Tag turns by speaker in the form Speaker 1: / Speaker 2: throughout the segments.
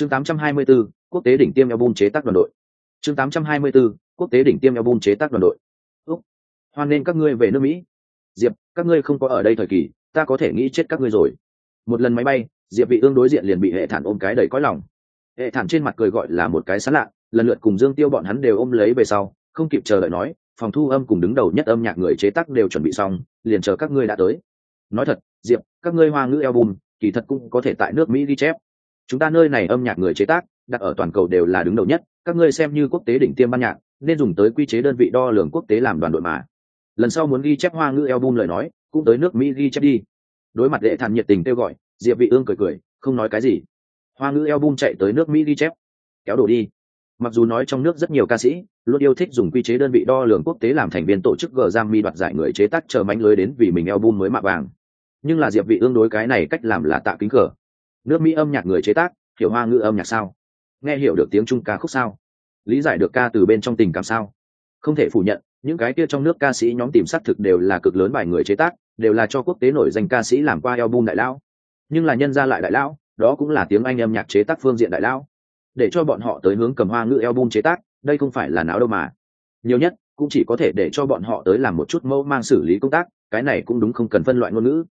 Speaker 1: chương 824, quốc tế đỉnh tiêm album chế tác đoàn đội. Chương 824, quốc tế đỉnh tiêm album chế tác đoàn đội. Úc hoan nên các ngươi về nước mỹ. Diệp các ngươi không có ở đây thời kỳ ta có thể nghĩ chết các ngươi rồi. Một lần máy bay diệp vị ương đối diện liền bị hệ thản ôm cái đầy cõi lòng. Hệ thản trên mặt cười gọi là một cái sán lạ lần lượt cùng dương tiêu bọn hắn đều ôm lấy về sau không kịp chờ đợi nói phòng thu âm cùng đứng đầu nhất âm nhạc người chế tác đều chuẩn bị xong liền chờ các ngươi đã tới. Nói thật diệp các ngươi hoa ngữ album kỳ thật cũng có thể tại nước mỹ ghi chép chúng ta nơi này âm nhạc người chế tác, đặt ở toàn cầu đều là đứng đầu nhất, các ngươi xem như quốc tế đỉnh tiêm ban nhạc, nên dùng tới quy chế đơn vị đo lường quốc tế làm đoàn đội mà. Lần sau muốn ghi chép hoa ngữ album lời nói, cũng tới nước mỹ ghi chép đi. Đối mặt đệ thản nhiệt tình kêu gọi, diệp vị ương cười cười, không nói cái gì. Hoa ngữ album chạy tới nước mỹ ghi chép. Kéo đổ đi. Mặc dù nói trong nước rất nhiều ca sĩ, luôn yêu thích dùng quy chế đơn vị đo lường quốc tế làm thành viên tổ chức g giam mi đoạt giải người chế tác chờ mánh lưới đến vì mình album mới mạ vàng. Nhưng là diệp vị ương đối cái này cách làm là tạ kính cờ nước mỹ âm nhạc người chế tác, hiểu hoa ngữ âm nhạc sao? Nghe hiểu được tiếng trung ca khúc sao? Lý giải được ca từ bên trong tình cảm sao? Không thể phủ nhận, những cái kia trong nước ca sĩ nhóm tìm xác thực đều là cực lớn bài người chế tác, đều là cho quốc tế nổi danh ca sĩ làm qua album đại lão. Nhưng là nhân ra lại đại lão, đó cũng là tiếng anh âm nhạc chế tác phương diện đại lão. Để cho bọn họ tới hướng cầm hoa ngữ album chế tác, đây không phải là não đâu mà. Nhiều nhất, cũng chỉ có thể để cho bọn họ tới làm một chút mẫu mang xử lý công tác, cái này cũng đúng không cần phân loại ngôn ngữ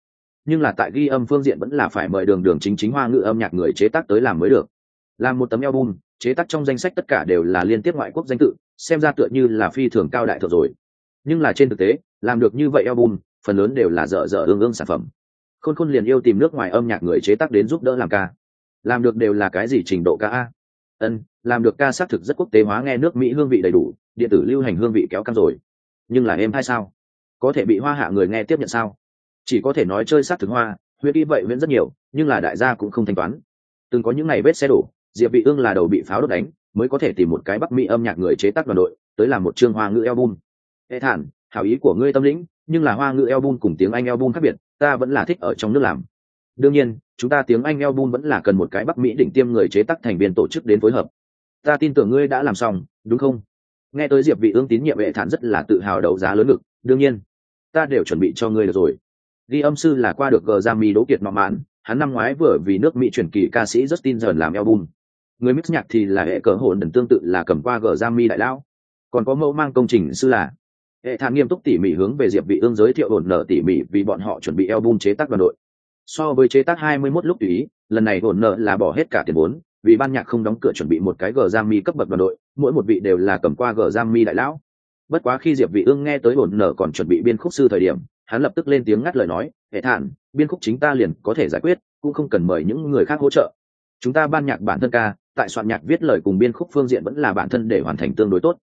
Speaker 1: nhưng là tại ghi âm phương diện vẫn là phải mời đường đường chính chính hoa ngữ âm nhạc người chế tác tới làm mới được. Làm một tấm album, chế tác trong danh sách tất cả đều là liên tiếp ngoại quốc danh tự, xem ra tựa như là phi thường cao đại thượng rồi. Nhưng là trên thực tế, làm được như vậy album, phần lớn đều là dở dở ương ương sản phẩm. Khôn khôn liền yêu tìm nước ngoài âm nhạc người chế tác đến giúp đỡ làm ca. Làm được đều là cái gì trình độ ca a? Ân, làm được ca xác thực rất quốc tế hóa nghe nước mỹ hương vị đầy đủ, điện tử lưu hành hương vị kéo căng rồi. Nhưng là em hay sao? Có thể bị hoa hạ người nghe tiếp nhận sao? Chỉ có thể nói chơi sát thực hoa huyện y vậy huyện rất nhiều, nhưng là đại gia cũng không thanh toán. Từng có những ngày vết xe đổ, diệp vị ương là đầu bị pháo đốt đánh, mới có thể tìm một cái bắc mỹ âm nhạc người chế tác đoàn đội, tới làm một chương hoa ngữ album. Hệ thản, hảo ý của ngươi tâm lĩnh, nhưng là hoa ngữ album cùng tiếng anh album khác biệt, ta vẫn là thích ở trong nước làm. Đương nhiên, chúng ta tiếng anh album vẫn là cần một cái bắc mỹ đỉnh tiêm người chế tác thành viên tổ chức đến phối hợp. Ta tin tưởng ngươi đã làm xong, đúng không? Nghe tới diệp vị ương tín nhiệm hệ thản rất là tự hào đấu giá lớn ngực, đương nhiên, ta đều chuẩn bị cho ngươi được rồi ghi âm sư là qua được gờ ra mi đỗ kiệt nọ mạn, hắn năm ngoái vừa vì nước mỹ chuyển kỳ ca sĩ justin dần làm album. Người mix nhạc thì là hệ cờ hồn đần tương tự là cầm qua gờ ra mi đại lão còn có mẫu mang công trình sư là hệ thản nghiêm túc tỉ mỉ hướng về diệp vị ương giới thiệu ổn nở tỉ mỉ vì bọn họ chuẩn bị album chế tác đoàn đội. So với chế tác 21 lúc tùy ý, lần này ổn nở là bỏ hết cả tiền vốn, vì ban nhạc không đóng cửa chuẩn bị một cái gờ giam mi cấp bậc đoàn đội, mỗi một vị đều là cầm qua gờ giam mi đại lão bất quá khi diệp vị ương nghe tới ổn nở còn chuẩn bị biên khúc sư thời điểm hắn lập tức lên tiếng ngắt lời nói, hệ thản, biên khúc chính ta liền có thể giải quyết, cũng không cần mời những người khác hỗ trợ. Chúng ta ban nhạc bản thân ca, tại soạn nhạc viết lời cùng biên khúc phương diện vẫn là bản thân để hoàn thành tương đối tốt.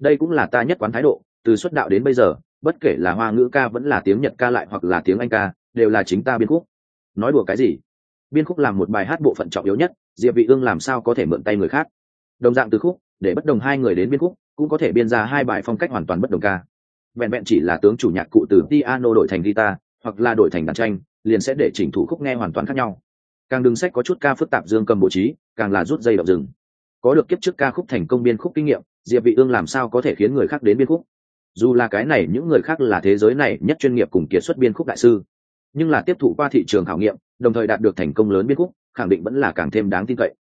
Speaker 1: Đây cũng là ta nhất quán thái độ, từ xuất đạo đến bây giờ, bất kể là hoa ngữ ca vẫn là tiếng nhật ca lại hoặc là tiếng anh ca, đều là chính ta biên khúc. Nói đùa cái gì? Biên khúc làm một bài hát bộ phận trọng yếu nhất, diệp vị ương làm sao có thể mượn tay người khác? Đồng dạng từ khúc, để bất đồng hai người đến biên khúc, cũng có thể biên ra hai bài phong cách hoàn toàn bất đồng ca vẹn vẹn chỉ là tướng chủ nhạc cụ từ piano đổi thành guitar, hoặc là đổi thành đàn tranh, liền sẽ để chỉnh thủ khúc nghe hoàn toàn khác nhau. Càng đừng sách có chút ca phức tạp dương cầm bố trí, càng là rút dây động rừng. Có được kiếp trước ca khúc thành công biên khúc kinh nghiệm, diệp vị ương làm sao có thể khiến người khác đến biên khúc? Dù là cái này những người khác là thế giới này nhất chuyên nghiệp cùng kiệt xuất biên khúc đại sư, nhưng là tiếp thụ qua thị trường khảo nghiệm, đồng thời đạt được thành công lớn biên khúc, khẳng định vẫn là càng thêm đáng tin cậy.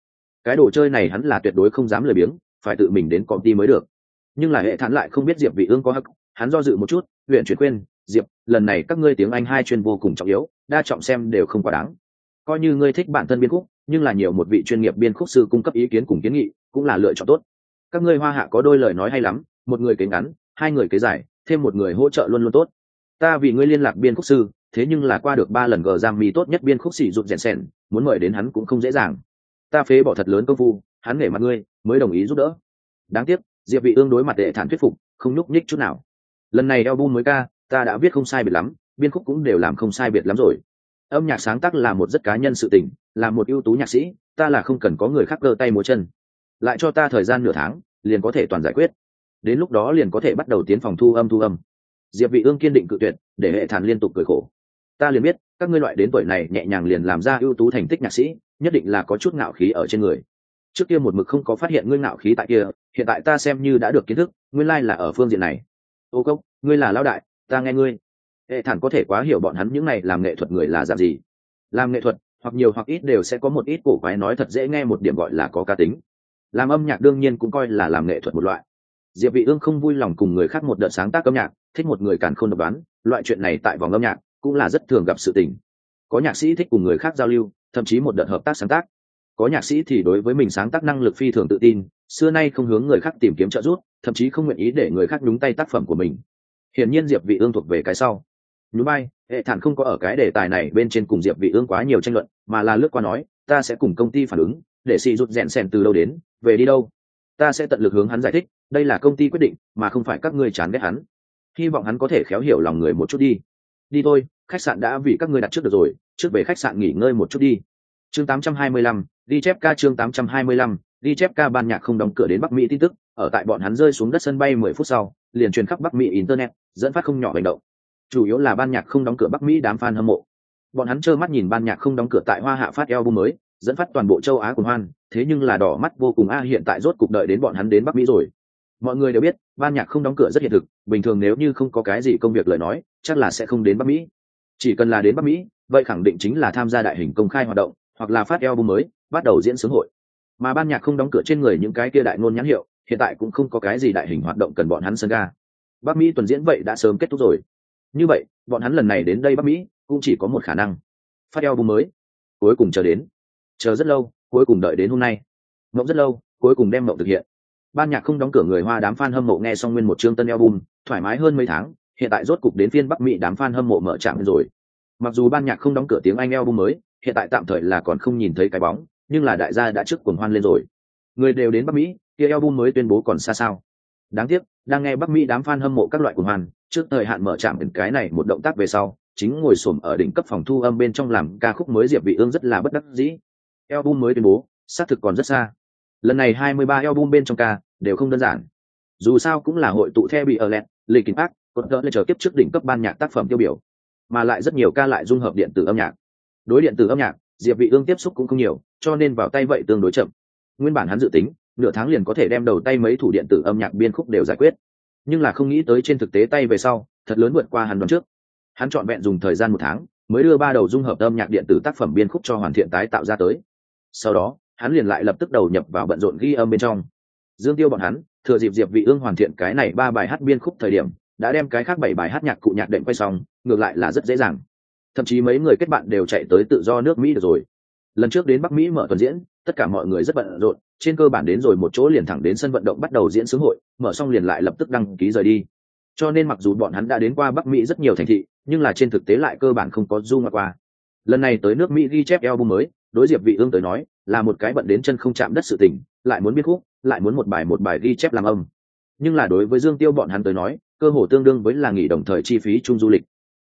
Speaker 1: Cái đồ chơi này hắn là tuyệt đối không dám lười biếng, phải tự mình đến công ty mới được. Nhưng là hệ thản lại không biết diệp vị ương có hắc hắn do dự một chút, huyện chuyển quên diệp, lần này các ngươi tiếng anh hai chuyên vô cùng trọng yếu, đa trọng xem đều không quá đáng. Coi như ngươi thích bản thân biên khúc, nhưng là nhiều một vị chuyên nghiệp biên khúc sư cung cấp ý kiến cùng kiến nghị, cũng là lựa chọn tốt. Các ngươi hoa hạ có đôi lời nói hay lắm, một người kế ngắn, hai người kế dài, thêm một người hỗ trợ luôn luôn tốt. Ta vì ngươi liên lạc biên khúc sư, thế nhưng là qua được ba lần gờ giang mì tốt nhất biên khúc sĩ rụt rèn sèn muốn mời đến hắn cũng không dễ dàng. Ta phế bỏ thật lớn công phu, hắn nể mặt ngươi, mới đồng ý giúp đỡ. Đáng tiếc, diệp vị ương đối mặt đệ thản thuyết phục, không nhúc nhích chút nào lần này album mới ca, ta đã viết không sai biệt lắm, biên khúc cũng đều làm không sai biệt lắm rồi. Âm nhạc sáng tác là một rất cá nhân sự tình, là một ưu tú nhạc sĩ, ta là không cần có người khác cơ tay múa chân. Lại cho ta thời gian nửa tháng, liền có thể toàn giải quyết. Đến lúc đó liền có thể bắt đầu tiến phòng thu âm thu âm. Diệp vị ương kiên định cự tuyệt, để hệ thản liên tục cười khổ. Ta liền biết, các ngươi loại đến tuổi này nhẹ nhàng liền làm ra ưu tú thành tích nhạc sĩ, nhất định là có chút ngạo khí ở trên người. Trước kia một mực không có phát hiện ngươi ngạo khí tại kia, hiện tại ta xem như đã được kiến thức, nguyên lai like là ở phương diện này ô cốc, ngươi là lão đại, ta nghe ngươi. Hệ thản có thể quá hiểu bọn hắn những này làm nghệ thuật người là dạng gì. Làm nghệ thuật, hoặc nhiều hoặc ít đều sẽ có một ít cổ quái nói thật dễ nghe một điểm gọi là có cá tính. Làm âm nhạc đương nhiên cũng coi là làm nghệ thuật một loại. Diệp vị ương không vui lòng cùng người khác một đợt sáng tác âm nhạc, thích một người càn khôn độc đoán, loại chuyện này tại vòng âm nhạc cũng là rất thường gặp sự tình. Có nhạc sĩ thích cùng người khác giao lưu, thậm chí một đợt hợp tác sáng tác. Có nhạc sĩ thì đối với mình sáng tác năng lực phi thường tự tin, xưa nay không hướng người khác tìm kiếm trợ giúp thậm chí không nguyện ý để người khác nhúng tay tác phẩm của mình. Hiển nhiên diệp vị ương thuộc về cái sau. Núi bay hệ thản không có ở cái đề tài này bên trên cùng diệp vị ương quá nhiều tranh luận mà là lướt qua nói ta sẽ cùng công ty phản ứng để xì rụt rèn xèn từ đâu đến về đi đâu. Ta sẽ tận lực hướng hắn giải thích đây là công ty quyết định mà không phải các ngươi chán ghét hắn. Hy vọng hắn có thể khéo hiểu lòng người một chút đi. Đi thôi khách sạn đã vì các ngươi đặt trước được rồi trước về khách sạn nghỉ ngơi một chút đi. Chương 825, đi chép ca chương 825, đi chép ca ban nhạc không đóng cửa đến bắc mỹ tin tức ở tại bọn hắn rơi xuống đất sân bay 10 phút sau, liền truyền khắp bắc mỹ internet, dẫn phát không nhỏ hành động. Chủ yếu là ban nhạc không đóng cửa bắc mỹ đám fan hâm mộ. Bọn hắn trơ mắt nhìn ban nhạc không đóng cửa tại hoa hạ phát album mới, dẫn phát toàn bộ châu á cùng hoan, thế nhưng là đỏ mắt vô cùng a, hiện tại rốt cục đợi đến bọn hắn đến bắc mỹ rồi. Mọi người đều biết, ban nhạc không đóng cửa rất hiện thực, bình thường nếu như không có cái gì công việc lời nói, chắc là sẽ không đến bắc mỹ. Chỉ cần là đến bắc mỹ, vậy khẳng định chính là tham gia đại hình công khai hoạt động, hoặc là phát album mới, bắt đầu diễn sướng hội. Mà ban nhạc không đóng cửa trên người những cái kia đại ngôn nhãn hiệu hiện tại cũng không có cái gì đại hình hoạt động cần bọn hắn sân ga. Bắc mỹ tuần diễn vậy đã sớm kết thúc rồi. Như vậy, bọn hắn lần này đến đây bắc mỹ cũng chỉ có một khả năng. Phát album mới. Cuối cùng chờ đến. Chờ rất lâu, cuối cùng đợi đến hôm nay. Mộng rất lâu, cuối cùng đem mộng thực hiện. Ban nhạc không đóng cửa người hoa đám fan hâm mộ nghe xong nguyên một chương tân album thoải mái hơn mấy tháng, hiện tại rốt cục đến phiên bắc mỹ đám fan hâm mộ mở trạm rồi. Mặc dù ban nhạc không đóng cửa tiếng anh album mới, hiện tại tạm thời là còn không nhìn thấy cái bóng, nhưng là đại gia đã trước cuồng hoan lên rồi. Người đều đến bắc mỹ kia album mới tuyên bố còn xa sao? Đáng tiếc, đang nghe bắc mỹ đám fan hâm mộ các loại cuồng hoan, trước thời hạn mở trạm cái này một động tác về sau, chính ngồi xổm ở đỉnh cấp phòng thu âm bên trong làm ca khúc mới diệp vị ương rất là bất đắc dĩ. Album mới tuyên bố, xác thực còn rất xa. Lần này 23 album bên trong ca đều không đơn giản. Dù sao cũng là hội tụ theo bị ở lẹt lì kính ác còn đỡ lên chờ tiếp trước đỉnh cấp ban nhạc tác phẩm tiêu biểu. Mà lại rất nhiều ca lại dung hợp điện tử âm nhạc. Đối điện tử âm nhạc, diệp vị ương tiếp xúc cũng không nhiều, cho nên vào tay vậy tương đối chậm. Nguyên bản hắn dự tính nửa tháng liền có thể đem đầu tay mấy thủ điện tử âm nhạc biên khúc đều giải quyết. Nhưng là không nghĩ tới trên thực tế tay về sau, thật lớn vượt qua hắn đoạn trước. Hắn chọn vẹn dùng thời gian một tháng, mới đưa ba đầu dung hợp âm nhạc điện tử tác phẩm biên khúc cho hoàn thiện tái tạo ra tới. Sau đó, hắn liền lại lập tức đầu nhập vào bận rộn ghi âm bên trong. Dương tiêu bọn hắn, thừa dịp diệp vị ương hoàn thiện cái này ba bài hát biên khúc thời điểm, đã đem cái khác bảy bài hát nhạc cụ nhạc đệm quay xong, ngược lại là rất dễ dàng. Thậm chí mấy người kết bạn đều chạy tới tự do nước mỹ được rồi. Lần trước đến bắc mỹ mở tuần diễn tất cả mọi người rất bận rộn, trên cơ bản đến rồi một chỗ liền thẳng đến sân vận động bắt đầu diễn sướng hội, mở xong liền lại lập tức đăng ký rời đi. Cho nên mặc dù bọn hắn đã đến qua bắc mỹ rất nhiều thành thị, nhưng là trên thực tế lại cơ bản không có du ngoại qua. Lần này tới nước mỹ ghi chép album mới, đối diệp vị ương tới nói, là một cái bận đến chân không chạm đất sự tình, lại muốn biết khúc, lại muốn một bài một bài ghi chép làm âm. Nhưng là đối với dương tiêu bọn hắn tới nói, cơ hồ tương đương với là nghỉ đồng thời chi phí chung du lịch.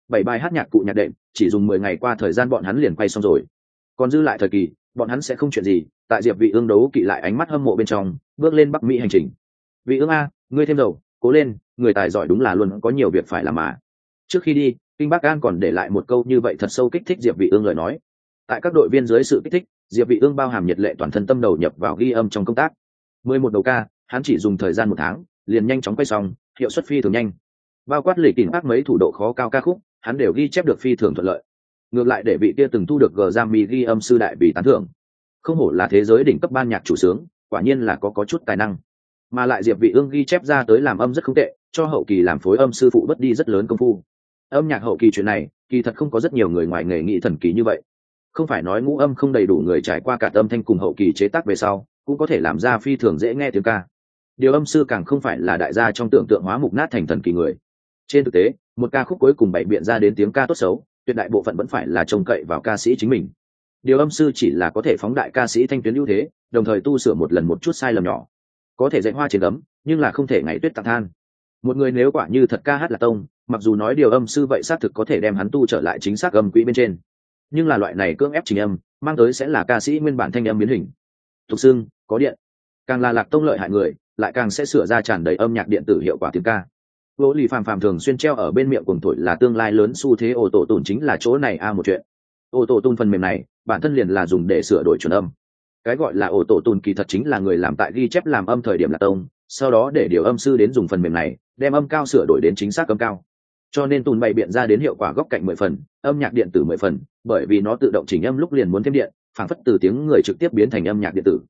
Speaker 1: Bảy bài hát nhạc cụ nhạc đệm, chỉ dùng mười ngày qua thời gian bọn hắn liền quay xong rồi. Còn dư lại thời kỳ bọn hắn sẽ không chuyện gì. Tại diệp vị ương đấu kỵ lại ánh mắt hâm mộ bên trong, bước lên bắc mỹ hành trình. Vị ương a, ngươi thêm dầu, cố lên, người tài giỏi đúng là luôn có nhiều việc phải làm mà. Trước khi đi, kinh bắc an còn để lại một câu như vậy thật sâu kích thích diệp vị ương lời nói. Tại các đội viên dưới sự kích thích, diệp vị ương bao hàm nhiệt lệ toàn thân tâm đầu nhập vào ghi âm trong công tác. Mười một đầu ca, hắn chỉ dùng thời gian một tháng, liền nhanh chóng quay xong, hiệu suất phi thường nhanh. Bao quát lì kỉnh các mấy thủ độ khó cao ca khúc, hắn đều ghi chép được phi thường thuận lợi ngược lại để vị kia từng thu được gờ giam mi ghi âm sư đại vì tán thưởng. Không hổ là thế giới đỉnh cấp ban nhạc chủ sướng, quả nhiên là có có chút tài năng. Mà lại diệp vị ương ghi chép ra tới làm âm rất không tệ, cho hậu kỳ làm phối âm sư phụ bất đi rất lớn công phu. Âm nhạc hậu kỳ chuyện này, kỳ thật không có rất nhiều người ngoài nghề nghĩ thần kỳ như vậy. Không phải nói ngũ âm không đầy đủ người trải qua cả âm thanh cùng hậu kỳ chế tác về sau, cũng có thể làm ra phi thường dễ nghe tiếng ca. Điều âm sư càng không phải là đại gia trong tưởng tượng hóa mục nát thành thần kỳ người. Trên thực tế, một ca khúc cuối cùng bày biện ra đến tiếng ca tốt xấu tuyệt đại bộ phận vẫn phải là trông cậy vào ca sĩ chính mình. Điều âm sư chỉ là có thể phóng đại ca sĩ thanh tuyến ưu thế, đồng thời tu sửa một lần một chút sai lầm nhỏ. Có thể dạy hoa trên ấm nhưng là không thể ngày tuyết tặng than. Một người nếu quả như thật ca hát là tông, mặc dù nói điều âm sư vậy xác thực có thể đem hắn tu trở lại chính xác âm quỹ bên trên. Nhưng là loại này cưỡng ép trình âm, mang tới sẽ là ca sĩ nguyên bản thanh âm biến hình. Thục xương có điện. Càng là lạc tông lợi hại người, lại càng sẽ sửa ra tràn đầy âm nhạc điện tử hiệu quả tiếng ca vô lì phàm phàm thường xuyên treo ở bên miệng cùng thổi là tương lai lớn xu thế, ô tổ tùn chính là chỗ này a một chuyện. Ô tổ tùn phần mềm này, bản thân liền là dùng để sửa đổi chuẩn âm. Cái gọi là ô tổ tùn kỳ thật chính là người làm tại ghi chép làm âm thời điểm là tông, sau đó để điều âm sư đến dùng phần mềm này, đem âm cao sửa đổi đến chính xác âm cao. Cho nên tùn bày biện ra đến hiệu quả góc cạnh mười phần, âm nhạc điện tử mười phần, bởi vì nó tự động chỉnh âm lúc liền muốn thêm điện phản phất từ tiếng người trực tiếp biến thành âm nhạc điện tử.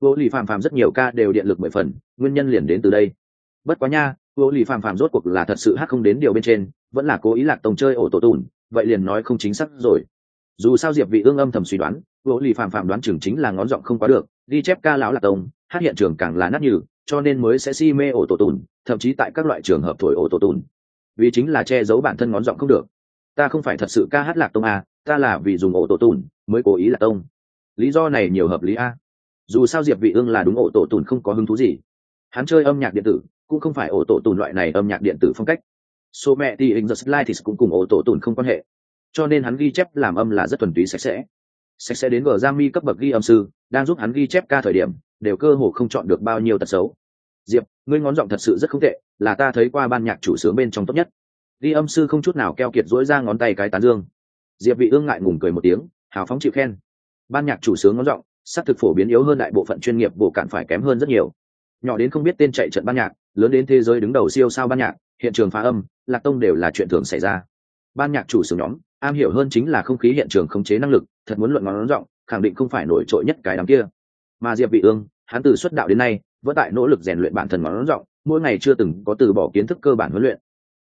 Speaker 1: Vô lì phàm phàm rất nhiều ca đều điện lực mười phần, nguyên nhân liền đến từ đây. Bất quá nha vô lì phàm phàm rốt cuộc là thật sự hát không đến điều bên trên, vẫn là cố ý lạc tông chơi ổ tổ tùn, vậy liền nói không chính xác rồi. Dù sao diệp vị ương âm thầm suy đoán, vô lì phàm phàm đoán chừng chính là ngón giọng không quá được đi chép ca lão lạc tông, hát hiện trường càng là nát nhừ, cho nên mới sẽ si mê ổ tổ tùn, thậm chí tại các loại trường hợp thổi ổ tổ tùn. Vì chính là che giấu bản thân ngón giọng không được. Ta không phải thật sự ca hát lạc tông à? ta là vì dùng ổ tổ tùn mới cố ý lạc tông. Lý do này nhiều hợp lý a. Dù sao diệp vị ương là đúng ổ tổ tùn không có hứng thú gì. Hắn chơi âm nhạc điện tử cũng không phải ổ tổ tùn loại này âm nhạc điện tử phong cách. Số mẹ thì in the slide cũng cùng ổ tổ tùn không quan hệ. Cho nên hắn ghi chép làm âm là rất thuần túy sạch sẽ. Sạch sẽ đến vở giang mi cấp bậc ghi âm sư, đang giúp hắn ghi chép ca thời điểm, đều cơ hồ không chọn được bao nhiêu tật xấu. Diệp, ngươi ngón giọng thật sự rất không tệ, là ta thấy qua ban nhạc chủ sướng bên trong tốt nhất. Ghi âm sư không chút nào keo kiệt dỗi ra ngón tay cái tán dương. Diệp vị ương ngại ngùng cười một tiếng, hào phóng chịu khen. Ban nhạc chủ sướng ngón giọng xác thực phổ biến yếu hơn đại bộ phận chuyên nghiệp, bộ cạn phải kém hơn rất nhiều nhỏ đến không biết tên chạy trận ban nhạc, lớn đến thế giới đứng đầu siêu sao ban nhạc, hiện trường phá âm, lạc tông đều là chuyện thường xảy ra. Ban nhạc chủ sướng nhóm, am hiểu hơn chính là không khí hiện trường khống chế năng lực, thật muốn luận ngón giọng, khẳng định không phải nổi trội nhất cái đám kia. Mà diệp vị ương, hắn từ xuất đạo đến nay, vẫn tại nỗ lực rèn luyện bản thân ngón giọng, mỗi ngày chưa từng có từ bỏ kiến thức cơ bản huấn luyện.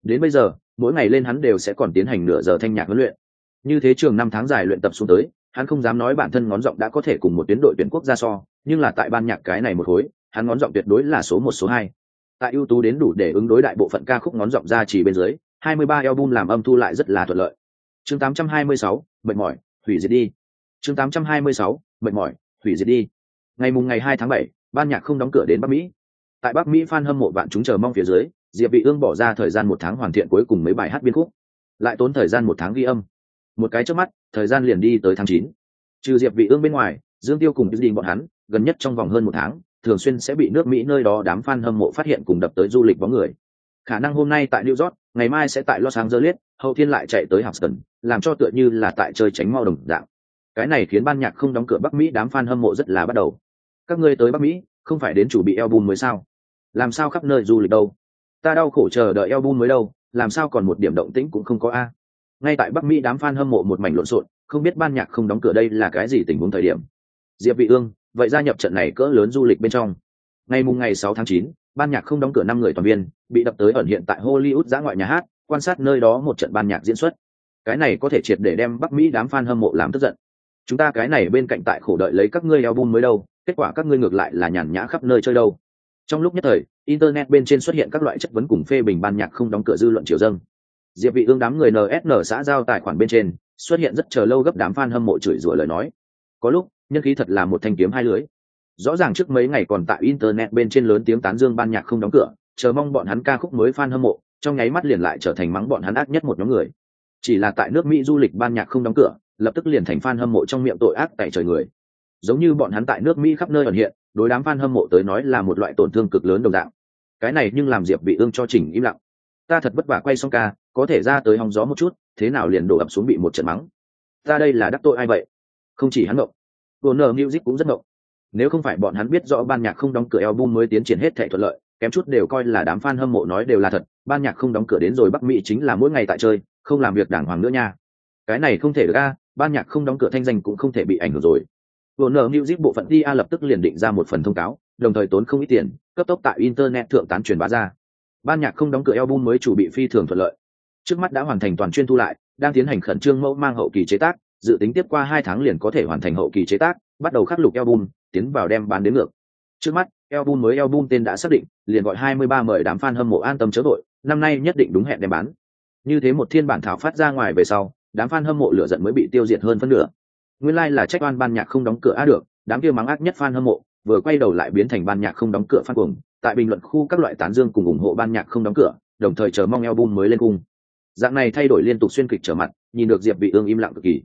Speaker 1: Đến bây giờ, mỗi ngày lên hắn đều sẽ còn tiến hành nửa giờ thanh nhạc huấn luyện. Như thế trường năm tháng dài luyện tập xuống tới, hắn không dám nói bản thân ngón giọng đã có thể cùng một tuyến đội tuyển quốc gia so, nhưng là tại ban nhạc cái này một khối hắn ngón giọng tuyệt đối là số một số hai. Tại ưu tú đến đủ để ứng đối đại bộ phận ca khúc ngón giọng ra chỉ bên dưới 23 album làm âm thu lại rất là thuận lợi. Chương 826, mệt mỏi hủy diệt đi. Chương 826, mệt mỏi hủy diệt đi. Ngày mùng ngày 2 tháng 7, ban nhạc không đóng cửa đến bắc mỹ. Tại bắc mỹ fan hâm mộ vạn chúng chờ mong phía dưới diệp vị ương bỏ ra thời gian một tháng hoàn thiện cuối cùng mấy bài hát biên khúc. Lại tốn thời gian một tháng ghi âm. Một cái trước mắt thời gian liền đi tới tháng chín. Trừ diệp vị ương bên ngoài dương tiêu cùng đi bọn hắn gần nhất trong vòng hơn một tháng thường xuyên sẽ bị nước mỹ nơi đó đám fan hâm mộ phát hiện cùng đập tới du lịch bóng người. Khả năng hôm nay tại new york, ngày mai sẽ tại los angeles, hậu thiên lại chạy tới houston, làm cho tựa như là tại chơi tránh mau đồng dạng. Cái này khiến ban nhạc không đóng cửa bắc mỹ đám fan hâm mộ rất là bắt đầu. Các ngươi tới bắc mỹ, không phải đến chủ bị album mới sao? Làm sao khắp nơi du lịch đâu? Ta đau khổ chờ đợi album mới đâu, làm sao còn một điểm động tĩnh cũng không có a? Ngay tại bắc mỹ đám fan hâm mộ một mảnh lộn xộn, không biết ban nhạc không đóng cửa đây là cái gì tình huống thời điểm. Diệp vị ương vậy gia nhập trận này cỡ lớn du lịch bên trong. Ngày mùng ngày 6 tháng 9, ban nhạc không đóng cửa năm người toàn viên bị đập tới ẩn hiện tại hollywood giã ngoại nhà hát quan sát nơi đó một trận ban nhạc diễn xuất. Cái này có thể triệt để đem bắc mỹ đám fan hâm mộ làm tức giận. Chúng ta cái này bên cạnh tại khổ đợi lấy các ngươi album mới đâu kết quả các ngươi ngược lại là nhàn nhã khắp nơi chơi đâu. Trong lúc nhất thời internet bên trên xuất hiện các loại chất vấn cùng phê bình ban nhạc không đóng cửa dư luận chiều dâng. Diệp vị ương đám người nsn xã giao tài khoản bên trên xuất hiện rất chờ lâu gấp đám fan hâm mộ chửi rủa lời nói. Có lúc nhân khí thật là một thanh kiếm hai lưới. Rõ ràng trước mấy ngày còn tại internet bên trên lớn tiếng tán dương ban nhạc không đóng cửa, chờ mong bọn hắn ca khúc mới fan hâm mộ, trong nháy mắt liền lại trở thành mắng bọn hắn ác nhất một nhóm người. Chỉ là tại nước mỹ du lịch ban nhạc không đóng cửa, lập tức liền thành fan hâm mộ trong miệng tội ác tại trời người. Giống như bọn hắn tại nước mỹ khắp nơi ẩn hiện, đối đám fan hâm mộ tới nói là một loại tổn thương cực lớn đồng dạng. Cái này nhưng làm diệp bị ương cho chỉnh im lặng. Ta thật vất vả quay xong ca, có thể ra tới hóng gió một chút, thế nào liền đổ ập xuống bị một trận mắng. Ta đây là đắc tội ai vậy? Không chỉ hắn ngộng. Warner Music cũng rất ngộng. Nếu không phải bọn hắn biết rõ ban nhạc không đóng cửa album mới tiến triển hết thảy thuận lợi, kém chút đều coi là đám fan hâm mộ nói đều là thật, ban nhạc không đóng cửa đến rồi bắc mỹ chính là mỗi ngày tại chơi, không làm việc đàng hoàng nữa nha. Cái này không thể được a, ban nhạc không đóng cửa thanh danh cũng không thể bị ảnh hưởng rồi. Warner Music bộ phận đi lập tức liền định ra một phần thông cáo, đồng thời tốn không ít tiền, cấp tốc tại internet thượng tán truyền bá ra. Ban nhạc không đóng cửa album mới chủ bị phi thường thuận lợi. Trước mắt đã hoàn thành toàn chuyên thu lại, đang tiến hành khẩn trương mẫu mang hậu kỳ chế tác dự tính tiếp qua hai tháng liền có thể hoàn thành hậu kỳ chế tác, bắt đầu khắc lục album, tiến vào đem bán đến ngược. Trước mắt, album mới album tên đã xác định, liền gọi 23 mời đám fan hâm mộ an tâm chớ đội năm nay nhất định đúng hẹn đem bán. Như thế một thiên bản thảo phát ra ngoài về sau, đám fan hâm mộ lửa giận mới bị tiêu diệt hơn phân nửa. Nguyên lai like là trách oan ban nhạc không đóng cửa a được, đám kia mắng ác nhất fan hâm mộ, vừa quay đầu lại biến thành ban nhạc không đóng cửa fan cuồng, tại bình luận khu các loại tán dương cùng ủng hộ ban nhạc không đóng cửa, đồng thời chờ mong album mới lên cung. Dạng này thay đổi liên tục xuyên kịch trở mặt, nhìn được diệp bị ương im lặng cực kỳ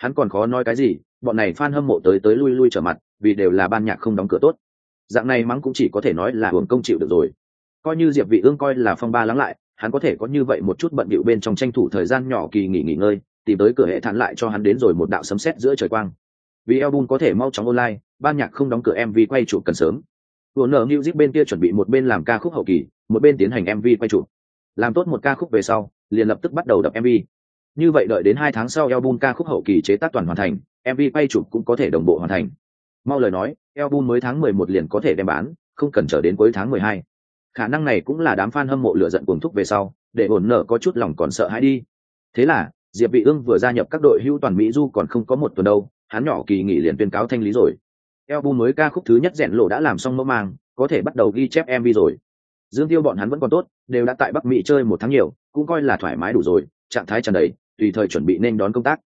Speaker 1: hắn còn khó nói cái gì bọn này fan hâm mộ tới tới lui lui trở mặt vì đều là ban nhạc không đóng cửa tốt dạng này mắng cũng chỉ có thể nói là hưởng công chịu được rồi coi như diệp vị ương coi là phong ba lắng lại hắn có thể có như vậy một chút bận bịu bên trong tranh thủ thời gian nhỏ kỳ nghỉ nghỉ ngơi tìm tới cửa hệ thản lại cho hắn đến rồi một đạo sấm sét giữa trời quang vì album có thể mau chóng online ban nhạc không đóng cửa mv quay chụp cần sớm nở Music bên kia chuẩn bị một bên làm ca khúc hậu kỳ, một bên tiến hành MV quay chụp. Làm tốt một ca khúc về sau, liền lập tức bắt đầu đập MV như vậy đợi đến hai tháng sau album ca khúc hậu kỳ chế tác toàn hoàn thành mv quay chụp cũng có thể đồng bộ hoàn thành. Mau lời nói, album mới tháng mười một liền có thể đem bán, không cần chờ đến cuối tháng mười hai. Khả năng này cũng là đám fan hâm mộ lựa giận cuồng thúc về sau, để ổn nợ có chút lòng còn sợ hãi đi. Thế là, diệp vị ương vừa gia nhập các đội hưu toàn mỹ du còn không có một tuần đâu, hắn nhỏ kỳ nghỉ liền tuyên cáo thanh lý rồi. Album mới ca khúc thứ nhất rèn lộ đã làm xong mẫu mang, có thể bắt đầu ghi chép mv rồi. Dương tiêu bọn hắn vẫn còn tốt, đều đã tại bắc mỹ chơi một tháng nhiều, cũng coi là thoải mái đủ rồi, trạng thái tràn đầy tùy thời chuẩn bị nên đón công tác.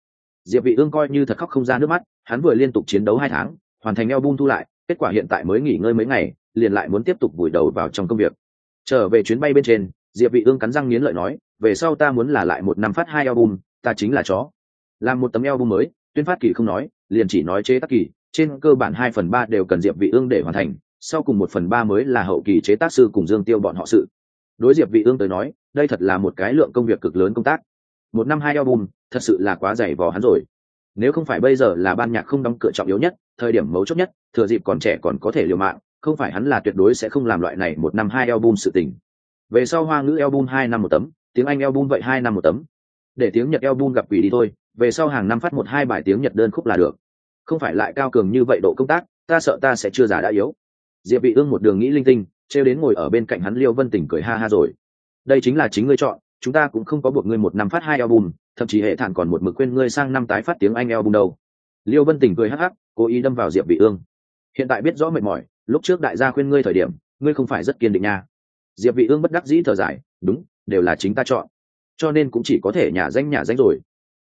Speaker 1: Diệp vị ương coi như thật khóc không ra nước mắt, hắn vừa liên tục chiến đấu hai tháng, hoàn thành album thu lại, kết quả hiện tại mới nghỉ ngơi mấy ngày, liền lại muốn tiếp tục vùi đầu vào trong công việc. Trở về chuyến bay bên trên, diệp vị ương cắn răng nghiến lợi nói, về sau ta muốn là lại một năm phát hai album, ta chính là chó. Làm một tấm album mới, tuyên phát kỳ không nói, liền chỉ nói chế tác kỳ, trên cơ bản hai phần ba đều cần diệp vị ương để hoàn thành, sau cùng một phần ba mới là hậu kỳ chế tác sư cùng dương tiêu bọn họ sự. Đối diệp vị ương tới nói, đây thật là một cái lượng công việc cực lớn công tác một năm hai album, thật sự là quá dày vò hắn rồi. Nếu không phải bây giờ là ban nhạc không đóng cửa trọng yếu nhất, thời điểm mấu chốt nhất, thừa dịp còn trẻ còn có thể liều mạng, không phải hắn là tuyệt đối sẽ không làm loại này một năm hai album sự tình. Về sau hoa ngữ album hai năm một tấm, tiếng anh album vậy hai năm một tấm. Để tiếng nhật album gặp quỷ đi thôi, về sau hàng năm phát một hai bài tiếng nhật đơn khúc là được. Không phải lại cao cường như vậy độ công tác, ta sợ ta sẽ chưa già đã yếu. Diệp vị ương một đường nghĩ linh tinh treo đến ngồi ở bên cạnh hắn liêu vân tỉnh cười ha ha rồi. Đây chính là chính ngươi chọn chúng ta cũng không có buộc ngươi một năm phát hai album, thậm chí hệ thản còn một mực quên ngươi sang năm tái phát tiếng anh album đâu. Liêu vân Tình cười hắc hắc, cố ý đâm vào diệp vị ương. Hiện tại biết rõ mệt mỏi, lúc trước đại gia khuyên ngươi thời điểm, ngươi không phải rất kiên định nha. Diệp vị ương bất đắc dĩ thở dài, đúng, đều là chính ta chọn. Cho nên cũng chỉ có thể nhà danh nhà danh rồi.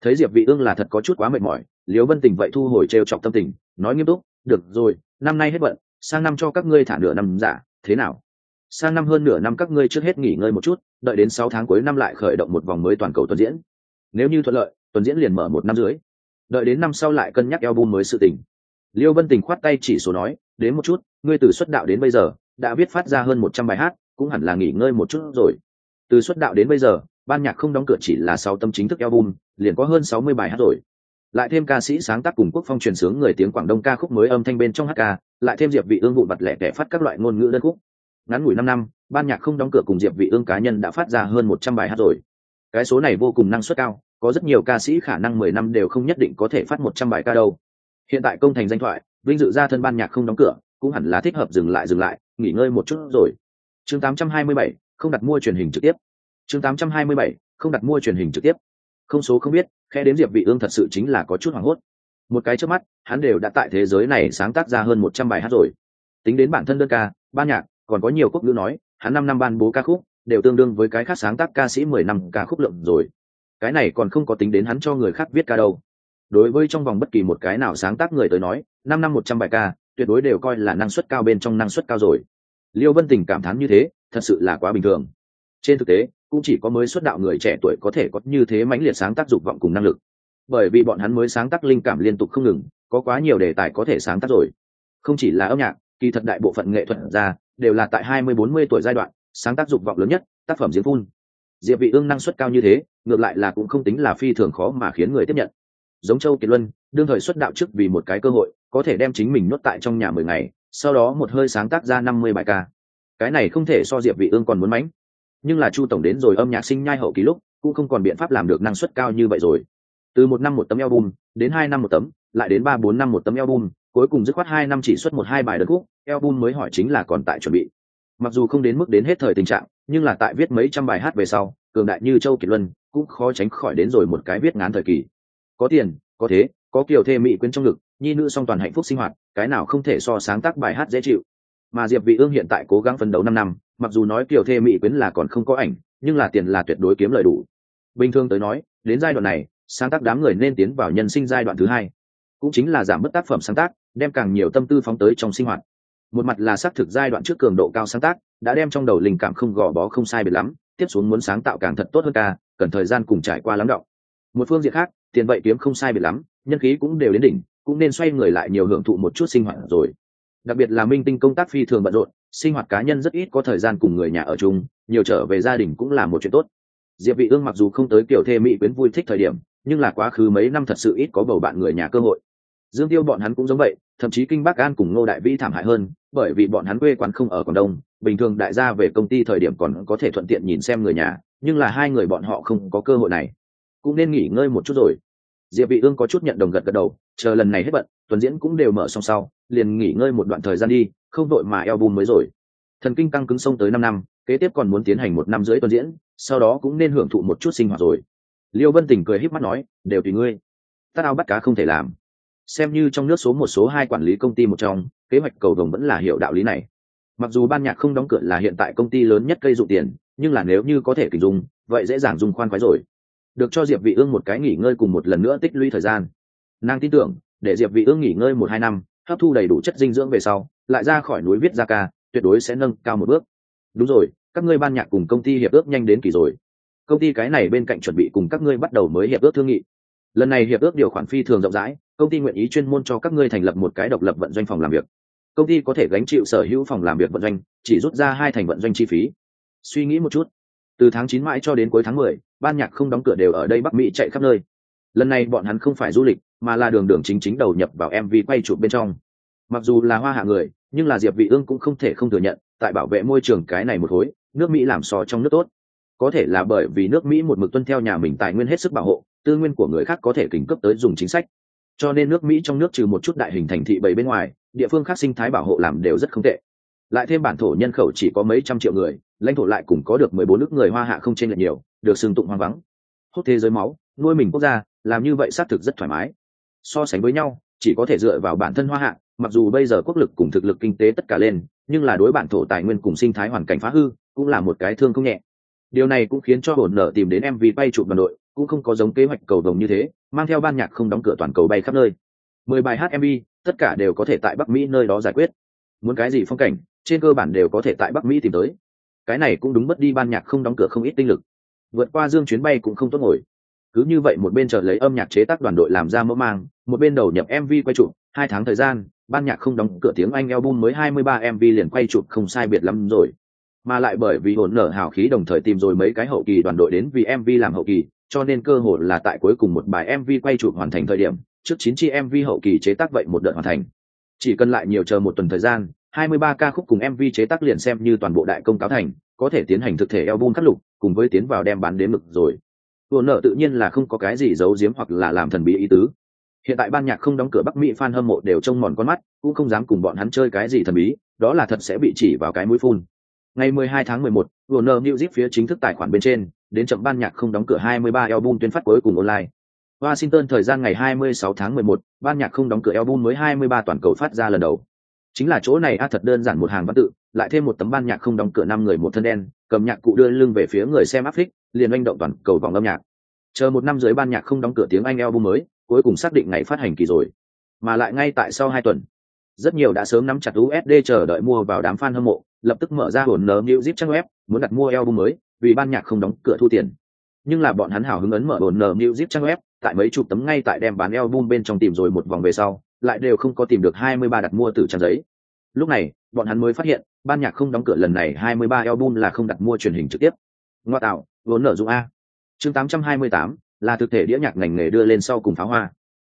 Speaker 1: Thấy diệp vị ương là thật có chút quá mệt mỏi, liêu vân tình vậy thu hồi treo chọc tâm tình, nói nghiêm túc, được rồi, năm nay hết bận, sang năm cho các ngươi thả nửa năm giả thế nào? Sang năm hơn nửa năm các ngươi trước hết nghỉ ngơi một chút, đợi đến sáu tháng cuối năm lại khởi động một vòng mới toàn cầu tuần diễn. Nếu như thuận lợi, tuần diễn liền mở một năm dưới đợi đến năm sau lại cân nhắc album mới sự tình. Liêu vân tình khoát tay chỉ số nói, đến một chút, ngươi từ xuất đạo đến bây giờ, đã viết phát ra hơn một trăm bài hát, cũng hẳn là nghỉ ngơi một chút rồi. Từ xuất đạo đến bây giờ, ban nhạc không đóng cửa chỉ là sáu tâm chính thức album, liền có hơn sáu mươi bài hát rồi. Lại thêm ca sĩ sáng tác cùng quốc phong truyền sướng người tiếng quảng đông ca khúc mới âm thanh bên trong hát ca, lại thêm diệp vị ương vụn vặt lẻ kẻ phát các loại ngôn ngữ đơn khúc ngắn ngủi năm năm ban nhạc không đóng cửa cùng diệp vị ương cá nhân đã phát ra hơn một trăm bài hát rồi. Cái số này vô cùng năng suất cao có rất nhiều ca sĩ khả năng mười năm đều không nhất định có thể phát một trăm bài ca đâu. Hiện tại công thành danh thoại vinh dự ra thân ban nhạc không đóng cửa cũng hẳn là thích hợp dừng lại dừng lại nghỉ ngơi một chút rồi. Chương 827, không đặt mua truyền hình trực tiếp. Chương 827, không đặt mua truyền hình trực tiếp. Không số không biết khe đến diệp vị ương thật sự chính là có chút hoảng hốt. Một cái trước mắt hắn đều đã tại thế giới này sáng tác ra hơn một trăm bài hát rồi. Tính đến bản thân đơn ca ban nhạc còn có nhiều quốc ngữ nói, hắn năm năm ban bố ca khúc, đều tương đương với cái khác sáng tác ca sĩ mười năm ca khúc lượng rồi. Cái này còn không có tính đến hắn cho người khác viết ca đâu. Đối với trong vòng bất kỳ một cái nào sáng tác người tới nói, năm năm một trăm bài ca, tuyệt đối đều coi là năng suất cao bên trong năng suất cao rồi. Liêu vân tình cảm thán như thế, thật sự là quá bình thường. Trên thực tế, cũng chỉ có mới xuất đạo người trẻ tuổi có thể có như thế mãnh liệt sáng tác dục vọng cùng năng lực. Bởi vì bọn hắn mới sáng tác linh cảm liên tục không ngừng, có quá nhiều đề tài có thể sáng tác rồi. Không chỉ là âm nhạc, kỳ thật đại bộ phận nghệ thuật ra đều là tại hai mươi bốn mươi tuổi giai đoạn, sáng tác dục vọng lớn nhất, tác phẩm diễn phun. Diệp vị ương năng suất cao như thế, ngược lại là cũng không tính là phi thường khó mà khiến người tiếp nhận. Giống châu kiệt luân, đương thời xuất đạo trước vì một cái cơ hội, có thể đem chính mình nuốt tại trong nhà mười ngày, sau đó một hơi sáng tác ra năm mươi bài ca. Cái này không thể so diệp vị ương còn muốn mánh. Nhưng là chu tổng đến rồi âm nhạc sinh nhai hậu kỳ lúc, cũng không còn biện pháp làm được năng suất cao như vậy rồi. Từ một năm một tấm album, đến hai năm một tấm, lại đến ba bốn năm một tấm album, cuối cùng dứt khoát hai năm chỉ xuất một hai bài đơn khúc album mới hỏi chính là còn tại chuẩn bị. Mặc dù không đến mức đến hết thời tình trạng, nhưng là tại viết mấy trăm bài hát về sau, cường đại như châu kiệt luân, cũng khó tránh khỏi đến rồi một cái viết ngán thời kỳ. Có tiền, có thế, có kiểu thê mỹ quyến trong ngực, nhi nữ song toàn hạnh phúc sinh hoạt, cái nào không thể so sáng tác bài hát dễ chịu. Mà diệp vị ương hiện tại cố gắng phấn đấu năm năm, mặc dù nói kiểu thê mỹ quyến là còn không có ảnh, nhưng là tiền là tuyệt đối kiếm lời đủ. Bình thường tới nói, đến giai đoạn này, sáng tác đám người nên tiến vào nhân sinh giai đoạn thứ hai. Cũng chính là giảm bớt tác phẩm sáng tác, đem càng nhiều tâm tư phóng tới trong sinh hoạt một mặt là xác thực giai đoạn trước cường độ cao sáng tác, đã đem trong đầu linh cảm không gò bó không sai biệt lắm, tiếp xuống muốn sáng tạo càng thật tốt hơn ca, cần thời gian cùng trải qua lắng động. Một phương diện khác, tiền vậy kiếm không sai biệt lắm, nhân khí cũng đều đến đỉnh, cũng nên xoay người lại nhiều hưởng thụ một chút sinh hoạt rồi. Đặc biệt là minh tinh công tác phi thường bận rộn, sinh hoạt cá nhân rất ít có thời gian cùng người nhà ở chung, nhiều trở về gia đình cũng là một chuyện tốt. Diệp vị ương mặc dù không tới kiểu thê mỹ quyến vui thích thời điểm, nhưng là quá khứ mấy năm thật sự ít có bầu bạn người nhà cơ hội. Dương tiêu bọn hắn cũng giống vậy, thậm chí kinh bắc an cùng ngô đại vĩ thảm hại hơn bởi vì bọn hắn quê quán không ở quảng đông, bình thường đại gia về công ty thời điểm còn có thể thuận tiện nhìn xem người nhà, nhưng là hai người bọn họ không có cơ hội này. Cũng nên nghỉ ngơi một chút rồi. Diệp vị ương có chút nhận đồng gật gật đầu, chờ lần này hết bận tuần diễn cũng đều mở xong sau, liền nghỉ ngơi một đoạn thời gian đi, không đội mà eo bùn mới rồi. Thần kinh căng cứng sông tới năm năm, kế tiếp còn muốn tiến hành một năm rưỡi tuần diễn, sau đó cũng nên hưởng thụ một chút sinh hoạt rồi. Liêu vân tình cười híp mắt nói, đều tùy ngươi. Ta ao bắt cá không thể làm xem như trong nước số một số hai quản lý công ty một trong, kế hoạch cầu đồng vẫn là hiệu đạo lý này. Mặc dù ban nhạc không đóng cửa là hiện tại công ty lớn nhất cây dụ tiền, nhưng là nếu như có thể kình dùng, vậy dễ dàng dùng khoan khoái rồi. Được cho diệp vị ương một cái nghỉ ngơi cùng một lần nữa tích lũy thời gian. Nàng tin tưởng, để diệp vị ương nghỉ ngơi một hai năm, hấp thu đầy đủ chất dinh dưỡng về sau, lại ra khỏi núi viết ra ca, tuyệt đối sẽ nâng cao một bước. Đúng rồi, các ngươi ban nhạc cùng công ty hiệp ước nhanh đến kỳ rồi. Công ty cái này bên cạnh chuẩn bị cùng các ngươi bắt đầu mới hiệp ước thương nghị lần này hiệp ước điều khoản phi thường rộng rãi công ty nguyện ý chuyên môn cho các ngươi thành lập một cái độc lập vận doanh phòng làm việc. Công ty có thể gánh chịu sở hữu phòng làm việc vận doanh chỉ rút ra hai thành vận doanh chi phí. Suy nghĩ một chút từ tháng chín mãi cho đến cuối tháng mười, ban nhạc không đóng cửa đều ở đây bắc mỹ chạy khắp nơi. Lần này bọn hắn không phải du lịch mà là đường đường chính chính đầu nhập vào mv quay chụp bên trong. Mặc dù là hoa hạ người nhưng là diệp vị ương cũng không thể không thừa nhận tại bảo vệ môi trường cái này một khối nước mỹ làm so trong nước tốt. Có thể là bởi vì nước mỹ một mực tuân theo nhà mình tài nguyên hết sức bảo hộ tư nguyên của người khác có thể kính cấp tới dùng chính sách. Cho nên nước mỹ trong nước trừ một chút đại hình thành thị bảy bên ngoài, địa phương khác sinh thái bảo hộ làm đều rất không tệ. Lại thêm bản thổ nhân khẩu chỉ có mấy trăm triệu người, lãnh thổ lại cùng có được mười bốn nước người hoa hạ không chênh lệch nhiều, được xưng tụng hoang vắng. Hốt thế giới máu, nuôi mình quốc gia, làm như vậy xác thực rất thoải mái. So sánh với nhau, chỉ có thể dựa vào bản thân hoa hạ, mặc dù bây giờ quốc lực cùng thực lực kinh tế tất cả lên, nhưng là đối bản thổ tài nguyên cùng sinh thái hoàn cảnh phá hư, cũng là một cái thương không nhẹ. Điều này cũng khiến cho hồn nở tìm đến mv bay chụp đoàn đội cũng không có giống kế hoạch cầu đồng như thế, mang theo ban nhạc không đóng cửa toàn cầu bay khắp nơi. Mười bài hát mv tất cả đều có thể tại bắc mỹ nơi đó giải quyết. Muốn cái gì phong cảnh, trên cơ bản đều có thể tại bắc mỹ tìm tới. Cái này cũng đúng mất đi ban nhạc không đóng cửa không ít tinh lực. Vượt qua dương chuyến bay cũng không tốt ngồi. Cứ như vậy một bên chờ lấy âm nhạc chế tác đoàn đội làm ra mẫu mang, một bên đầu nhập mv quay chụp, hai tháng thời gian, ban nhạc không đóng cửa tiếng anh album mới 23 mv liền quay chụp không sai biệt lắm rồi mà lại bởi vì hồn nở hào khí đồng thời tìm rồi mấy cái hậu kỳ đoàn đội đến vì mv làm hậu kỳ, cho nên cơ hội là tại cuối cùng một bài mv quay chụp hoàn thành thời điểm, trước chín chi mv hậu kỳ chế tác vậy một đợt hoàn thành. Chỉ cần lại nhiều chờ một tuần thời gian 23 ca khúc cùng mv chế tác liền xem như toàn bộ đại công cáo thành, có thể tiến hành thực thể album cắt lục, cùng với tiến vào đem bán đến mực rồi. Hồn nở tự nhiên là không có cái gì giấu giếm hoặc là làm thần bí ý tứ. Hiện tại ban nhạc không đóng cửa bắc mỹ fan hâm mộ đều trông mòn con mắt, cũng không dám cùng bọn hắn chơi cái gì thần bí, đó là thật sẽ bị chỉ vào cái mũi phun ngày 12 tháng 11, Warner Music phía chính thức tài khoản bên trên đến chậm ban nhạc không đóng cửa 23 album tuyên phát cuối cùng online. Washington thời gian ngày 26 tháng 11, ban nhạc không đóng cửa album mới 23 toàn cầu phát ra lần đầu. Chính là chỗ này a thật đơn giản một hàng văn tự lại thêm một tấm ban nhạc không đóng cửa năm người một thân đen cầm nhạc cụ đưa lưng về phía người xem áp phích liền oanh động toàn cầu vòng âm nhạc. Chờ một năm dưới ban nhạc không đóng cửa tiếng anh album mới cuối cùng xác định ngày phát hành kỳ rồi. Mà lại ngay tại sau hai tuần rất nhiều đã sớm nắm chặt usd chờ đợi mua vào đám fan hâm mộ lập tức mở ra hồn nở music trang web muốn đặt mua album mới vì ban nhạc không đóng cửa thu tiền. Nhưng là bọn hắn hào hứng ấn mở hồn nở music trang web tại mấy chục tấm ngay tại đem bán album bên trong tìm rồi một vòng về sau lại đều không có tìm được 23 đặt mua từ trang giấy. Lúc này bọn hắn mới phát hiện ban nhạc không đóng cửa lần này 23 album là không đặt mua truyền hình trực tiếp. Ngoa tạo vốn nở dụng a. Chương 828, là thực thể đĩa nhạc ngành nghề đưa lên sau cùng pháo hoa.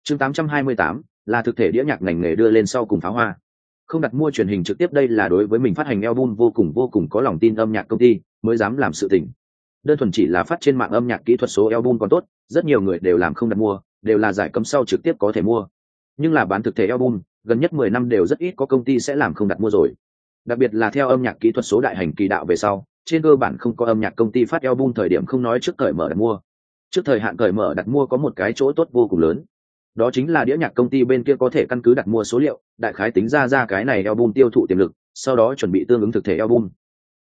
Speaker 1: Chương 828, là thực thể đĩa nhạc ngành nghề đưa lên sau cùng pháo hoa không đặt mua truyền hình trực tiếp đây là đối với mình phát hành album vô cùng vô cùng có lòng tin âm nhạc công ty, mới dám làm sự tình. Đơn thuần chỉ là phát trên mạng âm nhạc kỹ thuật số album còn tốt, rất nhiều người đều làm không đặt mua, đều là giải cấm sau trực tiếp có thể mua. Nhưng là bán thực thể album, gần nhất mười năm đều rất ít có công ty sẽ làm không đặt mua rồi. Đặc biệt là theo âm nhạc kỹ thuật số đại hành kỳ đạo về sau, trên cơ bản không có âm nhạc công ty phát album thời điểm không nói trước cởi mở đặt mua. Trước thời hạn cởi mở đặt mua có một cái chỗ tốt vô cùng lớn đó chính là đĩa nhạc công ty bên kia có thể căn cứ đặt mua số liệu, đại khái tính ra ra cái này album tiêu thụ tiềm lực, sau đó chuẩn bị tương ứng thực thể album.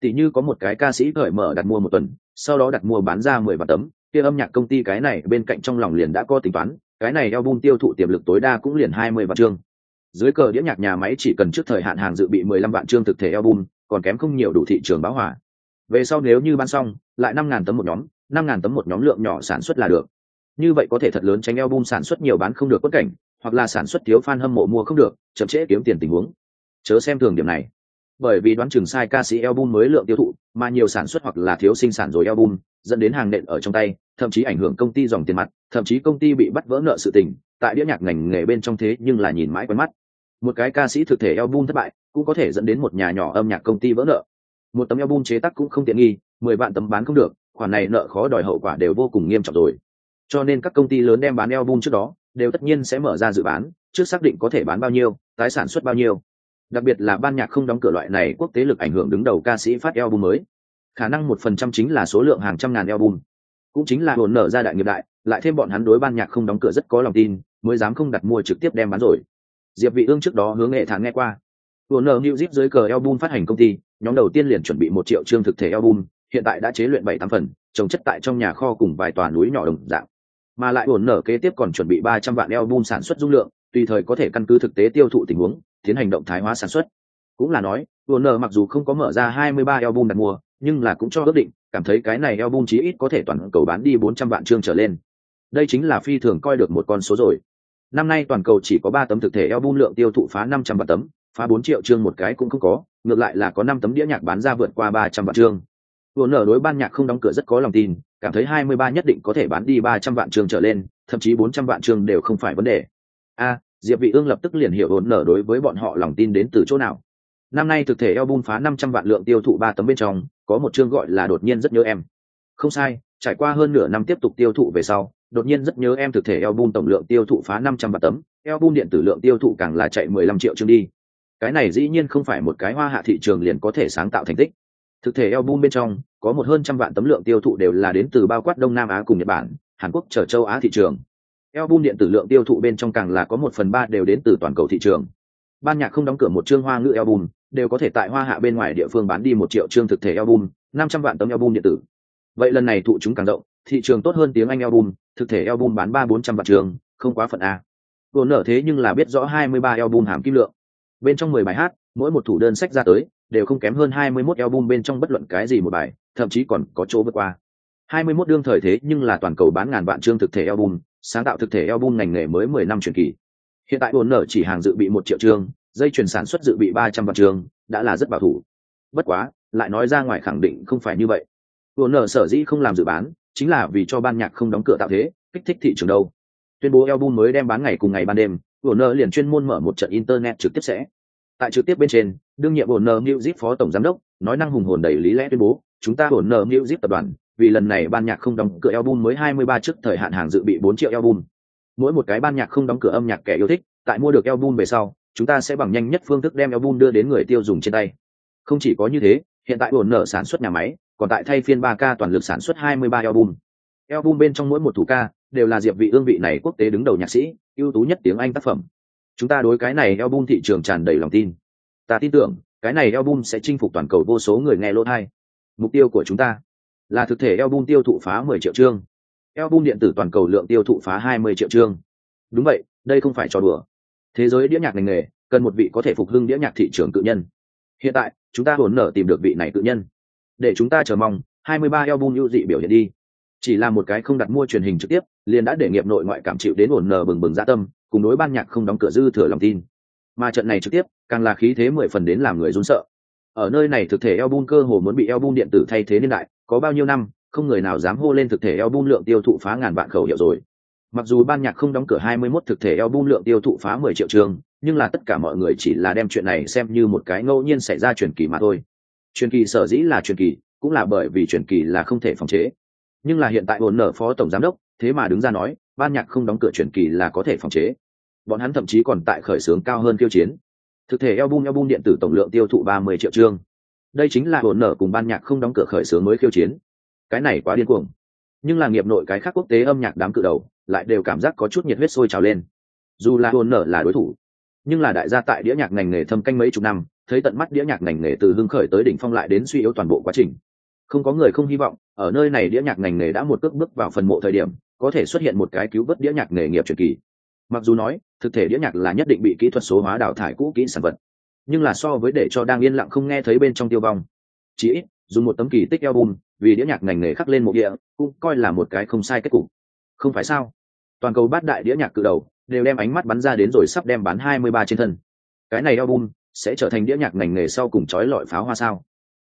Speaker 1: Tỷ như có một cái ca sĩ cởi mở đặt mua một tuần, sau đó đặt mua bán ra mười vạn tấm, kia âm nhạc công ty cái này bên cạnh trong lòng liền đã có tính toán, cái này album tiêu thụ tiềm lực tối đa cũng liền hai mươi vạn chương. Dưới cờ đĩa nhạc nhà máy chỉ cần trước thời hạn hàng dự bị mười lăm vạn chương thực thể album, còn kém không nhiều đủ thị trường báo hỏa về sau nếu như bán xong, lại năm ngàn tấm một nhóm, năm ngàn tấm một nhóm lượng nhỏ sản xuất là được như vậy có thể thật lớn tránh album sản xuất nhiều bán không được quất cảnh, hoặc là sản xuất thiếu fan hâm mộ mua không được, chậm trễ kiếm tiền tình huống. Chớ xem thường điểm này. Bởi vì đoán chừng sai ca sĩ album mới lượng tiêu thụ, mà nhiều sản xuất hoặc là thiếu sinh sản rồi album, dẫn đến hàng nện ở trong tay, thậm chí ảnh hưởng công ty dòng tiền mặt, thậm chí công ty bị bắt vỡ nợ sự tình, tại đĩa nhạc ngành nghề bên trong thế nhưng là nhìn mãi quen mắt. Một cái ca sĩ thực thể album thất bại, cũng có thể dẫn đến một nhà nhỏ âm nhạc công ty vỡ nợ. Một tấm album chế tác cũng không tiện nghi, mười vạn tấm bán không được, khoản này nợ khó đòi hậu quả đều vô cùng nghiêm trọng rồi cho nên các công ty lớn đem bán album trước đó, đều tất nhiên sẽ mở ra dự bán, trước xác định có thể bán bao nhiêu, tái sản xuất bao nhiêu. Đặc biệt là ban nhạc không đóng cửa loại này, quốc tế lực ảnh hưởng đứng đầu ca sĩ phát album mới. Khả năng một phần trăm chính là số lượng hàng trăm ngàn album. Cũng chính là hồn nở ra đại nghiệp đại, lại thêm bọn hắn đối ban nhạc không đóng cửa rất có lòng tin, mới dám không đặt mua trực tiếp đem bán rồi. Diệp vị ương trước đó hướng nghệ thản nghe qua. Hồn nở new zip dưới cờ album phát hành công ty, nhóm đầu tiên liền chuẩn bị một triệu chương thực thể album, hiện tại đã chế luyện bảy tám phần, trồng chất tại trong nhà kho cùng vài tòa núi nhỏ đồng dạng mà lại ổn nở kế tiếp còn chuẩn bị ba trăm vạn album sản xuất dung lượng, tùy thời có thể căn cứ thực tế tiêu thụ tình huống, tiến hành động thái hóa sản xuất. Cũng là nói hồn mặc dù không có mở ra 23 album đặt mua, nhưng là cũng cho ước định, cảm thấy cái này album chí ít có thể toàn cầu bán đi 400 vạn chương trở lên. Đây chính là phi thường coi được một con số rồi. Năm nay toàn cầu chỉ có ba tấm thực thể album lượng tiêu thụ phá 500 vạn tấm, phá 4 triệu chương một cái cũng không có, ngược lại là có năm tấm đĩa nhạc bán ra vượt qua 300 vạn chương. Hồn đối ban nhạc không đóng cửa rất có lòng tin, cảm thấy 23 nhất định có thể bán đi 300 vạn trường trở lên, thậm chí 400 vạn trường đều không phải vấn đề. A, Diệp Vị Ương lập tức liền hiểu hồn nở đối với bọn họ lòng tin đến từ chỗ nào. Năm nay thực thể album phá 500 vạn lượng tiêu thụ ba tấm bên trong, có một chương gọi là đột nhiên rất nhớ em. Không sai, trải qua hơn nửa năm tiếp tục tiêu thụ về sau, đột nhiên rất nhớ em thực thể album tổng lượng tiêu thụ phá 500 vạn tấm, album điện tử lượng tiêu thụ càng là chạy 15 triệu chương đi. Cái này dĩ nhiên không phải một cái hoa hạ thị trường liền có thể sáng tạo thành tích. Thực thể album bên trong, có một hơn trăm vạn tấm lượng tiêu thụ đều là đến từ bao quát Đông Nam Á cùng Nhật Bản, Hàn Quốc trở châu Á thị trường. Album điện tử lượng tiêu thụ bên trong càng là có một phần ba đều đến từ toàn cầu thị trường. Ban nhạc không đóng cửa một chương hoa ngữ album, đều có thể tại hoa hạ bên ngoài địa phương bán đi một triệu chương thực thể album, năm trăm vạn tấm album điện tử. Vậy lần này thụ chúng càng rộng, thị trường tốt hơn tiếng Anh album, thực thể album bán ba bốn trăm vạn trường, không quá phận a. Vốn nở thế nhưng là biết rõ hai mươi ba album hàm kim lượng. Bên trong mười bài hát, mỗi một thủ đơn sách ra tới, đều không kém hơn hai mươi 21 album bên trong bất luận cái gì một bài, thậm chí còn có chỗ vượt qua. hai mươi 21 đương thời thế nhưng là toàn cầu bán ngàn vạn chương thực thể album, sáng tạo thực thể album ngành nghề mới mười năm truyền kỳ. Hiện tại buồn nở chỉ hàng dự bị một triệu chương, dây chuyển sản xuất dự bị ba trăm vạn chương, đã là rất bảo thủ. Bất quá, lại nói ra ngoài khẳng định không phải như vậy. Buồn nở sở dĩ không làm dự bán, chính là vì cho ban nhạc không đóng cửa tạo thế, kích thích thị trường đâu. Tuyên bố album mới đem bán ngày cùng ngày ban đêm, buồn nở liền chuyên môn mở một trận internet trực tiếp sẽ. Tại trực tiếp bên trên, đương nhiệm buồn new zip phó tổng giám đốc, nói năng hùng hồn đầy lý lẽ tuyên bố, chúng ta buồn new zip tập đoàn, vì lần này ban nhạc không đóng cửa album mới 23 trước thời hạn hàng dự bị 4 triệu album. Mỗi một cái ban nhạc không đóng cửa âm nhạc kẻ yêu thích, tại mua được album về sau, chúng ta sẽ bằng nhanh nhất phương thức đem album đưa đến người tiêu dùng trên tay. Không chỉ có như thế, hiện tại ổn nợ sản xuất nhà máy, còn tại thay phiên 3K toàn lực sản xuất 23 album. Album bên trong mỗi một thủ ca đều là diệp vị ương vị này quốc tế đứng đầu nhạc sĩ, ưu tú nhất tiếng Anh tác phẩm. Chúng ta đối cái này album thị trường tràn đầy lòng tin. Ta tin tưởng, cái này album sẽ chinh phục toàn cầu vô số người nghe lỗ thai Mục tiêu của chúng ta là thực thể album tiêu thụ phá 10 triệu chương. Album điện tử toàn cầu lượng tiêu thụ phá 20 triệu chương. Đúng vậy đây không phải trò đùa. Thế giới đĩa nhạc ngành nghề cần một vị có thể phục hưng đĩa nhạc thị trường tự nhân. Hiện tại chúng ta hồn nở tìm được vị này tự nhân. Để chúng ta chờ mong 23 album ưu dị biểu hiện đi. Chỉ là một cái không đặt mua truyền hình trực tiếp liền đã để nghiệp nội ngoại cảm chịu đến hồn nở bừng bừng dạ tâm cùng đối ban nhạc không đóng cửa dư thừa lòng tin. Mà trận này trực tiếp, càng là khí thế mười phần đến làm người run sợ. Ở nơi này thực thể album cơ hồ muốn bị album điện tử thay thế niên đại, có bao nhiêu năm, không người nào dám hô lên thực thể album lượng tiêu thụ phá ngàn vạn khẩu hiệu rồi. Mặc dù ban nhạc không đóng cửa 21 thực thể album lượng tiêu thụ phá 10 triệu trường, nhưng là tất cả mọi người chỉ là đem chuyện này xem như một cái ngẫu nhiên xảy ra truyền kỳ mà thôi. Truyền kỳ sở dĩ là truyền kỳ, cũng là bởi vì truyền kỳ là không thể phòng chế. Nhưng là hiện tại ổn nở phó tổng giám đốc thế mà đứng ra nói, ban nhạc không đóng cửa truyền kỳ là có thể phòng chế. Bọn hắn thậm chí còn tại khởi xướng cao hơn tiêu chiến. Thực thể album album điện tử tổng lượng tiêu thụ 30 triệu chương. Đây chính là hồn nở cùng ban nhạc không đóng cửa khởi xướng mới khiêu chiến. Cái này quá điên cuồng. Nhưng là nghiệp nội cái khác quốc tế âm nhạc đám cự đầu lại đều cảm giác có chút nhiệt huyết sôi trào lên. Dù là hồn nở là đối thủ, nhưng là đại gia tại đĩa nhạc ngành nghề thâm canh mấy chục năm, thấy tận mắt đĩa nhạc ngành nghề từ hưng khởi tới đỉnh phong lại đến suy yếu toàn bộ quá trình. Không có người không hy vọng, ở nơi này đĩa nhạc ngành nghề đã một cước bước vào phần mộ thời điểm có thể xuất hiện một cái cứu vớt đĩa nhạc nghề nghiệp truyền kỳ. Mặc dù nói thực thể đĩa nhạc là nhất định bị kỹ thuật số hóa đào thải cũ kỹ sản vật nhưng là so với để cho đang yên lặng không nghe thấy bên trong tiêu vong. Chỉ ít dùng một tấm kỳ tích album vì đĩa nhạc ngành nghề khắc lên một địa cũng coi là một cái không sai kết cục. Không phải sao? Toàn cầu bát đại đĩa nhạc cự đầu đều đem ánh mắt bắn ra đến rồi sắp đem bán 23 trên thân. Cái này album sẽ trở thành đĩa nhạc ngành nghề sau cùng chói lọi pháo hoa sao?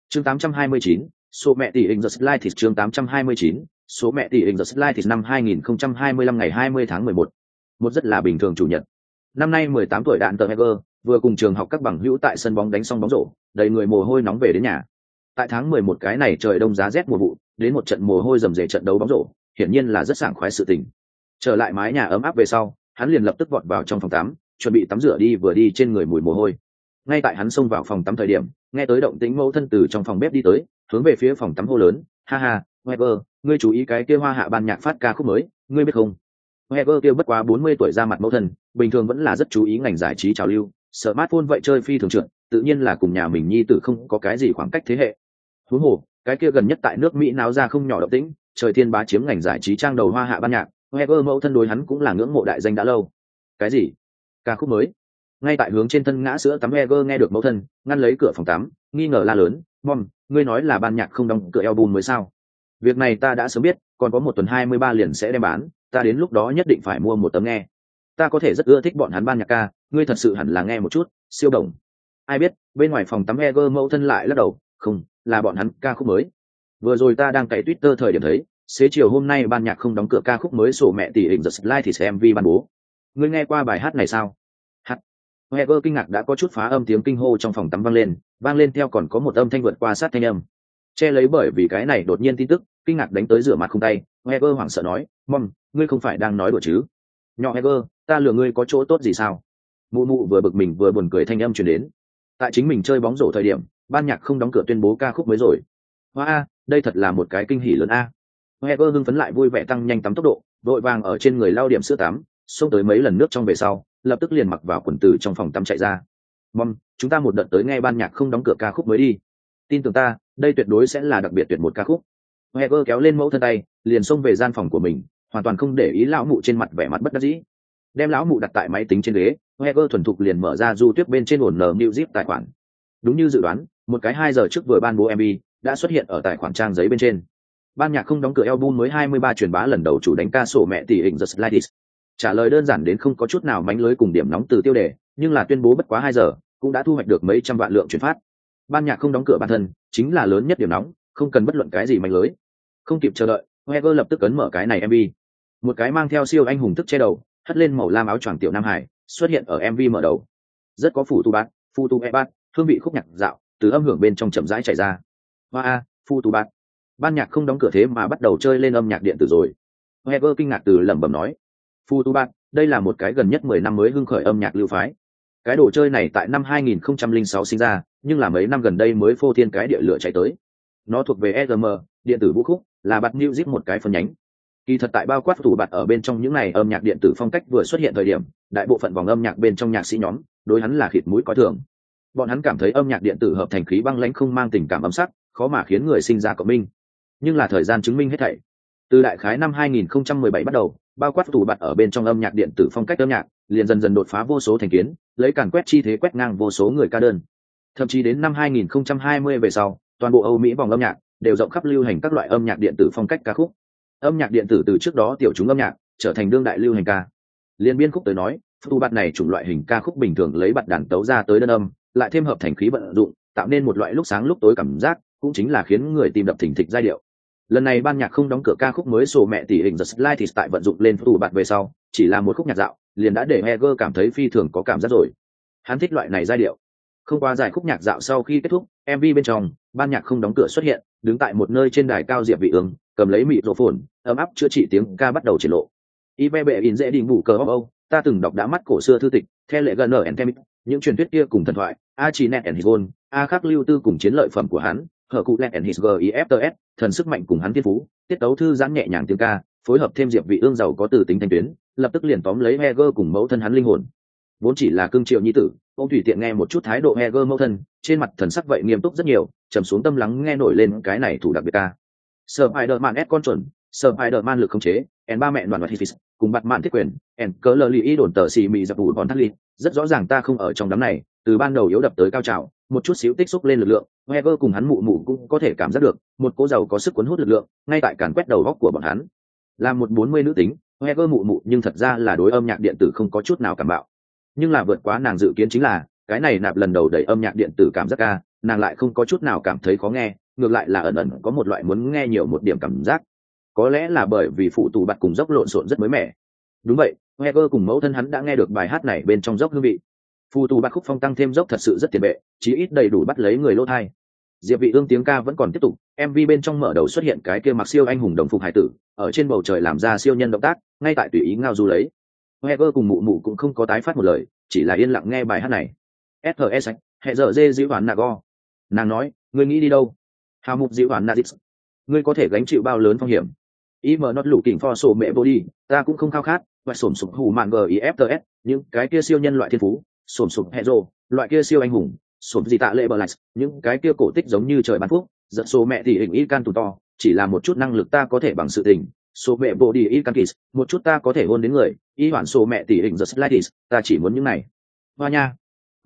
Speaker 1: Chương 829, số mẹ tỷ hình the slide thì chương 829, số mẹ tỷ hình the slide thì năm 2025 ngày 20 tháng 11. một. Rất là bình thường chủ nhật. Năm nay 18 tuổi đạn tờ Heger, vừa cùng trường học các bằng hữu tại sân bóng đánh xong bóng rổ đầy người mồ hôi nóng về đến nhà. Tại tháng mười một cái này trời đông giá rét mùa vụ đến một trận mồ hôi rầm rề trận đấu bóng rổ hiển nhiên là rất sảng khoái sự tình. Trở lại mái nhà ấm áp về sau hắn liền lập tức vọt vào trong phòng tắm chuẩn bị tắm rửa đi vừa đi trên người mùi mồ hôi. Ngay tại hắn xông vào phòng tắm thời điểm nghe tới động tĩnh mẫu thân từ trong phòng bếp đi tới hướng về phía phòng tắm hô lớn ha ha Weber, ngươi chú ý cái kia hoa hạ ban nhạc phát ca khúc mới ngươi biết không? Weber kia bất quá bốn mươi tuổi ra mặt mẫu thân bình thường vẫn là rất chú ý ngành giải trí trào lưu smartphone vậy chơi phi thường trượt tự nhiên là cùng nhà mình nhi tử không có cái gì khoảng cách thế hệ. Thú hồ cái kia gần nhất tại nước mỹ náo ra không nhỏ động tĩnh trời thiên bá chiếm ngành giải trí trang đầu hoa hạ ban nhạc Weber mẫu thân đối hắn cũng là ngưỡng mộ đại danh đã lâu. Cái gì? Ca khúc mới? Ngay tại hướng trên thân ngã sữa tắm Eger nghe được mẫu thân, ngăn lấy cửa phòng tắm, nghi ngờ la lớn, mom, ngươi nói là ban nhạc không đóng cửa album mới sao? Việc này ta đã sớm biết, còn có một tuần hai mươi ba liền sẽ đem bán, ta đến lúc đó nhất định phải mua một tấm nghe. Ta có thể rất ưa thích bọn hắn ban nhạc ca, ngươi thật sự hẳn là nghe một chút, siêu đồng. Ai biết, bên ngoài phòng tắm Eger mẫu thân lại lắc đầu, không, là bọn hắn ca khúc mới. Vừa rồi ta đang cày twitter thời điểm thấy, xế chiều hôm nay ban nhạc không đóng cửa ca khúc mới sổ mẹ tỷ hình giật slide thì xem mv ban bố. Ngươi nghe qua bài hát này sao? Heger kinh ngạc đã có chút phá âm tiếng kinh hô trong phòng tắm vang lên vang lên theo còn có một âm thanh vượt qua sát thanh âm. Che lấy bởi vì cái này đột nhiên tin tức, kinh ngạc đánh tới rửa mặt không tay Heger hoảng sợ nói, mom, ngươi không phải đang nói đùa chứ? Nhỏ Heger ta lừa ngươi có chỗ tốt gì sao? Mụ mụ vừa bực mình vừa buồn cười thanh âm truyền đến. Tại chính mình chơi bóng rổ thời điểm, ban nhạc không đóng cửa tuyên bố ca khúc mới rồi. Hoa a, đây thật là một cái kinh hỉ lớn a. Heger hưng phấn lại vui vẻ tăng nhanh tắm tốc độ vội vàng ở trên người lao điểm sữa tắm, xông tới mấy lần nước trong về sau lập tức liền mặc vào quần tử trong phòng tắm chạy ra. Mom chúng ta một đợt tới nghe ban nhạc không đóng cửa ca khúc mới đi. Tin tưởng ta, đây tuyệt đối sẽ là đặc biệt tuyệt một ca khúc. Heger kéo lên mẫu thân tay, liền xông về gian phòng của mình, hoàn toàn không để ý lão mụ trên mặt vẻ mặt bất đắc dĩ. Đem lão mụ đặt tại máy tính trên ghế Heger thuần thục liền mở ra du tuyết bên trên ổn nở new zip tài khoản. Đúng như dự đoán, một cái hai giờ trước vừa ban bố mv đã xuất hiện ở tài khoản trang giấy bên trên. Ban nhạc không đóng cửa album mới 23 truyền bá lần đầu chủ đánh ca sổ mẹ tỷ hình The Slides. Trả lời đơn giản đến không có chút nào mánh lưới cùng điểm nóng từ tiêu đề, nhưng là tuyên bố bất quá hai giờ, cũng đã thu hoạch được mấy trăm vạn lượng chuyển phát. Ban nhạc không đóng cửa bản thân, chính là lớn nhất điểm nóng, không cần bất luận cái gì mánh lưới. Không kịp chờ đợi, Heger lập tức ấn mở cái này MV. Một cái mang theo siêu anh hùng thức che đầu, hất lên màu lam áo choàng tiểu nam hải, xuất hiện ở MV mở đầu. Rất có phủ tu bát, phu tu e bát, hương vị khúc nhạc dạo, từ âm hưởng bên trong chậm rãi chảy ra. Hoa a, phu tu bát ban nhạc không đóng cửa thế mà bắt đầu chơi lên âm nhạc điện tử rồi heger kinh ngạc từ lẩm bẩm nói phu tu bạc đây là một cái gần nhất mười năm mới hưng khởi âm nhạc lưu phái. Cái đồ chơi này tại năm 2006 sinh ra nhưng là mấy năm gần đây mới phô thiên cái địa lửa chạy tới. Nó thuộc về EGM, điện tử vũ khúc là bạt music một cái phần nhánh. Kỳ thật tại bao quát thủ bạt ở bên trong những này âm nhạc điện tử phong cách vừa xuất hiện thời điểm đại bộ phận vòng âm nhạc bên trong nhạc sĩ nhóm đối hắn là khịt mũi coi thường. Bọn hắn cảm thấy âm nhạc điện tử hợp thành khí băng lãnh không mang tình cảm âm sắc khó mà khiến người sinh ra cộng minh. Nhưng là thời gian chứng minh hết thảy từ đại khái năm 2017 bắt đầu, bao quát tủ bạt ở bên trong âm nhạc điện tử phong cách âm nhạc, liền dần dần đột phá vô số thành kiến, lấy càn quét chi thế quét ngang vô số người ca đơn. Thậm chí đến năm 2020 về sau, toàn bộ âu mỹ vòng âm nhạc đều rộng khắp lưu hành các loại âm nhạc điện tử phong cách ca khúc. Âm nhạc điện tử từ trước đó tiểu chúng âm nhạc trở thành đương đại lưu hành ca. Liên biên khúc tới nói tu bạt này chủng loại hình ca khúc bình thường lấy bạt đàn tấu ra tới đơn âm, lại thêm hợp thành khí vận dụng, tạo nên một loại lúc sáng lúc tối cảm giác, cũng chính là khiến người tìm đập thỉnh thịch giai điệu lần này ban nhạc không đóng cửa ca khúc mới sổ mẹ tỷ hình The Slide thì tại vận dụng lên tủ bạt về sau, chỉ là một khúc nhạc dạo, liền đã để Heger cảm thấy phi thường có cảm giác rồi. Hắn thích loại này giai điệu. Không qua giải khúc nhạc dạo sau khi kết thúc mv bên trong, ban nhạc không đóng cửa xuất hiện, đứng tại một nơi trên đài cao diệp vị ương cầm lấy mịt rổ phồn ấm áp chữa trị tiếng ca bắt đầu triển lộ. Y bệ in dễ đình ngủ cờ âu âu, ta từng đọc đã mắt cổ xưa thư tịch theo lệ gần ở những truyền thuyết kia cùng thần thoại, a chỉ nẹt and his a khắc lưu tư cùng chiến lợi phẩm của hắn hở cụ len his gifts thần sức mạnh cùng hắn thiên phú, tiết tấu thư giãn nhẹ nhàng tiếng ca, phối hợp thêm diệp vị ương giàu có từ tính thanh tuyến, lập tức liền tóm lấy heger cùng mẫu thân hắn linh hồn. Vốn chỉ là cương triệu nhi tử, ông thủy tiện nghe một chút thái độ heger mẫu thân, trên mặt thần sắc vậy nghiêm túc rất nhiều, trầm xuống tâm lắng nghe nổi lên cái này thủ đặc biệt ca. Sờ hai đợt man s con chuẩn sờ hai đợt man lực không chế en ba mẹ đoàn hoạt hifis, cùng bạt mạn thiết quyền en cỡ lờ lì ý đồn tờ xì mì dập bụi bọn thắt ly rất rõ ràng ta không ở trong đám này từ ban đầu yếu đập tới cao trào, một chút xíu tích xúc lên lực lượng Heger cùng hắn mụ mụ cũng có thể cảm giác được, một cô giàu có sức cuốn hút lực lượng, ngay tại càn quét đầu góc của bọn hắn. Là một bốn mươi nữ tính Heger mụ mụ nhưng thật ra là đối âm nhạc điện tử không có chút nào cảm bạo. Nhưng là vượt quá nàng dự kiến chính là, cái này nạp lần đầu đẩy âm nhạc điện tử cảm giác ca, nàng lại không có chút nào cảm thấy khó nghe, ngược lại là ẩn ẩn có một loại muốn nghe nhiều một điểm cảm giác. Có lẽ là bởi vì phụ tù bặt cùng dốc lộn xộn rất mới mẻ. Đúng vậy Heger cùng mẫu thân hắn đã nghe được bài hát này bên trong dốc hương vị phù tù bạc khúc phong tăng thêm dốc thật sự rất tiền bệ chí ít đầy đủ bắt lấy người lỗ thai. Diệp vị ương tiếng ca vẫn còn tiếp tục mv bên trong mở đầu xuất hiện cái kia mặc siêu anh hùng đồng phục hải tử ở trên bầu trời làm ra siêu nhân động tác ngay tại tùy ý ngao du lấy. Heger cùng mụ mụ cũng không có tái phát một lời chỉ là yên lặng nghe bài hát này. SHS hệ giờ dê dịu hoàn nago nàng nói ngươi nghĩ đi đâu? Hào mục dịu hoàn Nazis, ngươi có thể gánh chịu bao lớn phong hiểm. Im nốt lũ kỉnh pho sổ mẹ vô đi ta cũng không khao khát và sổm sụp hủ mạng gifts những cái kia siêu nhân loại thiên phú sổm sụp hẹ rồ, loại kia siêu anh hùng, sổm gì tạ lệ bờ lạch, những cái kia cổ tích giống như trời bán phúc, giận số mẹ thì hình ít can tù to, chỉ là một chút năng lực ta có thể bằng sự tình, số mẹ bộ đi ít can kỳ, một chút ta có thể hôn đến người, y hoàn số mẹ tỷ hình giật slides ta chỉ muốn những này. Hoa nha.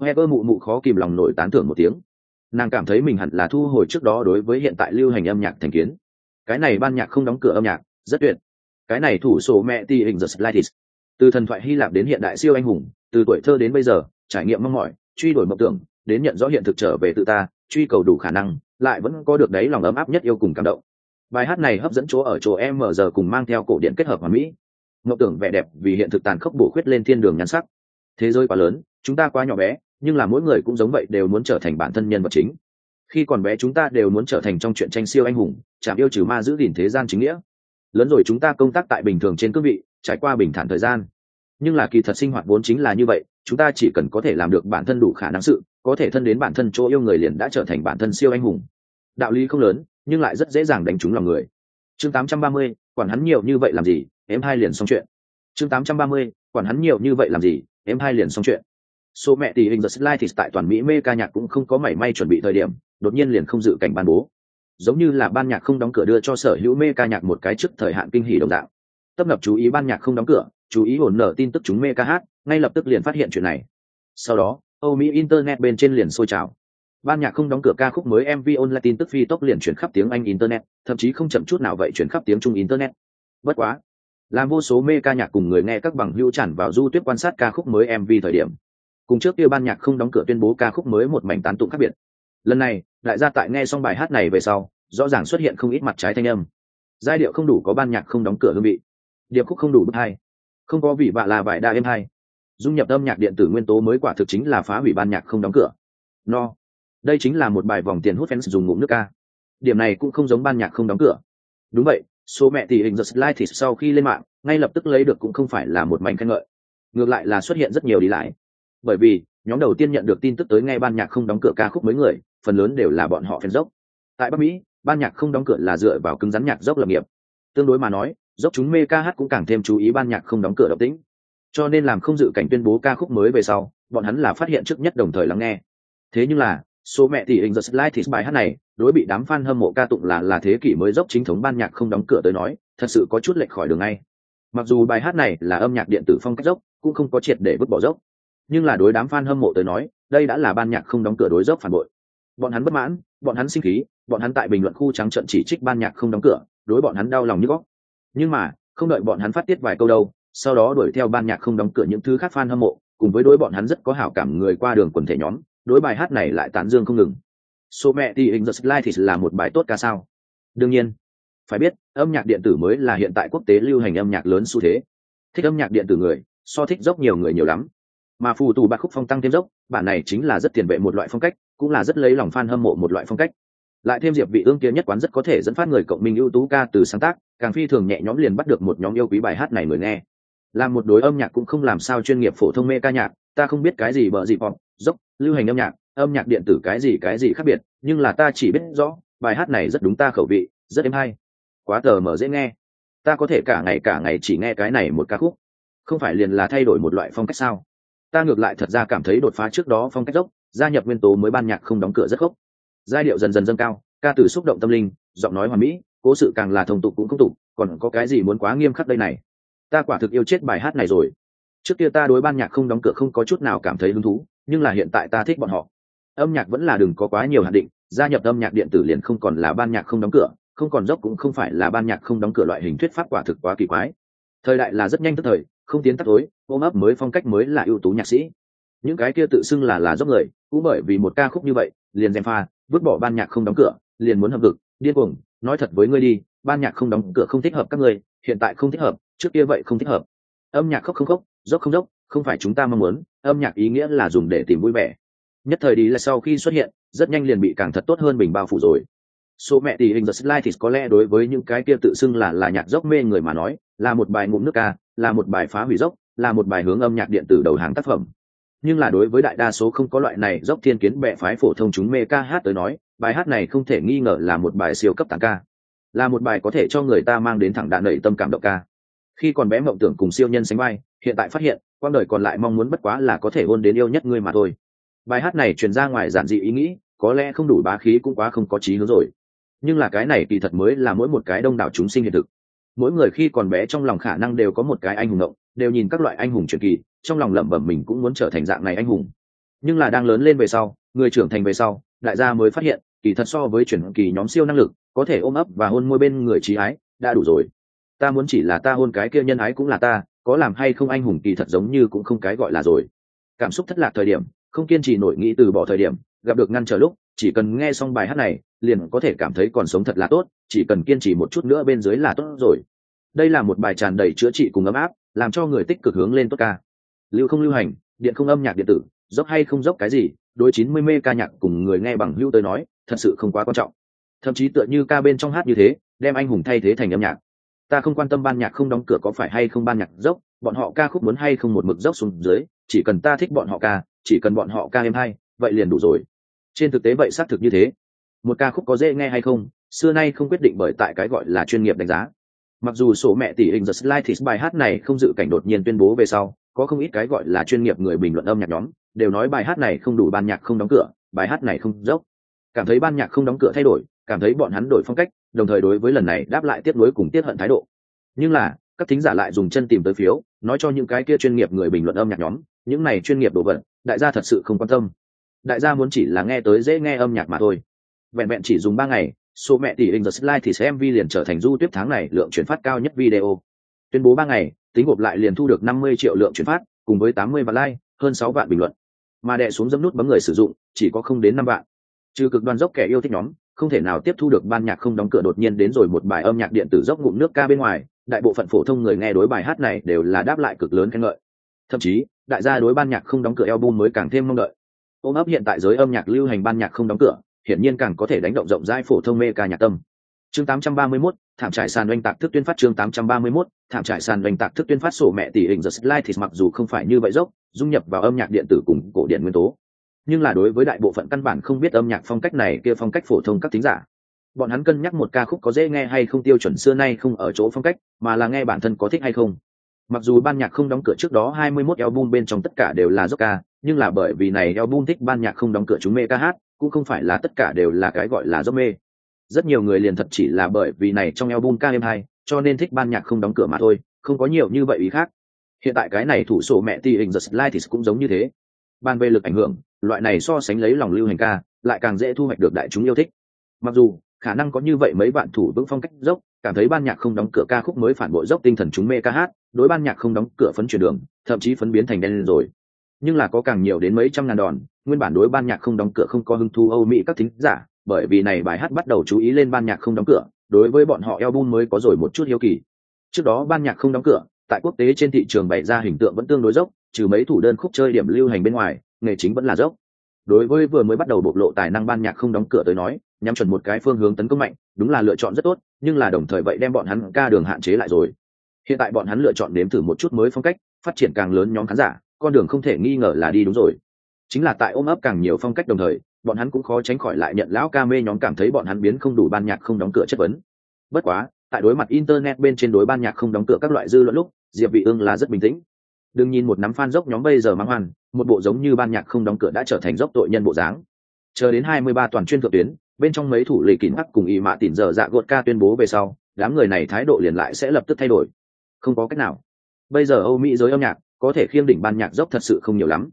Speaker 1: Heber mụ mụ khó kìm lòng nổi tán thưởng một tiếng. Nàng cảm thấy mình hẳn là thu hồi trước đó đối với hiện tại lưu hành âm nhạc thành kiến. Cái này ban nhạc không đóng cửa âm nhạc, rất tuyệt. Cái này thủ sổ mẹ tỷ hình giật slides từ thần thoại hy lạp đến hiện đại siêu anh hùng, từ tuổi thơ đến bây giờ trải nghiệm mong mỏi, truy đuổi mộng tưởng, đến nhận rõ hiện thực trở về tự ta, truy cầu đủ khả năng, lại vẫn có được đấy lòng ấm áp nhất yêu cùng cảm động. Bài hát này hấp dẫn chỗ ở chỗ em mở giờ cùng mang theo cổ điện kết hợp hoàn mỹ. Mộng tưởng vẻ đẹp vì hiện thực tàn khốc bổ khuyết lên thiên đường nhắn sắc. Thế giới quá lớn, chúng ta quá nhỏ bé, nhưng là mỗi người cũng giống vậy đều muốn trở thành bản thân nhân vật chính. Khi còn bé chúng ta đều muốn trở thành trong chuyện tranh siêu anh hùng, chạm yêu trừ ma giữ gìn thế gian chính nghĩa. Lớn rồi chúng ta công tác tại bình thường trên cương vị, trải qua bình thản thời gian. Nhưng là kỳ thật sinh hoạt vốn chính là như vậy chúng ta chỉ cần có thể làm được bản thân đủ khả năng sự có thể thân đến bản thân chỗ yêu người liền đã trở thành bản thân siêu anh hùng. Đạo lý không lớn nhưng lại rất dễ dàng đánh trúng lòng người. Chương 830, quản hắn nhiều như vậy làm gì em hai liền xong chuyện. Chương 830, quản hắn nhiều như vậy làm gì em hai liền xong chuyện. Số mẹ tỷ hình the slide thì tại toàn mỹ mê ca nhạc cũng không có mảy may chuẩn bị thời điểm đột nhiên liền không dự cảnh ban bố. Giống như là ban nhạc không đóng cửa đưa cho sở hữu mê ca nhạc một cái trước thời hạn kinh hỉ đồng dạng. Tấp nập chú ý ban nhạc không đóng cửa chú ý ổn nở tin tức chúng mê ca hát ngay lập tức liền phát hiện chuyện này. Sau đó, âu mỹ internet bên trên liền sôi trào. Ban nhạc không đóng cửa ca khúc mới mv online tin tức phi tốc liền chuyển khắp tiếng anh internet, thậm chí không chậm chút nào vậy chuyển khắp tiếng trung internet. Bất quá, làm vô số mê ca nhạc cùng người nghe các bằng hữu tràn vào du tuyết quan sát ca khúc mới mv thời điểm. Cùng trước kia ban nhạc không đóng cửa tuyên bố ca khúc mới một mảnh tán tụng khác biệt. Lần này, đại gia tại nghe xong bài hát này về sau, rõ ràng xuất hiện không ít mặt trái thanh âm. Giai điệu không đủ có ban nhạc không đóng cửa hương vị. Điệp khúc không đủ bức hai. Không có vị vạ là vải đa êm hai dung nhập âm nhạc điện tử nguyên tố mới quả thực chính là phá hủy ban nhạc không đóng cửa. No. Đây chính là một bài vòng tiền hút fans dùng ngụm nước ca. Điểm này cũng không giống ban nhạc không đóng cửa. Đúng vậy, số mẹ tỷ hình giật slide thì sau khi lên mạng, ngay lập tức lấy được cũng không phải là một mảnh khen ngợi. Ngược lại là xuất hiện rất nhiều đi lại. Bởi vì, nhóm đầu tiên nhận được tin tức tới ngay ban nhạc không đóng cửa ca khúc mấy người, phần lớn đều là bọn họ fan dốc. Tại bắc mỹ, ban nhạc không đóng cửa là dựa vào cứng rắn nhạc dốc lập nghiệp. Tương đối mà nói, dốc chúng mê ca hát cũng càng thêm chú ý ban nhạc không đóng cửa độc tính cho nên làm không dự cảnh tuyên bố ca khúc mới về sau, bọn hắn là phát hiện trước nhất đồng thời lắng nghe. Thế nhưng là, số mẹ tỷ hình the slide thì bài hát này, đối bị đám fan hâm mộ ca tụng là là thế kỷ mới dốc chính thống ban nhạc không đóng cửa tới nói, thật sự có chút lệch khỏi đường ngay. Mặc dù bài hát này là âm nhạc điện tử phong cách dốc, cũng không có triệt để vứt bỏ dốc. Nhưng là đối đám fan hâm mộ tới nói, đây đã là ban nhạc không đóng cửa đối dốc phản bội. Bọn hắn bất mãn, bọn hắn sinh khí, bọn hắn tại bình luận khu trắng trận chỉ trích ban nhạc không đóng cửa, đối bọn hắn đau lòng như góc. Nhưng mà, không đợi bọn hắn phát tiết vài câu đâu sau đó đuổi theo ban nhạc không đóng cửa những thứ khác fan hâm mộ, cùng với đối bọn hắn rất có hảo cảm người qua đường quần thể nhóm, đối bài hát này lại tán dương không ngừng. Số mẹ thì hình the slide thì là một bài tốt ca sao? Đương nhiên, phải biết, âm nhạc điện tử mới là hiện tại quốc tế lưu hành âm nhạc lớn xu thế. Thích âm nhạc điện tử người, so thích dốc nhiều người nhiều lắm. Mà phù tù bạc khúc phong tăng thêm dốc, bản này chính là rất tiền vệ một loại phong cách, cũng là rất lấy lòng fan hâm mộ một loại phong cách. Lại thêm diệp vị ương kia nhất quán rất có thể dẫn phát người cộng minh ưu tú ca từ sáng tác, càng phi thường nhẹ nhõm liền bắt được một nhóm yêu quý bài hát này người nghe làm một đối âm nhạc cũng không làm sao chuyên nghiệp phổ thông mê ca nhạc, ta không biết cái gì bợ gì pop, dốc, lưu hành âm nhạc âm nhạc điện tử cái gì cái gì khác biệt, nhưng là ta chỉ biết rõ, bài hát này rất đúng ta khẩu vị, rất êm hay. Quá tờ mở dễ nghe. Ta có thể cả ngày cả ngày chỉ nghe cái này một ca khúc. Không phải liền là thay đổi một loại phong cách sao? Ta ngược lại thật ra cảm thấy đột phá trước đó phong cách dốc, gia nhập nguyên tố mới ban nhạc không đóng cửa rất khốc giai điệu dần dần dâng cao, ca từ xúc động tâm linh, giọng nói hoàn mỹ, cố sự càng là thông tục cũng không tục, còn có cái gì muốn quá nghiêm khắc đây này? Ta quả thực yêu chết bài hát này rồi. Trước kia ta đối ban nhạc không đóng cửa không có chút nào cảm thấy hứng thú, nhưng là hiện tại ta thích bọn họ. Âm nhạc vẫn là đừng có quá nhiều hạn định, gia nhập âm nhạc điện tử liền không còn là ban nhạc không đóng cửa, không còn dốc cũng không phải là ban nhạc không đóng cửa loại hình thuyết pháp quả thực quá kỳ quái. Thời đại là rất nhanh tức thời, không tiến tắt tối, ôm ấp mới phong cách mới là ưu tú nhạc sĩ. Những cái kia tự xưng là là dốc người, cũng bởi vì một ca khúc như vậy, liền dèm pha, vứt bỏ ban nhạc không đóng cửa, liền muốn hợp lực, điên cuồng, nói thật với ngươi đi, ban nhạc không đóng cửa không thích hợp các ngươi, hiện tại không thích hợp trước kia vậy không thích hợp. Âm nhạc khóc không khóc, dốc không dốc, không phải chúng ta mong muốn, âm nhạc ý nghĩa là dùng để tìm vui vẻ. Nhất thời đi là sau khi xuất hiện, rất nhanh liền bị càng thật tốt hơn bình bao phủ rồi. Số mẹ tỷ hình the slide thì có lẽ đối với những cái kia tự xưng là là nhạc dốc mê người mà nói, là một bài ngụm nước ca, là một bài phá hủy dốc, là một bài hướng âm nhạc điện tử đầu hàng tác phẩm. Nhưng là đối với đại đa số không có loại này dốc thiên kiến bệ phái phổ thông chúng mê ca hát tới nói, bài hát này không thể nghi ngờ là một bài siêu cấp tàng ca. Là một bài có thể cho người ta mang đến thẳng đạn nảy tâm cảm động ca khi còn bé mộng tưởng cùng siêu nhân sánh vai, hiện tại phát hiện quang đời còn lại mong muốn bất quá là có thể hôn đến yêu nhất ngươi mà thôi. Bài hát này truyền ra ngoài giản dị ý nghĩ, có lẽ không đủ bá khí cũng quá không có trí hướng rồi. Nhưng là cái này kỳ thật mới là mỗi một cái đông đảo chúng sinh hiện thực. Mỗi người khi còn bé trong lòng khả năng đều có một cái anh hùng ngộng đều nhìn các loại anh hùng truyền kỳ, trong lòng lẩm bẩm mình cũng muốn trở thành dạng này anh hùng. Nhưng là đang lớn lên về sau, người trưởng thành về sau, đại gia mới phát hiện, kỳ thật so với chuyển kỳ nhóm siêu năng lực, có thể ôm ấp và hôn môi bên người trí ái, đã đủ rồi ta muốn chỉ là ta hôn cái kia nhân ái cũng là ta, có làm hay không anh hùng kỳ thật giống như cũng không cái gọi là rồi. Cảm xúc thất lạc thời điểm, không kiên trì nổi nghĩ từ bỏ thời điểm, gặp được ngăn trở lúc, chỉ cần nghe xong bài hát này, liền có thể cảm thấy còn sống thật là tốt, chỉ cần kiên trì một chút nữa bên dưới là tốt rồi. Đây là một bài tràn đầy chữa trị cùng ấm áp, làm cho người tích cực hướng lên tốt ca. Lưu không lưu hành, điện không âm nhạc điện tử, dốc hay không dốc cái gì, đối chín mươi mê ca nhạc cùng người nghe bằng hữu tới nói, thật sự không quá quan trọng. Thậm chí tựa như ca bên trong hát như thế, đem anh hùng thay thế thành âm nhạc ta không quan tâm ban nhạc không đóng cửa có phải hay không ban nhạc dốc, bọn họ ca khúc muốn hay không một mực dốc xuống dưới, chỉ cần ta thích bọn họ ca, chỉ cần bọn họ ca em hay, vậy liền đủ rồi. Trên thực tế vậy xác thực như thế. Một ca khúc có dễ nghe hay không, xưa nay không quyết định bởi tại cái gọi là chuyên nghiệp đánh giá. Mặc dù sổ mẹ tỷ hình the slide thì bài hát này không dự cảnh đột nhiên tuyên bố về sau, có không ít cái gọi là chuyên nghiệp người bình luận âm nhạc nhóm, đều nói bài hát này không đủ ban nhạc không đóng cửa, bài hát này không dốc. Cảm thấy ban nhạc không đóng cửa thay đổi cảm thấy bọn hắn đổi phong cách, đồng thời đối với lần này đáp lại tiếp nối cùng tiết hận thái độ. Nhưng là, các thính giả lại dùng chân tìm tới phiếu, nói cho những cái kia chuyên nghiệp người bình luận âm nhạc nhóm, những này chuyên nghiệp đồ vật, đại gia thật sự không quan tâm. Đại gia muốn chỉ là nghe tới dễ nghe âm nhạc mà thôi. Vẹn vẹn chỉ dùng ba ngày, số mẹ tỷ in the slide thì sẽ mv liền trở thành du tiếp tháng này lượng chuyển phát cao nhất video. Tuyên bố ba ngày, tính gộp lại liền thu được năm mươi triệu lượng chuyển phát, cùng với tám mươi vạn like, hơn sáu vạn bình luận. Mà đệ xuống dấm nút bấm người sử dụng, chỉ có không đến năm vạn. Trừ cực đoan dốc kẻ yêu thích nhóm không thể nào tiếp thu được ban nhạc không đóng cửa đột nhiên đến rồi một bài âm nhạc điện tử dốc ngụm nước ca bên ngoài đại bộ phận phổ thông người nghe đối bài hát này đều là đáp lại cực lớn khen ngợi. Thậm chí đại gia đối ban nhạc không đóng cửa album mới càng thêm mong đợi. Ôm ấp hiện tại giới âm nhạc lưu hành ban nhạc không đóng cửa hiển nhiên càng có thể đánh động rộng rãi phổ thông mê ca nhạc tâm. Chương 831, thảm trải sàn oanh tạc thức tuyên phát chương 831, thảm trải sàn oanh tạc thức tuyên phát sổ mẹ tỷ hình the slide thì mặc dù không phải như vậy dốc dung nhập vào âm nhạc điện tử cùng cổ điển nguyên tố nhưng là đối với đại bộ phận căn bản không biết âm nhạc phong cách này kia phong cách phổ thông các tính giả. Bọn hắn cân nhắc một ca khúc có dễ nghe hay không tiêu chuẩn xưa nay không ở chỗ phong cách, mà là nghe bản thân có thích hay không. Mặc dù ban nhạc không đóng cửa trước đó 21 album bên trong tất cả đều là dốc ca, nhưng là bởi vì này album thích ban nhạc không đóng cửa chúng mê ca hát, cũng không phải là tất cả đều là cái gọi là dốc mê. Rất nhiều người liền thật chỉ là bởi vì này trong album ca em hay cho nên thích ban nhạc không đóng cửa mà thôi, không có nhiều như vậy ý khác. Hiện tại cái này thủ sổ mẹ ti hình the slide thì cũng giống như thế ban về lực ảnh hưởng, loại này so sánh lấy lòng lưu hành ca, lại càng dễ thu hoạch được đại chúng yêu thích. Mặc dù, khả năng có như vậy mấy bạn thủ vững phong cách dốc, cảm thấy ban nhạc không đóng cửa ca khúc mới phản bội dốc tinh thần chúng mê ca hát, đối ban nhạc không đóng cửa phấn chuyển đường, thậm chí phấn biến thành đen lên rồi. Nhưng là có càng nhiều đến mấy trăm ngàn đòn, nguyên bản đối ban nhạc không đóng cửa không có hứng thu âu mỹ các thính giả, bởi vì này bài hát bắt đầu chú ý lên ban nhạc không đóng cửa, đối với bọn họ album mới có rồi một chút hiếu kỳ. Trước đó ban nhạc không đóng cửa, tại quốc tế trên thị trường bày ra hình tượng vẫn tương đối dốc trừ mấy thủ đơn khúc chơi điểm lưu hành bên ngoài, nghề chính vẫn là dốc. Đối với vừa mới bắt đầu bộc lộ tài năng ban nhạc không đóng cửa tới nói, nhắm chuẩn một cái phương hướng tấn công mạnh, đúng là lựa chọn rất tốt, nhưng là đồng thời vậy đem bọn hắn ca đường hạn chế lại rồi. Hiện tại bọn hắn lựa chọn nếm thử một chút mới phong cách, phát triển càng lớn nhóm khán giả, con đường không thể nghi ngờ là đi đúng rồi. Chính là tại ôm ấp càng nhiều phong cách đồng thời, bọn hắn cũng khó tránh khỏi lại nhận lão ca mê nhóm cảm thấy bọn hắn biến không đủ ban nhạc không đóng cửa chất vấn. Bất quá, tại đối mặt internet bên trên đối ban nhạc không đóng cửa các loại dư luận lúc, diệp vị ương là rất bình tĩnh đừng nhìn một nắm phan dốc nhóm bây giờ mang hoàn, một bộ giống như ban nhạc không đóng cửa đã trở thành dốc tội nhân bộ dáng. Chờ đến 23 toàn chuyên thượng tuyến, bên trong mấy thủ lì kín hắc cùng y mạ tỉn giờ dạ gột ca tuyên bố về sau, đám người này thái độ liền lại sẽ lập tức thay đổi. Không có cách nào. Bây giờ âu mỹ giới âm nhạc có thể khiêng đỉnh ban nhạc dốc thật sự không nhiều lắm.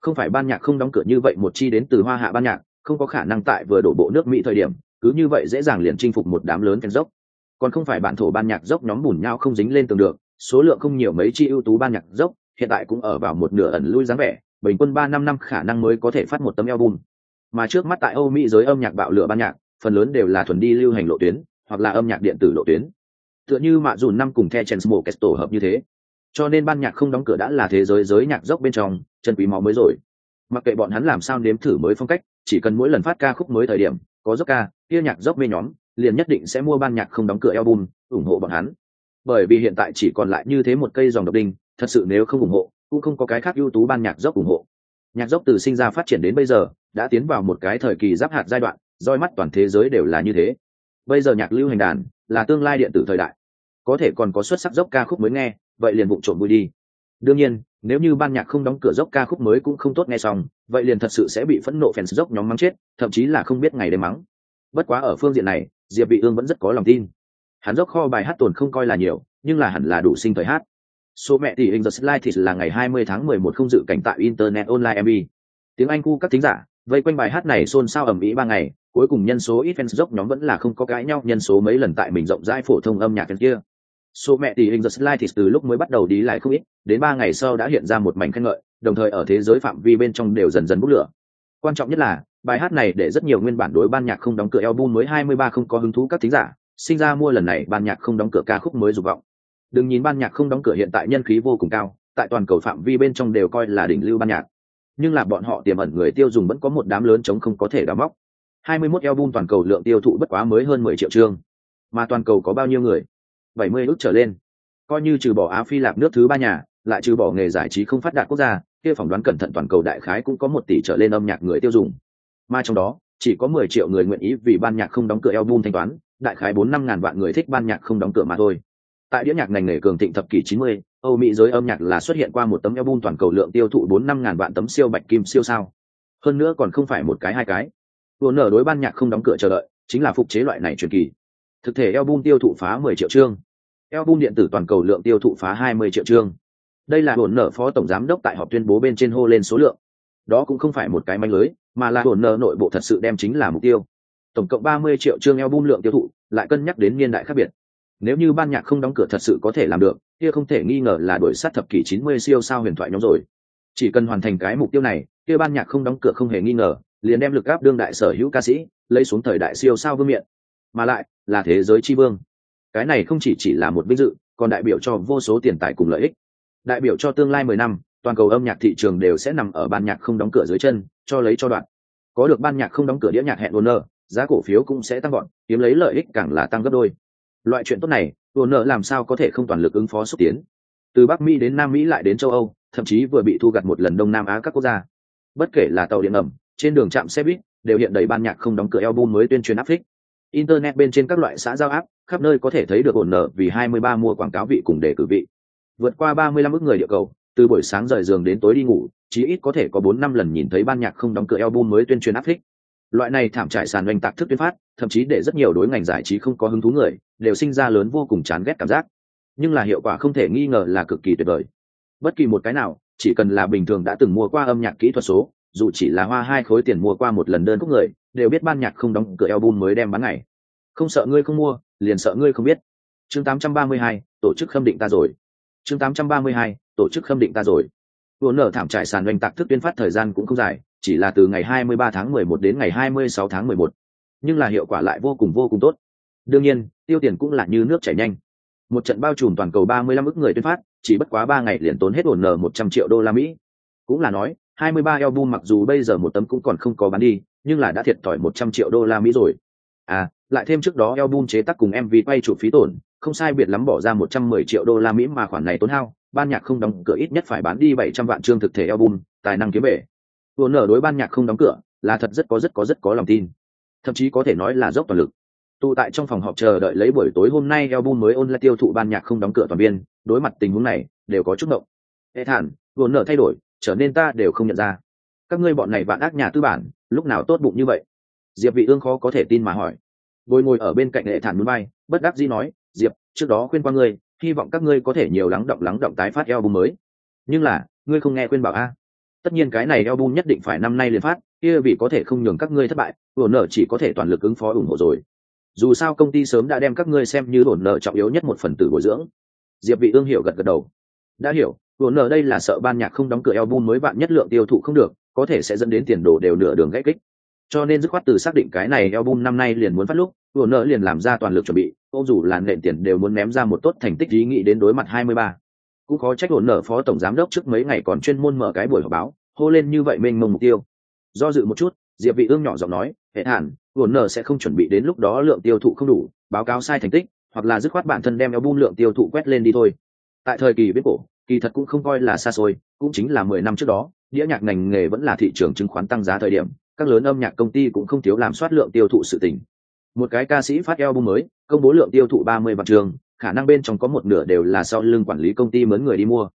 Speaker 1: Không phải ban nhạc không đóng cửa như vậy một chi đến từ hoa hạ ban nhạc, không có khả năng tại vừa đổ bộ nước mỹ thời điểm, cứ như vậy dễ dàng liền chinh phục một đám lớn kèn dốc. Còn không phải bản thổ ban nhạc dốc nhóm bùn nhau không dính lên tường được, số lượng không nhiều mấy chi ưu tú ban nhạc dốc hiện tại cũng ở vào một nửa ẩn lui dáng vẻ, bình quân ba năm năm khả năng mới có thể phát một tấm album. Mà trước mắt tại âu mỹ giới âm nhạc bạo lửa ban nhạc, phần lớn đều là thuần đi lưu hành lộ tuyến, hoặc là âm nhạc điện tử lộ tuyến. Tựa như mạ dùn năm cùng the chen small tổ hợp như thế. Cho nên ban nhạc không đóng cửa đã là thế giới giới nhạc dốc bên trong, chân quý máu mới rồi. Mặc kệ bọn hắn làm sao nếm thử mới phong cách, chỉ cần mỗi lần phát ca khúc mới thời điểm, có dốc ca, kia nhạc dốc mê nhóm, liền nhất định sẽ mua ban nhạc không đóng cửa album, ủng hộ bọn hắn. Bởi vì hiện tại chỉ còn lại như thế một cây dòng độc đinh thật sự nếu không ủng hộ, cũng không có cái khác ưu tú ban nhạc dốc ủng hộ. Nhạc dốc từ sinh ra phát triển đến bây giờ, đã tiến vào một cái thời kỳ giáp hạt giai đoạn, roi mắt toàn thế giới đều là như thế. Bây giờ nhạc lưu hành đàn là tương lai điện tử thời đại. Có thể còn có xuất sắc dốc ca khúc mới nghe, vậy liền vụ trộm vui đi. Đương nhiên, nếu như ban nhạc không đóng cửa dốc ca khúc mới cũng không tốt nghe xong, vậy liền thật sự sẽ bị phẫn nộ fans dốc nhóm mắng chết, thậm chí là không biết ngày đêm mắng. Bất quá ở phương diện này, diệp vị ương vẫn rất có lòng tin. Hắn dốc kho bài hát tồn không coi là nhiều, nhưng là hẳn là đủ sinh thời hát số mẹ tỷ in the slide thì là ngày 20 tháng 11 không dự cảnh tại internet online mv tiếng anh cu các thính giả, vây quanh bài hát này xôn xao ầm ĩ ba ngày, cuối cùng nhân số ít fans dốc nhóm vẫn là không có cãi nhau, nhân số mấy lần tại mình rộng rãi phổ thông âm nhạc kia. Số mẹ tỷ in the slide thì từ lúc mới bắt đầu đi lại không ít, đến ba ngày sau đã hiện ra một mảnh khen ngợi, đồng thời ở thế giới phạm vi bên trong đều dần dần bốc lửa. Quan trọng nhất là, bài hát này để rất nhiều nguyên bản đối ban nhạc không đóng cửa album mới 23 không có hứng thú các thính giả, sinh ra mua lần này ban nhạc không đóng cửa ca khúc mới dục vọng đừng nhìn ban nhạc không đóng cửa hiện tại nhân khí vô cùng cao, tại toàn cầu phạm vi bên trong đều coi là đỉnh lưu ban nhạc. Nhưng là bọn họ tiềm ẩn người tiêu dùng vẫn có một đám lớn chống không có thể đóng móc. 21 album toàn cầu lượng tiêu thụ bất quá mới hơn 10 triệu chương. Mà toàn cầu có bao nhiêu người? 70 ước trở lên. Coi như trừ bỏ á phi lạp nước thứ ba nhà, lại trừ bỏ nghề giải trí không phát đạt quốc gia, kia phỏng đoán cẩn thận toàn cầu đại khái cũng có một tỷ trở lên âm nhạc người tiêu dùng. Mà trong đó, chỉ có 10 triệu người nguyện ý vì ban nhạc không đóng cửa album thanh toán, đại khái bốn năm ngàn vạn người thích ban nhạc không đóng cửa mà thôi tại đĩa nhạc ngành nghề cường thịnh thập kỷ 90, âu mỹ giới âm nhạc là xuất hiện qua một tấm album toàn cầu lượng tiêu thụ bốn năm ngàn vạn tấm siêu bạch kim siêu sao. Hơn nữa còn không phải một cái hai cái. Vừa nở đối ban nhạc không đóng cửa chờ đợi chính là phục chế loại này truyền kỳ. Thực thể album tiêu thụ phá 10 triệu chương. Album điện tử toàn cầu lượng tiêu thụ phá 20 triệu chương. Đây là hồn nở phó tổng giám đốc tại họp tuyên bố bên trên hô lên số lượng. Đó cũng không phải một cái manh lưới mà là hồn nở nội bộ thật sự đem chính là mục tiêu. Tổng cộng 30 triệu chương album lượng tiêu thụ lại cân nhắc đến niên đại khác biệt nếu như ban nhạc không đóng cửa thật sự có thể làm được kia không thể nghi ngờ là đổi sát thập kỷ 90 siêu sao huyền thoại nhóm rồi. Chỉ cần hoàn thành cái mục tiêu này kia ban nhạc không đóng cửa không hề nghi ngờ liền đem lực áp đương đại sở hữu ca sĩ lấy xuống thời đại siêu sao vương miện. Mà lại là thế giới tri vương. Cái này không chỉ chỉ là một vinh dự còn đại biểu cho vô số tiền tài cùng lợi ích. Đại biểu cho tương lai mười năm toàn cầu âm nhạc thị trường đều sẽ nằm ở ban nhạc không đóng cửa dưới chân cho lấy cho đoạn. Có được ban nhạc không đóng cửa đĩa nhạc hẹn owner, giá cổ phiếu cũng sẽ tăng gọn kiếm lấy lợi ích càng là tăng gấp đôi loại chuyện tốt này nợ làm sao có thể không toàn lực ứng phó xúc tiến? Từ bắc mỹ đến nam mỹ lại đến châu âu, thậm chí vừa bị thu gặt một lần đông nam á các quốc gia. Bất kể là tàu điện ngầm, trên đường trạm xe buýt, đều hiện đầy ban nhạc không đóng cửa album mới tuyên truyền áp phích. Internet bên trên các loại xã giao áp khắp nơi có thể thấy được ổn nợ vì 23 mua quảng cáo vị cùng đề cử vị. Vượt qua 35 ức người địa cầu, từ buổi sáng rời giường đến tối đi ngủ, chí ít có thể có bốn năm lần nhìn thấy ban nhạc không đóng cửa album mới tuyên truyền áp phích. Loại này thảm trải sàn oanh tạc thức tuyên phát, thậm chí để rất nhiều đối ngành giải trí không có hứng thú người đều sinh ra lớn vô cùng chán ghét cảm giác. Nhưng là hiệu quả không thể nghi ngờ là cực kỳ tuyệt vời. Bất kỳ một cái nào chỉ cần là bình thường đã từng mua qua âm nhạc kỹ thuật số dù chỉ là hoa hai khối tiền mua qua một lần đơn khúc người đều biết ban nhạc không đóng cửa album mới đem bán ngày. Không sợ ngươi không mua liền sợ ngươi không biết. Chương 832, tổ chức khâm định ta rồi. Chương 832, tổ chức khâm định ta rồi. Vừa nở thảm trải sàn oanh tạc thức tuyên phát thời gian cũng không dài chỉ là từ ngày 23 tháng 11 đến ngày 26 tháng 11. nhưng là hiệu quả lại vô cùng vô cùng tốt đương nhiên, tiêu tiền cũng là như nước chảy nhanh. Một trận bao trùm toàn cầu 35 ức người tuyên phát, chỉ bất quá ba ngày liền tốn hết ổn nở 100 triệu đô la mỹ. Cũng là nói 23 album mặc dù bây giờ một tấm cũng còn không có bán đi, nhưng là đã thiệt thòi 100 triệu đô la mỹ rồi. À lại thêm trước đó album chế tác cùng mv quay chụp phí tổn, không sai biệt lắm bỏ ra 110 triệu đô la mỹ mà khoản này tốn hao, ban nhạc không đóng cửa ít nhất phải bán đi 700 vạn chương thực thể album, tài năng kiếm bể. Ổn nở đối ban nhạc không đóng cửa là thật rất có rất có rất có lòng tin. Thậm chí có thể nói là dốc toàn lực tụ tại trong phòng họp chờ đợi lấy buổi tối hôm nay album mới ôn lại tiêu thụ ban nhạc không đóng cửa toàn biên đối mặt tình huống này, đều có chút động. Hệ thản vốn nở thay đổi, trở nên ta đều không nhận ra. Các ngươi bọn này bạn ác nhà tư bản, lúc nào tốt bụng như vậy? Diệp vị ương khó có thể tin mà hỏi. Bồi ngồi ở bên cạnh hệ thản núi bay, bất đắc dĩ nói, diệp, trước đó khuyên qua ngươi, hy vọng các ngươi có thể nhiều lắng động lắng động tái phát album mới. Nhưng là, ngươi không nghe khuyên bảo a. Tất nhiên cái này album nhất định phải năm nay liền phát, kia vì có thể không nhường các ngươi thất bại, vừa nở chỉ có thể toàn lực ứng phó ủng hộ rồi dù sao công ty sớm đã đem các ngươi xem như ổn nợ trọng yếu nhất một phần tử bồi dưỡng. Diệp vị ương hiểu gật gật đầu. Đã hiểu ổn nợ đây là sợ ban nhạc không đóng cửa album mới bạn nhất lượng tiêu thụ không được, có thể sẽ dẫn đến tiền đồ đều nửa đường gãy kích. Cho nên dứt khoát từ xác định cái này album năm nay liền muốn phát lúc ổn nợ liền làm ra toàn lực chuẩn bị, ông dù là nện tiền đều muốn ném ra một tốt thành tích ý nghĩ đến đối mặt 23 cũng có trách ổn nợ phó tổng giám đốc trước mấy ngày còn chuyên môn mở cái buổi họp báo, hô lên như vậy mênh mông mục tiêu. Do dự một chút diệp vị ương nhỏ giọng nói, hệ hạn buồn nở sẽ không chuẩn bị đến lúc đó lượng tiêu thụ không đủ, báo cáo sai thành tích, hoặc là dứt khoát bản thân đem album lượng tiêu thụ quét lên đi thôi. Tại thời kỳ biết cổ, kỳ thật cũng không coi là xa xôi, cũng chính là mười năm trước đó, đĩa nhạc ngành nghề vẫn là thị trường chứng khoán tăng giá thời điểm, các lớn âm nhạc công ty cũng không thiếu làm soát lượng tiêu thụ sự tình. Một cái ca sĩ phát album mới, công bố lượng tiêu thụ ba mươi vạn trường, khả năng bên trong có một nửa đều là sau lưng quản lý công ty mướn người đi mua.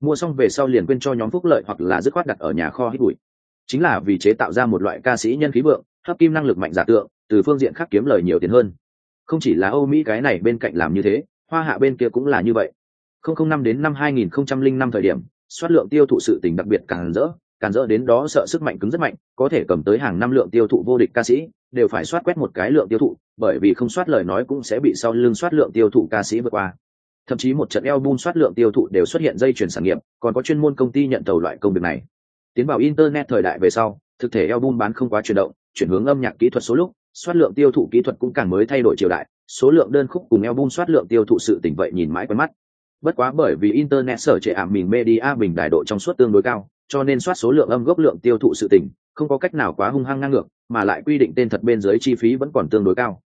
Speaker 1: Mua xong về sau liền quên cho nhóm phúc lợi hoặc là dứt khoát đặt ở nhà kho hít bụi chính là vì chế tạo ra một loại ca sĩ nhân khí vượng, hấp kim năng lực mạnh giả tượng, từ phương diện khác kiếm lời nhiều tiền hơn. Không chỉ là âu mỹ cái này bên cạnh làm như thế, hoa hạ bên kia cũng là như vậy. Không không năm đến năm 2005 thời điểm, soát lượng tiêu thụ sự tình đặc biệt càng rỡ càng rỡ đến đó sợ sức mạnh cứng rất mạnh, có thể cầm tới hàng năm lượng tiêu thụ vô địch ca sĩ, đều phải soát quét một cái lượng tiêu thụ, bởi vì không soát lời nói cũng sẽ bị sau lưng soát lượng tiêu thụ ca sĩ vượt qua. Thậm chí một trận album soát lượng tiêu thụ đều xuất hiện dây chuyển sản nghiệp, còn có chuyên môn công ty nhận tàu loại công việc này tiến vào internet thời đại về sau thực thể album bán không quá chuyển động chuyển hướng âm nhạc kỹ thuật số lúc soát lượng tiêu thụ kỹ thuật cũng càng mới thay đổi triều đại số lượng đơn khúc cùng album soát lượng tiêu thụ sự tỉnh vậy nhìn mãi quen mắt. Bất quá bởi vì internet sở trệ ảm mình media bình đại độ trong suốt tương đối cao cho nên soát số lượng âm gốc lượng tiêu thụ sự tỉnh không có cách nào quá hung hăng ngang ngược mà lại quy định tên thật bên dưới chi phí vẫn còn tương đối cao.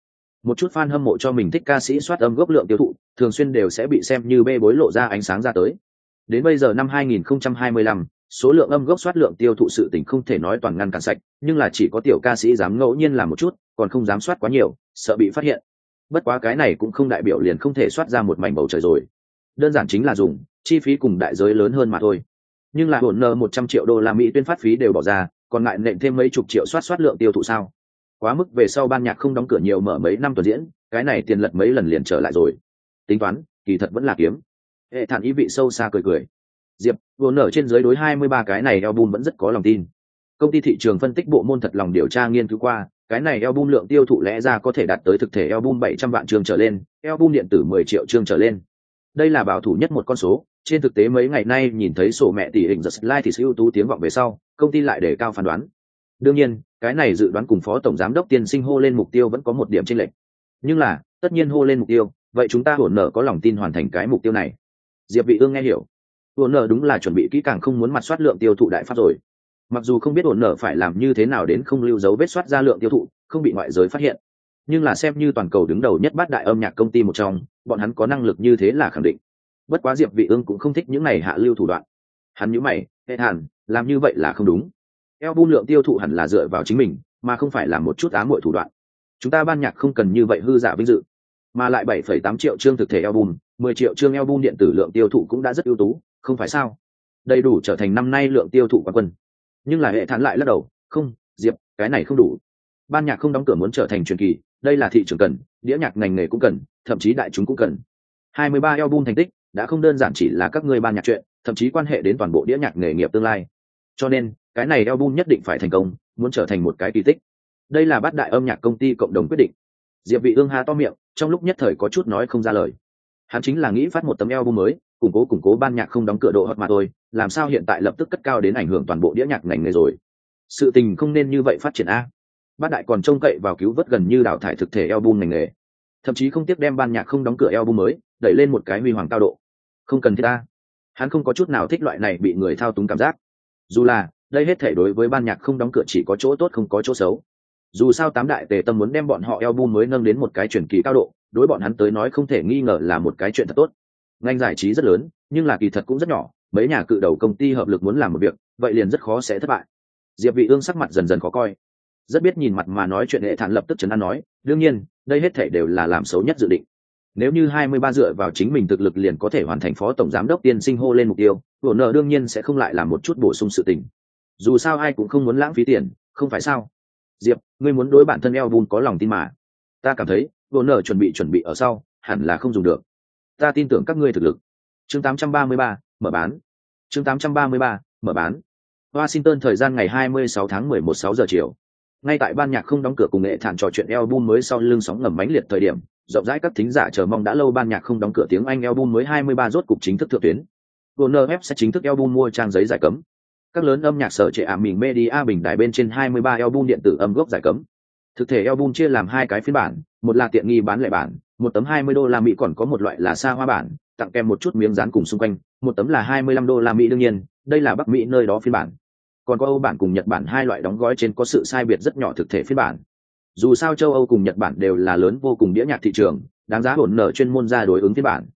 Speaker 1: Một chút fan hâm mộ cho mình thích ca sĩ soát âm gốc lượng tiêu thụ thường xuyên đều sẽ bị xem như bê bối lộ ra ánh sáng ra tới. Đến bây giờ năm 2025, số lượng âm gốc soát lượng tiêu thụ sự tình không thể nói toàn ngăn cản sạch, nhưng là chỉ có tiểu ca sĩ dám ngẫu nhiên làm một chút, còn không dám soát quá nhiều, sợ bị phát hiện. Bất quá cái này cũng không đại biểu liền không thể soát ra một mảnh bầu trời rồi. Đơn giản chính là dùng, chi phí cùng đại giới lớn hơn mà thôi. Nhưng là hồn nợ một trăm triệu đô la mỹ tuyên phát phí đều bỏ ra, còn ngại nện thêm mấy chục triệu soát soát lượng tiêu thụ sao? Quá mức về sau ban nhạc không đóng cửa nhiều mở mấy năm tuần diễn, cái này tiền lật mấy lần liền trở lại rồi. Tính toán, kỳ thật vẫn là kiếm. Hệ thản ý vị sâu xa cười cười diệp vô nở trên dưới đối hai mươi ba cái này album vẫn rất có lòng tin. Công ty thị trường phân tích bộ môn thật lòng điều tra nghiên cứu qua, cái này album lượng tiêu thụ lẽ ra có thể đạt tới thực thể album bảy trăm vạn trường trở lên, album điện tử mười triệu trường trở lên. Đây là bảo thủ nhất một con số, trên thực tế mấy ngày nay nhìn thấy sổ mẹ tỷ hình giật lai thì siêu tú tiếng vọng về sau, công ty lại để cao phán đoán. Đương nhiên, cái này dự đoán cùng phó tổng giám đốc tiên sinh hô lên mục tiêu vẫn có một điểm chênh lệch. Nhưng là, tất nhiên hô lên mục tiêu, vậy chúng ta hổn nợ có lòng tin hoàn thành cái mục tiêu này. Diệp vị ương nghe hiểu ổn nợ đúng là chuẩn bị kỹ càng không muốn mặt soát lượng tiêu thụ đại pháp rồi. Mặc dù không biết ổn nợ phải làm như thế nào đến không lưu dấu vết soát ra lượng tiêu thụ không bị ngoại giới phát hiện. Nhưng là xem như toàn cầu đứng đầu nhất bát đại âm nhạc công ty một trong bọn hắn có năng lực như thế là khẳng định. Bất quá diệp vị ương cũng không thích những này hạ lưu thủ đoạn. Hắn nhíu mày hệ hàn làm như vậy là không đúng. Eo bu lượng tiêu thụ hẳn là dựa vào chính mình mà không phải là một chút ám muội thủ đoạn. Chúng ta ban nhạc không cần như vậy hư giả vinh dự. Mà lại 7,8 triệu chương thực thể album 10 triệu chương album điện tử lượng tiêu thụ cũng đã rất ưu tú không phải sao? Đầy đủ trở thành năm nay lượng tiêu thụ quán quân. Nhưng là hệ thán lại lắc đầu, không, diệp, cái này không đủ. Ban nhạc không đóng cửa muốn trở thành truyền kỳ, đây là thị trường cần, đĩa nhạc ngành nghề cũng cần, thậm chí đại chúng cũng cần. 23 album thành tích đã không đơn giản chỉ là các người ban nhạc chuyện, thậm chí quan hệ đến toàn bộ đĩa nhạc nghề nghiệp tương lai. Cho nên, cái này album nhất định phải thành công, muốn trở thành một cái kỳ tích. Đây là bát đại âm nhạc công ty cộng đồng quyết định. Diệp vị ương ha to miệng, trong lúc nhất thời có chút nói không ra lời. Hắn chính là nghĩ phát một tấm album mới củng cố củng cố ban nhạc không đóng cửa độ hot mà thôi, làm sao hiện tại lập tức cất cao đến ảnh hưởng toàn bộ đĩa nhạc ngành nghề rồi? Sự tình không nên như vậy phát triển a. Bát đại còn trông cậy vào cứu vớt gần như đào thải thực thể album ngành nghề. Thậm chí không tiếc đem ban nhạc không đóng cửa album mới, đẩy lên một cái huy hoàng cao độ. Không cần thiết ta hắn không có chút nào thích loại này bị người thao túng cảm giác. Dù là, đây hết thể đối với ban nhạc không đóng cửa chỉ có chỗ tốt không có chỗ xấu. Dù sao tám đại tề tâm muốn đem bọn họ album mới nâng đến một cái chuyển kỳ cao độ, đối bọn hắn tới nói không thể nghi ngờ là một cái chuyện thật tốt ngành giải trí rất lớn, nhưng là kỳ thật cũng rất nhỏ, mấy nhà cự đầu công ty hợp lực muốn làm một việc, vậy liền rất khó sẽ thất bại. Diệp vị ương sắc mặt dần dần khó coi. Rất biết nhìn mặt mà nói chuyện hệ thản lập tức chấn an nói, đương nhiên, đây hết thể đều là làm xấu nhất dự định. Nếu như 23 dựa vào chính mình thực lực liền có thể hoàn thành phó tổng giám đốc tiên sinh hô lên mục tiêu của nợ đương nhiên sẽ không lại làm một chút bổ sung sự tình. Dù sao ai cũng không muốn lãng phí tiền, không phải sao? Diệp, ngươi muốn đối bản thân eo có lòng tin mà. Ta cảm thấy vô nợ chuẩn bị chuẩn bị ở sau, hẳn là không dùng được ta tin tưởng các ngươi thực lực. Chương 833, mở bán. Chương 833, mở bán. Washington thời gian ngày 26 tháng 11 6 giờ chiều. Ngay tại ban nhạc không đóng cửa cùng nghệ thản trò chuyện album mới sau lưng sóng ngầm mãnh liệt thời điểm rộng rãi các thính giả chờ mong đã lâu ban nhạc không đóng cửa tiếng anh album mới 23 rốt cục chính thức thượng tuyến. Warner Web sẽ chính thức album mua trang giấy giải cấm. Các lớn âm nhạc sở trệ ảm mình media bình đại bên trên 23 album điện tử âm gốc giải cấm. Thực thể album chia làm hai cái phiên bản một là tiện nghi bán lẻ bản một tấm 20 đô la mỹ còn có một loại là xa hoa bản, tặng kèm một chút miếng dán cùng xung quanh. Một tấm là 25 đô la mỹ đương nhiên, đây là bắc mỹ nơi đó phiên bản. Còn có âu bản cùng nhật bản hai loại đóng gói trên có sự sai biệt rất nhỏ thực thể phiên bản. Dù sao châu âu cùng nhật bản đều là lớn vô cùng đĩa nhạc thị trường, đáng giá hồn nở chuyên môn ra đối ứng phiên bản.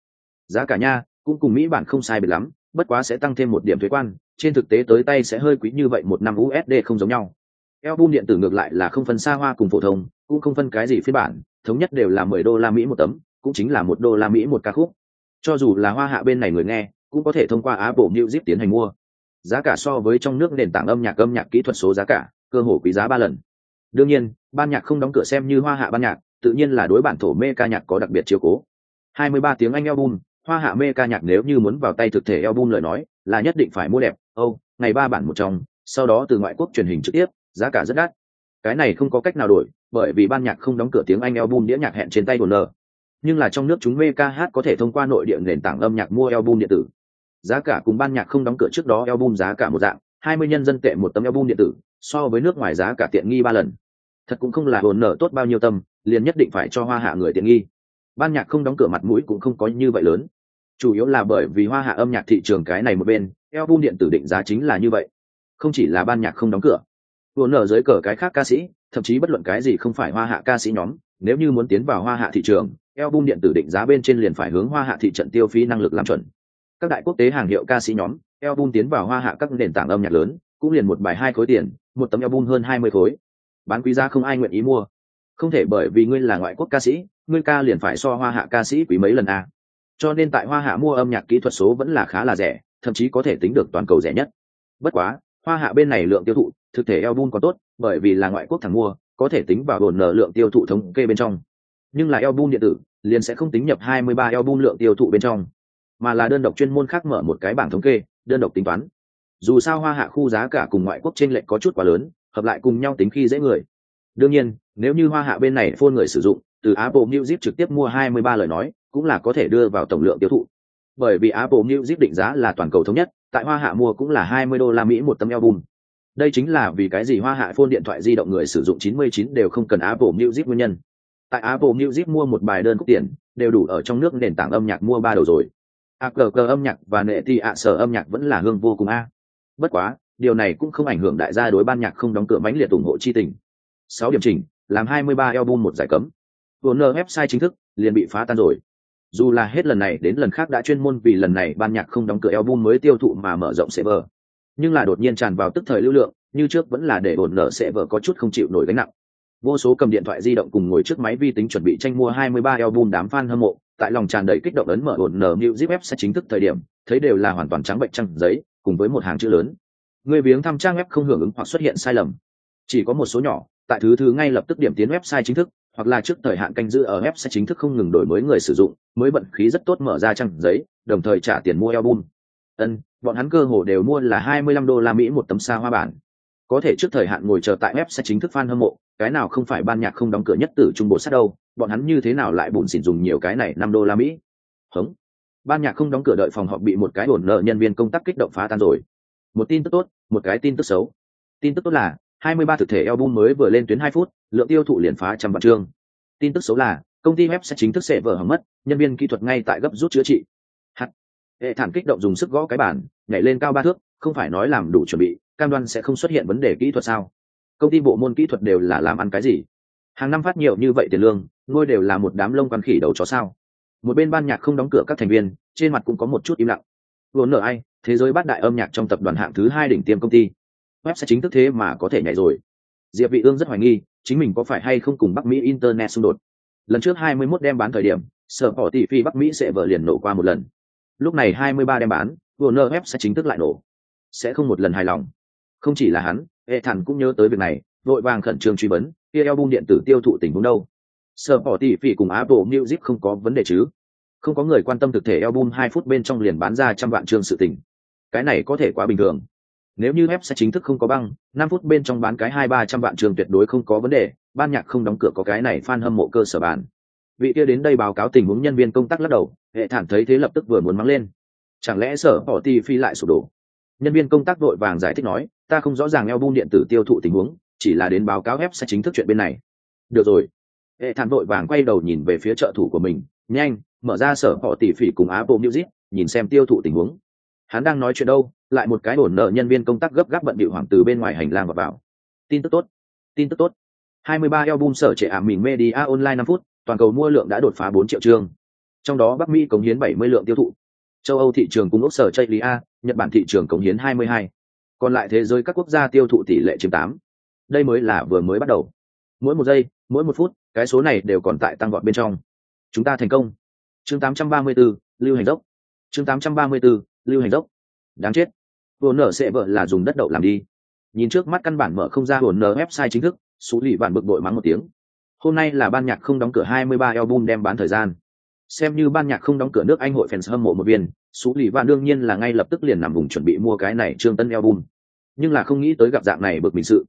Speaker 1: Giá cả nha, cũng cùng mỹ bản không sai biệt lắm, bất quá sẽ tăng thêm một điểm thuế quan, trên thực tế tới tay sẽ hơi quý như vậy một năm usd không giống nhau. Album điện tử ngược lại là không phân xa hoa cùng phổ thông, cũng không phân cái gì phiên bản thống nhất đều là mười đô la mỹ một tấm, cũng chính là một đô la mỹ một ca khúc. Cho dù là hoa hạ bên này người nghe, cũng có thể thông qua apple music tiến hành mua. Giá cả so với trong nước nền tảng âm nhạc âm nhạc kỹ thuật số giá cả, cơ hồ quý giá ba lần. Đương nhiên, ban nhạc không đóng cửa xem như hoa hạ ban nhạc, tự nhiên là đối bản thổ mê ca nhạc có đặc biệt chiếu cố. 23 tiếng anh album, hoa hạ mê ca nhạc nếu như muốn vào tay thực thể album lời nói, là nhất định phải mua đẹp. Âu, ngày ba bản một trong, sau đó từ ngoại quốc truyền hình trực tiếp, giá cả rất đắt. Cái này không có cách nào đổi bởi vì ban nhạc không đóng cửa tiếng anh album đĩa nhạc hẹn trên tay nở nhưng là trong nước chúng mê ca hát có thể thông qua nội địa nền tảng âm nhạc mua album điện tử. Giá cả cùng ban nhạc không đóng cửa trước đó album giá cả một dạng, hai mươi nhân dân tệ một tấm album điện tử, so với nước ngoài giá cả tiện nghi ba lần. Thật cũng không là hồn nở tốt bao nhiêu tâm, liền nhất định phải cho hoa hạ người tiện nghi. Ban nhạc không đóng cửa mặt mũi cũng không có như vậy lớn. Chủ yếu là bởi vì hoa hạ âm nhạc thị trường cái này một bên, album điện tử định giá chính là như vậy. Không chỉ là ban nhạc không đóng cửa hồn nở dưới cờ cái khác ca sĩ, thậm chí bất luận cái gì không phải hoa hạ ca sĩ nhóm, nếu như muốn tiến vào hoa hạ thị trường, album điện tử định giá bên trên liền phải hướng hoa hạ thị trận tiêu phí năng lực làm chuẩn. Các đại quốc tế hàng hiệu ca sĩ nhóm, album tiến vào hoa hạ các nền tảng âm nhạc lớn, cũng liền một bài hai khối tiền, một tấm album hơn hai mươi khối. Bán quý giá không ai nguyện ý mua. Không thể bởi vì ngươi là ngoại quốc ca sĩ, ngươi ca liền phải so hoa hạ ca sĩ quý mấy lần a cho nên tại hoa hạ mua âm nhạc kỹ thuật số vẫn là khá là rẻ, thậm chí có thể tính được toàn cầu rẻ nhất. Bất quá, hoa hạ bên này lượng tiêu thụ thực thể album còn tốt, bởi vì là ngoại quốc thằng mua, có thể tính vào đồn nợ lượng tiêu thụ thống kê bên trong. Nhưng là album điện tử, liền sẽ không tính nhập 23 album lượng tiêu thụ bên trong, mà là đơn độc chuyên môn khác mở một cái bảng thống kê, đơn độc tính toán. Dù sao hoa hạ khu giá cả cùng ngoại quốc trên lệch có chút quá lớn, hợp lại cùng nhau tính khi dễ người. Đương nhiên, nếu như hoa hạ bên này phone người sử dụng, từ apple music trực tiếp mua 23 lời nói, cũng là có thể đưa vào tổng lượng tiêu thụ. Bởi vì apple music định giá là toàn cầu thống nhất, tại hoa hạ mua cũng là 20 đô la mỹ một tấm album đây chính là vì cái gì hoa hạ phone điện thoại di động người sử dụng 99 đều không cần apple music nguyên nhân tại apple music mua một bài đơn cúc tiền đều đủ ở trong nước nền tảng âm nhạc mua ba đầu rồi AQQ âm nhạc và nệ ti ạ sở âm nhạc vẫn là hương vô cùng a. Bất quá, điều này cũng không ảnh hưởng đại gia đối ban nhạc không đóng cửa mãnh liệt ủng hộ chi tình. Sáu điểm chỉnh, làm 23 album một giải cấm. Warner website chính thức liền bị phá tan rồi. Dù là hết lần này đến lần khác đã chuyên môn vì lần này ban nhạc không đóng cửa album mới tiêu thụ mà mở rộng server, nhưng là đột nhiên tràn vào tức thời lưu lượng, như trước vẫn là để ổn nở sẽ vợ có chút không chịu nổi gánh nặng. Vô số cầm điện thoại di động cùng ngồi trước máy vi tính chuẩn bị tranh mua 23 album đám fan hâm mộ, tại lòng tràn đầy kích động ấn mở ổn nở new web sẽ chính thức thời điểm thấy đều là hoàn toàn trắng bệnh trăng giấy cùng với một hàng chữ lớn. Người viếng thăm trang web không hưởng ứng hoặc xuất hiện sai lầm. Chỉ có một số nhỏ tại thứ thứ ngay lập tức điểm tiến website chính thức hoặc là trước thời hạn canh giữ ở web sẽ chính thức không ngừng đổi mới người sử dụng mới bận khí rất tốt mở ra trang giấy đồng thời trả tiền mua album ân, bọn hắn cơ hồ đều mua là 25 đô la mỹ một tấm xa hoa bản. Có thể trước thời hạn ngồi chờ tại web sẽ chính thức fan hâm mộ, cái nào không phải ban nhạc không đóng cửa nhất tử trung bộ sát đâu, bọn hắn như thế nào lại bùn xỉn dùng nhiều cái này năm đô la mỹ? Hống. Ban nhạc không đóng cửa đợi phòng họp bị một cái ổn nợ nhân viên công tác kích động phá tan rồi. Một tin tức tốt, một cái tin tức xấu. Tin tức tốt là 23 thực thể album mới vừa lên tuyến 2 phút, lượng tiêu thụ liền phá trăm vạn chương. Tin tức xấu là, công ty web sẽ chính thức sẽ vỡ hỏng mất, nhân viên kỹ thuật ngay tại gấp rút chữa trị hệ thản kích động dùng sức gõ cái bản nhảy lên cao ba thước, không phải nói làm đủ chuẩn bị, cam đoan sẽ không xuất hiện vấn đề kỹ thuật sao? Công ty bộ môn kỹ thuật đều là làm ăn cái gì? Hàng năm phát nhiều như vậy tiền lương ngôi đều là một đám lông quan khỉ đầu chó sao? Một bên ban nhạc không đóng cửa các thành viên, trên mặt cũng có một chút im lặng. Vốn nợ ai, thế giới bát đại âm nhạc trong tập đoàn hạng thứ hai đỉnh tiêm công ty. Web sẽ chính thức thế mà có thể nhảy rồi. Diệp vị ương rất hoài nghi, chính mình có phải hay không cùng bắc mỹ internet xung đột? Lần trước 21 đem bán thời điểm, sở bỏ tỷ phi bắc mỹ sẽ vỡ liền nổ qua một lần lúc này 23 đem bán, Warner web sẽ chính thức lại nổ. Sẽ không một lần hài lòng. Không chỉ là hắn, hệ thản cũng nhớ tới việc này, vội vàng khẩn trương truy vấn, kia album điện tử tiêu thụ tình huống đâu. Sở bỏ tỷ phỉ cùng apple music không có vấn đề chứ. Không có người quan tâm thực thể album hai phút bên trong liền bán ra trăm vạn chương sự tình. Cái này có thể quá bình thường. Nếu như web sẽ chính thức không có băng, năm phút bên trong bán cái hai ba trăm vạn trường tuyệt đối không có vấn đề, ban nhạc không đóng cửa có cái này fan hâm mộ cơ sở bàn vị kia đến đây báo cáo tình huống nhân viên công tác lắc đầu, hệ thản thấy thế lập tức vừa muốn mắng lên. Chẳng lẽ sở bỏ ti phi lại sụp đổ? Nhân viên công tác đội vàng giải thích nói, ta không rõ ràng album điện tử tiêu thụ tình huống, chỉ là đến báo cáo ép sẽ chính thức chuyện bên này. Được rồi. Hệ thản đội vàng quay đầu nhìn về phía trợ thủ của mình, nhanh, mở ra sở họ tỷ phỉ cùng apple music, nhìn xem tiêu thụ tình huống. Hắn đang nói chuyện đâu, lại một cái ổn nợ nhân viên công tác gấp gáp bận bịu hoàng từ bên ngoài hành lang vào vào tin tức tốt. Tin tức tốt. 23 album sở trẻ ảm mình media online 5 phút toàn cầu mua lượng đã đột phá 4 triệu trường, trong đó bắc mỹ cống hiến 70 lượng tiêu thụ. Châu âu thị trường cũng ốc sở chây lia nhật bản thị trường cống hiến 22. còn lại thế giới các quốc gia tiêu thụ tỷ lệ chiếm 8. đây mới là vừa mới bắt đầu. Mỗi một giây mỗi một phút cái số này đều còn tại tăng vọt bên trong. Chúng ta thành công. Chương 834, lưu hành dốc. Chương 834, lưu hành dốc. Đáng chết. Hồn nở sẽ vợ là dùng đất đậu làm đi. Nhìn trước mắt căn bản mở không ra hồn nở website chính thức số lì bản bực bội mắng một tiếng hôm nay là ban nhạc không đóng cửa 23 album đem bán thời gian. Xem như ban nhạc không đóng cửa nước anh hội fans hâm mộ một viên, sú lì vạn đương nhiên là ngay lập tức liền nằm vùng chuẩn bị mua cái này trương tân album. Nhưng là không nghĩ tới gặp dạng này bực mình sự.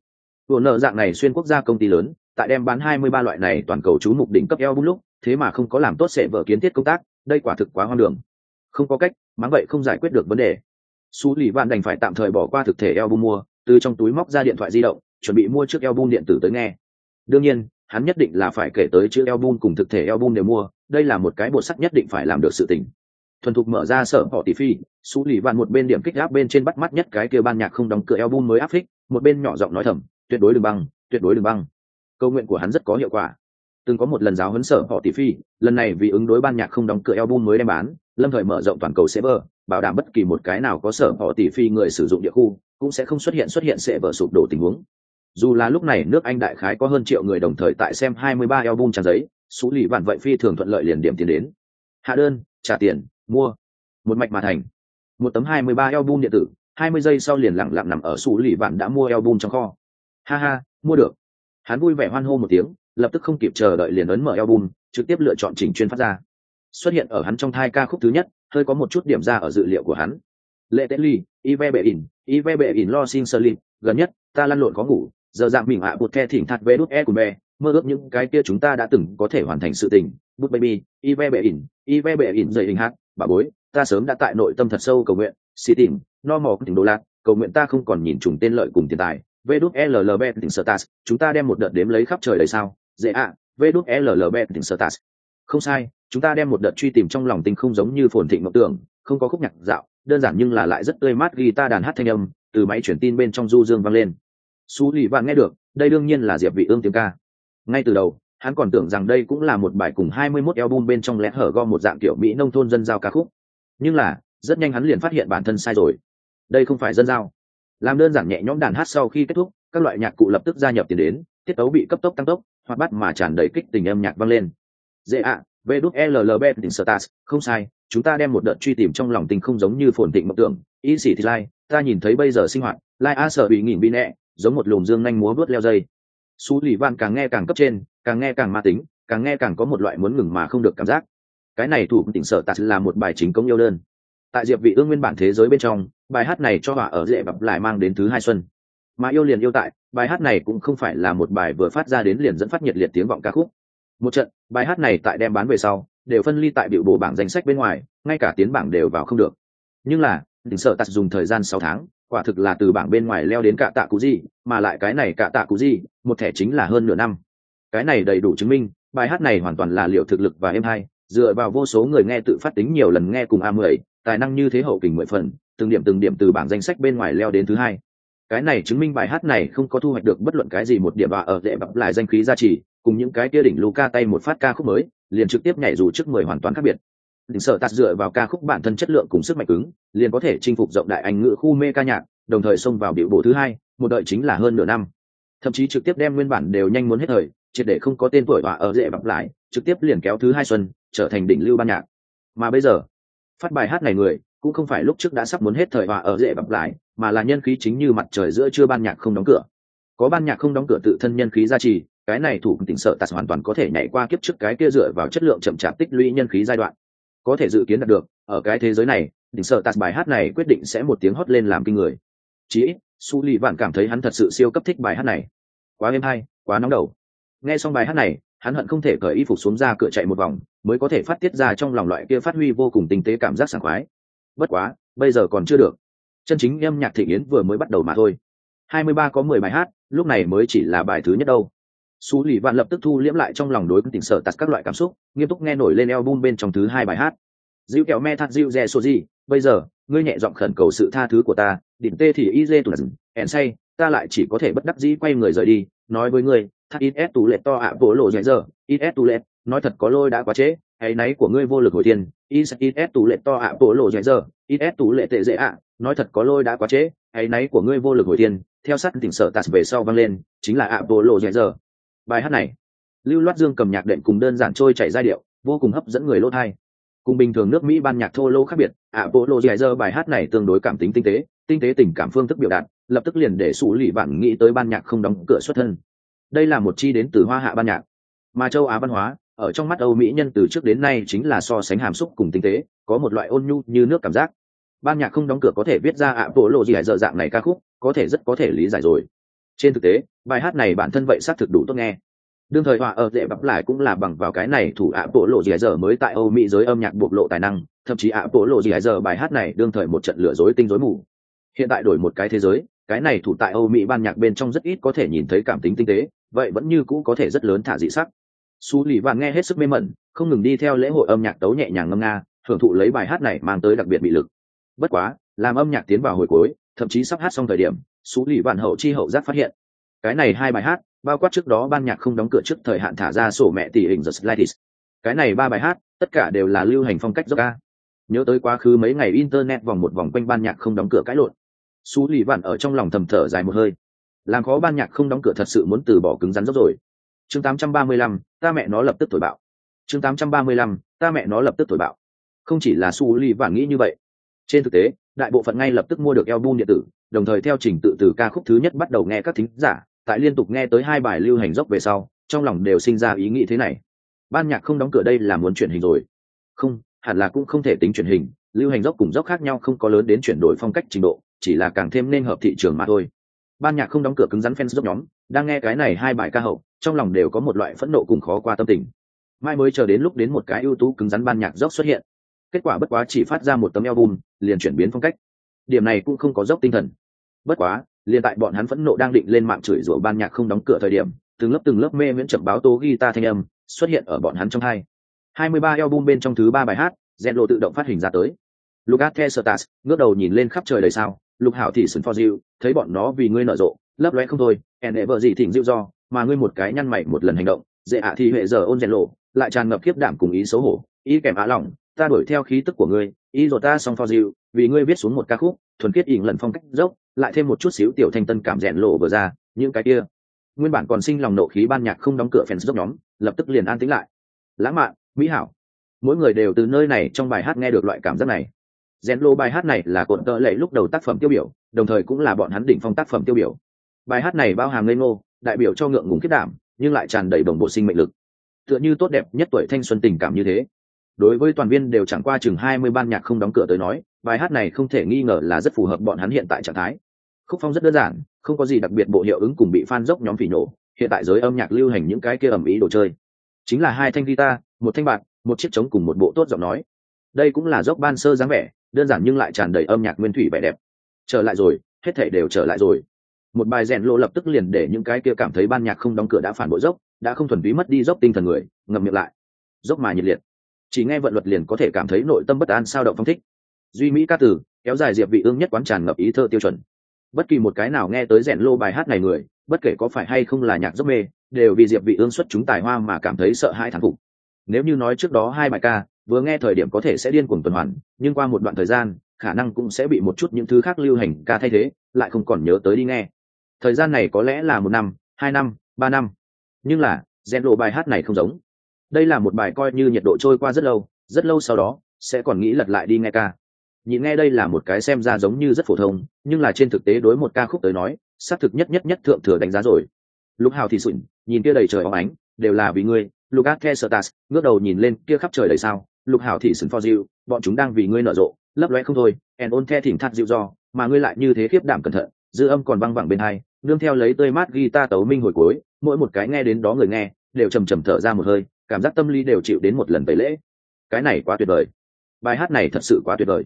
Speaker 1: Vừa nợ dạng này xuyên quốc gia công ty lớn, tại đem bán 23 loại này toàn cầu chú mục đỉnh cấp album lúc, thế mà không có làm tốt sẽ vợ kiến thiết công tác, đây quả thực quá hoang đường. Không có cách, mắng vậy không giải quyết được vấn đề. Sú lì vạn đành phải tạm thời bỏ qua thực thể album mua, từ trong túi móc ra điện thoại di động, chuẩn bị mua trước album điện tử tới nghe. Đương nhiên hắn nhất định là phải kể tới chữ album cùng thực thể album đều mua, đây là một cái bộ sắc nhất định phải làm được sự tình. Thuần thục mở ra sở họ tỷ phi xú lì vạn một bên điểm kích áp bên trên bắt mắt nhất cái kia ban nhạc không đóng cửa album mới áp phích, một bên nhỏ giọng nói thầm, tuyệt đối đừng băng, tuyệt đối đừng băng. Câu nguyện của hắn rất có hiệu quả. Từng có một lần giáo huấn sở họ tỷ phi, lần này vì ứng đối ban nhạc không đóng cửa album mới đem bán, lâm thời mở rộng toàn cầu server bảo đảm bất kỳ một cái nào có sở họ tỷ phi người sử dụng địa khu, cũng sẽ không xuất hiện xuất hiện sẽ vỡ sụp đổ tình huống dù là lúc này nước anh đại khái có hơn triệu người đồng thời tại xem 23 album trang giấy xú lì vạn vậy phi thường thuận lợi liền điểm tiền đến. Hạ đơn, trả tiền, mua. Một mạch mà thành. Một tấm 23 album điện tử 20 giây sau liền lặng lặng nằm ở xú lì vạn đã mua album trong kho. Ha ha, mua được. Hắn vui vẻ hoan hô một tiếng, lập tức không kịp chờ đợi liền ấn mở album, trực tiếp lựa chọn chỉnh chuyên phát ra. Xuất hiện ở hắn trong thai ca khúc thứ nhất, hơi có một chút điểm ra ở dự liệu của hắn. Lệ tế ly ive bệ ỉn ive bệ ỉn lo xin sơ lim gần nhất, ta lăn lộn có ngủ giờ dạng mình hạ bột the thỉnh thạt về đút e của bè. Mơ ước những cái kia chúng ta đã từng có thể hoàn thành sự tình. Bút baby ive bệ ỉn ive bệ ỉn dày hình hát bà bối, ta sớm đã tại nội tâm thật sâu cầu nguyện. Xì tìm no mò tỉnh đô lạc. Cầu nguyện ta không còn nhìn trùng tên lợi cùng tiền tài. Vê đút e llb tỉnh sơ tas chúng ta đem một đợt đếm lấy khắp trời đầy sao. Dễ ạ, vê đút e llb tỉnh sơ tas không sai, chúng ta đem một đợt truy tìm trong lòng tình không giống như phồn thịnh mộng tưởng. Không có khúc nhạc dạo, đơn giản nhưng là lại rất tươi mát guitar đàn hát thanh âm, từ máy truyền tin bên trong du dương vang lên. Sú lì vạn nghe được, đây đương nhiên là diệp vị ương tiếng ca. Ngay từ đầu, hắn còn tưởng rằng đây cũng là một bài cùng 21 album bên trong lẽ hở gom một dạng kiểu mỹ nông thôn dân giao ca khúc. Nhưng là, rất nhanh hắn liền phát hiện bản thân sai rồi. Đây không phải dân giao. Làm đơn giản nhẹ nhõm đàn hát sau khi kết thúc, các loại nhạc cụ lập tức gia nhập tiền đến, tiết tấu bị cấp tốc tăng tốc, hoạt bắt mà tràn đầy kích tình âm nhạc vang lên. Dễ ạ vê đúc llb tỉnh stars, không sai, chúng ta đem một đợt truy tìm trong lòng tình không giống như phồn thịnh mộng tưởng. Y sĩ thì lai, ta nhìn thấy bây giờ sinh hoạt, lai a sợ bị nghìn bị nẹ giống một lùm dương nhanh múa vớt leo dây. Su lì van càng nghe càng cấp trên, càng nghe càng ma tính, càng nghe càng có một loại muốn ngừng mà không được cảm giác. Cái này thủ tỉnh sở tạt là một bài chính công yêu đơn. Tại diệp vị ương nguyên bản thế giới bên trong, bài hát này cho hỏa ở dễ bập lại mang đến thứ hai xuân. Mà yêu liền yêu tại, bài hát này cũng không phải là một bài vừa phát ra đến liền dẫn phát nhiệt liệt tiếng vọng ca khúc. Một trận, bài hát này tại đem bán về sau, đều phân ly tại biểu bổ bảng danh sách bên ngoài, ngay cả tiến bảng đều vào không được. Nhưng là, tỉnh sở tạt dùng thời gian sáu tháng quả thực là từ bảng bên ngoài leo đến cả tạ cú gì mà lại cái này cả tạ cú gì một thẻ chính là hơn nửa năm cái này đầy đủ chứng minh bài hát này hoàn toàn là liệu thực lực và êm hay dựa vào vô số người nghe tự phát tính nhiều lần nghe cùng a mười tài năng như thế hậu kình mười phần từng điểm từng điểm từ bảng danh sách bên ngoài leo đến thứ hai cái này chứng minh bài hát này không có thu hoạch được bất luận cái gì một điểm và ở dễ bập lại danh khí gia trì cùng những cái kia đỉnh Luca tay một phát ca khúc mới, liền trực tiếp nhảy dù trước mười hoàn toàn khác biệt. Đỉnh sở tạt dựa vào ca khúc bản thân chất lượng cùng sức mạnh cứng, liền có thể chinh phục rộng đại anh ngữ khu mê ca nhạc, đồng thời xông vào biểu bộ thứ hai, một đợi chính là hơn nửa năm. Thậm chí trực tiếp đem nguyên bản đều nhanh muốn hết thời, triệt để không có tên tuổi và ở dễ bập lại, trực tiếp liền kéo thứ hai xuân, trở thành đỉnh lưu ban nhạc. Mà bây giờ, phát bài hát này người, cũng không phải lúc trước đã sắp muốn hết thời và ở dễ bập lại, mà là nhân khí chính như mặt trời giữa trưa ban nhạc không đóng cửa. Có ban nhạc không đóng cửa tự thân nhân khí gia trì, cái này thủ tỉnh sợ tạt hoàn toàn có thể nhảy qua kiếp trước cái kia dựa vào chất lượng chậm chạp tích lũy nhân khí giai đoạn có thể dự kiến đạt được, ở cái thế giới này, đỉnh sợ tạt bài hát này quyết định sẽ một tiếng hót lên làm kinh người. Chí ít, su lì vạn cảm thấy hắn thật sự siêu cấp thích bài hát này. Quá êm hay, quá nóng đầu. Nghe xong bài hát này, hắn hận không thể cởi y phục xuống ra cửa chạy một vòng, mới có thể phát tiết ra trong lòng loại kia phát huy vô cùng tinh tế cảm giác sảng khoái. Bất quá, bây giờ còn chưa được. Chân chính âm nhạc thị yến vừa mới bắt đầu mà thôi. Hai mươi ba có mười bài hát, lúc này mới chỉ là bài thứ nhất đâu. Sú lì vạn lập tức thu liễm lại trong lòng đối tình sở tạt các loại cảm xúc, nghiêm túc nghe nổi lên album bên trong thứ hai bài hát. dịu kẹo me thắt dịu dè số gì bây giờ ngươi nhẹ giọng khẩn cầu sự tha thứ của ta đỉnh tê thì y dê tù dần ẻn say ta lại chỉ có thể bất đắc dĩ quay người rời đi nói với ngươi thắt ít ép tù lệ to ạ bố lộ dễ giờ ít ép tù lệ nói thật có lôi đã quá trễ hay náy của ngươi vô lực hồi tiền ít ép tù lệ to ạ bố lộ dễ giờ ít ép tù lệ tệ dễ ạ nói thật có lôi đã quá trễ hay náy của ngươi vô lực hồi tiền theo sát tỉnh sở tạt về sau vang lên chính là ạ bố lộ dễ giờ bài hát này, lưu loát dương cầm nhạc đệm cùng đơn giản trôi chảy giai điệu, vô cùng hấp dẫn người lỗ thai. Cùng bình thường nước mỹ ban nhạc thô lô khác biệt ạ bộ lô dài dơ bài hát này tương đối cảm tính tinh tế tinh tế tình cảm phương thức biểu đạt, lập tức liền để sủ lì bạn nghĩ tới ban nhạc không đóng cửa xuất thân. Đây là một chi đến từ hoa hạ ban nhạc, mà châu á văn hóa, ở trong mắt âu mỹ nhân từ trước đến nay chính là so sánh hàm xúc cùng tinh tế, có một loại ôn nhu như nước cảm giác. Ban nhạc không đóng cửa có thể viết ra ạ bộ lộ gì dở dạng này ca khúc, có thể rất có thể lý giải rồi trên thực tế, bài hát này bản thân vậy xác thực đủ tốt nghe. Đương thời họa ở dễ bắp lại cũng là bằng vào cái này thủ ạ bộ lộ dì giờ mới tại âu mỹ giới âm nhạc bộc lộ tài năng, thậm chí ạ bộ lộ dì giờ bài hát này đương thời một trận lửa dối tinh dối mù. Hiện tại đổi một cái thế giới, cái này thủ tại âu mỹ ban nhạc bên trong rất ít có thể nhìn thấy cảm tính tinh tế, vậy vẫn như cũ có thể rất lớn thả dị sắc. Su lì vạn nghe hết sức mê mẩn, không ngừng đi theo lễ hội âm nhạc tấu nhẹ nhàng ngâm nga hưởng thụ lấy bài hát này mang tới đặc biệt bị lực. Bất quá, làm âm nhạc tiến vào hồi cuối, thậm chí sắp hát xong thời điểm xú lì vạn hậu chi hậu giác phát hiện cái này hai bài hát bao quát trước đó ban nhạc không đóng cửa trước thời hạn thả ra sổ mẹ tỷ hình The slightest Cái này ba bài hát, tất cả đều là lưu hành phong cách dốc ca. Nhớ tới quá khứ mấy ngày internet vòng một vòng quanh ban nhạc không đóng cửa cãi lộn. xú lì vạn ở trong lòng thầm thở dài một hơi. Làm khó ban nhạc không đóng cửa thật sự muốn từ bỏ cứng rắn dốc rồi. Chương 835, ta mẹ nó lập tức thổi bạo. Chương 835, ta mẹ nó lập tức thổi bạo. Không chỉ là xú lì vạn nghĩ như vậy. Trên thực tế, đại bộ phận ngay lập tức mua được album điện tử, đồng thời theo trình tự từ ca khúc thứ nhất bắt đầu nghe các thính giả, tại liên tục nghe tới hai bài lưu hành dốc về sau trong lòng đều sinh ra ý nghĩ thế này. Ban nhạc không đóng cửa đây là muốn chuyển hình rồi. Không hẳn là cũng không thể tính chuyển hình lưu hành dốc cùng dốc khác nhau không có lớn đến chuyển đổi phong cách trình độ chỉ là càng thêm nên hợp thị trường mà thôi. Ban nhạc không đóng cửa cứng rắn fans dốc nhóm đang nghe cái này hai bài ca hậu trong lòng đều có một loại phẫn nộ cùng khó qua tâm tình. Mai mới chờ đến lúc đến một cái ưu tú cứng rắn ban nhạc dốc xuất hiện kết quả bất quá chỉ phát ra một tấm album, liền chuyển biến phong cách. Điểm này cũng không có dốc tinh thần. Bất quá, liền tại bọn hắn phẫn nộ đang định lên mạng chửi rủa ban nhạc không đóng cửa thời điểm, từng lớp từng lớp mê miễn chậm báo tố guitar thanh âm xuất hiện ở bọn hắn trong hai. 23 album bên trong thứ ba bài hát rèn lộ tự động phát hình ra tới. Lucas Tesertas ngước đầu nhìn lên khắp trời đầy sao, lục hảo thì sừng for you thấy bọn nó vì ngươi nở rộ, lấp lóe không thôi ẻn vợ gì thỉnh dịu do, mà ngươi một cái nhăn mày một lần hành động, dễ ạ thì huệ giờ ôn rèn lộ lại tràn ngập khiếp đảm cùng ý xấu hổ, ý kèm á lòng ta đuổi theo khí tức của ngươi ý rồi ta xong for you vì ngươi viết xuống một ca khúc, thuần khiết ỉn lần phong cách dốc, lại thêm một chút xíu tiểu thanh tân cảm rèn lộ vừa ra, những cái kia. Nguyên bản còn sinh lòng nộ khí ban nhạc không đóng cửa fans dốc nhóm, lập tức liền an tĩnh lại. Lãng mạn, mỹ hảo, mỗi người đều từ nơi này trong bài hát nghe được loại cảm giác này. Rèn lộ bài hát này là cột tợ lệ lúc đầu tác phẩm tiêu biểu, đồng thời cũng là bọn hắn đỉnh phong tác phẩm tiêu biểu. Bài hát này bao hàm ngây ngô, đại biểu cho ngượng ngùng kết đảm, nhưng lại tràn đầy đồng bộ sinh mệnh lực. Tựa như tốt đẹp nhất tuổi thanh xuân tình cảm như thế đối với toàn viên đều chẳng qua chừng hai mươi ban nhạc không đóng cửa tới nói, bài hát này không thể nghi ngờ là rất phù hợp bọn hắn hiện tại trạng thái. Khúc phong rất đơn giản, không có gì đặc biệt bộ hiệu ứng cùng bị fan dốc nhóm phỉ nổ hiện tại giới âm nhạc lưu hành những cái kia ầm ĩ đồ chơi. Chính là hai thanh guitar, một thanh bạc, một chiếc trống cùng một bộ tốt giọng nói. Đây cũng là dốc ban sơ dáng vẻ, đơn giản nhưng lại tràn đầy âm nhạc nguyên thủy vẻ đẹp. Trở lại rồi, hết thể đều trở lại rồi. Một bài rèn lộ lập tức liền để những cái kia cảm thấy ban nhạc không đóng cửa đã phản bội dốc, đã không thuần túy mất đi dốc tinh thần người, ngậm miệng lại. Dốc mà nhiệt liệt chỉ nghe vận luật liền có thể cảm thấy nội tâm bất an sao động phong thích. Duy mỹ ca từ kéo dài diệp vị ương nhất quán tràn ngập ý thơ tiêu chuẩn. Bất kỳ một cái nào nghe tới rèn lô bài hát này người, bất kể có phải hay không là nhạc dốc mê, đều vì diệp vị ương xuất chúng tài hoa mà cảm thấy sợ hãi thán phục. Nếu như nói trước đó hai bài ca, vừa nghe thời điểm có thể sẽ điên cuồng tuần hoàn, nhưng qua một đoạn thời gian, khả năng cũng sẽ bị một chút những thứ khác lưu hành ca thay thế, lại không còn nhớ tới đi nghe. Thời gian này có lẽ là một năm, hai năm, ba năm. Nhưng là, rèn lộ bài hát này không giống đây là một bài coi như nhiệt độ trôi qua rất lâu rất lâu sau đó, sẽ còn nghĩ lật lại đi nghe ca. Nhìn nghe đây là một cái xem ra giống như rất phổ thông, nhưng là trên thực tế đối một ca khúc tới nói, xác thực nhất nhất nhất thượng thừa đánh giá rồi. Lúc hào thì sụn, nhìn kia đầy trời óng ánh, đều là vì ngươi. Lucas kesertas ngước đầu nhìn lên kia khắp trời đầy sao. Lục hào thì sừng for you bọn chúng đang vì ngươi nở rộ, lấp lóe không thôi en ôn the thỉnh thắt dịu do, mà ngươi lại như thế khiếp đảm cẩn thận, dư âm còn văng vẳng bên hai, nương theo lấy tươi mát guitar tấu minh hồi cuối, mỗi một cái nghe đến đó người nghe, đều trầm trầm thở ra một hơi cảm giác tâm lý đều chịu đến một lần tẩy lễ. Cái này quá tuyệt vời. Bài hát này thật sự quá tuyệt vời.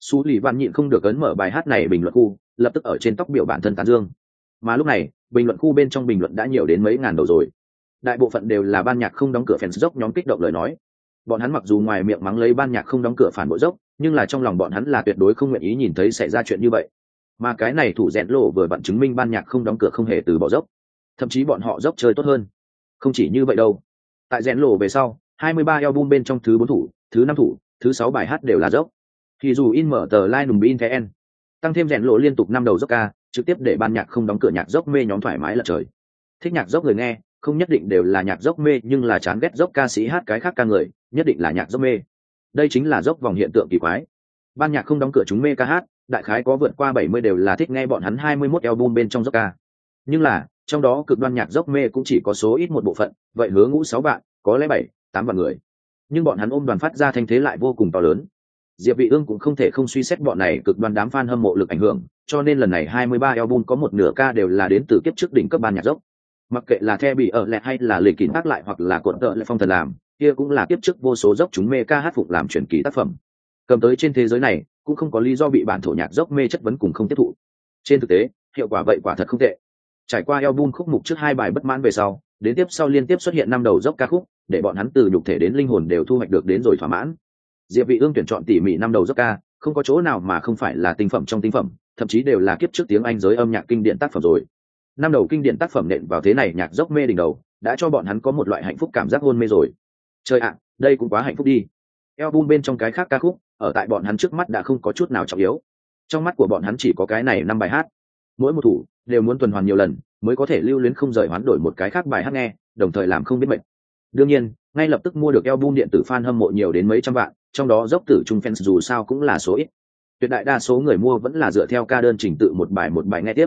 Speaker 1: Su Lì Văn nhịn không được ấn mở bài hát này bình luận khu, lập tức ở trên tóc biểu bản thân tán dương. Mà lúc này, bình luận khu bên trong bình luận đã nhiều đến mấy ngàn đầu rồi. Đại bộ phận đều là ban nhạc không đóng cửa fans dốc nhóm kích động lời nói. bọn hắn mặc dù ngoài miệng mắng lấy ban nhạc không đóng cửa phản bội dốc nhưng là trong lòng bọn hắn là tuyệt đối không nguyện ý nhìn thấy xảy ra chuyện như vậy. Mà cái này thủ rẽn lộ vừa bận chứng minh ban nhạc không đóng cửa không hề từ bỏ dốc. Thậm chí bọn họ dốc chơi tốt hơn. Không chỉ như vậy đâu tại rẽn lộ về sau 23 album bên trong thứ bốn thủ, thứ năm thủ, thứ sáu bài hát đều là dốc. Thì dù in mở tờ line nùng bin thế tăng thêm rẽn lộ liên tục năm đầu dốc ca, trực tiếp để ban nhạc không đóng cửa nhạc dốc mê nhóm thoải mái lật trời. Thích nhạc dốc người nghe, không nhất định đều là nhạc dốc mê, nhưng là chán ghét dốc ca sĩ hát cái khác ca người, nhất định là nhạc dốc mê. Đây chính là dốc vòng hiện tượng kỳ quái. Ban nhạc không đóng cửa chúng mê ca hát, đại khái có vượt qua bảy mươi đều là thích nghe bọn hắn 21 album bên trong dốc ca. Nhưng là trong đó cực đoan nhạc dốc mê cũng chỉ có số ít một bộ phận, vậy hứa ngũ sáu bạn, có lẽ bảy, tám vạn người. Nhưng bọn hắn ôm đoàn phát ra thanh thế lại vô cùng to lớn. Diệp vị ương cũng không thể không suy xét bọn này cực đoan đám fan hâm mộ lực ảnh hưởng, cho nên lần này 23 album có một nửa ca đều là đến từ kiếp trước đỉnh cấp ban nhạc dốc. Mặc kệ là the bị ở lẹ hay là lịch kín tác lại hoặc là cuộn tợ lại phong thần làm, kia cũng là kiếp trước vô số dốc chúng mê ca hát phục làm truyền kỳ tác phẩm. Cầm tới trên thế giới này, cũng không có lý do bị bản thổ nhạc dốc mê chất vấn cùng không tiếp thụ. Trên thực tế, hiệu quả vậy quả thật không tệ trải qua album khúc mục trước hai bài bất mãn về sau, đến tiếp sau liên tiếp xuất hiện năm đầu dốc ca khúc, để bọn hắn từ nhục thể đến linh hồn đều thu hoạch được đến rồi thỏa mãn. Diệp vị ương tuyển chọn tỉ mỉ năm đầu dốc ca, không có chỗ nào mà không phải là tinh phẩm trong tinh phẩm, thậm chí đều là kiếp trước tiếng anh giới âm nhạc kinh điển tác phẩm rồi. Năm đầu kinh điển tác phẩm nện vào thế này nhạc dốc mê đỉnh đầu, đã cho bọn hắn có một loại hạnh phúc cảm giác hôn mê rồi. Trời ạ, đây cũng quá hạnh phúc đi. Album bên trong cái khác ca khúc, ở tại bọn hắn trước mắt đã không có chút nào trọng yếu. Trong mắt của bọn hắn chỉ có cái này năm bài hát mỗi một thủ đều muốn tuần hoàn nhiều lần, mới có thể lưu luyến không rời hoán đổi một cái khác bài hát nghe, đồng thời làm không biết mệnh đương nhiên, ngay lập tức mua được album điện tử fan hâm mộ nhiều đến mấy trăm vạn, trong đó dốc tử trung fans dù sao cũng là số ít. Tuyệt đại đa số người mua vẫn là dựa theo ca đơn trình tự một bài một bài nghe tiếp.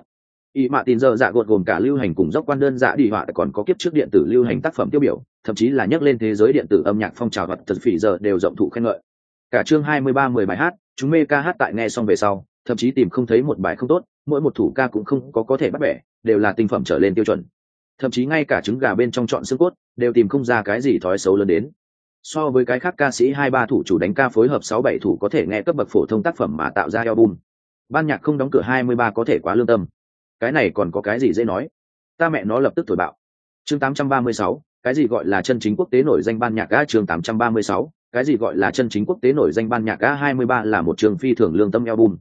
Speaker 1: Ý mạ tin giờ dạ gột gồm cả lưu hành cùng dốc quan đơn dạ đi họa còn có kiếp trước điện tử lưu hành tác phẩm tiêu biểu, thậm chí là nhắc lên thế giới điện tử âm nhạc phong trào vật thật phỉ giờ đều rộng thụ khen ngợi. Cả chương hai mươi ba mười bài hát, chúng mê ca hát tại nghe xong về sau, thậm chí tìm không thấy một bài không tốt mỗi một thủ ca cũng không có có thể bắt bẻ, đều là tinh phẩm trở lên tiêu chuẩn. Thậm chí ngay cả trứng gà bên trong chọn xương cốt, đều tìm không ra cái gì thói xấu lớn đến. So với cái khác ca sĩ hai ba thủ chủ đánh ca phối hợp sáu bảy thủ có thể nghe cấp bậc phổ thông tác phẩm mà tạo ra album. Ban nhạc không đóng cửa hai mươi ba có thể quá lương tâm. Cái này còn có cái gì dễ nói? Ta mẹ nó lập tức thổi bạo. Chương tám trăm ba mươi sáu, cái gì gọi là chân chính quốc tế nổi danh ban nhạc ga chương tám trăm ba mươi sáu, cái gì gọi là chân chính quốc tế nổi danh ban nhạc ga hai mươi ba là một trường phi thường lương tâm album.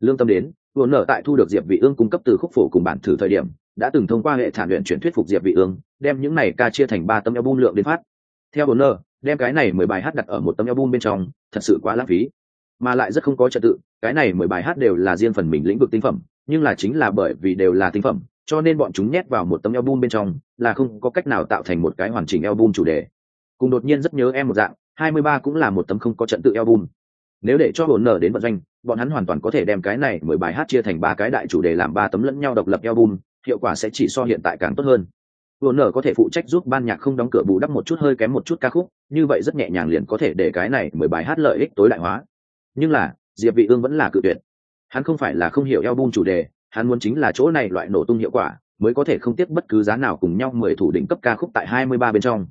Speaker 1: Lương tâm đến vừa nở tại thu được diệp vị ương cung cấp từ khúc phổ cùng bản thử thời điểm, đã từng thông qua hệ thản luyện chuyển thuyết phục diệp vị ương, đem những này ca chia thành ba tấm album lượng đến phát. Theo vừa nở đem cái này mười bài hát đặt ở một tấm album bên trong, thật sự quá lãng phí. Mà lại rất không có trật tự, cái này mười bài hát đều là riêng phần mình lĩnh vực tinh phẩm, nhưng là chính là bởi vì đều là tinh phẩm, cho nên bọn chúng nhét vào một tấm album bên trong, là không có cách nào tạo thành một cái hoàn chỉnh album chủ đề. Cùng đột nhiên rất nhớ em một dạng, hai mươi ba cũng là một tấm không có trận tự album nếu để cho hồn nở đến vận doanh, bọn hắn hoàn toàn có thể đem cái này mười bài hát chia thành ba cái đại chủ đề làm ba tấm lẫn nhau độc lập album, hiệu quả sẽ chỉ so hiện tại càng tốt hơn. Hồn nở có thể phụ trách giúp ban nhạc không đóng cửa bù đắp một chút hơi kém một chút ca khúc, như vậy rất nhẹ nhàng liền có thể để cái này mười bài hát lợi ích tối đại hóa. Nhưng là, diệp vị ương vẫn là cự tuyệt. Hắn không phải là không hiểu album chủ đề, hắn muốn chính là chỗ này loại nổ tung hiệu quả, mới có thể không tiếc bất cứ giá nào cùng nhau mười thủ đỉnh cấp ca khúc tại 23 bên trong.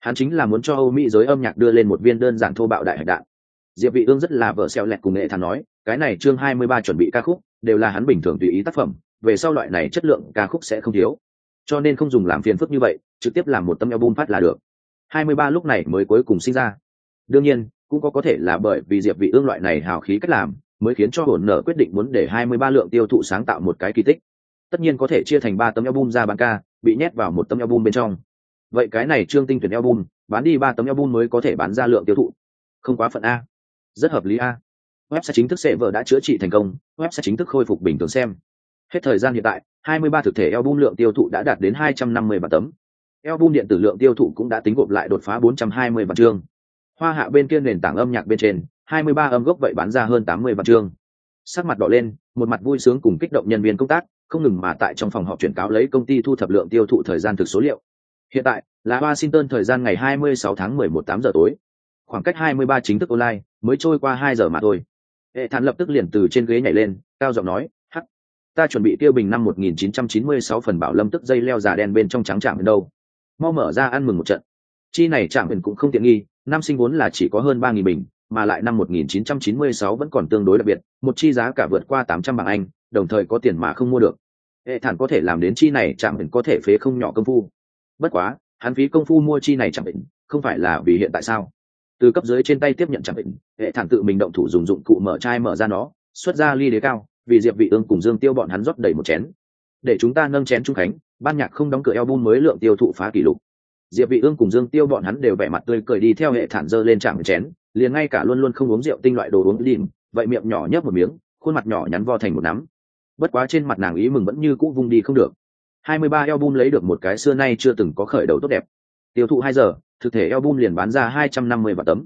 Speaker 1: Hắn chính là muốn cho âu mỹ giới âm nhạc đưa lên một viên đơn giản thô bạo đại hạch đạn diệp vị ương rất là vợ xeo lẹt cùng nghệ thản nói, cái này chương 23 chuẩn bị ca khúc, đều là hắn bình thường tùy ý tác phẩm, về sau loại này chất lượng ca khúc sẽ không thiếu. Cho nên không dùng làm phiền phức như vậy, trực tiếp làm một tấm album phát là được. 23 lúc này mới cuối cùng sinh ra. Đương nhiên, cũng có có thể là bởi vì diệp vị ương loại này hào khí cách làm, mới khiến cho hồn nở quyết định muốn để 23 lượng tiêu thụ sáng tạo một cái kỳ tích. Tất nhiên có thể chia thành ba tấm album ra bán ca, bị nhét vào một tấm album bên trong. Vậy cái này trương tinh tuyển album, bán đi ba tấm album mới có thể bán ra lượng tiêu thụ. Không quá phận a rất hợp lý a. Website chính thức sẽ vợ đã chữa trị thành công website chính thức khôi phục bình thường xem. Hết thời gian hiện tại 23 thực thể album lượng tiêu thụ đã đạt đến 250 bản tấm. Album điện tử lượng tiêu thụ cũng đã tính gộp lại đột phá 420 bản chương. Hoa hạ bên kia nền tảng âm nhạc bên trên 23 âm gốc vậy bán ra hơn 80 bản chương. Sắc mặt đỏ lên, một mặt vui sướng cùng kích động nhân viên công tác, không ngừng mà tại trong phòng họp chuyển cáo lấy công ty thu thập lượng tiêu thụ thời gian thực số liệu. Hiện tại là washington thời gian ngày 26 tháng 11 8 giờ tối. Khoảng cách 23 chính thức online mới trôi qua hai giờ mà thôi. Hệ thản lập tức liền từ trên ghế nhảy lên cao giọng nói hắc ta chuẩn bị tiêu bình năm 1996 phần bảo lâm tức dây leo già đen bên trong trắng chạm bên đâu. Mau mở ra ăn mừng một trận. Chi này chạm bình cũng không tiện nghi năm sinh vốn là chỉ có hơn 3.000 bình mà lại năm 1996 vẫn còn tương đối đặc biệt một chi giá cả vượt qua 800 bảng anh đồng thời có tiền mà không mua được. Hệ thản có thể làm đến chi này chạm bình có thể phế không nhỏ công phu. Bất quá hắn phí công phu mua chi này chạm bình, không phải là vì hiện tại sao? Từ cấp dưới trên tay tiếp nhận chẳng định, hệ thản tự mình động thủ dùng dụng cụ mở chai mở ra nó, xuất ra ly đế cao, vì diệp vị ương cùng dương tiêu bọn hắn rót đầy một chén. Để chúng ta nâng chén trung khánh, ban nhạc không đóng cửa album mới lượng tiêu thụ phá kỷ lục. Diệp vị ương cùng dương tiêu bọn hắn đều vẻ mặt tươi cười đi theo hệ thản dơ lên chạm chén, liền ngay cả luôn luôn không uống rượu tinh loại đồ uống lìm vậy miệng nhỏ nhấp một miếng, khuôn mặt nhỏ nhắn vo thành một nắm. Bất quá trên mặt nàng ý mừng vẫn như cũ vung đi không được. 23 album lấy được một cái xưa nay chưa từng có khởi đầu tốt đẹp. Tiêu thụ 2 giờ thực thể album liền bán ra 250 vạn tấm.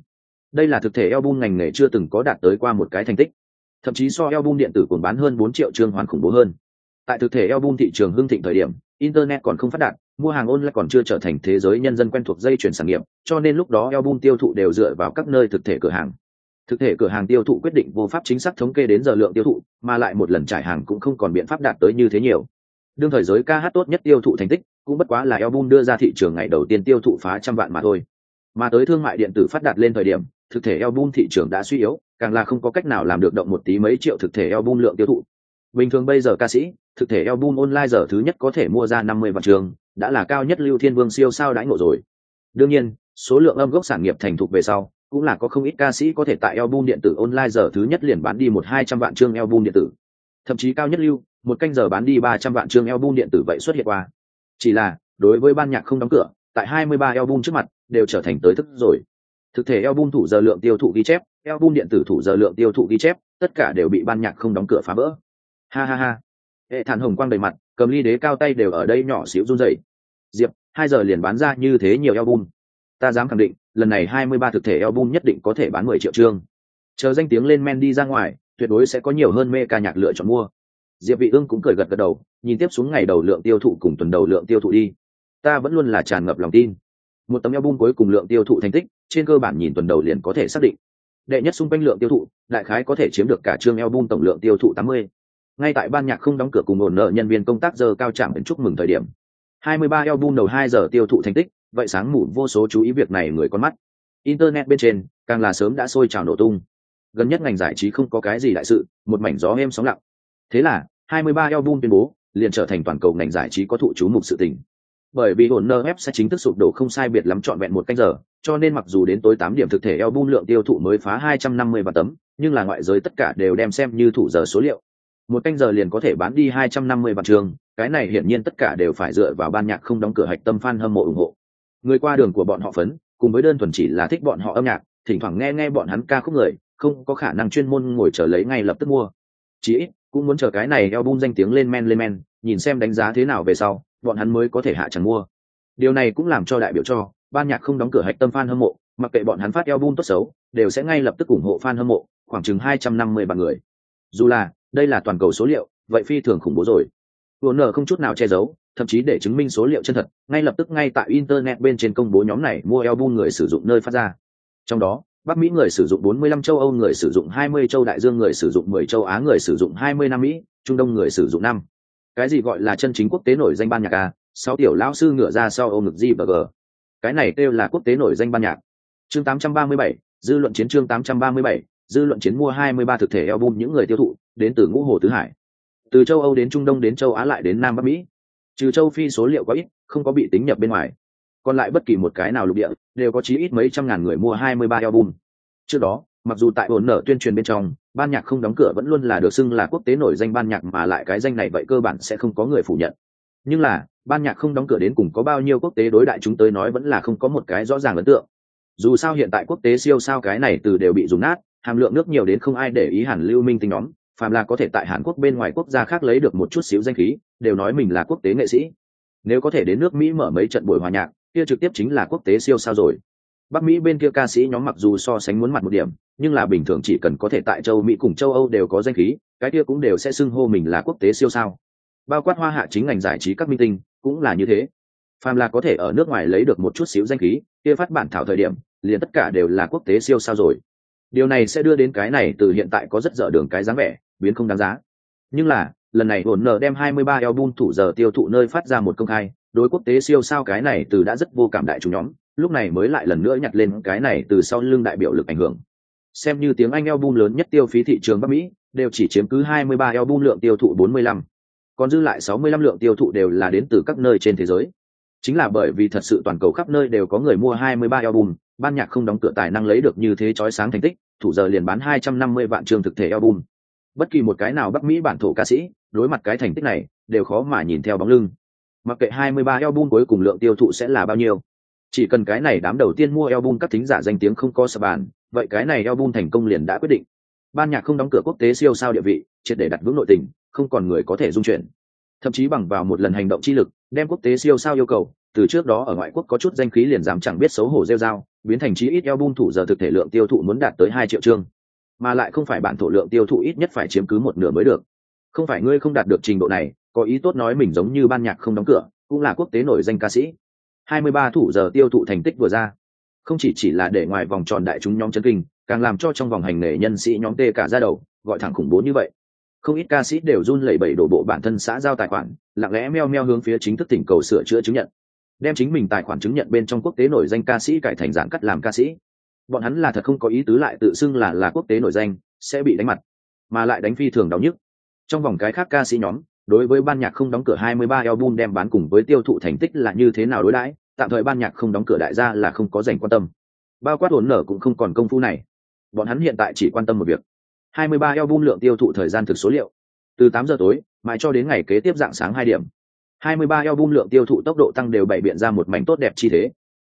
Speaker 1: Đây là thực thể album ngành nghề chưa từng có đạt tới qua một cái thành tích. Thậm chí so album điện tử còn bán hơn 4 triệu chương hoàn khủng bố hơn. Tại thực thể album thị trường hưng thịnh thời điểm, internet còn không phát đạt, mua hàng online còn chưa trở thành thế giới nhân dân quen thuộc dây chuyển sản nghiệp, cho nên lúc đó album tiêu thụ đều dựa vào các nơi thực thể cửa hàng. Thực thể cửa hàng tiêu thụ quyết định vô pháp chính xác thống kê đến giờ lượng tiêu thụ, mà lại một lần trải hàng cũng không còn biện pháp đạt tới như thế nhiều đương thời giới ca hát tốt nhất tiêu thụ thành tích, cũng bất quá là album đưa ra thị trường ngày đầu tiên tiêu thụ phá trăm vạn mà thôi. Mà tới thương mại điện tử phát đạt lên thời điểm, thực thể album thị trường đã suy yếu, càng là không có cách nào làm được động một tí mấy triệu thực thể album lượng tiêu thụ. Bình thường bây giờ ca sĩ, thực thể album online giờ thứ nhất có thể mua ra năm mươi vạn trường, đã là cao nhất lưu thiên vương siêu sao đãi ngộ rồi. Đương nhiên, số lượng âm gốc sản nghiệp thành thục về sau, cũng là có không ít ca sĩ có thể tại album điện tử online giờ thứ nhất liền bán đi một hai trăm vạn chương album điện tử. Thậm chí cao nhất lưu một canh giờ bán đi ba trăm vạn chương album điện tử vậy xuất hiện qua. Chỉ là, đối với ban nhạc không đóng cửa, tại hai mươi ba album trước mặt, đều trở thành tới thức rồi. Thực thể album thủ giờ lượng tiêu thụ ghi chép, album điện tử thủ giờ lượng tiêu thụ ghi chép, tất cả đều bị ban nhạc không đóng cửa phá vỡ. Ha ha ha. Hệ thản hồng quang đầy mặt, cầm ly đế cao tay đều ở đây nhỏ xíu run rẩy. Diệp, hai giờ liền bán ra như thế nhiều album. Ta dám khẳng định, lần này hai mươi ba thực thể album nhất định có thể bán mười triệu chương. Chờ danh tiếng lên men đi ra ngoài, tuyệt đối sẽ có nhiều hơn mê ca nhạc lựa chọn mua diệp vị ương cũng cười gật gật đầu, nhìn tiếp xuống ngày đầu lượng tiêu thụ cùng tuần đầu lượng tiêu thụ đi. Ta vẫn luôn là tràn ngập lòng tin. Một tấm album cuối cùng lượng tiêu thụ thành tích, trên cơ bản nhìn tuần đầu liền có thể xác định. Đệ nhất xung quanh lượng tiêu thụ, đại khái có thể chiếm được cả chương album tổng lượng tiêu thụ 80 ngay tại ban nhạc không đóng cửa cùng ổn nợ nhân viên công tác giờ cao trạm đến chúc mừng thời điểm. 23 album đầu 2 giờ tiêu thụ thành tích, vậy sáng mù vô số chú ý việc này người con mắt. Internet bên trên, càng là sớm đã sôi trào nổ tung. Gần nhất ngành giải trí không có cái gì đại sự, một mảnh gió êm sóng lặng thế là 23 album tuyên bố, liền trở thành toàn cầu ngành giải trí có thụ chú mục sự tình. Bởi vì hồn nơ sẽ chính thức sụp đổ không sai biệt lắm trọn vẹn một canh giờ, cho nên mặc dù đến tối 8 điểm thực thể album lượng tiêu thụ mới phá 250 vạn tấm, nhưng là ngoại giới tất cả đều đem xem như thủ giờ số liệu. Một canh giờ liền có thể bán đi 250 vạn trường, cái này hiển nhiên tất cả đều phải dựa vào ban nhạc không đóng cửa hạch tâm fan hâm mộ ủng hộ. Người qua đường của bọn họ phấn, cùng với đơn thuần chỉ là thích bọn họ âm nhạc, thỉnh thoảng nghe nghe bọn hắn ca khúc người, không có khả năng chuyên môn ngồi chờ lấy ngay lập tức mua. Chỉ ít cũng muốn chờ cái này album danh tiếng lên men lên men, nhìn xem đánh giá thế nào về sau, bọn hắn mới có thể hạ chẳng mua. Điều này cũng làm cho đại biểu cho, ban nhạc không đóng cửa hạch tâm fan hâm mộ, mặc kệ bọn hắn phát album tốt xấu, đều sẽ ngay lập tức ủng hộ fan hâm mộ, khoảng chừng hai trăm năm mươi bằng người. Dù là, đây là toàn cầu số liệu, vậy phi thường khủng bố rồi. Nở không chút nào che giấu, thậm chí để chứng minh số liệu chân thật, ngay lập tức ngay tại internet bên trên công bố nhóm này mua album người sử dụng nơi phát ra. Trong đó Bắc Mỹ người sử dụng 45 châu Âu người sử dụng 20 châu Đại Dương người sử dụng 10 châu Á người sử dụng 20 Nam Mỹ, Trung Đông người sử dụng năm. Cái gì gọi là chân chính quốc tế nổi danh ban nhạc a? Sáu tiểu lão sư ngựa ra sau ôm ngực gì. Cái này kêu là quốc tế nổi danh ban nhạc. Chương 837, dư luận chiến chương 837, dư luận chiến mua 23 thực thể album những người tiêu thụ, đến từ ngũ hồ tứ hải. Từ châu Âu đến Trung Đông đến châu Á lại đến Nam Bắc Mỹ. Trừ châu Phi số liệu có ít, không có bị tính nhập bên ngoài còn lại bất kỳ một cái nào lục địa đều có chí ít mấy trăm ngàn người mua 23 album. Trước đó, mặc dù tại ổn nở tuyên truyền bên trong, ban nhạc không đóng cửa vẫn luôn là được xưng là quốc tế nổi danh ban nhạc mà lại cái danh này vậy cơ bản sẽ không có người phủ nhận. Nhưng là, ban nhạc không đóng cửa đến cùng có bao nhiêu quốc tế đối đại chúng tới nói vẫn là không có một cái rõ ràng ấn tượng. Dù sao hiện tại quốc tế siêu sao cái này từ đều bị dùng nát, hàm lượng nước nhiều đến không ai để ý hẳn lưu minh tinh nhóm, phàm là có thể tại Hàn Quốc bên ngoài quốc gia khác lấy được một chút xíu danh khí, đều nói mình là quốc tế nghệ sĩ. Nếu có thể đến nước Mỹ mở mấy trận buổi hòa nhạc, kia trực tiếp chính là quốc tế siêu sao rồi. Bắc mỹ bên kia ca sĩ nhóm mặc dù so sánh muốn mặt một điểm, nhưng là bình thường chỉ cần có thể tại châu mỹ cùng châu âu đều có danh khí, cái kia cũng đều sẽ xưng hô mình là quốc tế siêu sao. Bao quát hoa hạ chính ngành giải trí các minh tinh, cũng là như thế. Phàm là có thể ở nước ngoài lấy được một chút xíu danh khí, kia phát bản thảo thời điểm, liền tất cả đều là quốc tế siêu sao rồi. Điều này sẽ đưa đến cái này từ hiện tại có rất dở đường cái dáng vẻ, biến không đáng giá. Nhưng là, lần này hồn nở đem 23 album thủ giờ tiêu thụ nơi phát ra một công khai đối quốc tế siêu sao cái này từ đã rất vô cảm đại chúng nhóm, lúc này mới lại lần nữa nhặt lên cái này từ sau lưng đại biểu lực ảnh hưởng. Xem như tiếng anh album lớn nhất tiêu phí thị trường bắc mỹ, đều chỉ chiếm cứ 23 album lượng tiêu thụ 45. còn dư lại 65 lượng tiêu thụ đều là đến từ các nơi trên thế giới. Chính là bởi vì thật sự toàn cầu khắp nơi đều có người mua 23 album, ban nhạc không đóng cửa tài năng lấy được như thế chói sáng thành tích, thủ giờ liền bán 250 vạn trường thực thể album. Bất kỳ một cái nào bắc mỹ bản thổ ca sĩ, đối mặt cái thành tích này, đều khó mà nhìn theo bóng lưng mặc kệ 23 album cuối cùng lượng tiêu thụ sẽ là bao nhiêu. Chỉ cần cái này đám đầu tiên mua album các thính giả danh tiếng không có sập bàn, vậy cái này album thành công liền đã quyết định. Ban nhạc không đóng cửa quốc tế siêu sao địa vị, triệt để đặt vững nội tình, không còn người có thể dung chuyển. Thậm chí bằng vào một lần hành động chi lực, đem quốc tế siêu sao yêu cầu, từ trước đó ở ngoại quốc có chút danh khí liền dám chẳng biết xấu hổ rêu dao biến thành chí ít album thủ giờ thực thể lượng tiêu thụ muốn đạt tới hai triệu chương. Mà lại không phải bản thổ lượng tiêu thụ ít nhất phải chiếm cứ một nửa mới được. Không phải ngươi không đạt được trình độ này có ý tốt nói mình giống như ban nhạc không đóng cửa, cũng là quốc tế nổi danh ca sĩ. 23 thủ giờ tiêu thụ thành tích vừa ra. Không chỉ chỉ là để ngoài vòng tròn đại chúng nhóm chân kinh, càng làm cho trong vòng hành nghề nhân sĩ nhóm tê cả ra đầu, gọi thẳng khủng bố như vậy. Không ít ca sĩ đều run lẩy bẩy đổ bộ bản thân xã giao tài khoản, lặng lẽ meo meo hướng phía chính thức tỉnh cầu sửa chữa chứng nhận. Đem chính mình tài khoản chứng nhận bên trong quốc tế nổi danh ca sĩ cải thành dạng cắt làm ca sĩ. Bọn hắn là thật không có ý tứ lại tự xưng là là quốc tế nổi danh, sẽ bị đánh mặt, mà lại đánh phi thường đau nhức. Trong vòng cái khác ca sĩ nhóm đối với ban nhạc không đóng cửa 23 album đem bán cùng với tiêu thụ thành tích là như thế nào đối đãi, tạm thời ban nhạc không đóng cửa đại gia là không có dành quan tâm. Bao quát hỗn nở cũng không còn công phu này. Bọn hắn hiện tại chỉ quan tâm một việc. 23 album lượng tiêu thụ thời gian thực số liệu. Từ 8 giờ tối, mãi cho đến ngày kế tiếp dạng sáng 2 điểm. 23 album lượng tiêu thụ tốc độ tăng đều bảy biện ra một mảnh tốt đẹp chi thế.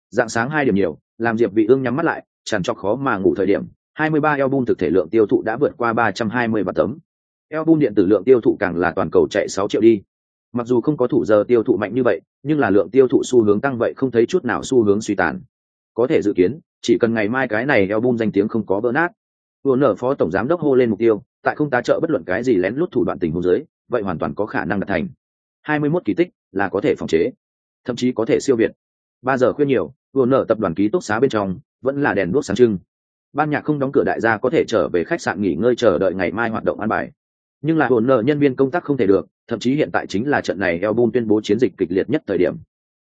Speaker 1: Dạng sáng 2 điểm nhiều, làm diệp vị ương nhắm mắt lại, tràn trọc khó mà ngủ thời điểm 23 album thực thể lượng tiêu thụ đã vượt qua 320 vạn tấm album điện tử lượng tiêu thụ càng là toàn cầu chạy 6 triệu đi. Mặc dù không có thủ giờ tiêu thụ mạnh như vậy, nhưng là lượng tiêu thụ xu hướng tăng vậy không thấy chút nào xu hướng suy tàn. Có thể dự kiến, chỉ cần ngày mai cái này album danh tiếng không có vỡ nát, vừa nở phó tổng giám đốc hô lên mục tiêu, tại không tá trợ bất luận cái gì lén lút thủ đoạn tình huống dưới, vậy hoàn toàn có khả năng đạt thành. 21 kỳ tích là có thể phòng chế, thậm chí có thể siêu việt. Ba giờ khuyên nhiều, vừa nở tập đoàn ký túc xá bên trong, vẫn là đèn đuốc sáng trưng. Ban nhạc không đóng cửa đại gia có thể trở về khách sạn nghỉ ngơi chờ đợi ngày mai hoạt động an bài nhưng là hồn nợ nhân viên công tác không thể được, thậm chí hiện tại chính là trận này album tuyên bố chiến dịch kịch liệt nhất thời điểm.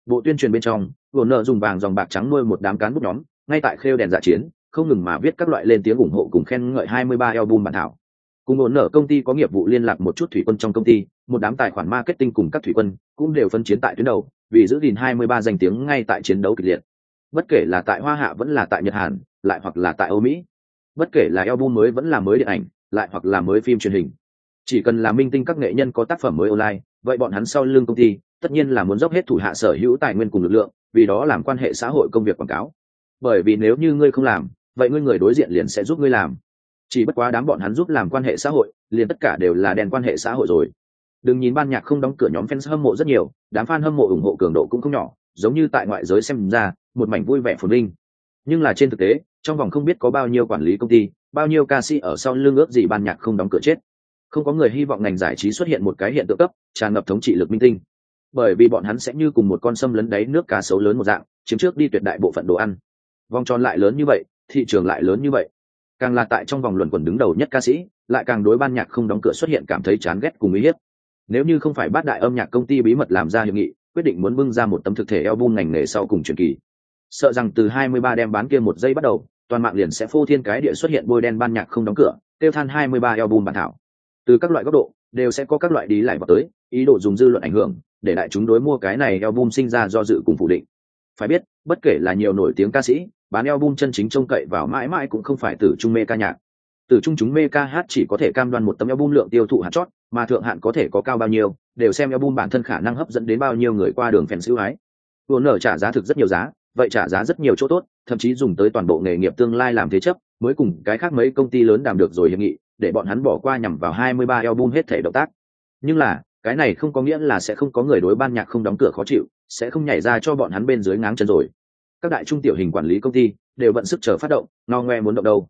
Speaker 1: Bộ tuyên truyền bên trong, hồn nợ dùng vàng dòng bạc trắng nuôi một đám cán bút nhóm, ngay tại khêu đèn dạ chiến, không ngừng mà viết các loại lên tiếng ủng hộ cùng khen ngợi 23 album bản thảo. Cùng hồn nợ công ty có nghiệp vụ liên lạc một chút thủy quân trong công ty, một đám tài khoản marketing cùng các thủy quân cũng đều phân chiến tại tuyến đầu, vì giữ gìn 23 danh tiếng ngay tại chiến đấu kịch liệt. Bất kể là tại hoa hạ vẫn là tại nhật hàn, lại hoặc là tại âu mỹ. Bất kể là album mới vẫn là mới điện ảnh, lại hoặc là mới phim truyền hình chỉ cần là minh tinh các nghệ nhân có tác phẩm mới online, vậy bọn hắn sau lưng công ty, tất nhiên là muốn dốc hết thủ hạ sở hữu tài nguyên cùng lực lượng, vì đó làm quan hệ xã hội công việc quảng cáo. Bởi vì nếu như ngươi không làm, vậy ngươi người đối diện liền sẽ giúp ngươi làm. Chỉ bất quá đám bọn hắn giúp làm quan hệ xã hội, liền tất cả đều là đèn quan hệ xã hội rồi. Đừng nhìn ban nhạc không đóng cửa nhóm fans hâm mộ rất nhiều, đám fan hâm mộ ủng hộ cường độ cũng không nhỏ, giống như tại ngoại giới xem ra, một mảnh vui vẻ phồn vinh. Nhưng là trên thực tế, trong vòng không biết có bao nhiêu quản lý công ty, bao nhiêu ca sĩ ở sau lưng ước gì ban nhạc không đóng cửa chết không có người hy vọng ngành giải trí xuất hiện một cái hiện tượng cấp, tràn ngập thống trị lực minh tinh. Bởi vì bọn hắn sẽ như cùng một con sâm lấn đáy nước cá sấu lớn một dạng, chiếm trước đi tuyệt đại bộ phận đồ ăn. Vòng tròn lại lớn như vậy, thị trường lại lớn như vậy. Càng là tại trong vòng luận quần đứng đầu nhất ca sĩ, lại càng đối ban nhạc không đóng cửa xuất hiện cảm thấy chán ghét cùng uy hiếp. Nếu như không phải bát đại âm nhạc công ty bí mật làm ra hiệp nghị, quyết định muốn bưng ra một tấm thực thể album ngành nghề sau cùng truyền kỳ. Sợ rằng từ 23 đem bán kia một giây bắt đầu, toàn mạng liền sẽ phô thiên cái địa xuất hiện bôi đen ban nhạc không đóng cửa, tiêu than 23 album bản thảo từ các loại góc độ, đều sẽ có các loại đi lại vào tới, ý đồ dùng dư luận ảnh hưởng, để đại chúng đối mua cái này album sinh ra do dự cùng phủ định. Phải biết, bất kể là nhiều nổi tiếng ca sĩ, bán album chân chính trông cậy vào mãi mãi cũng không phải từ trung mê ca nhạc. Từ trung chúng mê ca hát chỉ có thể cam đoan một tấm album lượng tiêu thụ hạt chót, mà thượng hạn có thể có cao bao nhiêu, đều xem album bản thân khả năng hấp dẫn đến bao nhiêu người qua đường phèn siêu hái. Vừa nở trả giá thực rất nhiều giá, vậy trả giá rất nhiều chỗ tốt, thậm chí dùng tới toàn bộ nghề nghiệp tương lai làm thế chấp, mới cùng cái khác mấy công ty lớn đàm được rồi hiệp nghị để bọn hắn bỏ qua nhằm vào 23 album hết thể động tác. Nhưng là, cái này không có nghĩa là sẽ không có người đối ban nhạc không đóng cửa khó chịu, sẽ không nhảy ra cho bọn hắn bên dưới ngáng chân rồi. Các đại trung tiểu hình quản lý công ty đều bận sức chờ phát động, ngo ngoe muốn động đâu.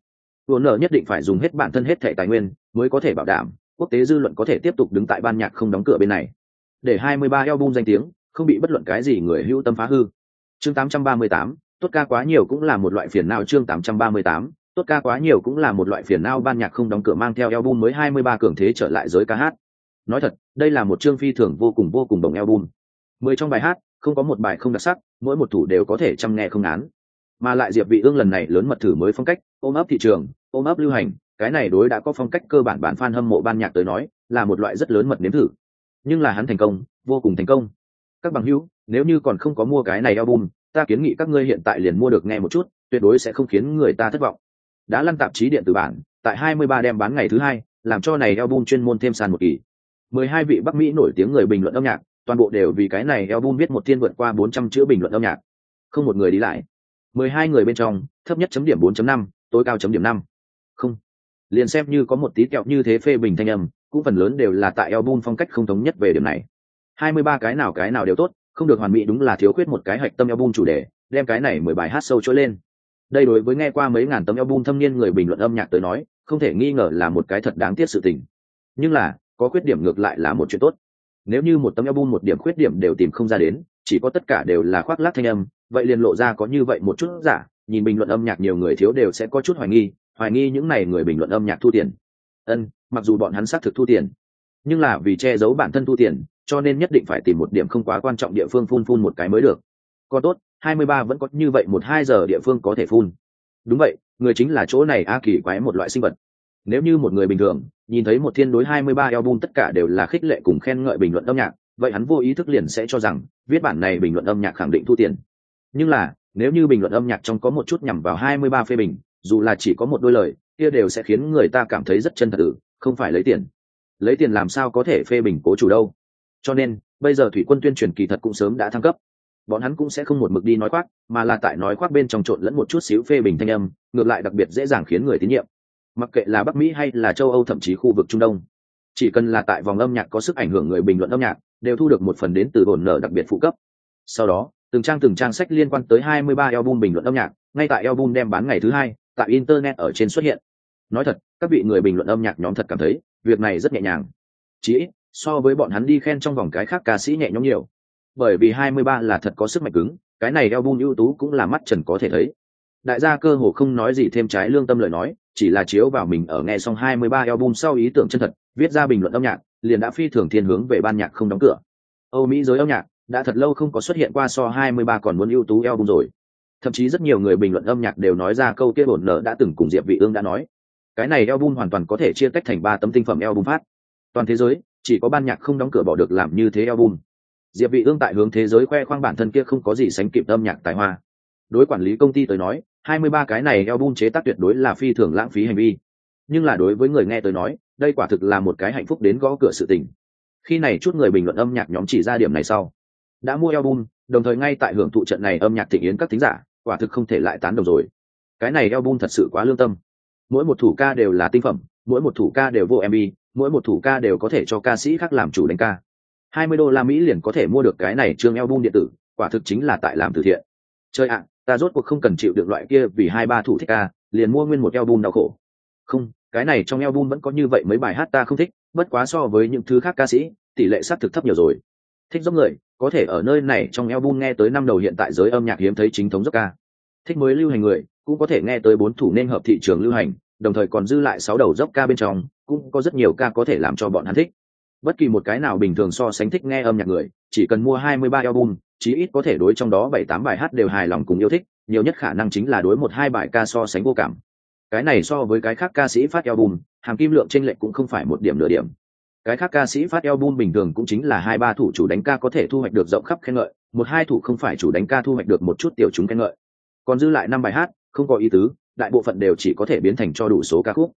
Speaker 1: nở nhất định phải dùng hết bản thân hết thể tài nguyên mới có thể bảo đảm quốc tế dư luận có thể tiếp tục đứng tại ban nhạc không đóng cửa bên này. Để 23 album danh tiếng không bị bất luận cái gì người hữu tâm phá hư. Chương 838, tốt ca quá nhiều cũng là một loại phiền não chương 838, tốt ca quá nhiều cũng là một loại phiền não ban nhạc không đóng cửa mang theo album mới 23 cường thế trở lại giới ca hát. Nói thật, đây là một chương phi thường vô cùng vô cùng đồng album. Mười trong bài hát, không có một bài không đặc sắc, mỗi một thủ đều có thể chăm nghe không án. Mà lại Diệp Vị Ương lần này lớn mật thử mới phong cách, ôm ấp thị trường, ôm ấp lưu hành, cái này đối đã có phong cách cơ bản bản fan hâm mộ ban nhạc tới nói, là một loại rất lớn mật nếm thử. Nhưng là hắn thành công, vô cùng thành công. Các bằng hữu, nếu như còn không có mua cái này album, ta kiến nghị các ngươi hiện tại liền mua được nghe một chút, tuyệt đối sẽ không khiến người ta thất vọng đã lăn tạp chí điện tử bản tại 23 đem bán ngày thứ hai làm cho này album chuyên môn thêm sàn một kỳ. 12 vị bắc mỹ nổi tiếng người bình luận âm nhạc toàn bộ đều vì cái này album viết một thiên vượt qua 400 chữ bình luận âm nhạc. Không một người đi lại. 12 người bên trong thấp nhất chấm điểm 4.5, tối cao chấm điểm 5. không. Liền xem như có một tí kẹo như thế phê bình thanh âm cũng phần lớn đều là tại album phong cách không thống nhất về điểm này. 23 cái nào cái nào đều tốt không được hoàn mỹ đúng là thiếu khuyết một cái hạch tâm album chủ đề đem cái này mười bài hát sâu trỗi lên đây đối với nghe qua mấy ngàn tấm album thâm niên người bình luận âm nhạc tới nói, không thể nghi ngờ là một cái thật đáng tiếc sự tình. Nhưng là, có khuyết điểm ngược lại là một chuyện tốt. Nếu như một tấm album một điểm khuyết điểm đều tìm không ra đến, chỉ có tất cả đều là khoác lác thanh âm, vậy liền lộ ra có như vậy một chút giả, nhìn bình luận âm nhạc nhiều người thiếu đều sẽ có chút hoài nghi hoài nghi những này người bình luận âm nhạc thu tiền. Ân, mặc dù bọn hắn xác thực thu tiền, nhưng là vì che giấu bản thân thu tiền, cho nên nhất định phải tìm một điểm không quá quan trọng địa phương phun phun một cái mới được. Còn tốt 23 vẫn có như vậy một hai giờ địa phương có thể phun. Đúng vậy người chính là chỗ này a kỳ quái một loại sinh vật. Nếu như một người bình thường nhìn thấy một thiên đối 23 album tất cả đều là khích lệ cùng khen ngợi bình luận âm nhạc vậy hắn vô ý thức liền sẽ cho rằng viết bản này bình luận âm nhạc khẳng định thu tiền. Nhưng là nếu như bình luận âm nhạc trong có một chút nhằm vào 23 phê bình dù là chỉ có một đôi lời kia đều sẽ khiến người ta cảm thấy rất chân thật ử, không phải lấy tiền. Lấy tiền làm sao có thể phê bình cố chủ đâu? Cho nên bây giờ thủy quân tuyên truyền kỳ thật cũng sớm đã thăng cấp bọn hắn cũng sẽ không một mực đi nói khoác, mà là tại nói khoác bên trong trộn lẫn một chút xíu phê bình thanh âm, ngược lại đặc biệt dễ dàng khiến người tín nhiệm. Mặc kệ là bắc mỹ hay là châu âu thậm chí khu vực trung đông, chỉ cần là tại vòng âm nhạc có sức ảnh hưởng người bình luận âm nhạc, đều thu được một phần đến từ hồn nở đặc biệt phụ cấp. Sau đó, từng trang từng trang sách liên quan tới 23 album bình luận âm nhạc, ngay tại album đem bán ngày thứ hai, tại internet ở trên xuất hiện. Nói thật, các vị người bình luận âm nhạc nhóm thật cảm thấy, việc này rất nhẹ nhàng. Chỉ so với bọn hắn đi khen trong vòng cái khác ca sĩ nhẹ nhõm nhiều bởi vì 23 là thật có sức mạnh cứng, cái này album ưu tú cũng là mắt trần có thể thấy. Đại gia cơ hồ không nói gì thêm trái lương tâm lời nói, chỉ là chiếu vào mình ở nghe xong 23 album sau ý tưởng chân thật, viết ra bình luận âm nhạc, liền đã phi thường thiên hướng về ban nhạc không đóng cửa. Âu mỹ giới âm nhạc, đã thật lâu không có xuất hiện qua so 23 còn muốn ưu tú album rồi. Thậm chí rất nhiều người bình luận âm nhạc đều nói ra câu kia bổn nở đã từng cùng diệp vị ương đã nói. Cái này album hoàn toàn có thể chia tách thành ba tấm tinh phẩm album phát. Toàn thế giới, chỉ có ban nhạc không đóng cửa bỏ được làm như thế album diệp vị ương tại hướng thế giới khoe khoang bản thân kia không có gì sánh kịp âm nhạc tài hoa. Đối quản lý công ty tới nói 23 cái này album chế tác tuyệt đối là phi thường lãng phí hành vi. Nhưng là đối với người nghe tới nói, đây quả thực là một cái hạnh phúc đến gõ cửa sự tình. Khi này chút người bình luận âm nhạc nhóm chỉ ra điểm này sau. Đã mua album, đồng thời ngay tại hưởng thụ trận này âm nhạc thịnh yến các thính giả, quả thực không thể lại tán đồng rồi. Cái này album thật sự quá lương tâm. Mỗi một thủ ca đều là tinh phẩm, mỗi một thủ ca đều vô mv mỗi một thủ ca đều có thể cho ca sĩ khác làm chủ đánh ca. 20 đô la mỹ liền có thể mua được cái này chương album điện tử, quả thực chính là tại làm từ thiện. Chơi ạ, ta rốt cuộc không cần chịu được loại kia vì hai ba thủ thích ca, liền mua nguyên một album đau khổ. Không, cái này trong album vẫn có như vậy mấy bài hát ta không thích, bất quá so với những thứ khác ca sĩ, tỷ lệ xác thực thấp nhiều rồi. Thích dốc người, có thể ở nơi này trong album nghe tới năm đầu hiện tại giới âm nhạc hiếm thấy chính thống dốc ca. Thích mới lưu hành người, cũng có thể nghe tới bốn thủ nên hợp thị trường lưu hành, đồng thời còn dư lại sáu đầu dốc ca bên trong, cũng có rất nhiều ca có thể làm cho bọn hắn thích bất kỳ một cái nào bình thường so sánh thích nghe âm nhạc người, chỉ cần mua 23 album, chí ít có thể đối trong đó bảy tám bài hát đều hài lòng cùng yêu thích, nhiều nhất khả năng chính là đối một hai bài ca so sánh vô cảm. Cái này so với cái khác ca sĩ phát album, hàm kim lượng chênh lệch cũng không phải một điểm nửa điểm. Cái khác ca sĩ phát album bình thường cũng chính là hai ba thủ chủ đánh ca có thể thu hoạch được rộng khắp khen ngợi, một hai thủ không phải chủ đánh ca thu hoạch được một chút tiểu chúng khen ngợi. Còn dư lại năm bài hát, không có ý tứ, đại bộ phận đều chỉ có thể biến thành cho đủ số ca khúc.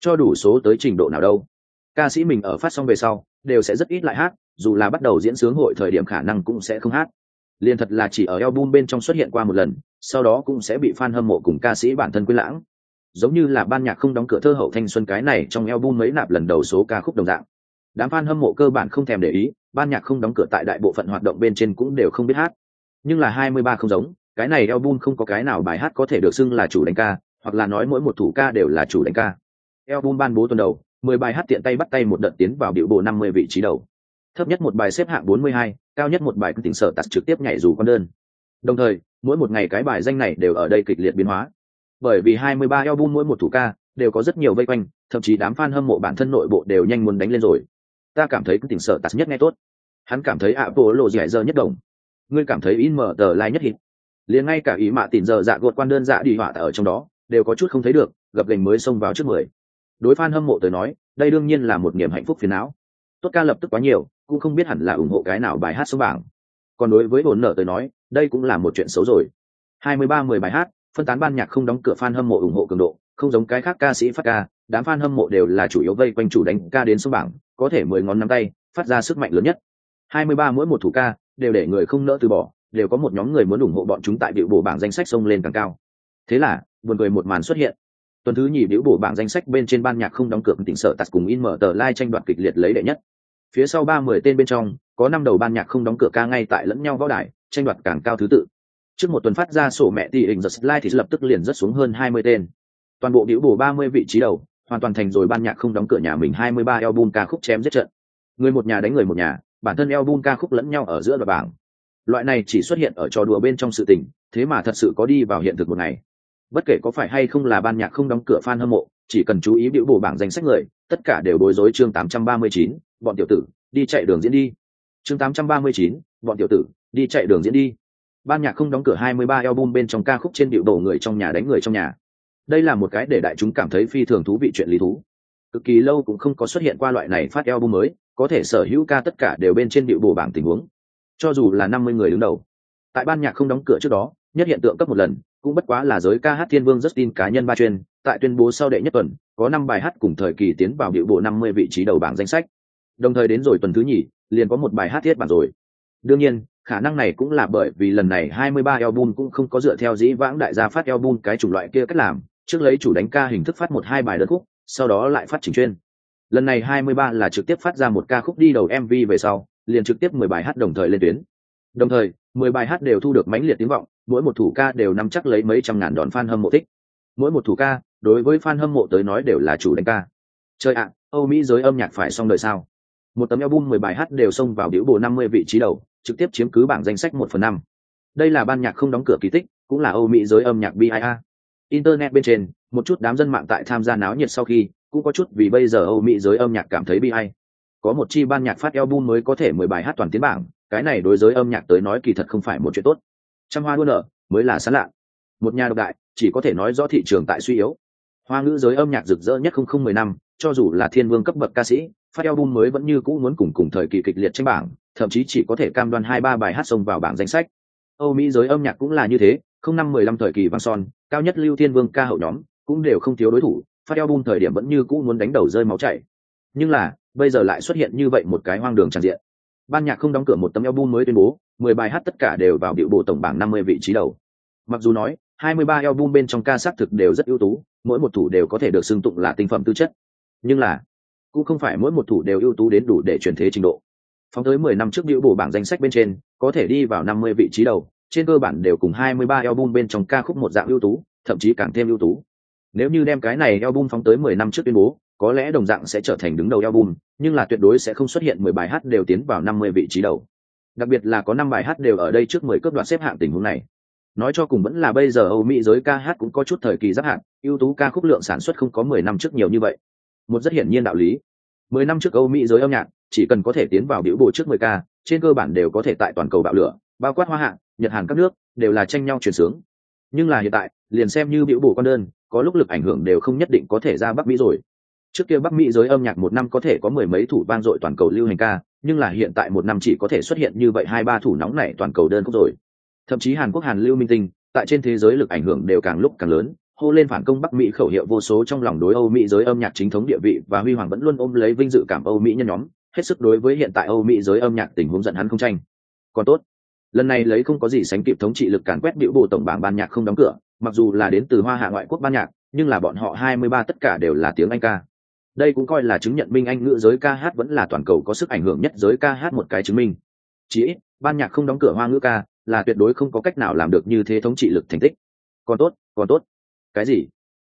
Speaker 1: Cho đủ số tới trình độ nào đâu. Ca sĩ mình ở phát xong về sau đều sẽ rất ít lại hát, dù là bắt đầu diễn sướng hội thời điểm khả năng cũng sẽ không hát. Liền thật là chỉ ở album bên trong xuất hiện qua một lần, sau đó cũng sẽ bị fan hâm mộ cùng ca sĩ bản thân quên lãng. Giống như là ban nhạc không đóng cửa thơ hậu thanh xuân cái này trong album mấy nạp lần đầu số ca khúc đồng dạng. Đám fan hâm mộ cơ bản không thèm để ý, ban nhạc không đóng cửa tại đại bộ phận hoạt động bên trên cũng đều không biết hát. Nhưng là hai mươi ba không giống, cái này album không có cái nào bài hát có thể được xưng là chủ đánh ca, hoặc là nói mỗi một thủ ca đều là chủ đánh ca. Album ban bố tuần đầu mười bài hát tiện tay bắt tay một đợt tiến vào biểu bộ năm mươi vị trí đầu. Thấp nhất một bài xếp hạng bốn mươi hai, cao nhất một bài tỉnh sở tạt trực tiếp nhảy dù con đơn. Đồng thời, mỗi một ngày cái bài danh này đều ở đây kịch liệt biến hóa. Bởi vì hai mươi ba album mỗi một thủ ca đều có rất nhiều vây quanh, thậm chí đám fan hâm mộ bản thân nội bộ đều nhanh muốn đánh lên rồi. Ta cảm thấy tỉnh sở tạt nhất nghe tốt. Hắn cảm thấy ạ bộ lộ dẻ dơ nhất đồng. Ngươi cảm thấy in mở tờ lai nhất hít liền ngay cả ý mạ tìm giờ dạ gột quan đơn dạ đi họa ở trong đó, đều có chút không thấy được gặp gành mới xông vào trước mười đối fan hâm mộ tới nói, đây đương nhiên là một niềm hạnh phúc phiền não. Tốt ca lập tức quá nhiều, cũng không biết hẳn là ủng hộ cái nào bài hát số bảng. Còn đối với hồn nở tới nói, đây cũng là một chuyện xấu rồi. Hai mươi ba mười bài hát, phân tán ban nhạc không đóng cửa fan hâm mộ ủng hộ cường độ, không giống cái khác ca sĩ phát ca, đám fan hâm mộ đều là chủ yếu vây quanh chủ đánh ca đến số bảng, có thể mười ngón nắm tay, phát ra sức mạnh lớn nhất. 23 mỗi một thủ ca, đều để người không nỡ từ bỏ, đều có một nhóm người muốn ủng hộ bọn chúng tại biểu bổ bảng danh sách sông lên càng cao. Thế là, buồn cười một màn xuất hiện tuần thứ nhì biểu bổ bảng danh sách bên trên ban nhạc không đóng cửa tỉnh sở tạt cùng in mở tờ lai tranh đoạt kịch liệt lấy đệ nhất. Phía sau ba mười tên bên trong, có năm đầu ban nhạc không đóng cửa ca ngay tại lẫn nhau võ đài, tranh đoạt càng cao thứ tự. Trước một tuần phát ra sổ mẹ tỷ hình giật slide thì lập tức liền rất xuống hơn hai mươi tên. Toàn bộ biểu bổ ba mươi vị trí đầu, hoàn toàn thành rồi ban nhạc không đóng cửa nhà mình hai mươi ba album ca khúc chém giết trận. Người một nhà đánh người một nhà, bản thân album ca khúc lẫn nhau ở giữa đoạn bảng. Loại này chỉ xuất hiện ở trò đùa bên trong sự tình, thế mà thật sự có đi vào hiện thực một ngày bất kể có phải hay không là ban nhạc không đóng cửa fan hâm mộ chỉ cần chú ý biểu bổ bảng danh sách người tất cả đều bối rối chương 839, bọn tiểu tử đi chạy đường diễn đi. Chương 839, bọn tiểu tử đi chạy đường diễn đi. Ban nhạc không đóng cửa 23 album bên trong ca khúc trên biểu đồ người trong nhà đánh người trong nhà. Đây là một cái để đại chúng cảm thấy phi thường thú vị chuyện lý thú. Cực kỳ lâu cũng không có xuất hiện qua loại này phát album mới có thể sở hữu ca tất cả đều bên trên biểu bổ bảng tình huống. Cho dù là 50 người đứng đầu. Tại ban nhạc không đóng cửa trước đó nhất hiện tượng cấp một lần cũng bất quá là giới ca hát thiên vương Justin cá nhân ba chuyên, tại tuyên bố sau đệ nhất tuần, có năm bài hát cùng thời kỳ tiến vào biểu bộ 50 vị trí đầu bảng danh sách. Đồng thời đến rồi tuần thứ nhì, liền có một bài hát thiết bản rồi. Đương nhiên, khả năng này cũng là bởi vì lần này 23 album cũng không có dựa theo dĩ vãng đại gia phát album cái chủng loại kia cách làm, trước lấy chủ đánh ca hình thức phát một hai bài đơn khúc, sau đó lại phát trình chuyên. Lần này 23 là trực tiếp phát ra một ca khúc đi đầu mv về sau, liền trực tiếp 10 bài hát đồng thời lên tuyến đồng thời 10 bài hát đều thu được mãnh liệt tiếng vọng, mỗi một thủ ca đều nắm chắc lấy mấy trăm ngàn đòn fan hâm mộ thích mỗi một thủ ca, đối với fan hâm mộ tới nói đều là chủ đánh ca chơi ạ, âu mỹ giới âm nhạc phải xong đời sao một tấm album 10 bài hát đều xông vào biểu bộ 50 vị trí đầu, trực tiếp chiếm cứ bảng danh sách một phần năm đây là ban nhạc không đóng cửa kỳ tích, cũng là âu mỹ giới âm nhạc BIA. internet bên trên, một chút đám dân mạng tại tham gia náo nhiệt sau khi, cũng có chút vì bây giờ âu mỹ giới âm nhạc cảm thấy bi ai. có một chi ban nhạc phát album mới có thể mười bài hát toàn tiến bảng cái này đối giới âm nhạc tới nói kỳ thật không phải một chuyện tốt. Trăm hoa đua nở mới là sán lạ. Một nhà độc đại, chỉ có thể nói rõ thị trường tại suy yếu. Hoa ngữ giới âm nhạc rực rỡ nhất không không mười năm, cho dù là thiên vương cấp bậc ca sĩ, phát album mới vẫn như cũ muốn cùng cùng thời kỳ kịch liệt trên bảng, thậm chí chỉ có thể cam đoan hai ba bài hát xông vào bảng danh sách. Âu mỹ giới âm nhạc cũng là như thế, không năm mười lăm thời kỳ vang son, cao nhất lưu thiên vương ca hậu nhóm, cũng đều không thiếu đối thủ, phát album thời điểm vẫn như cũ muốn đánh đầu rơi máu chảy. Nhưng là, bây giờ lại xuất hiện như vậy một cái hoang đường tràn diện ban nhạc không đóng cửa một tấm album mới tuyên bố, mười bài hát tất cả đều vào điệu bộ tổng bảng năm mươi vị trí đầu. Mặc dù nói, hai mươi ba album bên trong ca xác thực đều rất ưu tú, mỗi một thủ đều có thể được xưng tụng là tinh phẩm tư chất. Nhưng là, cũng không phải mỗi một thủ đều ưu tú đến đủ để truyền thế trình độ. Phóng tới mười năm trước điệu bộ bảng danh sách bên trên, có thể đi vào năm mươi vị trí đầu, trên cơ bản đều cùng hai mươi ba album bên trong ca khúc một dạng ưu tú, thậm chí càng thêm ưu tú. Nếu như đem cái này album phóng tới mười năm trước tuyên bố có lẽ đồng dạng sẽ trở thành đứng đầu album, nhưng là tuyệt đối sẽ không xuất hiện mười bài hát đều tiến vào năm mươi vị trí đầu. Đặc biệt là có năm bài hát đều ở đây trước mười cấp đoạn xếp hạng tình huống này. Nói cho cùng vẫn là bây giờ âu mỹ giới ca hát cũng có chút thời kỳ giáp hạn ưu tú ca khúc lượng sản xuất không có mười năm trước nhiều như vậy. Một rất hiển nhiên đạo lý. Mười năm trước âu mỹ giới âm nhạc, chỉ cần có thể tiến vào biểu bộ trước mười ca, trên cơ bản đều có thể tại toàn cầu bạo lửa, bao quát hoa hạng nhật hàn các nước, đều là tranh nhau chuyển sướng. Nhưng là hiện tại, liền xem như biểu bộ con đơn, có lúc lực ảnh hưởng đều không nhất định có thể ra bắc mỹ rồi trước kia bắc mỹ giới âm nhạc một năm có thể có mười mấy thủ vang dội toàn cầu lưu hành ca, nhưng là hiện tại một năm chỉ có thể xuất hiện như vậy hai ba thủ nóng này toàn cầu đơn khúc rồi. Thậm chí hàn quốc hàn lưu minh tinh, tại trên thế giới lực ảnh hưởng đều càng lúc càng lớn, hô lên phản công bắc mỹ khẩu hiệu vô số trong lòng đối âu mỹ giới âm nhạc chính thống địa vị và huy hoàng vẫn luôn ôm lấy vinh dự cảm âu mỹ nhân nhóm, hết sức đối với hiện tại âu mỹ giới âm nhạc tình huống giận hắn không tranh. Còn tốt, lần này lấy không có gì sánh kịp thống trị lực càn quét biểu bộ tổng bảng ban nhạc không đóng cửa, mặc dù là đến từ hoa hạ ngoại quốc ban nhạc, nhưng là bọn họ hai mươi ba tất cả đều là tiếng anh ca đây cũng coi là chứng nhận minh anh ngữ giới ca hát vẫn là toàn cầu có sức ảnh hưởng nhất giới ca hát một cái chứng minh. Chỉ ít, ban nhạc không đóng cửa hoa ngữ ca, là tuyệt đối không có cách nào làm được như thế thống trị lực thành tích. Còn tốt còn tốt. Cái gì?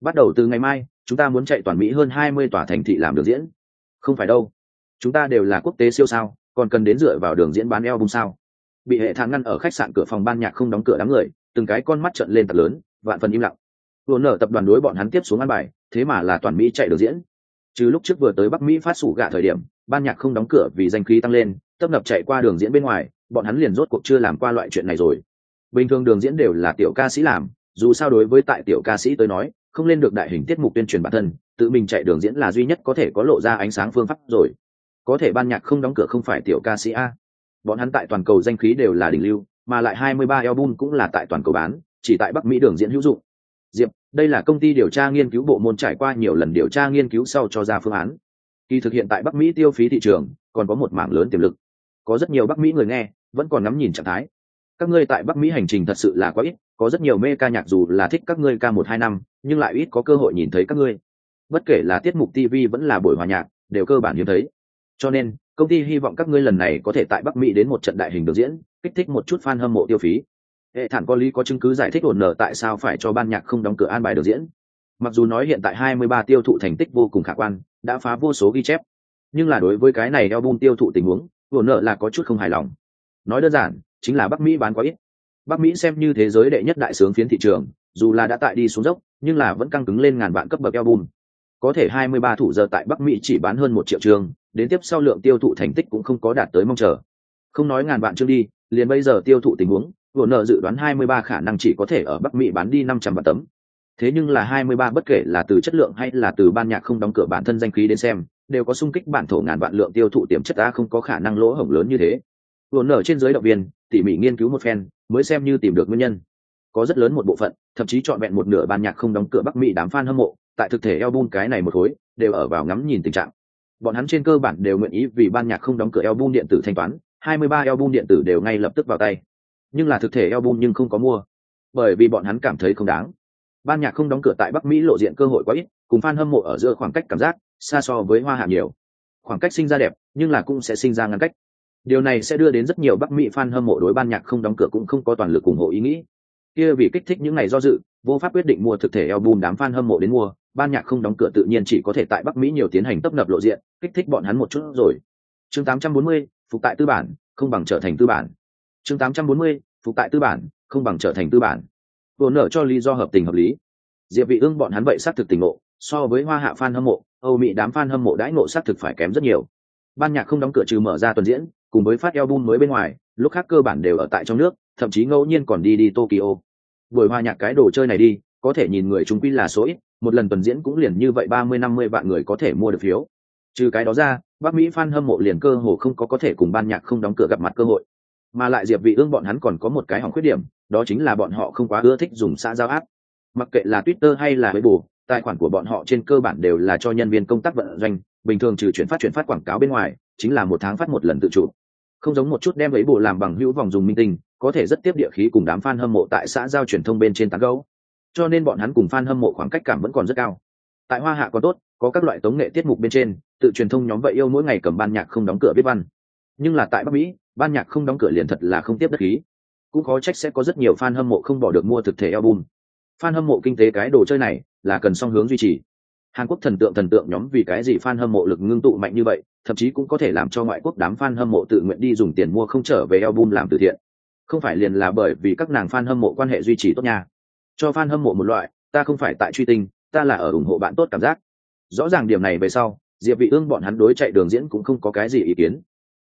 Speaker 1: Bắt đầu từ ngày mai, chúng ta muốn chạy toàn mỹ hơn hai mươi tòa thành thị làm được diễn. Không phải đâu. Chúng ta đều là quốc tế siêu sao, còn cần đến dựa vào đường diễn bán eo bung sao? Bị hệ thang ngăn ở khách sạn cửa phòng ban nhạc không đóng cửa đám người, từng cái con mắt trận lên thật lớn, vạn phần im lặng. Luôn nở tập đoàn đối bọn hắn tiếp xuống ăn bài, thế mà là toàn mỹ chạy được diễn chứ lúc trước vừa tới bắc mỹ phát sủ gạ thời điểm, ban nhạc không đóng cửa vì danh khí tăng lên, tấp nập chạy qua đường diễn bên ngoài, bọn hắn liền rốt cuộc chưa làm qua loại chuyện này rồi. Bình thường đường diễn đều là tiểu ca sĩ làm, dù sao đối với tại tiểu ca sĩ tới nói, không lên được đại hình tiết mục tuyên truyền bản thân, tự mình chạy đường diễn là duy nhất có thể có lộ ra ánh sáng phương pháp rồi. Có thể ban nhạc không đóng cửa không phải tiểu ca sĩ a. Bọn hắn tại toàn cầu danh khí đều là đỉnh lưu, mà lại hai mươi ba album cũng là tại toàn cầu bán, chỉ tại bắc mỹ đường diễn hữu dụng diệp, đây là công ty điều tra nghiên cứu bộ môn trải qua nhiều lần điều tra nghiên cứu sau cho ra phương án. Kỳ thực hiện tại bắc mỹ tiêu phí thị trường, còn có một mảng lớn tiềm lực. Có rất nhiều bắc mỹ người nghe, vẫn còn ngắm nhìn trạng thái. Các ngươi tại bắc mỹ hành trình thật sự là quá ít, có rất nhiều mê ca nhạc dù là thích các ngươi ca một hai năm, nhưng lại ít có cơ hội nhìn thấy các ngươi. Bất kể là tiết mục tv vẫn là buổi hòa nhạc, đều cơ bản hiếm thấy. Cho nên, công ty hy vọng các ngươi lần này có thể tại bắc mỹ đến một trận đại hình biểu diễn, kích thích một chút fan hâm mộ tiêu phí hệ thản có lý có chứng cứ giải thích ổn nở tại sao phải cho ban nhạc không đóng cửa an bài được diễn. Mặc dù nói hiện tại 23 tiêu thụ thành tích vô cùng khả quan, đã phá vô số ghi chép. Nhưng là đối với cái này album tiêu thụ tình huống, ổn nở là có chút không hài lòng. Nói đơn giản, chính là bắc mỹ bán quá ít. Bắc mỹ xem như thế giới đệ nhất đại sướng phiến thị trường, dù là đã tại đi xuống dốc, nhưng là vẫn căng cứng lên ngàn vạn cấp bậc album. Có thể 23 thủ giờ tại bắc mỹ chỉ bán hơn một triệu trường, đến tiếp sau lượng tiêu thụ thành tích cũng không có đạt tới mong chờ. Không nói ngàn vạn chương đi, liền bây giờ tiêu thụ tình huống vừa nợ dự đoán 23 khả năng chỉ có thể ở bắc mỹ bán đi 500 vạn tấm. Thế nhưng là 23 bất kể là từ chất lượng hay là từ ban nhạc không đóng cửa bản thân danh khí đến xem, đều có sung kích bản thổ ngàn vạn lượng tiêu thụ tiềm chất đã không có khả năng lỗ hổng lớn như thế. Vừa nở trên giới động viên, tỉ mỉ nghiên cứu một phen, mới xem như tìm được nguyên nhân. Có rất lớn một bộ phận, thậm chí chọn vẹn một nửa ban nhạc không đóng cửa bắc mỹ đám fan hâm mộ, tại thực thể album cái này một khối, đều ở vào ngắm nhìn tình trạng. Bọn hắn trên cơ bản đều nguyện ý vì ban nhạc không đóng cửa album điện tử thanh toán 23 album điện tử đều ngay lập tức vào tay nhưng là thực thể album nhưng không có mua. Bởi vì bọn hắn cảm thấy không đáng. Ban nhạc không đóng cửa tại bắc mỹ lộ diện cơ hội quá ít cùng fan hâm mộ ở giữa khoảng cách cảm giác xa so với hoa hạ nhiều. Khoảng cách sinh ra đẹp nhưng là cũng sẽ sinh ra ngăn cách. Điều này sẽ đưa đến rất nhiều bắc mỹ fan hâm mộ đối ban nhạc không đóng cửa cũng không có toàn lực ủng hộ ý nghĩ. Kia vì kích thích những ngày do dự vô pháp quyết định mua thực thể album đám fan hâm mộ đến mua ban nhạc không đóng cửa tự nhiên chỉ có thể tại bắc mỹ nhiều tiến hành tấp nập lộ diện kích thích bọn hắn một chút rồi. Chương 840, phục tại tư bản không bằng trở thành tư bản chương 840, phục tại tư bản không bằng trở thành tư bản. Vô nở cho lý do hợp tình hợp lý. Diệp vị ương bọn hắn vậy xác thực tình ngộ so với hoa hạ fan hâm mộ âu mỹ đám fan hâm mộ đãi ngộ xác thực phải kém rất nhiều. Ban nhạc không đóng cửa trừ mở ra tuần diễn cùng với phát album mới bên ngoài lúc khác cơ bản đều ở tại trong nước thậm chí ngẫu nhiên còn đi đi tokyo. Buổi hòa nhạc cái đồ chơi này đi có thể nhìn người chúng quy là số ít một lần tuần diễn cũng liền như vậy ba mươi năm mươi vạn người có thể mua được phiếu. Trừ cái đó ra bắc mỹ fan hâm mộ liền cơ hồ không có có thể cùng ban nhạc không đóng cửa gặp mặt cơ hội mà lại diệp vị ương bọn hắn còn có một cái hỏng khuyết điểm, đó chính là bọn họ không quá ưa thích dùng xã giao áp mặc kệ là twitter hay là weibo, tài khoản của bọn họ trên cơ bản đều là cho nhân viên công tác vận doanh, bình thường trừ chuyển phát chuyển phát quảng cáo bên ngoài, chính là một tháng phát một lần tự chủ. Không giống một chút đem ấy bộ làm bằng hữu vòng dùng minh tinh, có thể rất tiếp địa khí cùng đám fan hâm mộ tại xã giao truyền thông bên trên tán gấu cho nên bọn hắn cùng fan hâm mộ khoảng cách cảm vẫn còn rất cao. Tại hoa hạ còn tốt, có các loại tống nghệ tiết mục bên trên, tự truyền thông nhóm vậy yêu mỗi ngày cầm ban nhạc không đóng cửa viết văn. Nhưng là tại bắc mỹ ban nhạc không đóng cửa liền thật là không tiếp đất khí. Cũng có trách sẽ có rất nhiều fan hâm mộ không bỏ được mua thực thể album. Fan hâm mộ kinh tế cái đồ chơi này là cần song hướng duy trì. Hàn quốc thần tượng thần tượng nhóm vì cái gì fan hâm mộ lực ngưng tụ mạnh như vậy, thậm chí cũng có thể làm cho ngoại quốc đám fan hâm mộ tự nguyện đi dùng tiền mua không trở về album làm từ thiện. Không phải liền là bởi vì các nàng fan hâm mộ quan hệ duy trì tốt nha. Cho fan hâm mộ một loại, ta không phải tại truy tinh, ta là ở ủng hộ bạn tốt cảm giác. Rõ ràng điểm này về sau, diệp vị ương bọn hắn đối chạy đường diễn cũng không có cái gì ý kiến.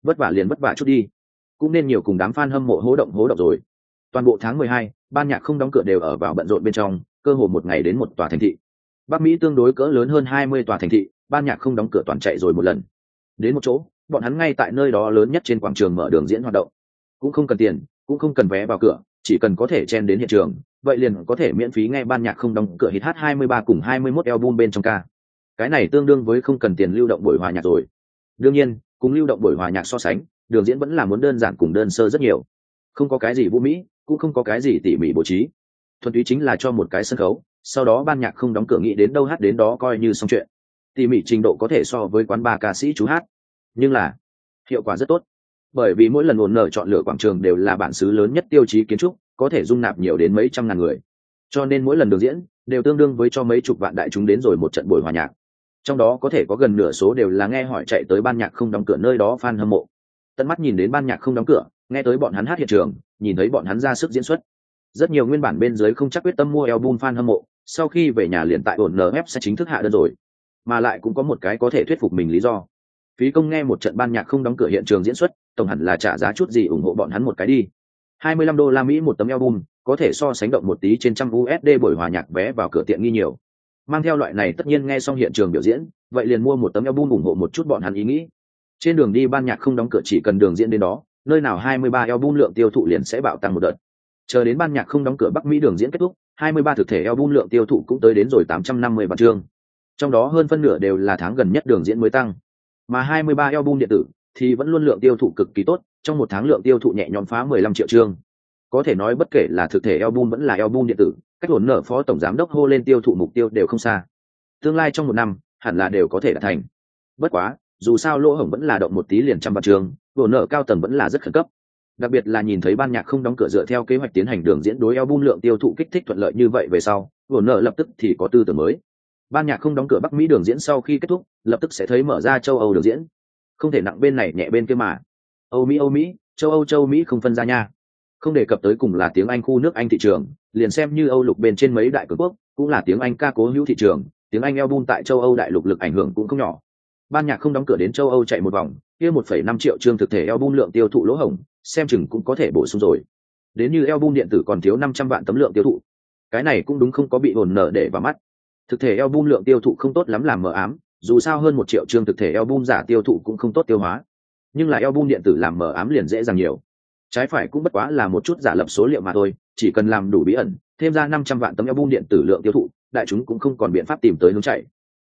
Speaker 1: Vất vả liền vất vả chút đi cũng nên nhiều cùng đám fan hâm mộ hố động hố động rồi. Toàn bộ tháng 12, ban nhạc không đóng cửa đều ở vào bận rộn bên trong cơ hồ một ngày đến một tòa thành thị. Bắc mỹ tương đối cỡ lớn hơn 20 tòa thành thị ban nhạc không đóng cửa toàn chạy rồi một lần. Đến một chỗ bọn hắn ngay tại nơi đó lớn nhất trên quảng trường mở đường diễn hoạt động. Cũng không cần tiền cũng không cần vé vào cửa chỉ cần có thể chen đến hiện trường vậy liền có thể miễn phí nghe ban nhạc không đóng cửa hit mươi 23 cùng 21 album bên trong ca. Cái này tương đương với không cần tiền lưu động buổi hòa nhạc rồi. Đương nhiên cùng lưu động buổi hòa nhạc so sánh đường diễn vẫn là muốn đơn giản cùng đơn sơ rất nhiều. Không có cái gì vũ mỹ, cũng không có cái gì tỉ mỉ bố trí. Thuần túy chính là cho một cái sân khấu, sau đó ban nhạc không đóng cửa nghĩ đến đâu hát đến đó coi như xong chuyện. Tỉ mỉ trình độ có thể so với quán ba ca sĩ chú hát. Nhưng là, hiệu quả rất tốt. Bởi vì mỗi lần ồn nở chọn lựa quảng trường đều là bản xứ lớn nhất tiêu chí kiến trúc, có thể dung nạp nhiều đến mấy trăm ngàn người. Cho nên mỗi lần đường diễn đều tương đương với cho mấy chục vạn đại chúng đến rồi một trận buổi hòa nhạc. Trong đó có thể có gần nửa số đều là nghe hỏi chạy tới ban nhạc không đóng cửa nơi đó fan hâm mộ tận mắt nhìn đến ban nhạc không đóng cửa nghe tới bọn hắn hát hiện trường nhìn thấy bọn hắn ra sức diễn xuất rất nhiều nguyên bản bên dưới không chắc quyết tâm mua album fan hâm mộ sau khi về nhà liền tại ổn nf sẽ chính thức hạ đơn rồi mà lại cũng có một cái có thể thuyết phục mình lý do phí công nghe một trận ban nhạc không đóng cửa hiện trường diễn xuất tổng hẳn là trả giá chút gì ủng hộ bọn hắn một cái đi 25 đô la Mỹ một tấm album, có thể so sánh động một tí trên trăm USD buổi hòa nhạc vé vào cửa tiện nghi nhiều. Mang theo loại này tất nhiên nghe xong hiện trường biểu diễn, vậy liền mua một tấm album ủng hộ một chút bọn hắn ý nghĩ. Trên đường đi ban nhạc không đóng cửa chỉ cần đường diễn đến đó, nơi nào 23 album lượng tiêu thụ liền sẽ bạo tăng một đợt. Chờ đến ban nhạc không đóng cửa Bắc Mỹ đường diễn kết thúc, 23 thực thể album lượng tiêu thụ cũng tới đến rồi 850 vạn chương. Trong đó hơn phân nửa đều là tháng gần nhất đường diễn mới tăng. Mà 23 album điện tử thì vẫn luôn lượng tiêu thụ cực kỳ tốt, trong một tháng lượng tiêu thụ nhẹ nhõm phá 15 triệu chương. Có thể nói bất kể là thực thể album vẫn là album điện tử, cách hồn nở phó tổng giám đốc hô lên tiêu thụ mục tiêu đều không xa. Tương lai trong một năm, hẳn là đều có thể đạt thành. Bất quá, dù sao lỗ hổng vẫn là động một tí liền trăm vạn trường, đổ nợ cao tầng vẫn là rất khẩn cấp. Đặc biệt là nhìn thấy ban nhạc không đóng cửa dựa theo kế hoạch tiến hành đường diễn đối album lượng tiêu thụ kích thích thuận lợi như vậy về sau đổ nợ lập tức thì có tư tưởng mới. Ban nhạc không đóng cửa bắc mỹ đường diễn sau khi kết thúc lập tức sẽ thấy mở ra châu âu đường diễn. Không thể nặng bên này nhẹ bên kia mà. Âu mỹ âu mỹ châu âu châu mỹ không phân ra nha. Không đề cập tới cùng là tiếng anh khu nước anh thị trường liền xem như âu lục bên trên mấy đại cường quốc cũng là tiếng anh ca cố hữu thị trường tiếng anh album tại châu âu đại lục lực ảnh hưởng cũng không nhỏ ban nhạc không đóng cửa đến châu âu chạy một vòng, kia một phẩy năm triệu chương thực thể album lượng tiêu thụ lỗ hổng, xem chừng cũng có thể bổ sung rồi. Đến như album điện tử còn thiếu năm trăm vạn tấm lượng tiêu thụ. Cái này cũng đúng không có bị ổn nở để vào mắt. Thực thể album lượng tiêu thụ không tốt lắm làm mờ ám, dù sao hơn một triệu chương thực thể album giả tiêu thụ cũng không tốt tiêu hóa. Nhưng là album điện tử làm mờ ám liền dễ dàng nhiều. Trái phải cũng bất quá là một chút giả lập số liệu mà thôi, chỉ cần làm đủ bí ẩn, thêm ra năm trăm vạn tấm album điện tử lượng tiêu thụ, đại chúng cũng không còn biện pháp tìm tới hướng chạy.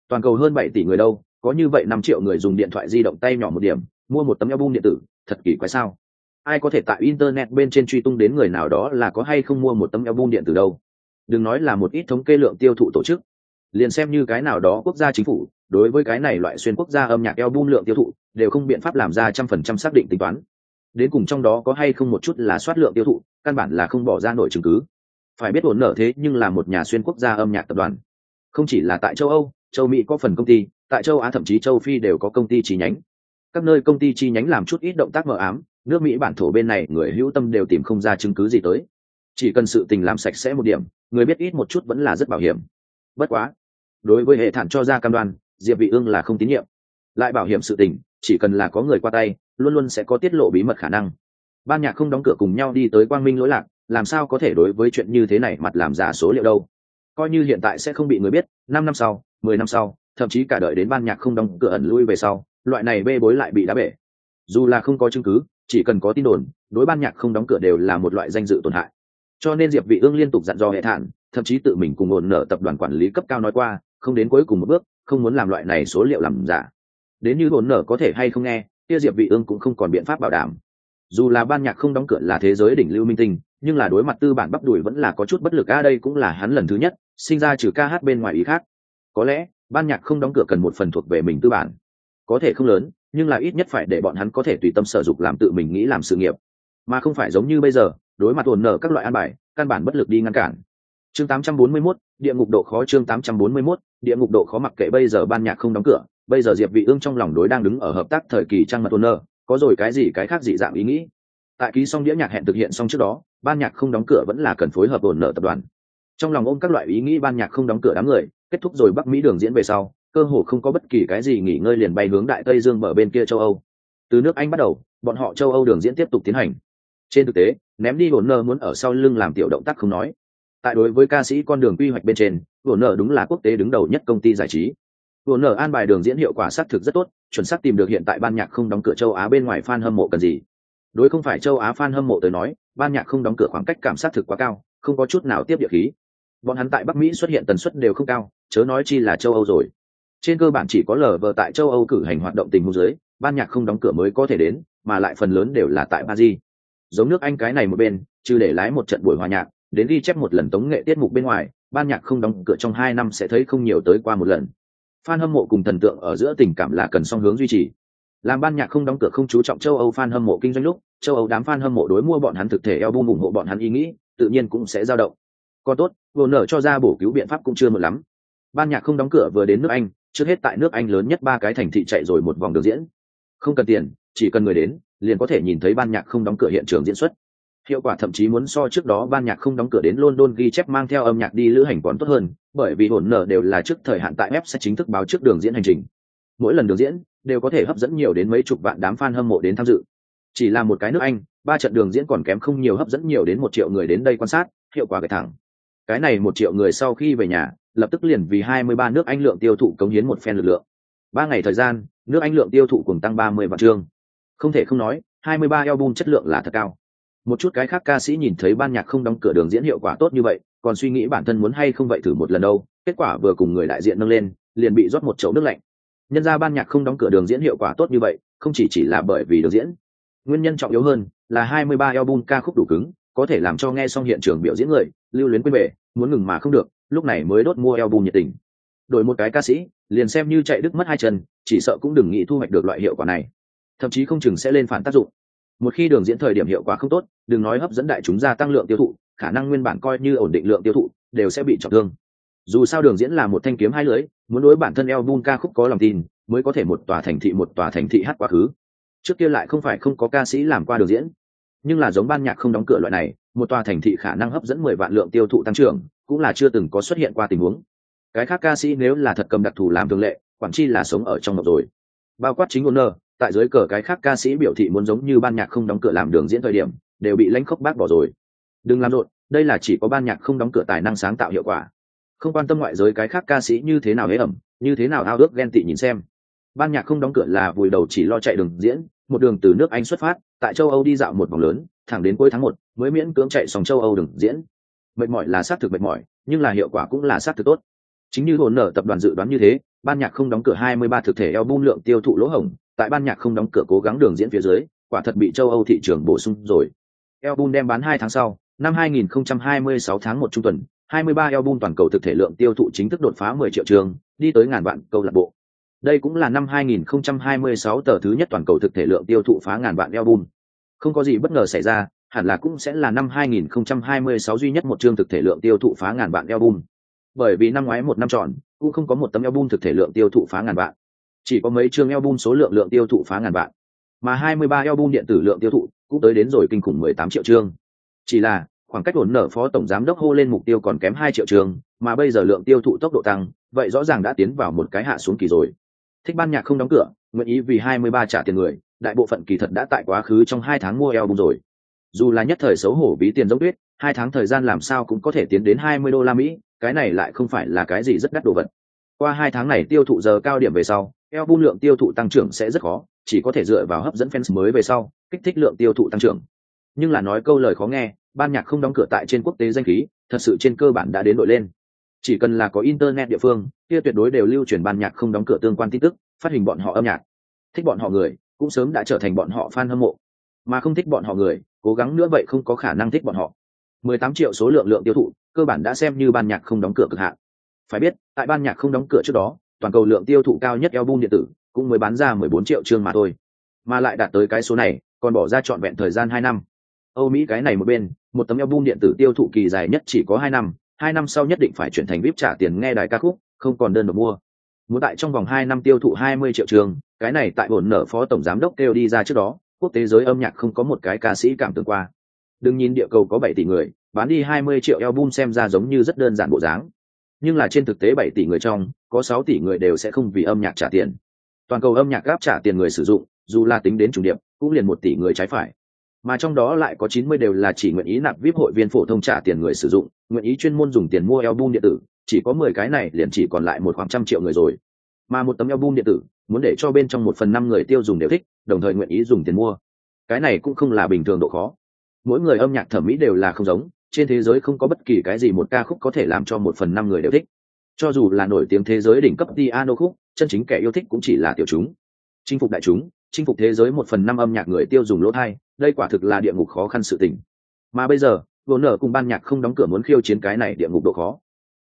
Speaker 1: Toàn cầu hơn bảy tỷ người đâu có như vậy năm triệu người dùng điện thoại di động tay nhỏ một điểm, mua một tấm album điện tử, thật kỳ quái sao? Ai có thể tại internet bên trên truy tung đến người nào đó là có hay không mua một tấm album điện tử đâu? Đừng nói là một ít thống kê lượng tiêu thụ tổ chức. Liền xem như cái nào đó quốc gia chính phủ, đối với cái này loại xuyên quốc gia âm nhạc album lượng tiêu thụ, đều không biện pháp làm ra trăm phần trăm xác định tính toán. Đến cùng trong đó có hay không một chút là soát lượng tiêu thụ, căn bản là không bỏ ra nổi chứng cứ. Phải biết ổn nở thế nhưng là một nhà xuyên quốc gia âm nhạc tập đoàn. Không chỉ là tại châu âu, châu mỹ có phần công ty tại châu á thậm chí châu phi đều có công ty chi nhánh. Các nơi công ty chi nhánh làm chút ít động tác mờ ám, nước mỹ bản thổ bên này người hữu tâm đều tìm không ra chứng cứ gì tới. Chỉ cần sự tình làm sạch sẽ một điểm, người biết ít một chút vẫn là rất bảo hiểm. Bất quá, đối với hệ thản cho ra cam đoan, diệp vị ương là không tín nhiệm. Lại bảo hiểm sự tình, chỉ cần là có người qua tay, luôn luôn sẽ có tiết lộ bí mật khả năng. Ban nhạc không đóng cửa cùng nhau đi tới quang minh lỗi lạc, làm sao có thể đối với chuyện như thế này mặt làm giả số liệu đâu? Coi như hiện tại sẽ không bị người biết, năm năm sau, mười năm sau thậm chí cả đợi đến ban nhạc không đóng cửa ẩn lui về sau, loại này bê bối lại bị đá bể. Dù là không có chứng cứ, chỉ cần có tin đồn, đối ban nhạc không đóng cửa đều là một loại danh dự tổn hại. Cho nên diệp vị ương liên tục dặn dò hệ thản, thậm chí tự mình cùng ổn nở tập đoàn quản lý cấp cao nói qua, không đến cuối cùng một bước, không muốn làm loại này số liệu làm giả. Đến như ổn nở có thể hay không nghe, kia diệp vị ương cũng không còn biện pháp bảo đảm. Dù là ban nhạc không đóng cửa là thế giới đỉnh lưu minh tinh, nhưng là đối mặt tư bản bắp đuổi vẫn là có chút bất lực, a, đây cũng là hắn lần thứ nhất, sinh ra trừ ca hát bên ngoài ý khác. Có lẽ ban nhạc không đóng cửa cần một phần thuộc về mình tư bản. Có thể không lớn nhưng là ít nhất phải để bọn hắn có thể tùy tâm sở dục làm tự mình nghĩ làm sự nghiệp. Mà không phải giống như bây giờ đối mặt ổn nở các loại an bài căn bản bất lực đi ngăn cản. Chương 841, địa ngục độ khó chương 841, địa ngục độ khó mặc kệ bây giờ ban nhạc không đóng cửa bây giờ diệp vị ương trong lòng đối đang đứng ở hợp tác thời kỳ trang mặt ổn nở có rồi cái gì cái khác dị dạng ý nghĩ. Tại ký xong đĩa nhạc hẹn thực hiện xong trước đó ban nhạc không đóng cửa vẫn là cần phối hợp ổn nở tập đoàn. Trong lòng ôm các loại ý nghĩ ban nhạc không đóng cửa đám người kết thúc rồi bắc mỹ đường diễn về sau, cơ hồ không có bất kỳ cái gì nghỉ ngơi liền bay hướng đại tây dương bờ bên kia châu âu. Từ nước anh bắt đầu, bọn họ châu âu đường diễn tiếp tục tiến hành. Trên thực tế, ném đi hồn nơ muốn ở sau lưng làm tiểu động tác không nói. Tại đối với ca sĩ con đường quy hoạch bên trên hồn nơ đúng là quốc tế đứng đầu nhất công ty giải trí. Hồn nơ an bài đường diễn hiệu quả xác thực rất tốt, chuẩn xác tìm được hiện tại ban nhạc không đóng cửa châu á bên ngoài fan hâm mộ cần gì. Đối không phải châu á fan hâm mộ tới nói, ban nhạc không đóng cửa khoảng cách cảm xác thực quá cao, không có chút nào tiếp địa khí. Bọn hắn tại bắc mỹ xuất hiện tần suất đều không cao chớ nói chi là châu âu rồi. Trên cơ bản chỉ có lờ vờ tại châu âu cử hành hoạt động tình huống dưới, ban nhạc không đóng cửa mới có thể đến, mà lại phần lớn đều là tại paris. Giống nước anh cái này một bên, trừ để lái một trận buổi hòa nhạc, đến ghi chép một lần tống nghệ tiết mục bên ngoài, ban nhạc không đóng cửa trong hai năm sẽ thấy không nhiều tới qua một lần. Fan hâm mộ cùng thần tượng ở giữa tình cảm là cần song hướng duy trì. Làm ban nhạc không đóng cửa không chú trọng châu âu fan hâm mộ kinh doanh lúc, châu âu đám fan hâm mộ đối mua bọn hắn thực thể album ủng hộ bọn hắn ý nghĩ, tự nhiên cũng sẽ dao động. Còn tốt vừa nở cho ra bổ cứu biện pháp cũng chưa một lắm ban nhạc không đóng cửa vừa đến nước anh, trước hết tại nước anh lớn nhất ba cái thành thị chạy rồi một vòng đường diễn. Không cần tiền, chỉ cần người đến, liền có thể nhìn thấy ban nhạc không đóng cửa hiện trường diễn xuất. Hiệu quả thậm chí muốn so trước đó ban nhạc không đóng cửa đến london ghi chép mang theo âm nhạc đi lữ hành còn tốt hơn, bởi vì hồn nở đều là trước thời hạn tại web sẽ chính thức báo trước đường diễn hành trình. Mỗi lần đường diễn, đều có thể hấp dẫn nhiều đến mấy chục vạn đám fan hâm mộ đến tham dự. Chỉ là một cái nước anh, ba trận đường diễn còn kém không nhiều hấp dẫn nhiều đến một triệu người đến đây quan sát, hiệu quả gạch thẳng cái này một triệu người sau khi về nhà lập tức liền vì 23 nước Anh lượng tiêu thụ cống hiến một phen lực lượng. Ba ngày thời gian, nước Anh lượng tiêu thụ cùng tăng 30 vạn chương. Không thể không nói, 23 album chất lượng là thật cao. Một chút cái khác ca sĩ nhìn thấy ban nhạc không đóng cửa đường diễn hiệu quả tốt như vậy, còn suy nghĩ bản thân muốn hay không vậy thử một lần đâu kết quả vừa cùng người đại diện nâng lên liền bị rót một chậu nước lạnh nhân ra ban nhạc không đóng cửa đường diễn hiệu quả tốt như vậy không chỉ chỉ là bởi vì đường diễn nguyên nhân trọng yếu hơn là 23 album ca khúc đủ cứng có thể làm cho nghe xong hiện trường biểu diễn người lưu luyến quên về, muốn ngừng mà không được lúc này mới đốt mua album nhiệt tình. Đổi một cái ca sĩ liền xem như chạy đứt mất hai chân chỉ sợ cũng đừng nghĩ thu hoạch được loại hiệu quả này. Thậm chí không chừng sẽ lên phản tác dụng. Một khi đường diễn thời điểm hiệu quả không tốt đừng nói hấp dẫn đại chúng gia tăng lượng tiêu thụ khả năng nguyên bản coi như ổn định lượng tiêu thụ đều sẽ bị trọng thương. Dù sao đường diễn là một thanh kiếm hai lưới muốn đối bản thân album ca khúc có lòng tin mới có thể một tòa thành thị một tòa thành thị hát quá khứ. Trước kia lại không phải không có ca sĩ làm qua đường diễn. Nhưng là giống ban nhạc không đóng cửa loại này một tòa thành thị khả năng hấp dẫn mười vạn lượng tiêu thụ tăng trưởng, cũng là chưa từng có xuất hiện qua tình huống. Cái khác ca sĩ nếu là thật cầm đặc thù làm thường lệ, quản chi là sống ở trong ngọc rồi. Bao quát chính owner tại dưới cờ cái khác ca sĩ biểu thị muốn giống như ban nhạc không đóng cửa làm đường diễn thời điểm, đều bị lãnh khốc bác bỏ rồi. Đừng làm rộn, đây là chỉ có ban nhạc không đóng cửa tài năng sáng tạo hiệu quả. Không quan tâm ngoại giới cái khác ca sĩ như thế nào hế ẩm, như thế nào ao ước ghen tị nhìn xem. Ban nhạc không đóng cửa là vùi đầu chỉ lo chạy đường diễn một đường từ nước anh xuất phát, tại châu âu đi dạo một vòng lớn, thẳng đến cuối tháng một, mới miễn cưỡng chạy xong châu âu đường diễn. Mệt mỏi là xác thực mệt mỏi, nhưng là hiệu quả cũng là xác thực tốt. Chính như hồn nở tập đoàn dự đoán như thế, ban nhạc không đóng cửa 23 thực thể album lượng tiêu thụ lỗ hổng, tại ban nhạc không đóng cửa cố gắng đường diễn phía dưới, quả thật bị châu âu thị trường bổ sung rồi. Album đem bán hai tháng sau, năm 2026 tháng một trung tuần 23 album toàn cầu thực thể lượng tiêu thụ chính thức đột phá 10 triệu trường, đi tới ngàn vạn câu lạc bộ đây cũng là năm 2026 tờ thứ nhất toàn cầu thực thể lượng tiêu thụ phá ngàn vạn album. Không có gì bất ngờ xảy ra, hẳn là cũng sẽ là năm 2026 duy nhất một chương thực thể lượng tiêu thụ phá ngàn vạn album. Bởi vì năm ngoái một năm tròn, cũng không có một tấm album thực thể lượng tiêu thụ phá ngàn vạn. Chỉ có mấy chương album số lượng lượng tiêu thụ phá ngàn vạn. Mà 23 album điện tử lượng tiêu thụ cũng tới đến rồi kinh khủng 18 triệu chương. Chỉ là, khoảng cách ổn nở phó tổng giám đốc hô lên mục tiêu còn kém 2 triệu chương, mà bây giờ lượng tiêu thụ tốc độ tăng, vậy rõ ràng đã tiến vào một cái hạ xuống kỳ rồi thích ban nhạc không đóng cửa, nguyện ý vì 23 trả tiền người, đại bộ phận kỳ thật đã tại quá khứ trong hai tháng mua album rồi. Dù là nhất thời xấu hổ ví tiền giống tuyết, hai tháng thời gian làm sao cũng có thể tiến đến 20 đô la mỹ, cái này lại không phải là cái gì rất đắt đồ vật. Qua hai tháng này tiêu thụ giờ cao điểm về sau, album lượng tiêu thụ tăng trưởng sẽ rất khó, chỉ có thể dựa vào hấp dẫn fans mới về sau, kích thích lượng tiêu thụ tăng trưởng. Nhưng là nói câu lời khó nghe, ban nhạc không đóng cửa tại trên quốc tế danh khí, thật sự trên cơ bản đã đến đội lên chỉ cần là có internet địa phương, kia tuyệt đối đều lưu truyền ban nhạc không đóng cửa tương quan tin tức, phát hình bọn họ âm nhạc. Thích bọn họ người, cũng sớm đã trở thành bọn họ fan hâm mộ. Mà không thích bọn họ người, cố gắng nữa vậy không có khả năng thích bọn họ. 18 triệu số lượng lượng tiêu thụ, cơ bản đã xem như ban nhạc không đóng cửa cực hạn. Phải biết, tại ban nhạc không đóng cửa trước đó, toàn cầu lượng tiêu thụ cao nhất album điện tử cũng mới bán ra 14 triệu chương mà thôi. Mà lại đạt tới cái số này, còn bỏ ra trọn vẹn thời gian hai năm. Âu mỹ cái này một bên, một tấm album điện tử tiêu thụ kỳ dài nhất chỉ có hai năm hai năm sau nhất định phải chuyển thành vip trả tiền nghe đài ca khúc, không còn đơn độc mua. Muốn tại trong vòng hai năm tiêu thụ 20 triệu trường, cái này tại bổn nở phó tổng giám đốc kêu đi ra trước đó, quốc tế giới âm nhạc không có một cái ca sĩ cảm tưởng qua. Đừng nhìn địa cầu có 7 tỷ người, bán đi 20 triệu album xem ra giống như rất đơn giản bộ dáng. Nhưng là trên thực tế 7 tỷ người trong, có 6 tỷ người đều sẽ không vì âm nhạc trả tiền. Toàn cầu âm nhạc gáp trả tiền người sử dụng, dù là tính đến chủ điệp, cũng liền một tỷ người trái phải mà trong đó lại có 90 đều là chỉ nguyện ý nạp vip hội viên phổ thông trả tiền người sử dụng, nguyện ý chuyên môn dùng tiền mua album điện tử, chỉ có 10 cái này liền chỉ còn lại một khoảng trăm triệu người rồi. Mà một tấm album điện tử, muốn để cho bên trong một phần năm người tiêu dùng đều thích, đồng thời nguyện ý dùng tiền mua. Cái này cũng không là bình thường độ khó. Mỗi người âm nhạc thẩm mỹ đều là không giống, trên thế giới không có bất kỳ cái gì một ca khúc có thể làm cho một phần năm người đều thích. Cho dù là nổi tiếng thế giới đỉnh cấp piano khúc, chân chính kẻ yêu thích cũng chỉ là tiểu chúng, chinh phục đại chúng chinh phục thế giới một phần năm âm nhạc người tiêu dùng lỗ thai đây quả thực là địa ngục khó khăn sự tình. Mà bây giờ vốn nở cùng ban nhạc không đóng cửa muốn khiêu chiến cái này địa ngục độ khó.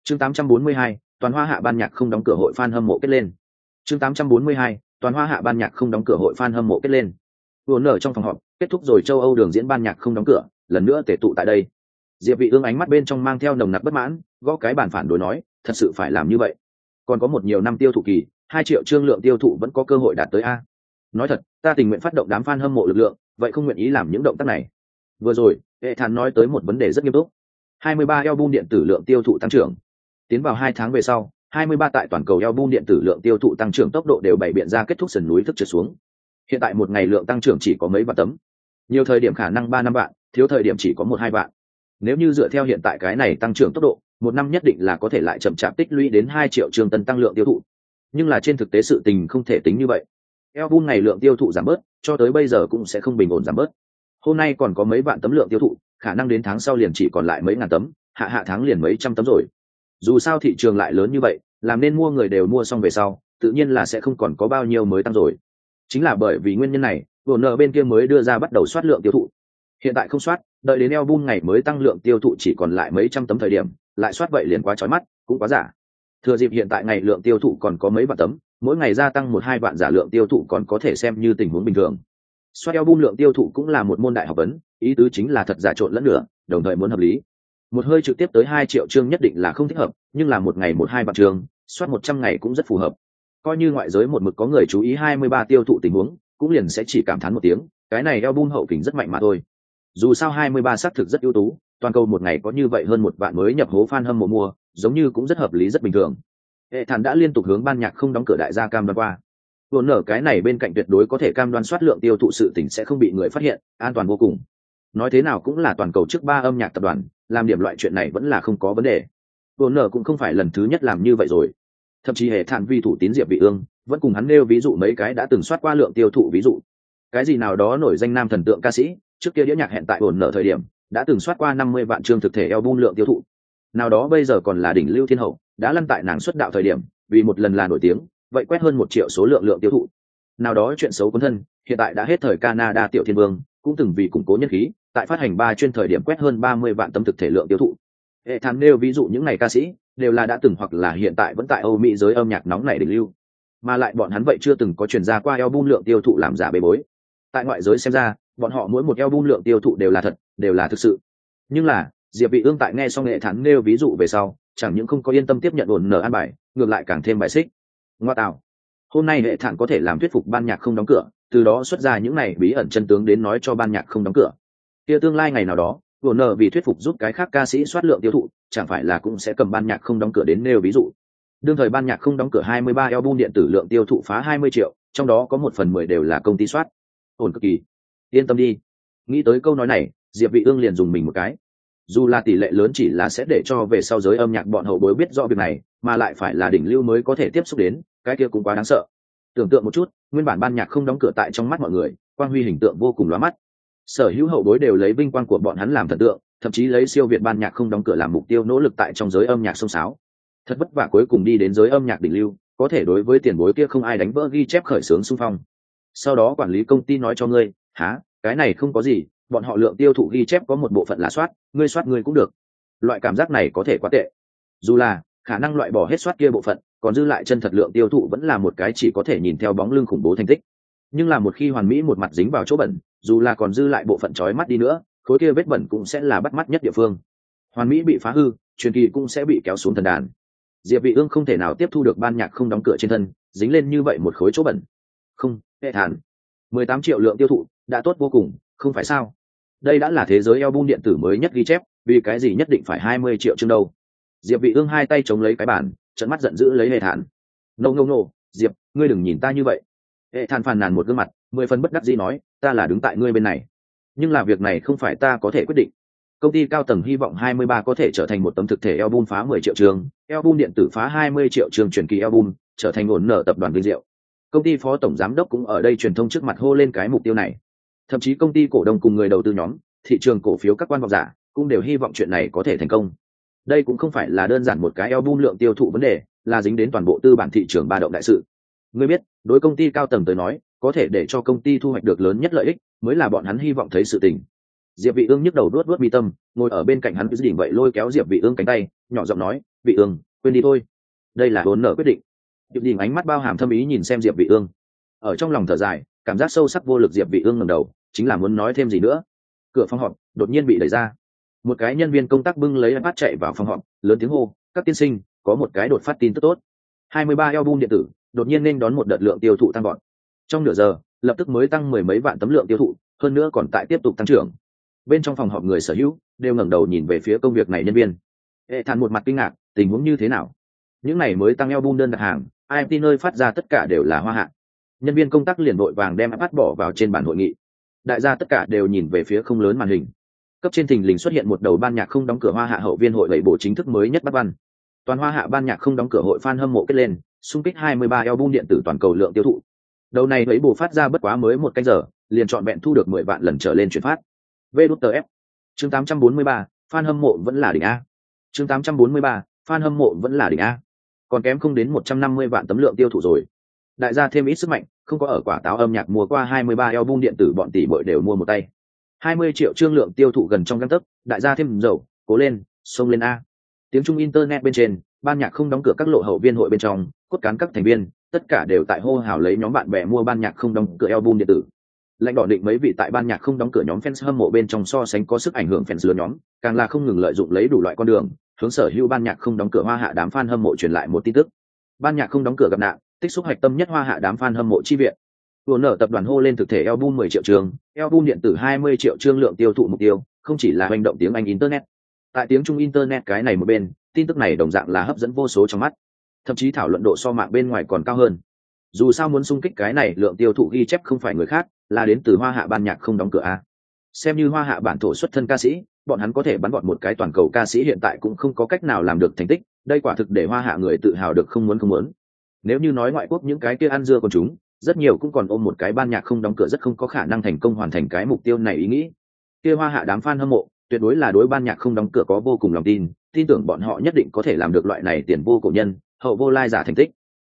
Speaker 1: Chương 842, toàn hoa hạ ban nhạc không đóng cửa hội fan hâm mộ kết lên. Chương 842, toàn hoa hạ ban nhạc không đóng cửa hội fan hâm mộ kết lên. Vốn nở trong phòng họp kết thúc rồi châu âu đường diễn ban nhạc không đóng cửa lần nữa tể tụ tại đây. Diệp vị ương ánh mắt bên trong mang theo nồng nặc bất mãn gõ cái bàn phản đối nói thật sự phải làm như vậy. Còn có một nhiều năm tiêu thụ kỳ hai triệu trương lượng tiêu thụ vẫn có cơ hội đạt tới a nói thật, ta tình nguyện phát động đám fan hâm mộ lực lượng, vậy không nguyện ý làm những động tác này. Vừa rồi, hệ thản nói tới một vấn đề rất nghiêm túc. 23 album điện tử lượng tiêu thụ tăng trưởng. Tiến vào hai tháng về sau 23 tại toàn cầu album điện tử lượng tiêu thụ tăng trưởng tốc độ đều bảy biện ra kết thúc sườn núi thức trượt xuống. Hiện tại một ngày lượng tăng trưởng chỉ có mấy vạn tấm. Nhiều thời điểm khả năng ba năm vạn, thiếu thời điểm chỉ có một hai vạn. Nếu như dựa theo hiện tại cái này tăng trưởng tốc độ, một năm nhất định là có thể lại chậm chạp tích lũy đến hai triệu trường tân tăng lượng tiêu thụ. Nhưng là trên thực tế sự tình không thể tính như vậy album ngày lượng tiêu thụ giảm bớt, cho tới bây giờ cũng sẽ không bình ổn giảm bớt. Hôm nay còn có mấy vạn tấm lượng tiêu thụ, khả năng đến tháng sau liền chỉ còn lại mấy ngàn tấm, hạ hạ tháng liền mấy trăm tấm rồi. Dù sao thị trường lại lớn như vậy, làm nên mua người đều mua xong về sau, tự nhiên là sẽ không còn có bao nhiêu mới tăng rồi. Chính là bởi vì nguyên nhân này vồn nợ bên kia mới đưa ra bắt đầu soát lượng tiêu thụ. Hiện tại không soát, đợi đến album ngày mới tăng lượng tiêu thụ chỉ còn lại mấy trăm tấm thời điểm, lại soát vậy liền quá trói mắt, cũng quá giả. Thừa dịp hiện tại ngày lượng tiêu thụ còn có mấy vạn tấm mỗi ngày gia tăng một hai vạn giả lượng tiêu thụ còn có thể xem như tình huống bình thường. Xoay album lượng tiêu thụ cũng là một môn đại học vấn, ý tứ chính là thật giả trộn lẫn nữa đồng thời muốn hợp lý. Một hơi trực tiếp tới hai triệu chương nhất định là không thích hợp, nhưng là một ngày một hai vạn chương, soát một trăm ngày cũng rất phù hợp. Coi như ngoại giới một mực có người chú ý hai mươi ba tiêu thụ tình huống, cũng liền sẽ chỉ cảm thán một tiếng, cái này album hậu kính rất mạnh mà thôi. Dù sao hai mươi ba xác thực rất ưu tú, toàn cầu một ngày có như vậy hơn một vạn mới nhập hố fan hâm mộ mua, giống như cũng rất hợp lý rất bình thường hệ thản đã liên tục hướng ban nhạc không đóng cửa đại gia cam đoan qua. Vốn nở cái này bên cạnh tuyệt đối có thể cam đoan soát lượng tiêu thụ sự tỉnh sẽ không bị người phát hiện, an toàn vô cùng. Nói thế nào cũng là toàn cầu trước ba âm nhạc tập đoàn, làm điểm loại chuyện này vẫn là không có vấn đề. Vốn nở cũng không phải lần thứ nhất làm như vậy rồi. Thậm chí hệ thản vi thủ tín diệp bị ương vẫn cùng hắn nêu ví dụ mấy cái đã từng soát qua lượng tiêu thụ ví dụ. Cái gì nào đó nổi danh nam thần tượng ca sĩ, trước kia đĩa nhạc hẹn tại vốn nở thời điểm, đã từng soát qua năm mươi vạn chương thực thể eo lượng tiêu thụ nào đó bây giờ còn là đỉnh lưu thiên hậu, đã lăn tại nàng xuất đạo thời điểm, vì một lần là nổi tiếng, vậy quét hơn một triệu số lượng lượng tiêu thụ. Nào đó chuyện xấu quân thân, hiện tại đã hết thời canada tiểu thiên vương, cũng từng vì củng cố nhân khí, tại phát hành ba chuyên thời điểm quét hơn ba mươi vạn tấm thực thể lượng tiêu thụ. Hệ thắng nêu ví dụ những ngày ca sĩ, đều là đã từng hoặc là hiện tại vẫn tại âu mỹ giới âm nhạc nóng này đỉnh lưu. Mà lại bọn hắn vậy chưa từng có chuyển ra qua eo bung lượng tiêu thụ làm giả bê bối. Tại ngoại giới xem ra, bọn họ mỗi một eo bung lượng tiêu thụ đều là thật, đều là thực sự. Nhưng là diệp vị ương tại nghe xong nghệ thản nêu ví dụ về sau, chẳng những không có yên tâm tiếp nhận ổn nở an bài, ngược lại càng thêm bài xích. Ngoa tạo. Hôm nay hệ thản có thể làm thuyết phục ban nhạc không đóng cửa, từ đó xuất ra những này bí ẩn chân tướng đến nói cho ban nhạc không đóng cửa. Kia tương lai ngày nào đó, ổn nở vì thuyết phục giúp cái khác ca sĩ soát lượng tiêu thụ, chẳng phải là cũng sẽ cầm ban nhạc không đóng cửa đến nêu ví dụ. Đương thời ban nhạc không đóng cửa 23 album điện tử lượng tiêu thụ phá 20 triệu, trong đó có một phần mười đều là công ty soát. Ổn cực kỳ. Yên tâm đi. Nghĩ tới câu nói này, diệp vị ương liền dùng mình một cái dù là tỷ lệ lớn chỉ là sẽ để cho về sau giới âm nhạc bọn hậu bối biết rõ việc này, mà lại phải là đỉnh lưu mới có thể tiếp xúc đến, cái kia cũng quá đáng sợ. Tưởng tượng một chút, nguyên bản ban nhạc không đóng cửa tại trong mắt mọi người, quang huy hình tượng vô cùng lóa mắt. Sở hữu hậu bối đều lấy vinh quang của bọn hắn làm thần tượng, thậm chí lấy siêu việt ban nhạc không đóng cửa làm mục tiêu nỗ lực tại trong giới âm nhạc sông sáo. Thật vất vả cuối cùng đi đến giới âm nhạc đỉnh lưu, có thể đối với tiền bối kia không ai đánh vỡ ghi chép khởi xướng xung phong. Sau đó quản lý công ty nói cho ngươi há cái này không có gì bọn họ lượng tiêu thụ ghi chép có một bộ phận là soát, ngươi soát ngươi cũng được. Loại cảm giác này có thể quá tệ. Dù là, khả năng loại bỏ hết soát kia bộ phận, còn dư lại chân thật lượng tiêu thụ vẫn là một cái chỉ có thể nhìn theo bóng lưng khủng bố thành tích. Nhưng là một khi hoàn mỹ một mặt dính vào chỗ bẩn, dù là còn dư lại bộ phận trói mắt đi nữa, khối kia vết bẩn cũng sẽ là bắt mắt nhất địa phương. Hoàn mỹ bị phá hư, truyền kỳ cũng sẽ bị kéo xuống thần đàn. Diệp vị ương không thể nào tiếp thu được ban nhạc không đóng cửa trên thân, dính lên như vậy một khối chỗ bẩn. Không, hệ thản. 18 triệu lượng tiêu thụ, đã tốt vô cùng, không phải sao? Đây đã là thế giới album điện tử mới nhất ghi chép vì cái gì nhất định phải 20 triệu chương đâu? Diệp vị ương hai tay chống lấy cái bàn trận mắt giận dữ lấy hệ thản. Nô nô nô diệp ngươi đừng nhìn ta như vậy. Hệ thản phàn nàn một gương mặt mười phần bất đắc dĩ nói ta là đứng tại ngươi bên này. Nhưng là việc này không phải ta có thể quyết định. Công ty cao tầng hy vọng 23 có thể trở thành một tấm thực thể album phá 10 triệu trường, album điện tử phá 20 triệu trường truyền kỳ album, trở thành ổn nở tập đoàn vinh diệu. Công ty phó tổng giám đốc cũng ở đây truyền thông trước mặt hô lên cái mục tiêu này. Thậm chí công ty cổ đông cùng người đầu tư nhóm, thị trường cổ phiếu các quan vọng giả, cũng đều hy vọng chuyện này có thể thành công. Đây cũng không phải là đơn giản một cái album lượng tiêu thụ vấn đề, là dính đến toàn bộ tư bản thị trường ba động đại sự. Ngươi biết, đối công ty cao tầng tới nói, có thể để cho công ty thu hoạch được lớn nhất lợi ích, mới là bọn hắn hy vọng thấy sự tình diệp vị ương nhức đầu đuốt đuốt mi tâm ngồi ở bên cạnh hắn cứ đỉnh vậy lôi kéo diệp vị ương cánh tay nhỏ giọng nói vị ương quên đi thôi đây là vốn nợ quyết định diệp đỉnh ánh mắt bao hàm thâm ý nhìn xem diệp vị ương ở trong lòng thở dài cảm giác sâu sắc vô lực diệp vị ương ngẩng đầu, chính là muốn nói thêm gì nữa. Cửa phòng họp đột nhiên bị đẩy ra. Một cái nhân viên công tác bưng lấy iPad chạy vào phòng họp, lớn tiếng hô, các tiên sinh, có một cái đột phát tin tức tốt. 23 album điện tử đột nhiên nên đón một đợt lượng tiêu thụ tăng vọt. Trong nửa giờ, lập tức mới tăng mười mấy vạn tấm lượng tiêu thụ, hơn nữa còn tại tiếp tục tăng trưởng. Bên trong phòng họp người sở hữu đều ngẩng đầu nhìn về phía công việc này nhân viên. Hệ thản một mặt kinh ngạc, tình huống như thế nào? Những này mới tăng eo đơn đặt hàng imt nơi phát ra tất cả đều là hoa hạng nhân viên công tác liền vội vàng đem ipad bỏ vào trên bản hội nghị. Đại gia tất cả đều nhìn về phía không lớn màn hình. Cấp trên thình lình xuất hiện một đầu ban nhạc không đóng cửa hoa hạ hậu viên hội lẩy bổ chính thức mới nhất bắt văn. Toàn hoa hạ ban nhạc không đóng cửa hội fan hâm mộ kết lên xung kích 23 album điện tử toàn cầu lượng tiêu thụ. Đầu này lẩy bổ phát ra bất quá mới một canh giờ liền chọn vẹn thu được 10 vạn lần trở lên chuyển phát. V F. Chương 843, fan hâm mộ vẫn là đỉnh A. chương 843, fan hâm mộ vẫn là đỉnh a. Còn kém không đến 150 vạn tấm lượng tiêu thụ rồi đại gia thêm ít sức mạnh, không có ở quả táo âm nhạc mua qua 23 album điện tử, bọn tỷ bội đều mua một tay. 20 triệu trương lượng tiêu thụ gần trong găng tấc, đại gia thêm dầu, cố lên, xông lên a. Tiếng trung internet bên trên, ban nhạc không đóng cửa các lộ hậu viên hội bên trong, cốt cán các thành viên, tất cả đều tại hô hào lấy nhóm bạn bè mua ban nhạc không đóng cửa album điện tử. Lãnh đạo định mấy vị tại ban nhạc không đóng cửa nhóm fans hâm mộ bên trong so sánh có sức ảnh hưởng fans lớn nhóm, càng là không ngừng lợi dụng lấy đủ loại con đường, hướng sở hữu ban nhạc không đóng cửa hoa hạ đám fan hâm mộ truyền lại một tin tức. Ban nhạc không đóng cửa gặp nạn tích xúc hạch tâm nhất hoa hạ đám fan hâm mộ chi viện. Vừa nở tập đoàn hô lên thực thể album 10 triệu trường, album điện tử 20 triệu trương lượng tiêu thụ mục tiêu, không chỉ là hành động tiếng anh internet. Tại tiếng trung internet cái này một bên, tin tức này đồng dạng là hấp dẫn vô số trong mắt. Thậm chí thảo luận độ so mạng bên ngoài còn cao hơn. Dù sao muốn xung kích cái này, lượng tiêu thụ ghi chép không phải người khác, là đến từ hoa hạ ban nhạc không đóng cửa a. Xem như hoa hạ bản thổ xuất thân ca sĩ, bọn hắn có thể bắn gọn một cái toàn cầu ca sĩ hiện tại cũng không có cách nào làm được thành tích, đây quả thực để hoa hạ người tự hào được không muốn không muốn nếu như nói ngoại quốc những cái kia ăn dưa còn chúng, rất nhiều cũng còn ôm một cái ban nhạc không đóng cửa rất không có khả năng thành công hoàn thành cái mục tiêu này ý nghĩ. Kia hoa hạ đám fan hâm mộ, tuyệt đối là đối ban nhạc không đóng cửa có vô cùng lòng tin tin tưởng bọn họ nhất định có thể làm được loại này tiền vô cổ nhân, hậu vô lai giả thành tích.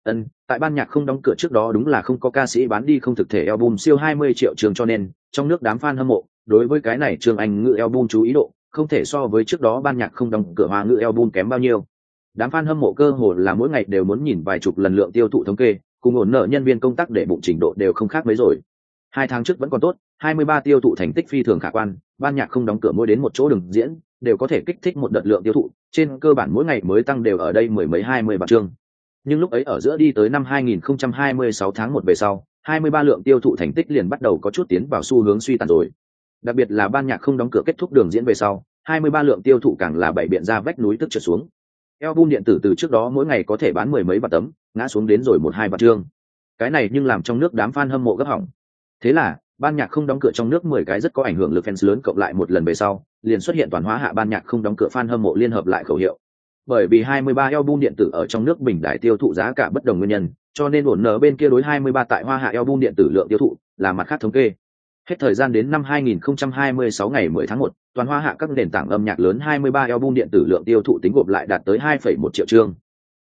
Speaker 1: Ân, tại ban nhạc không đóng cửa trước đó đúng là không có ca sĩ bán đi không thực thể album siêu 20 triệu trường cho nên, trong nước đám fan hâm mộ, đối với cái này trường anh ngự album chú ý độ, không thể so với trước đó ban nhạc không đóng cửa hoa ngự album kém bao nhiêu đám fan hâm mộ cơ hồ là mỗi ngày đều muốn nhìn vài chục lần lượng tiêu thụ thống kê, cùng ổn nợ nhân viên công tác để bụng trình độ đều không khác mấy rồi. Hai tháng trước vẫn còn tốt 23 tiêu thụ thành tích phi thường khả quan, ban nhạc không đóng cửa mỗi đến một chỗ đường diễn, đều có thể kích thích một đợt lượng tiêu thụ, trên cơ bản mỗi ngày mới tăng đều ở đây mười mấy hai mươi bạc chương. Nhưng lúc ấy ở giữa đi tới năm 2026 tháng một về sau 23 lượng tiêu thụ thành tích liền bắt đầu có chút tiến vào xu hướng suy tàn rồi. Đặc biệt là ban nhạc không đóng cửa kết thúc đường diễn về sau 23 lượng tiêu thụ càng là bảy biện ra vách núi tức trượt xuống album điện tử từ trước đó mỗi ngày có thể bán mười mấy vạn tấm, ngã xuống đến rồi một hai vạn chương. Cái này nhưng làm trong nước đám fan hâm mộ gấp hỏng. Thế là, ban nhạc không đóng cửa trong nước mười cái rất có ảnh hưởng lực fans lớn cộng lại một lần về sau, liền xuất hiện toàn hóa hạ ban nhạc không đóng cửa fan hâm mộ liên hợp lại khẩu hiệu. Bởi vì 23 album điện tử ở trong nước bình đại tiêu thụ giá cả bất đồng nguyên nhân, cho nên ổn nở bên kia đối 23 tại hoa hạ album điện tử lượng tiêu thụ là mặt khác thống kê hết thời gian đến năm 2026 ngày 10 tháng 1, toàn hoa hạ các nền tảng âm nhạc lớn 23 album điện tử lượng tiêu thụ tính gộp lại đạt tới 2,1 triệu chương.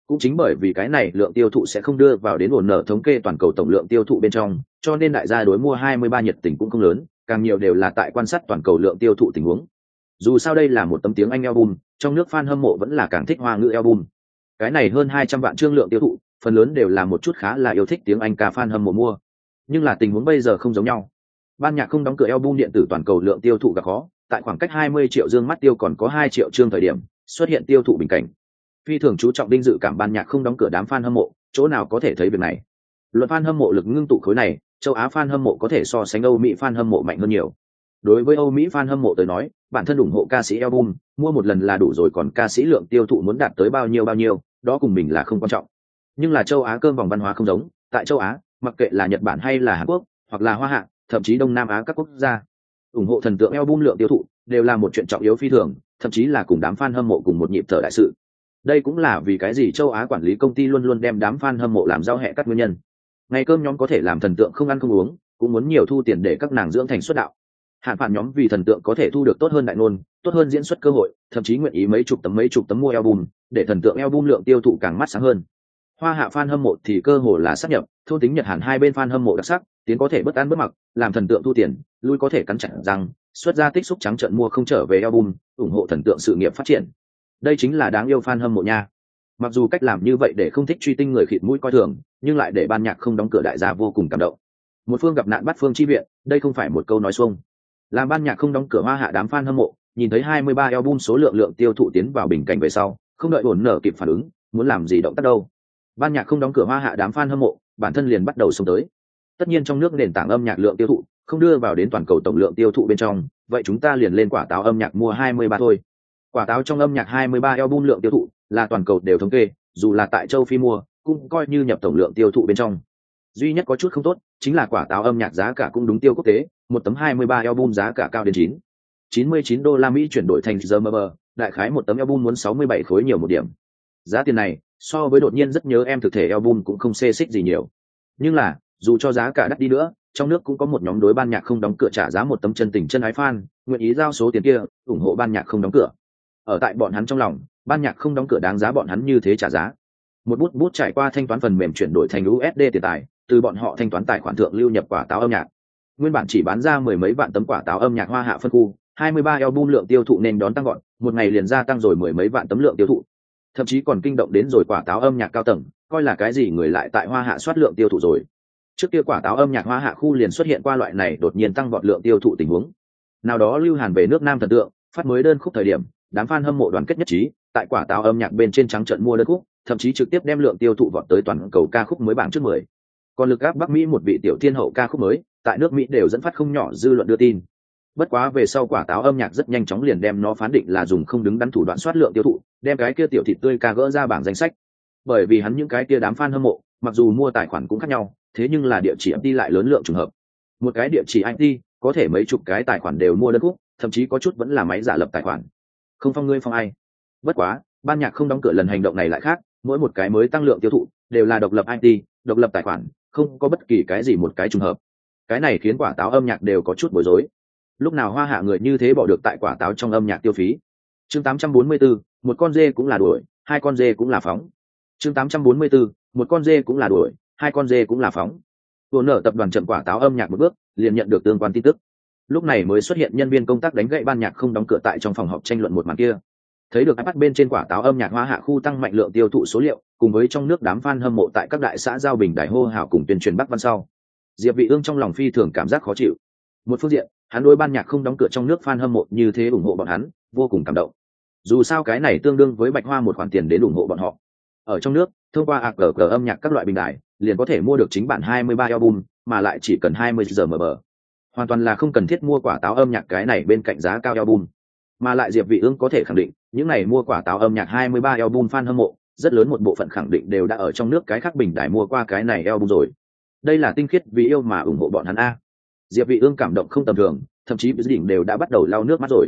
Speaker 1: Cũng chính bởi vì cái này lượng tiêu thụ sẽ không đưa vào đến ổn nở thống kê toàn cầu tổng lượng tiêu thụ bên trong cho nên đại gia đối mua 23 nhiệt tình cũng không lớn càng nhiều đều là tại quan sát toàn cầu lượng tiêu thụ tình huống. Dù sao đây là một tấm tiếng anh album trong nước fan hâm mộ vẫn là càng thích hoa ngữ album. Cái này hơn 200 vạn chương lượng tiêu thụ phần lớn đều là một chút khá là yêu thích tiếng anh ca fan hâm mộ mua. Nhưng là tình huống bây giờ không giống nhau ban nhạc không đóng cửa album điện tử toàn cầu lượng tiêu thụ gặp khó, tại khoảng cách 20 triệu dương mắt tiêu còn có 2 triệu chương thời điểm, xuất hiện tiêu thụ bình cảnh. Phi thường chú trọng đinh dự cảm ban nhạc không đóng cửa đám fan hâm mộ, chỗ nào có thể thấy việc này? Luận fan hâm mộ lực ngưng tụ khối này, châu á fan hâm mộ có thể so sánh âu mỹ fan hâm mộ mạnh hơn nhiều. Đối với âu mỹ fan hâm mộ tới nói, bản thân ủng hộ ca sĩ album, mua một lần là đủ rồi còn ca sĩ lượng tiêu thụ muốn đạt tới bao nhiêu bao nhiêu, đó cùng mình là không quan trọng. Nhưng là châu á cơm vòng văn hóa không giống, tại châu á, mặc kệ là nhật bản hay là hàn quốc, hoặc là hoa hạ thậm chí đông nam á các quốc gia. Ủng hộ thần tượng album lượng tiêu thụ đều là một chuyện trọng yếu phi thường, thậm chí là cùng đám fan hâm mộ cùng một nhịp thở đại sự. Đây cũng là vì cái gì châu á quản lý công ty luôn luôn đem đám fan hâm mộ làm giao hẹ các nguyên nhân. Ngày cơm nhóm có thể làm thần tượng không ăn không uống, cũng muốn nhiều thu tiền để các nàng dưỡng thành xuất đạo. Hạn phản nhóm vì thần tượng có thể thu được tốt hơn đại ngôn, tốt hơn diễn xuất cơ hội, thậm chí nguyện ý mấy chục tấm mấy chục tấm mua album, để thần tượng album lượng tiêu thụ càng mắt sáng hơn. Hoa hạ fan hâm mộ thì cơ hồ là sát nhập, thôn tính nhật hàn hai bên fan hâm mộ đặc sắc tiến có thể bất an bất mặc, làm thần tượng thu tiền, lui có thể cắn chặt rằng, xuất ra tích xúc trắng trận mua không trở về album, ủng hộ thần tượng sự nghiệp phát triển. Đây chính là đáng yêu fan hâm mộ nha. Mặc dù cách làm như vậy để không thích truy tinh người khịt mũi coi thường, nhưng lại để ban nhạc không đóng cửa đại gia vô cùng cảm động. Một phương gặp nạn bắt phương chi viện, đây không phải một câu nói xuông. Làm ban nhạc không đóng cửa hoa hạ đám fan hâm mộ, nhìn thấy 23 album số lượng lượng tiêu thụ tiến vào bình cảnh về sau, không đợi ổn nở kịp phản ứng, muốn làm gì động tác đâu. Ban nhạc không đóng cửa hoa hạ đám fan hâm mộ, bản thân liền bắt đầu xông tới tất nhiên trong nước nền tảng âm nhạc lượng tiêu thụ, không đưa vào đến toàn cầu tổng lượng tiêu thụ bên trong, vậy chúng ta liền lên quả táo âm nhạc mua 23 thôi. Quả táo trong âm nhạc 23 album lượng tiêu thụ là toàn cầu đều thống kê, dù là tại châu phi mua, cũng coi như nhập tổng lượng tiêu thụ bên trong. Duy nhất có chút không tốt, chính là quả táo âm nhạc giá cả cũng đúng tiêu quốc tế, một tấm 23 album giá cả cao đến 9 99 đô la Mỹ chuyển đổi thành giờ mờ đại khái một tấm album muốn 67 khối nhiều một điểm. Giá tiền này, so với đột nhiên rất nhớ em thực thể album cũng không xê xích gì nhiều. Nhưng là dù cho giá cả đắt đi nữa, trong nước cũng có một nhóm đối ban nhạc không đóng cửa trả giá một tấm chân tình chân ái fan, nguyện ý giao số tiền kia, ủng hộ ban nhạc không đóng cửa. Ở tại bọn hắn trong lòng, ban nhạc không đóng cửa đáng giá bọn hắn như thế trả giá. Một bút bút trải qua thanh toán phần mềm chuyển đổi thành usd tiền tài, từ bọn họ thanh toán tài khoản thượng lưu nhập quả táo âm nhạc. Nguyên bản chỉ bán ra mười mấy vạn tấm quả táo âm nhạc hoa hạ phân khu 23 album lượng tiêu thụ nên đón tăng gọn, một ngày liền gia tăng rồi mười mấy vạn tấm lượng tiêu thụ. Thậm chí còn kinh động đến rồi quả táo âm nhạc cao tầng, coi là cái gì người lại tại hoa hạ soát lượng tiêu thụ rồi trước kia quả táo âm nhạc hoa hạ khu liền xuất hiện qua loại này đột nhiên tăng vọt lượng tiêu thụ tình huống. Nào đó lưu hàn về nước nam thần tượng, phát mới đơn khúc thời điểm, đám fan hâm mộ đoàn kết nhất trí, tại quả táo âm nhạc bên trên trắng trận mua đơn khúc, thậm chí trực tiếp đem lượng tiêu thụ vọt tới toàn cầu ca khúc mới bảng trước mười. Còn lực áp bắc mỹ một vị tiểu thiên hậu ca khúc mới, tại nước mỹ đều dẫn phát không nhỏ dư luận đưa tin. Bất quá về sau quả táo âm nhạc rất nhanh chóng liền đem nó phán định là dùng không đứng đắn thủ đoạn soát lượng tiêu thụ, đem cái kia tiểu thịt tươi ca gỡ ra bảng danh sách. Bởi vì hắn những cái kia đám fan hâm mộ, mặc dù mua tài khoản cũng khác nhau thế nhưng là địa chỉ IT lại lớn lượng trùng hợp. Một cái địa chỉ IT có thể mấy chục cái tài khoản đều mua đơn khúc thậm chí có chút vẫn là máy giả lập tài khoản. Không phong ngươi phong ai? Bất quá ban nhạc không đóng cửa lần hành động này lại khác mỗi một cái mới tăng lượng tiêu thụ đều là độc lập it độc lập tài khoản không có bất kỳ cái gì một cái trùng hợp. Cái này khiến quả táo âm nhạc đều có chút bối rối. Lúc nào hoa hạ người như thế bỏ được tại quả táo trong âm nhạc tiêu phí? Chương 844, một con dê cũng là đuổi hai con dê cũng là phóng. Chương 844, một con dê cũng là đuổi hai con dê cũng là phóng. Vừa nở tập đoàn trận quả táo âm nhạc một bước, liền nhận được tương quan tin tức. Lúc này mới xuất hiện nhân viên công tác đánh gậy ban nhạc không đóng cửa tại trong phòng họp tranh luận một màn kia. Thấy được ipad bên trên quả táo âm nhạc hoa hạ khu tăng mạnh lượng tiêu thụ số liệu, cùng với trong nước đám fan hâm mộ tại các đại xã giao bình đại hô hào cùng tuyên truyền bắc văn sau, diệp vị ương trong lòng phi thường cảm giác khó chịu. Một phương diện, hắn đối ban nhạc không đóng cửa trong nước fan hâm mộ như thế ủng hộ bọn hắn, vô cùng cảm động. Dù sao cái này tương đương với bạch hoa một khoản tiền đến ủng hộ bọn họ. Ở trong nước, thông qua ạc cờ âm nhạc các loại bình đại liền có thể mua được chính bản 23 album, mà lại chỉ cần 20 giờ mở bờ. Hoàn toàn là không cần thiết mua quả táo âm nhạc cái này bên cạnh giá cao album. Mà lại diệp vị ương có thể khẳng định, những này mua quả táo âm nhạc 23 album fan hâm mộ, rất lớn một bộ phận khẳng định đều đã ở trong nước cái khác bình đại mua qua cái này album rồi. Đây là tinh khiết vì yêu mà ủng hộ bọn hắn a. Diệp vị ương cảm động không tầm thường, thậm chí đỉnh đều đã bắt đầu lau nước mắt rồi.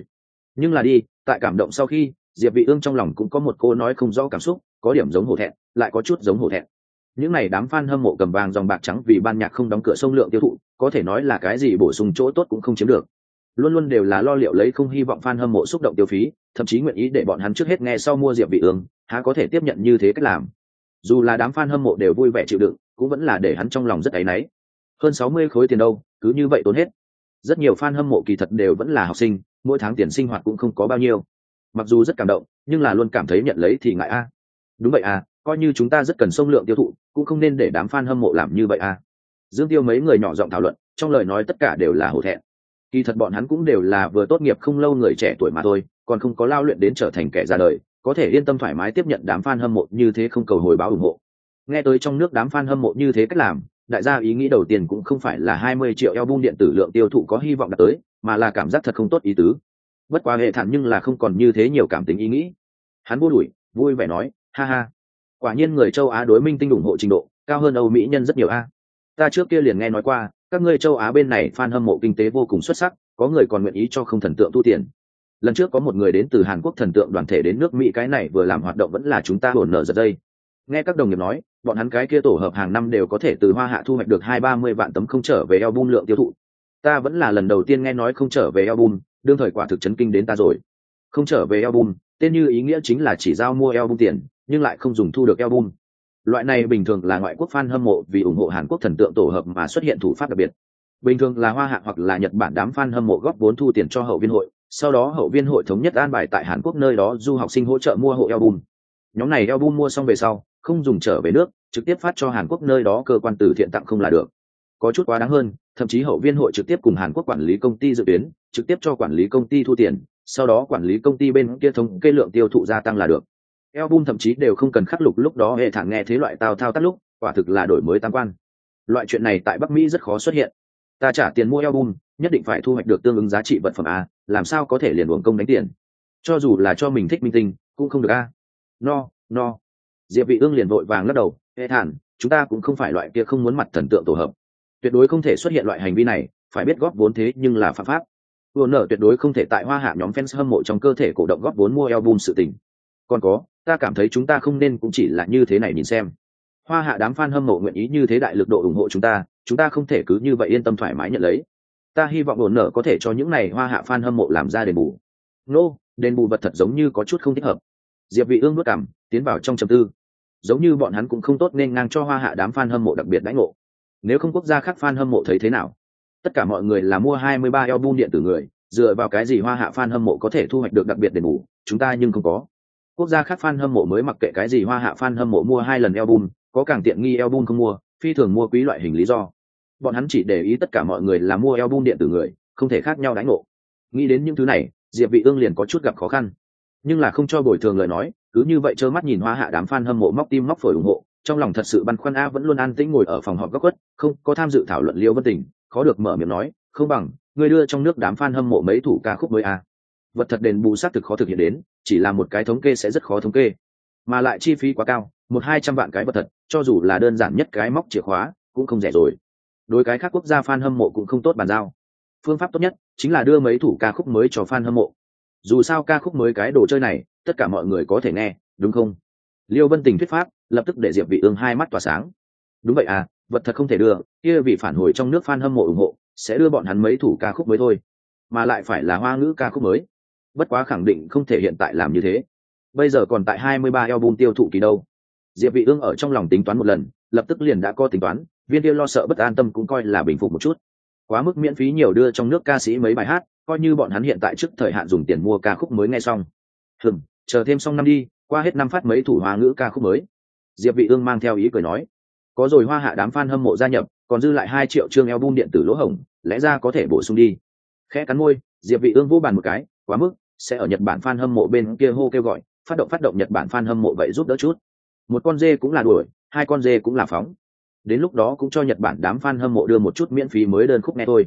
Speaker 1: Nhưng là đi, tại cảm động sau khi, diệp vị ương trong lòng cũng có một cô nói không rõ cảm xúc, có điểm giống hổ thẹn, lại có chút giống hổ thẹn những này đám fan hâm mộ cầm vàng dòng bạc trắng vì ban nhạc không đóng cửa sông lượng tiêu thụ, có thể nói là cái gì bổ sung chỗ tốt cũng không chiếm được. Luôn luôn đều là lo liệu lấy không hy vọng fan hâm mộ xúc động tiêu phí, thậm chí nguyện ý để bọn hắn trước hết nghe sau mua diệp vị ương, há có thể tiếp nhận như thế cách làm. Dù là đám fan hâm mộ đều vui vẻ chịu đựng, cũng vẫn là để hắn trong lòng rất áy náy. Hơn sáu mươi khối tiền đâu, cứ như vậy tốn hết. Rất nhiều fan hâm mộ kỳ thật đều vẫn là học sinh, mỗi tháng tiền sinh hoạt cũng không có bao nhiêu. Mặc dù rất cảm động, nhưng là luôn cảm thấy nhận lấy thì ngại a. Đúng vậy à coi như chúng ta rất cần sông lượng tiêu thụ, cũng không nên để đám fan hâm mộ làm như vậy à. Dương tiêu mấy người nhỏ giọng thảo luận, trong lời nói tất cả đều là hổ thẹn. Kỳ thật bọn hắn cũng đều là vừa tốt nghiệp không lâu người trẻ tuổi mà thôi, còn không có lao luyện đến trở thành kẻ ra đời, có thể yên tâm thoải mái tiếp nhận đám fan hâm mộ như thế không cầu hồi báo ủng hộ. Nghe tới trong nước đám fan hâm mộ như thế cách làm, đại gia ý nghĩ đầu tiên cũng không phải là hai mươi triệu eo bung điện tử lượng tiêu thụ có hy vọng đạt tới, mà là cảm giác thật không tốt ý tứ. Bất quá hệ thản nhưng là không còn như thế nhiều cảm tính ý nghĩ. Hắn vô đuổi, vui vẻ nói, ha ha quả nhiên người châu á đối minh tinh ủng hộ trình độ, cao hơn âu mỹ nhân rất nhiều a. Ta trước kia liền nghe nói qua, các ngươi châu á bên này fan hâm mộ kinh tế vô cùng xuất sắc, có người còn nguyện ý cho không thần tượng thu tiền. Lần trước có một người đến từ hàn quốc thần tượng đoàn thể đến nước mỹ, cái này vừa làm hoạt động vẫn là chúng ta hồn nở giật đây nghe các đồng nghiệp nói, bọn hắn cái kia tổ hợp hàng năm đều có thể từ hoa hạ thu hoạch được hai ba mươi vạn tấm không trở về album lượng tiêu thụ. Ta vẫn là lần đầu tiên nghe nói không trở về album, đương thời quả thực chấn kinh đến ta rồi. Không trở về album, tên như ý nghĩa chính là chỉ giao mua album tiền nhưng lại không dùng thu được album. Loại này bình thường là ngoại quốc fan hâm mộ vì ủng hộ hàn quốc thần tượng tổ hợp mà xuất hiện thủ pháp đặc biệt. Bình thường là hoa hạ hoặc là nhật bản đám fan hâm mộ góp vốn thu tiền cho hậu viên hội, sau đó hậu viên hội thống nhất an bài tại hàn quốc nơi đó du học sinh hỗ trợ mua hộ album. Nhóm này album mua xong về sau, không dùng trở về nước, trực tiếp phát cho hàn quốc nơi đó cơ quan từ thiện tặng không là được. Có chút quá đáng hơn, thậm chí hậu viên hội trực tiếp cùng hàn quốc quản lý công ty dự tuyến, trực tiếp cho quản lý công ty thu tiền, sau đó quản lý công ty bên kia thống kê lượng tiêu thụ gia tăng là được album thậm chí đều không cần khắc lục lúc đó, hệ thản nghe thế loại tào thao tác lúc, quả thực là đổi mới tam quan. Loại chuyện này tại bắc mỹ rất khó xuất hiện. Ta trả tiền mua album, nhất định phải thu hoạch được tương ứng giá trị vật phẩm a, làm sao có thể liền uổng công đánh tiền? Cho dù là cho mình thích minh tinh, cũng không được a. No no. Diệp vị ương liền vội vàng lắc đầu, hệ thản, chúng ta cũng không phải loại kia không muốn mặt thần tượng tổ hợp. Tuyệt đối không thể xuất hiện loại hành vi này, phải biết góp vốn thế nhưng là phạm pháp. Vừa nở tuyệt đối không thể tại hoa hạ nhóm fans hâm mộ trong cơ thể cổ động góp vốn mua album sự tình. Còn có ta cảm thấy chúng ta không nên cũng chỉ là như thế này nhìn xem. Hoa hạ đám fan hâm mộ nguyện ý như thế đại lực độ ủng hộ chúng ta chúng ta không thể cứ như vậy yên tâm thoải mái nhận lấy. Ta hy vọng ổn nở có thể cho những này hoa hạ fan hâm mộ làm ra đền bù. Nô、no, đền bù vật thật giống như có chút không thích hợp. Diệp vị ương nuốt cằm tiến vào trong trầm tư. Giống như bọn hắn cũng không tốt nên ngang cho hoa hạ đám fan hâm mộ đặc biệt đãi ngộ. Nếu không quốc gia khác fan hâm mộ thấy thế nào? Tất cả mọi người là mua 23 album điện tử người dựa vào cái gì hoa hạ fan hâm mộ có thể thu hoạch được đặc biệt đền bù? Chúng ta nhưng không có quốc gia khác fan hâm mộ mới mặc kệ cái gì, hoa hạ fan hâm mộ mua hai lần album, có càng tiện nghi album không mua, phi thường mua quý loại hình lý do. Bọn hắn chỉ để ý tất cả mọi người là mua album điện tử người, không thể khác nhau đánh ngộ. Nghĩ đến những thứ này, diệp vị ương liền có chút gặp khó khăn. Nhưng là không cho bồi thường lời nói, cứ như vậy trơ mắt nhìn hoa hạ đám fan hâm mộ móc tim móc phổi ủng hộ, trong lòng thật sự băn khoăn a vẫn luôn an tĩnh ngồi ở phòng họp góc quất không có tham dự thảo luận liêu vân tình, khó được mở miệng nói, không bằng người đưa trong nước đám fan hâm mộ mấy thủ ca khúc mới a vật thật đền bù xác thực khó thực hiện đến, chỉ là một cái thống kê sẽ rất khó thống kê. Mà lại chi phí quá cao, một hai trăm vạn cái vật thật, cho dù là đơn giản nhất cái móc chìa khóa, cũng không rẻ rồi. Đối cái khác quốc gia fan hâm mộ cũng không tốt bàn giao. Phương pháp tốt nhất chính là đưa mấy thủ ca khúc mới cho fan hâm mộ. Dù sao ca khúc mới cái đồ chơi này, tất cả mọi người có thể nghe, đúng không? Liêu vân tình thuyết pháp, lập tức để diệp vị ương hai mắt tỏa sáng. Đúng vậy à vật thật không thể đưa, kia vì phản hồi trong nước fan hâm mộ ủng hộ, sẽ đưa bọn hắn mấy thủ ca khúc mới thôi. Mà lại phải là hoa ngữ ca khúc mới bất quá khẳng định không thể hiện tại làm như thế. Bây giờ còn tại 23 album tiêu thụ kỳ đâu. Diệp vị ương ở trong lòng tính toán một lần, lập tức liền đã có tính toán, viên kia lo sợ bất an tâm cũng coi là bình phục một chút. Quá mức miễn phí nhiều đưa trong nước ca sĩ mấy bài hát, coi như bọn hắn hiện tại trước thời hạn dùng tiền mua ca khúc mới nghe xong. Hừm, chờ thêm xong năm đi, qua hết năm phát mấy thủ hoa ngữ ca khúc mới. Diệp vị ương mang theo ý cười nói, có rồi hoa hạ đám fan hâm mộ gia nhập, còn dư lại hai triệu chương album điện tử lỗ hổng, lẽ ra có thể bổ sung đi. Khẽ cắn môi, diệp vị ương vô bàn một cái, quá mức sẽ ở nhật bản fan hâm mộ bên kia hô kêu gọi phát động phát động nhật bản fan hâm mộ vậy giúp đỡ chút. Một con dê cũng là đuổi hai con dê cũng là phóng. Đến lúc đó cũng cho nhật bản đám fan hâm mộ đưa một chút miễn phí mới đơn khúc nghe thôi.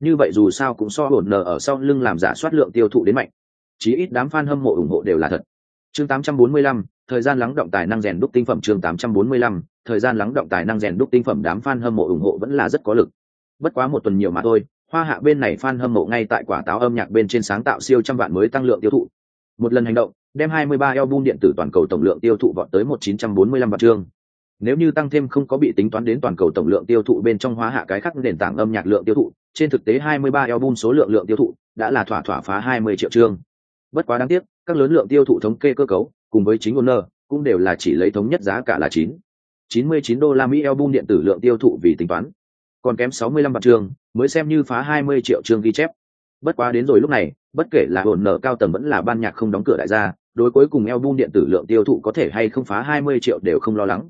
Speaker 1: Như vậy dù sao cũng so hồn nở ở sau lưng làm giả soát lượng tiêu thụ đến mạnh. Chí ít đám fan hâm mộ ủng hộ đều là thật. Chương 845, thời gian lắng động tài năng rèn đúc tinh phẩm. Chương 845, thời gian lắng động tài năng rèn đúc tinh phẩm. Đám fan hâm mộ ủng hộ vẫn là rất có lực. Bất quá một tuần nhiều mà thôi hoa hạ bên này fan hâm mộ ngay tại quả táo âm nhạc bên trên sáng tạo siêu trăm vạn mới tăng lượng tiêu thụ. Một lần hành động, đem 23 album điện tử toàn cầu tổng lượng tiêu thụ vọt tới 1945 vạn chương. Nếu như tăng thêm không có bị tính toán đến toàn cầu tổng lượng tiêu thụ bên trong hóa hạ cái khác nền tảng âm nhạc lượng tiêu thụ, trên thực tế 23 album số lượng lượng tiêu thụ đã là thỏa thỏa phá 20 triệu chương. Bất quá đáng tiếc, các lớn lượng tiêu thụ thống kê cơ cấu, cùng với chính owner cũng đều là chỉ lấy thống nhất giá cả là 9 99 đô la Mỹ album điện tử lượng tiêu thụ vì tính toán còn kém 65 vạn trường, mới xem như phá 20 triệu trường ghi chép. Bất quá đến rồi lúc này, bất kể là hồn nở cao tầng vẫn là ban nhạc không đóng cửa đại gia, đối cuối cùng album điện tử lượng tiêu thụ có thể hay không phá 20 triệu đều không lo lắng.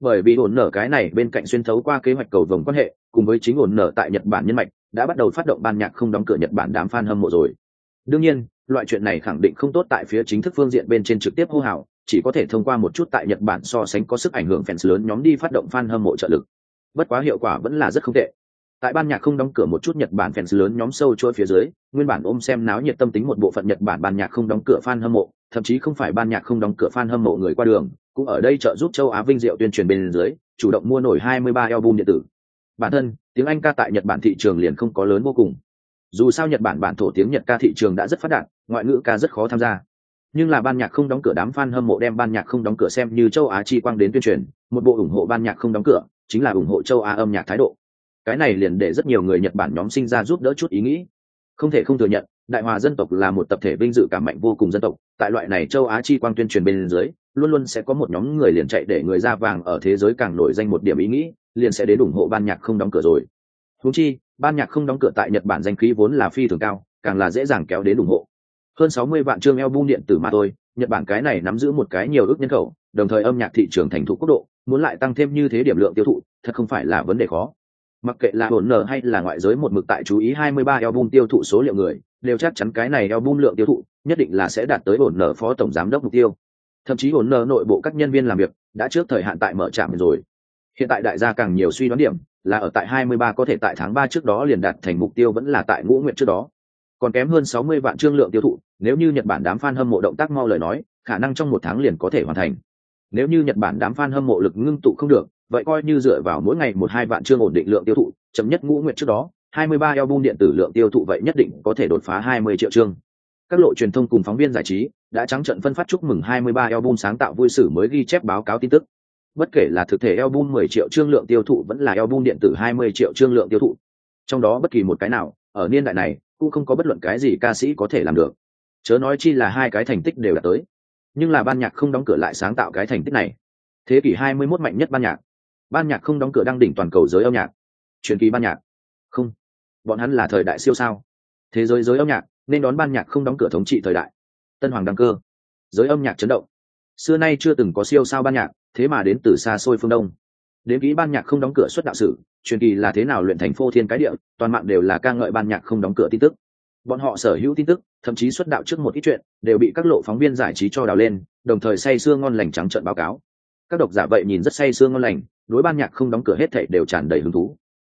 Speaker 1: Bởi vì ổn nở cái này bên cạnh xuyên thấu qua kế hoạch cầu vồng quan hệ, cùng với chính ổn nở tại nhật bản nhân mạch, đã bắt đầu phát động ban nhạc không đóng cửa nhật bản đám fan hâm mộ rồi. Đương nhiên, loại chuyện này khẳng định không tốt tại phía chính thức phương diện bên trên trực tiếp hô hào, chỉ có thể thông qua một chút tại nhật bản so sánh có sức ảnh hưởng fans lớn nhóm đi phát động fan hâm mộ trợ lực bất quá hiệu quả vẫn là rất không tệ. Tại ban nhạc không đóng cửa một chút nhật bản fans lớn nhóm sâu trôi phía dưới, nguyên bản ôm xem náo nhiệt tâm tính một bộ phận nhật bản ban nhạc không đóng cửa fan hâm mộ, thậm chí không phải ban nhạc không đóng cửa fan hâm mộ người qua đường, cũng ở đây trợ giúp châu á vinh diệu tuyên truyền bên dưới, chủ động mua nổi 23 album điện tử. Bản thân, tiếng anh ca tại nhật bản thị trường liền không có lớn vô cùng. Dù sao nhật bản bản thổ tiếng nhật ca thị trường đã rất phát đạt, ngoại ngữ ca rất khó tham gia. Nhưng là ban nhạc không đóng cửa đám fan hâm mộ đem ban nhạc không đóng cửa xem như châu á chi quang đến tuyên truyền, một bộ ủng hộ ban nhạc không đóng cửa chính là ủng hộ châu á âm nhạc thái độ. Cái này liền để rất nhiều người nhật bản nhóm sinh ra giúp đỡ chút ý nghĩ. Không thể không thừa nhận, đại hòa dân tộc là một tập thể vinh dự cảm mạnh vô cùng dân tộc. Tại loại này châu á chi quang tuyên truyền bên dưới, luôn luôn sẽ có một nhóm người liền chạy để người ra vàng ở thế giới càng nổi danh một điểm ý nghĩ, liền sẽ đến ủng hộ ban nhạc không đóng cửa rồi. Húng chi, ban nhạc không đóng cửa tại nhật bản danh khí vốn là phi thường cao, càng là dễ dàng kéo đến ủng hộ. Hơn sáu mươi vạn chương album điện tử mà thôi nhật bản cái này nắm giữ một cái nhiều ước nhân khẩu, đồng thời âm nhạc thị trường thành thụ quốc độ, muốn lại tăng thêm như thế điểm lượng tiêu thụ, thật không phải là vấn đề khó. Mặc kệ là hồn nở hay là ngoại giới một mực tại chú ý 23 album tiêu thụ số liệu người, đều chắc chắn cái này album lượng tiêu thụ, nhất định là sẽ đạt tới hồn nở phó tổng giám đốc mục tiêu. Thậm chí hồn nở nội bộ các nhân viên làm việc, đã trước thời hạn tại mở trạm rồi. Hiện tại đại gia càng nhiều suy đoán điểm, là ở tại 23 có thể tại tháng 3 trước đó liền đạt thành mục tiêu vẫn là tại ngũ nguyện trước đó. Còn kém hơn 60 vạn trương lượng tiêu thụ nếu như nhật bản đám fan hâm mộ động tác mau lời nói, khả năng trong một tháng liền có thể hoàn thành. Nếu như nhật bản đám fan hâm mộ lực ngưng tụ không được, vậy coi như dựa vào mỗi ngày một hai vạn chương ổn định lượng tiêu thụ chấm nhất ngũ nguyện trước đó 23 album điện tử lượng tiêu thụ vậy nhất định có thể đột phá 20 triệu chương. Các lộ truyền thông cùng phóng viên giải trí đã trắng trận phân phát chúc mừng 23 album sáng tạo vui sử mới ghi chép báo cáo tin tức. Bất kể là thực thể album 10 triệu chương lượng tiêu thụ vẫn là album điện tử 20 triệu chương lượng tiêu thụ. Trong đó bất kỳ một cái nào, ở niên đại này, cũng không có bất luận cái gì ca sĩ có thể làm được chớ nói chi là hai cái thành tích đều đạt tới. Nhưng là ban nhạc không đóng cửa lại sáng tạo cái thành tích này. Thế kỷ 21 mạnh nhất ban nhạc. Ban nhạc không đóng cửa đang đỉnh toàn cầu giới âm nhạc. Truyền kỳ ban nhạc. Không. Bọn hắn là thời đại siêu sao. Thế giới giới âm nhạc, nên đón ban nhạc không đóng cửa thống trị thời đại. Tân hoàng đăng cơ. Giới âm nhạc chấn động. Xưa nay chưa từng có siêu sao ban nhạc, thế mà đến từ xa xôi phương đông. Đến kỹ ban nhạc không đóng cửa xuất đạo sử, truyền kỳ là thế nào luyện thành phô thiên cái địa, toàn mạng đều là ca ngợi ban nhạc không đóng cửa tin tức bọn họ sở hữu tin tức, thậm chí xuất đạo trước một ít chuyện, đều bị các lộ phóng viên giải trí cho đào lên, đồng thời say sưa ngon lành trắng trợn báo cáo. Các độc giả vậy nhìn rất say sưa ngon lành, đối ban nhạc không đóng cửa hết thảy đều tràn đầy hứng thú.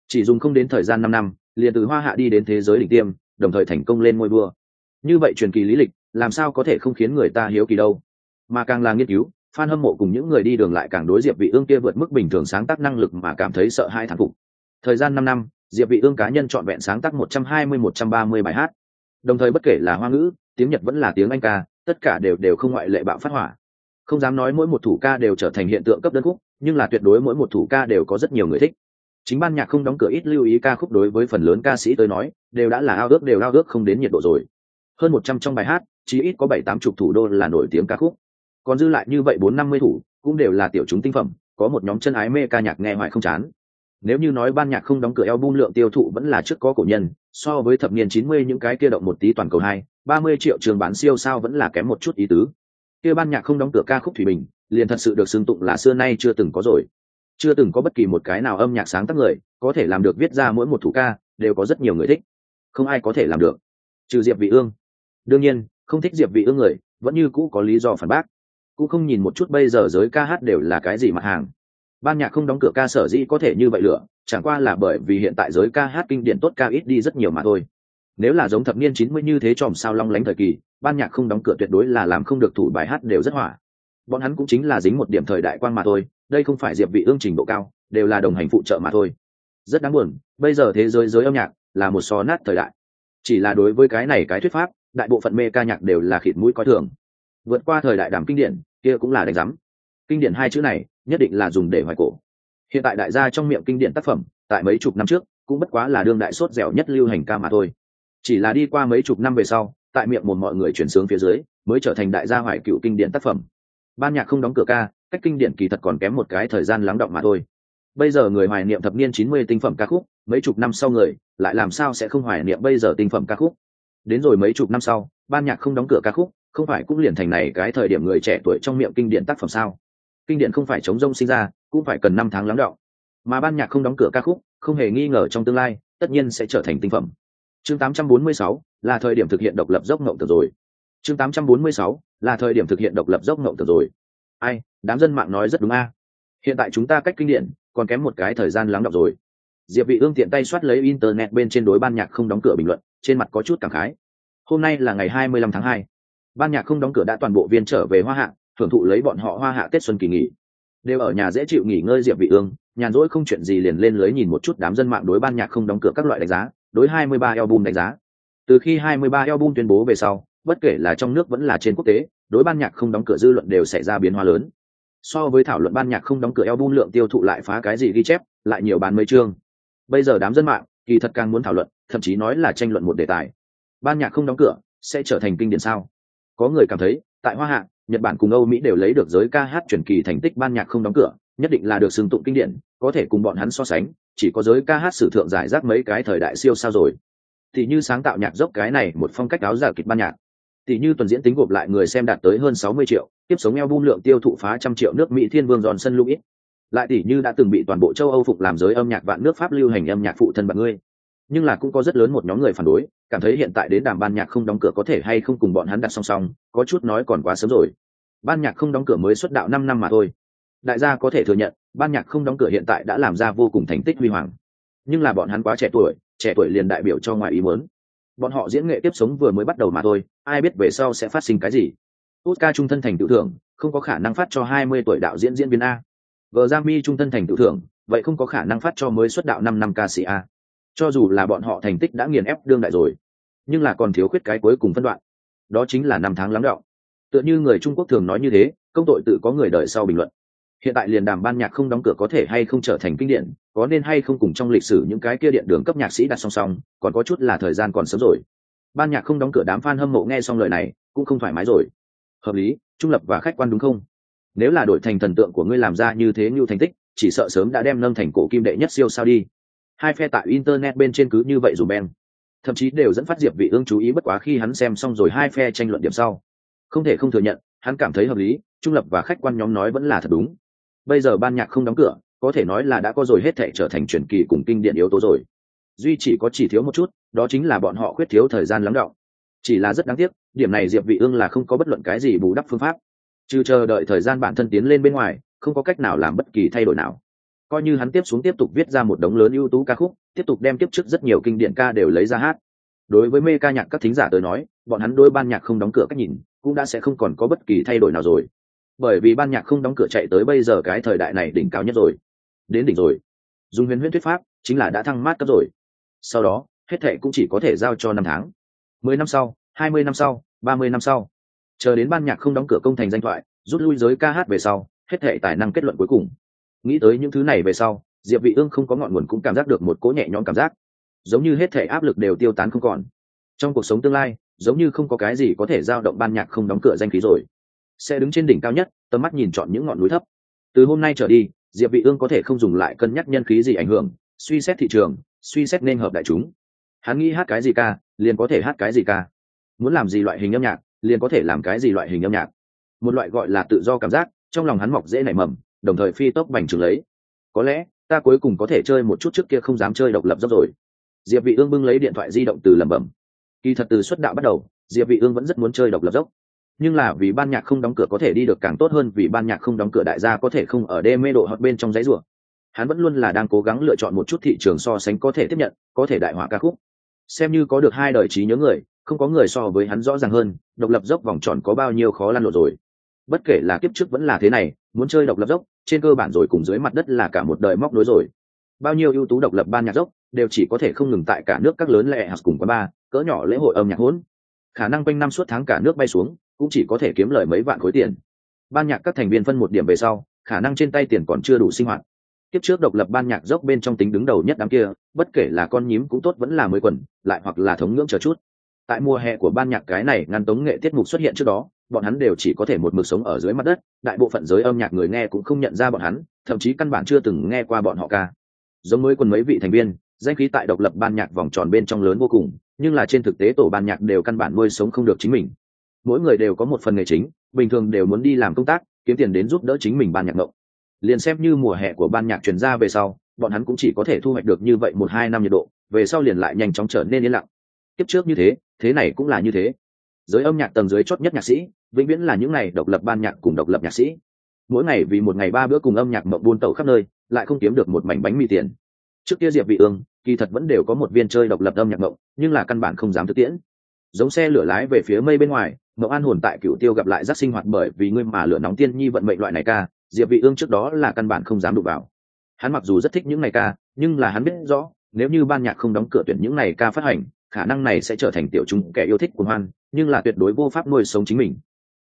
Speaker 1: Chỉ dùng không đến thời gian năm năm, liền từ hoa hạ đi đến thế giới đỉnh tiêm, đồng thời thành công lên ngôi vua. Như vậy truyền kỳ lý lịch, làm sao có thể không khiến người ta hiếu kỳ đâu? Mà càng là nghiên cứu, fan hâm mộ cùng những người đi đường lại càng đối diệp vị ương kia vượt mức bình thường sáng tác năng lực mà cảm thấy sợ hai thán phục. Thời gian 5 năm, diệp vị ương cá nhân chọn vẹn sáng tác 120-130 bài hát đồng thời bất kể là hoa ngữ, tiếng nhật vẫn là tiếng anh ca, tất cả đều đều không ngoại lệ bạo phát hỏa. Không dám nói mỗi một thủ ca đều trở thành hiện tượng cấp đơn khúc, nhưng là tuyệt đối mỗi một thủ ca đều có rất nhiều người thích. Chính ban nhạc không đóng cửa ít lưu ý ca khúc đối với phần lớn ca sĩ tới nói, đều đã là ao ước, đều ao ước không đến nhiệt độ rồi. Hơn một trăm trong bài hát chỉ ít có bảy tám chục thủ đô là nổi tiếng ca khúc. Còn dư lại như vậy bốn năm mươi thủ, cũng đều là tiểu chúng tinh phẩm, có một nhóm chân ái mê ca nhạc nghe hoài không chán nếu như nói ban nhạc không đóng cửa album lượng tiêu thụ vẫn là trước có cổ nhân, so với thập niên chín mươi những cái kia động một tí toàn cầu hai, ba mươi triệu trường bán siêu sao vẫn là kém một chút ý tứ. Kia ban nhạc không đóng cửa ca khúc thủy bình, liền thật sự được xưng tụng là xưa nay chưa từng có rồi. Chưa từng có bất kỳ một cái nào âm nhạc sáng tác người có thể làm được viết ra mỗi một thủ ca, đều có rất nhiều người thích. Không ai có thể làm được. Trừ diệp vị ương. Đương nhiên, không thích diệp vị ương người, vẫn như cũ có lý do phản bác. Cũng không nhìn một chút bây giờ giới ca hát đều là cái gì mặt hàng ban nhạc không đóng cửa ca sở dĩ có thể như vậy lửa, chẳng qua là bởi vì hiện tại giới ca hát kinh điển tốt ca ít đi rất nhiều mà thôi. Nếu là giống thập niên chín mươi như thế tròm sao long lánh thời kỳ, ban nhạc không đóng cửa tuyệt đối là làm không được thủ bài hát đều rất hỏa. Bọn hắn cũng chính là dính một điểm thời đại quan mà thôi, đây không phải diệp vị ương trình độ cao, đều là đồng hành phụ trợ mà thôi. Rất đáng buồn, bây giờ thế giới giới âm nhạc là một so nát thời đại. Chỉ là đối với cái này cái thuyết pháp, đại bộ phận mê ca nhạc đều là khịt mũi coi thường. Vượt qua thời đại đàm kinh điển, kia cũng là đánh giám. Kinh điển hai chữ này nhất định là dùng để hoài cổ. Hiện tại đại gia trong miệng kinh điển tác phẩm, tại mấy chục năm trước, cũng bất quá là đương đại sốt dẻo nhất lưu hành ca mà thôi. Chỉ là đi qua mấy chục năm về sau, tại miệng một mọi người chuyển sướng phía dưới, mới trở thành đại gia hoài cựu kinh điển tác phẩm. Ban nhạc không đóng cửa ca, cách kinh điển kỳ thật còn kém một cái thời gian lắng động mà thôi. Bây giờ người hoài niệm thập niên chín mươi tinh phẩm ca khúc, mấy chục năm sau người, lại làm sao sẽ không hoài niệm bây giờ tinh phẩm ca khúc? Đến rồi mấy chục năm sau, ban nhạc không đóng cửa ca khúc, không phải cũng liền thành này cái thời điểm người trẻ tuổi trong miệng kinh điển tác phẩm sao? Kinh điển không phải chống rông sinh ra cũng phải cần năm tháng lắng đọng. Mà ban nhạc không đóng cửa ca khúc không hề nghi ngờ trong tương lai tất nhiên sẽ trở thành tinh phẩm. Chương 846, là thời điểm thực hiện độc lập dốc ngộng từ rồi. Chương 846, là thời điểm thực hiện độc lập dốc ngộng từ rồi. Ai đám dân mạng nói rất đúng a. Hiện tại chúng ta cách kinh điển còn kém một cái thời gian lắng đọng rồi. Diệp vị ương tiện tay soát lấy internet bên trên đối ban nhạc không đóng cửa bình luận trên mặt có chút cảm khái. Hôm nay là ngày 25 tháng 2. ban nhạc không đóng cửa đã toàn bộ viên trở về hoa hạ thưởng thụ lấy bọn họ hoa hạ tết xuân kỳ nghỉ. Đều ở nhà dễ chịu nghỉ ngơi diệp vị ương, nhàn rỗi không chuyện gì liền lên lưới nhìn một chút đám dân mạng đối ban nhạc không đóng cửa các loại đánh giá, đối 23 album đánh giá. Từ khi 23 album tuyên bố về sau, bất kể là trong nước vẫn là trên quốc tế, đối ban nhạc không đóng cửa dư luận đều xảy ra biến hóa lớn. So với thảo luận ban nhạc không đóng cửa album lượng tiêu thụ lại phá cái gì ghi chép, lại nhiều bán mấy chương. Bây giờ đám dân mạng kỳ thật càng muốn thảo luận, thậm chí nói là tranh luận một đề tài. Ban nhạc không đóng cửa sẽ trở thành kinh điển sao? Có người cảm thấy, tại hoa hạ nhật bản cùng âu mỹ đều lấy được giới ca hát truyền kỳ thành tích ban nhạc không đóng cửa, nhất định là được xưng tụng kinh điển, có thể cùng bọn hắn so sánh, chỉ có giới ca hát sử thượng giải rác mấy cái thời đại siêu sao rồi. Thì như sáng tạo nhạc dốc cái này một phong cách áo giả kịch ban nhạc. Thì như tuần diễn tính gộp lại người xem đạt tới hơn 60 triệu, tiếp sống eo lượng tiêu thụ phá trăm triệu nước mỹ thiên vương giòn sân lũy lại tỷ như đã từng bị toàn bộ châu âu phục làm giới âm nhạc vạn nước pháp lưu hành âm nhạc phụ thân bạn ngươi nhưng là cũng có rất lớn một nhóm người phản đối, cảm thấy hiện tại đến đàm ban nhạc không đóng cửa có thể hay không cùng bọn hắn đặt song song, có chút nói còn quá sớm rồi. Ban nhạc không đóng cửa mới xuất đạo năm năm mà thôi. Đại gia có thể thừa nhận, ban nhạc không đóng cửa hiện tại đã làm ra vô cùng thành tích huy hoàng. Nhưng là bọn hắn quá trẻ tuổi trẻ tuổi liền đại biểu cho ngoài ý muốn. Bọn họ diễn nghệ tiếp sống vừa mới bắt đầu mà thôi, ai biết về sau sẽ phát sinh cái gì. Oscar trung thân thành tự thưởng, không có khả năng phát cho 20 tuổi đạo diễn diễn viên a. Vợ gia mi trung thân thành tự thưởng, vậy không có khả năng phát cho mới xuất đạo năm năm ca sĩ a cho dù là bọn họ thành tích đã nghiền ép đương đại rồi, nhưng là còn thiếu khuyết cái cuối cùng phân đoạn. Đó chính là năm tháng lắng đọng. Tựa như người trung quốc thường nói như thế, công tội tự có người đợi sau bình luận. Hiện tại liền đàm ban nhạc không đóng cửa có thể hay không trở thành kinh điển, có nên hay không cùng trong lịch sử những cái kia điện đường cấp nhạc sĩ đặt song song, còn có chút là thời gian còn sớm rồi. Ban nhạc không đóng cửa đám f a n hâm mộ nghe xong lời này, cũng không thoải mái rồi. Hợp lý, trung lập và khách quan đúng không? Nếu là đổi thành thần tượng của ngươi làm ra như thế như thành tích, chỉ sợ sớm đã đem nâng thành cổ kim đệ nhất siêu sao đi hai phe tại internet bên trên cứ như vậy dù beng. Thậm chí đều dẫn phát diệp vị ương chú ý bất quá khi hắn xem xong rồi hai phe tranh luận điểm sau. Không thể không thừa nhận, hắn cảm thấy hợp lý, trung lập và khách quan nhóm nói vẫn là thật đúng. Bây giờ ban nhạc không đóng cửa, có thể nói là đã có rồi hết thể trở thành truyền kỳ cùng kinh điển yếu tố rồi. Duy chỉ có chỉ thiếu một chút, đó chính là bọn họ khuyết thiếu thời gian lắng đọng. Chỉ là rất đáng tiếc, điểm này diệp vị ương là không có bất luận cái gì bù đắp phương pháp. Trừ chờ đợi thời gian bản thân tiến lên bên ngoài, không có cách nào làm bất kỳ thay đổi nào coi như hắn tiếp xuống tiếp tục viết ra một đống lớn ưu tú ca khúc, tiếp tục đem tiếp trước rất nhiều kinh điển ca đều lấy ra hát. Đối với mê ca nhạc các thính giả tới nói, bọn hắn đôi ban nhạc không đóng cửa cách nhìn, cũng đã sẽ không còn có bất kỳ thay đổi nào rồi. Bởi vì ban nhạc không đóng cửa chạy tới bây giờ cái thời đại này đỉnh cao nhất rồi. Đến đỉnh rồi. Dùng huyền huyễn thuyết pháp, chính là đã thăng mát cấp rồi. Sau đó, hết thệ cũng chỉ có thể giao cho năm tháng. Mười năm sau, hai mươi năm sau, ba mươi năm sau. Chờ đến ban nhạc không đóng cửa công thành danh thoại, rút lui giới ca hát về sau, hết thệ tài năng kết luận cuối cùng nghĩ tới những thứ này về sau, diệp vị ương không có ngọn nguồn cũng cảm giác được một cỗ nhẹ nhõm cảm giác. Giống như hết thể áp lực đều tiêu tán không còn. Trong cuộc sống tương lai, giống như không có cái gì có thể giao động ban nhạc không đóng cửa danh khí rồi. Sẽ đứng trên đỉnh cao nhất, tầm mắt nhìn chọn những ngọn núi thấp. Từ hôm nay trở đi, diệp vị ương có thể không dùng lại cân nhắc nhân khí gì ảnh hưởng, suy xét thị trường, suy xét nên hợp đại chúng. Hắn nghĩ hát cái gì ca, liền có thể hát cái gì ca. Muốn làm gì loại hình âm nhạc, liền có thể làm cái gì loại hình âm nhạc. Một loại gọi là tự do cảm giác, trong lòng hắn mọc dễ nảy mầm đồng thời phi tốc bành trướng lấy. Có lẽ, ta cuối cùng có thể chơi một chút trước kia không dám chơi độc lập dốc rồi. Diệp vị ương bưng lấy điện thoại di động từ lẩm bẩm. Kỳ thật từ xuất đạo bắt đầu, diệp vị ương vẫn rất muốn chơi độc lập dốc. Nhưng là vì ban nhạc không đóng cửa có thể đi được càng tốt hơn, vì ban nhạc không đóng cửa đại gia có thể không ở đê mê độ hoặc bên trong giấy rùa hắn vẫn luôn là đang cố gắng lựa chọn một chút thị trường so sánh có thể tiếp nhận, có thể đại họa ca khúc. Xem như có được hai đời trí nhớ người, không có người so với hắn rõ ràng hơn, độc lập dốc vòng tròn có bao nhiêu khó lăn lộn rồi bất kể là kiếp trước vẫn là thế này, muốn chơi độc lập dốc, trên cơ bản rồi cùng dưới mặt đất là cả một đời móc nối rồi. Bao nhiêu ưu tú độc lập ban nhạc dốc, đều chỉ có thể không ngừng tại cả nước các lớn lệ hạt cùng quá ba cỡ nhỏ lễ hội âm nhạc hỗn. Khả năng quanh năm suốt tháng cả nước bay xuống, cũng chỉ có thể kiếm lời mấy vạn khối tiền. Ban nhạc các thành viên phân một điểm về sau, khả năng trên tay tiền còn chưa đủ sinh hoạt. Kiếp trước độc lập ban nhạc dốc bên trong tính đứng đầu nhất đám kia, bất kể là con nhím cũng tốt vẫn là mới quần, lại hoặc là thống ngưỡng chờ chút. Tại mùa hè của ban nhạc cái này, ngăn tống nghệ tiết mục xuất hiện trước đó bọn hắn đều chỉ có thể một mực sống ở dưới mặt đất, đại bộ phận giới âm nhạc người nghe cũng không nhận ra bọn hắn, thậm chí căn bản chưa từng nghe qua bọn họ ca. Giống mới quân mấy vị thành viên, danh khí tại độc lập ban nhạc vòng tròn bên trong lớn vô cùng, nhưng là trên thực tế tổ ban nhạc đều căn bản nuôi sống không được chính mình. Mỗi người đều có một phần nghề chính, bình thường đều muốn đi làm công tác, kiếm tiền đến giúp đỡ chính mình ban nhạc ngộng. Liền xem như mùa hè của ban nhạc truyền ra về sau, bọn hắn cũng chỉ có thể thu hoạch được như vậy một hai năm nhiệt độ, về sau liền lại nhanh chóng trở nên yên lặng. Kiếp trước như thế thế này cũng là như thế giới âm nhạc tầng dưới chót nhất nhạc sĩ, vĩnh viễn là những ngày độc lập ban nhạc cùng độc lập nhạc sĩ. Mỗi ngày vì một ngày ba bữa cùng âm nhạc mộng buôn tẩu khắp nơi, lại không kiếm được một mảnh bánh mì tiền. Trước kia diệp vị ương, kỳ thật vẫn đều có một viên chơi độc lập âm nhạc mộng, nhưng là căn bản không dám thực tiễn. Giống xe lửa lái về phía mây bên ngoài, mộng an hồn tại cửu tiêu gặp lại rất sinh hoạt bởi vì ngươi mà lửa nóng tiên nhi vận mệnh loại này ca, diệp vị ương trước đó là căn bản không dám đụng vào. Hắn mặc dù rất thích những này ca, nhưng là hắn biết rõ, nếu như ban nhạc không đóng cửa tuyển những này ca phát hành khả năng này sẽ trở thành tiểu chúng kẻ yêu thích của hoan, nhưng là tuyệt đối vô pháp nuôi sống chính mình.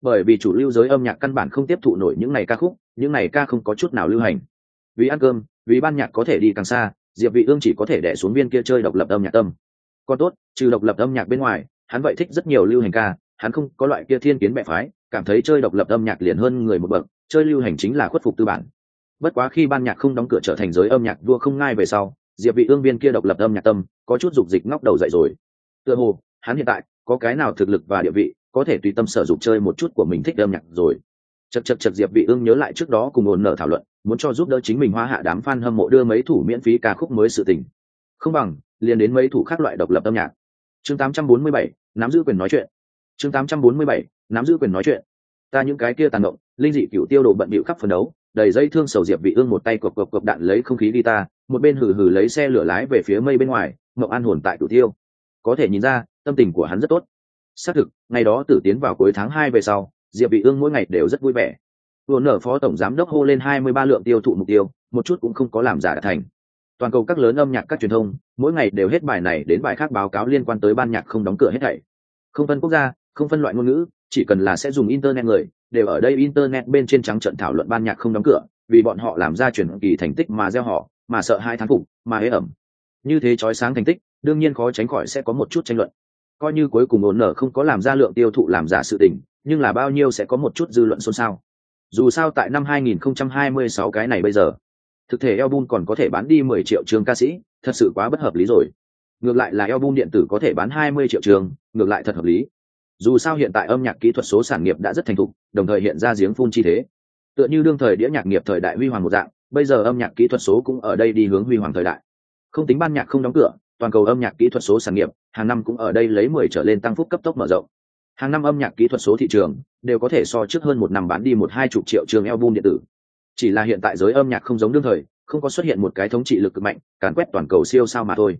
Speaker 1: Bởi vì chủ lưu giới âm nhạc căn bản không tiếp thụ nổi những này ca khúc, những này ca không có chút nào lưu hành. Vì ăn cơm, vì ban nhạc có thể đi càng xa, diệp vị ương chỉ có thể đè xuống viên kia chơi độc lập âm nhạc tâm. Còn tốt, trừ độc lập âm nhạc bên ngoài, hắn vậy thích rất nhiều lưu hành ca, hắn không có loại kia thiên kiến bệ phái, cảm thấy chơi độc lập âm nhạc liền hơn người một bậc, chơi lưu hành chính là khuất phục tư bản. Bất quá khi ban nhạc không đóng cửa trở thành giới âm nhạc vua không ngai về sau diệp vị ương viên kia độc lập âm nhạc tâm có chút dục dịch ngóc đầu dậy rồi. Tựa hồ hắn hiện tại có cái nào thực lực và địa vị có thể tùy tâm sở dụng chơi một chút của mình thích âm nhạc rồi. Chật chật chật diệp vị ương nhớ lại trước đó cùng ổn nở thảo luận muốn cho giúp đỡ chính mình hoa hạ đám fan hâm mộ đưa mấy thủ miễn phí ca khúc mới sự tình. Không bằng liền đến mấy thủ khác loại độc lập âm nhạc. Chương 847, nắm giữ quyền nói chuyện. Chương 847, nắm giữ quyền nói chuyện. Ta những cái kia tàn động linh dị cửu tiêu đồ bận bịu khắp phần đấu đầy dây thương sầu diệp vị ương một tay cộc cộc cộc đạn lấy không khí đi ta một bên hừ hừ lấy xe lửa lái về phía mây bên ngoài mộng an hồn tại cửu tiêu. Có thể nhìn ra, tâm tình của hắn rất tốt. Xác thực, ngày đó tử tiến vào cuối tháng hai về sau, diệp vị ương mỗi ngày đều rất vui vẻ. Vừa nở phó tổng giám đốc hô lên 23 lượng tiêu thụ mục tiêu, một chút cũng không có làm giả thành. Toàn cầu các lớn âm nhạc các truyền thông, mỗi ngày đều hết bài này đến bài khác báo cáo liên quan tới ban nhạc không đóng cửa hết thảy. Không phân quốc gia, không phân loại ngôn ngữ, chỉ cần là sẽ dùng internet người, đều ở đây internet bên trên trắng trận thảo luận ban nhạc không đóng cửa, vì bọn họ làm ra chuyển kỳ thành tích mà gieo họ mà sợ hai tháng phục, mà hế ẩm. Như thế chói sáng thành tích, đương nhiên khó tránh khỏi sẽ có một chút tranh luận. Coi như cuối cùng ổn nở không có làm ra lượng tiêu thụ làm giả sự tình, nhưng là bao nhiêu sẽ có một chút dư luận xôn xao. Dù sao tại năm 2026 cái này bây giờ, thực thể album còn có thể bán đi 10 triệu trường ca sĩ, thật sự quá bất hợp lý rồi. Ngược lại là album điện tử có thể bán 20 triệu trường, ngược lại thật hợp lý. Dù sao hiện tại âm nhạc kỹ thuật số sản nghiệp đã rất thành thục, đồng thời hiện ra giếng phun chi thế. Tựa như đương thời đĩa nhạc nghiệp thời đại huy hoàng một dạng bây giờ âm nhạc kỹ thuật số cũng ở đây đi hướng huy hoàng thời đại. Không tính ban nhạc không đóng cửa, toàn cầu âm nhạc kỹ thuật số sản nghiệp, hàng năm cũng ở đây lấy mười trở lên tăng phúc cấp tốc mở rộng. Hàng năm âm nhạc kỹ thuật số thị trường đều có thể so trước hơn một năm bán đi một hai chục triệu trường album điện tử. Chỉ là hiện tại giới âm nhạc không giống đương thời, không có xuất hiện một cái thống trị lực cực mạnh, càn quét toàn cầu siêu sao mà thôi.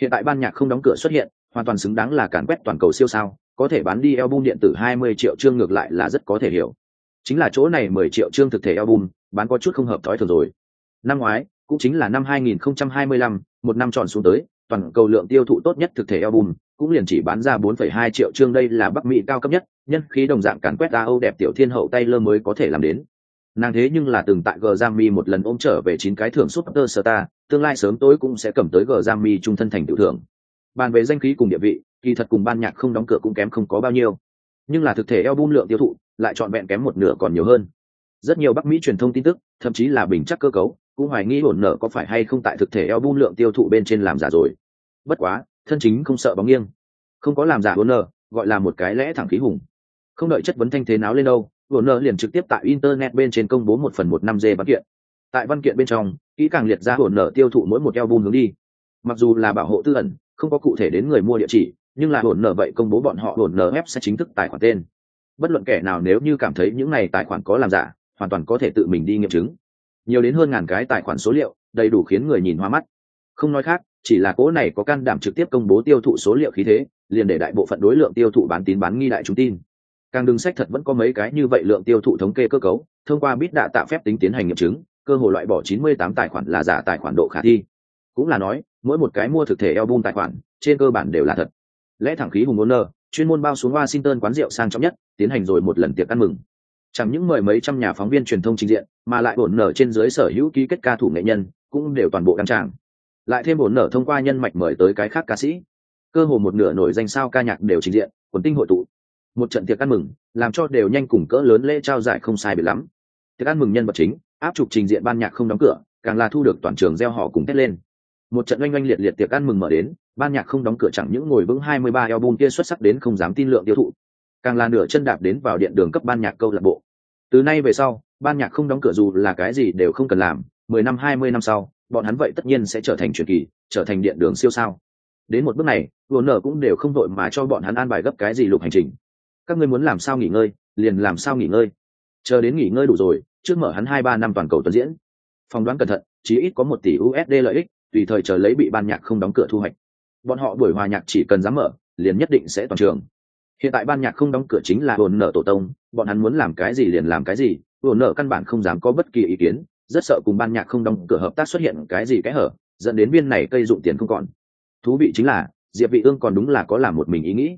Speaker 1: Hiện tại ban nhạc không đóng cửa xuất hiện, hoàn toàn xứng đáng là càn quét toàn cầu siêu sao, có thể bán đi album điện tử 20 triệu, chương ngược lại là rất có thể hiểu chính là chỗ này 10 triệu chương thực thể album bán có chút không hợp thói thường rồi. Năm ngoái cũng chính là năm 2025, một năm tròn xuống tới toàn cầu lượng tiêu thụ tốt nhất thực thể album cũng liền chỉ bán ra 4,2 triệu chương đây là bắc mỹ cao cấp nhất nhân khí đồng dạng càn quét ra âu đẹp tiểu thiên hậu Taylor mới có thể làm đến. Nàng thế nhưng là từng tại Grammy một lần ôm trở về chín cái thưởng super star tương lai sớm tối cũng sẽ cầm tới Grammy trung thân thành tiểu thưởng. Bàn về danh khí cùng địa vị kỳ thật cùng ban nhạc không đóng cửa cũng kém không có bao nhiêu. Nhưng là thực thể album lượng tiêu thụ lại trọn vẹn kém một nửa còn nhiều hơn. Rất nhiều bắc mỹ truyền thông tin tức, thậm chí là bình chắc cơ cấu, cũng hoài nghi ổn nợ có phải hay không tại thực thể album lượng tiêu thụ bên trên làm giả rồi. Bất quá, thân chính không sợ bóng nghiêng. Không có làm giả ổn nợ, gọi là một cái lẽ thẳng khí hùng. Không đợi chất vấn thanh thế náo lên đâu, ổn nợ liền trực tiếp tại internet bên trên công bố một phần một năm dê văn kiện. Tại văn kiện bên trong, kỹ càng liệt ra ổn nợ tiêu thụ mỗi một album hướng đi. Mặc dù là bảo hộ tư ẩn, không có cụ thể đến người mua địa chỉ, nhưng là ổn nợ vậy công bố bọn họ ổn nợ web sẽ chính thức tài khoản tên bất luận kẻ nào nếu như cảm thấy những này tài khoản có làm giả, hoàn toàn có thể tự mình đi nghiệm chứng. Nhiều đến hơn ngàn cái tài khoản số liệu, đầy đủ khiến người nhìn hoa mắt. Không nói khác, chỉ là cố này có can đảm trực tiếp công bố tiêu thụ số liệu khí thế, liền để đại bộ phận đối lượng tiêu thụ bán tín bán nghi đại chúng tin. Càng đừng sách thật vẫn có mấy cái như vậy lượng tiêu thụ thống kê cơ cấu, thông qua bít đạ tạo phép tính tiến hành nghiệm chứng, cơ hội loại bỏ 98 tài khoản là giả tài khoản độ khả thi. Cũng là nói, mỗi một cái mua thực thể album tài khoản, trên cơ bản đều là thật. Lẽ thẳng khí hùng ngôn nơ chuyên môn bao xuống washington quán rượu sang trọng nhất, tiến hành rồi một lần tiệc ăn mừng. Chẳng những mời mấy trăm nhà phóng viên truyền thông trình diện, mà lại bổn nở trên dưới sở hữu ký kết ca thủ nghệ nhân, cũng đều toàn bộ đăng tràng. Lại thêm bổn nở thông qua nhân mạch mời tới cái khác ca sĩ. Cơ hồ một nửa nổi danh sao ca nhạc đều trình diện, quần tinh hội tụ. Một trận tiệc ăn mừng, làm cho đều nhanh cùng cỡ lớn lễ trao giải không sai biệt lắm. Tiệc ăn mừng nhân vật chính, áp trục trình diện ban nhạc không đóng cửa, càng là thu được toàn trường gieo họ cùng thét lên một trận oanh oanh liệt liệt tiệc ăn mừng mở đến, ban nhạc không đóng cửa chẳng những ngồi vững 23 album kia xuất sắc đến không dám tin lượng tiêu thụ, càng là nửa chân đạp đến vào điện đường cấp ban nhạc câu lạc bộ. Từ nay về sau, ban nhạc không đóng cửa dù là cái gì đều không cần làm 10 năm 20 năm sau, bọn hắn vậy tất nhiên sẽ trở thành truyền kỳ, trở thành điện đường siêu sao. Đến một bước này vốn nở cũng đều không đội mà cho bọn hắn an bài gấp cái gì lục hành trình. Các ngươi muốn làm sao nghỉ ngơi, liền làm sao nghỉ ngơi. Chờ đến nghỉ ngơi đủ rồi, trước mở hắn hai ba năm toàn cầu tuần diễn. Phỏng đoán cẩn thận chỉ ít có một tỷ usd lợi ích tùy thời chờ lấy bị ban nhạc không đóng cửa thu hoạch. Bọn họ buổi hòa nhạc chỉ cần dám mở, liền nhất định sẽ toàn trường. Hiện tại ban nhạc không đóng cửa chính là hồn nợ tổ tông, bọn hắn muốn làm cái gì liền làm cái gì, hồn nợ căn bản không dám có bất kỳ ý kiến, rất sợ cùng ban nhạc không đóng cửa hợp tác xuất hiện cái gì cái hở, dẫn đến viên này cây dụng tiền không còn. Thú vị chính là, diệp vị ương còn đúng là có làm một mình ý nghĩ.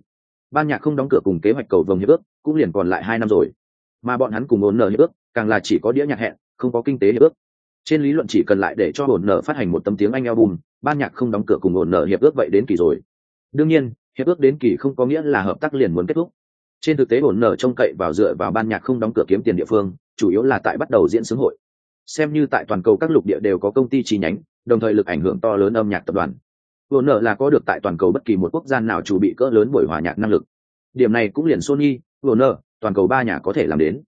Speaker 1: Ban nhạc không đóng cửa cùng kế hoạch cầu vồng hiệp ước, cũng liền còn lại hai năm rồi. Mà bọn hắn cùng hồn nợ hiệp ước, càng là chỉ có đĩa nhạc hẹn, không có kinh tế hiệp ước trên lý luận chỉ cần lại để cho hồn nợ phát hành một tấm tiếng anh album, ban nhạc không đóng cửa cùng hồn nợ hiệp ước vậy đến kỳ rồi. Đương nhiên, hiệp ước đến kỳ không có nghĩa là hợp tác liền muốn kết thúc. Trên thực tế hồn nợ trông cậy vào dựa vào ban nhạc không đóng cửa kiếm tiền địa phương, chủ yếu là tại bắt đầu diễn xướng hội. Xem như tại toàn cầu các lục địa đều có công ty chi nhánh, đồng thời lực ảnh hưởng to lớn âm nhạc tập đoàn. Hồn nợ là có được tại toàn cầu bất kỳ một quốc gia nào chủ bị cỡ lớn buổi hòa nhạc năng lực. Điểm này cũng liền sony hồn nợ toàn cầu ba nhà có thể làm đến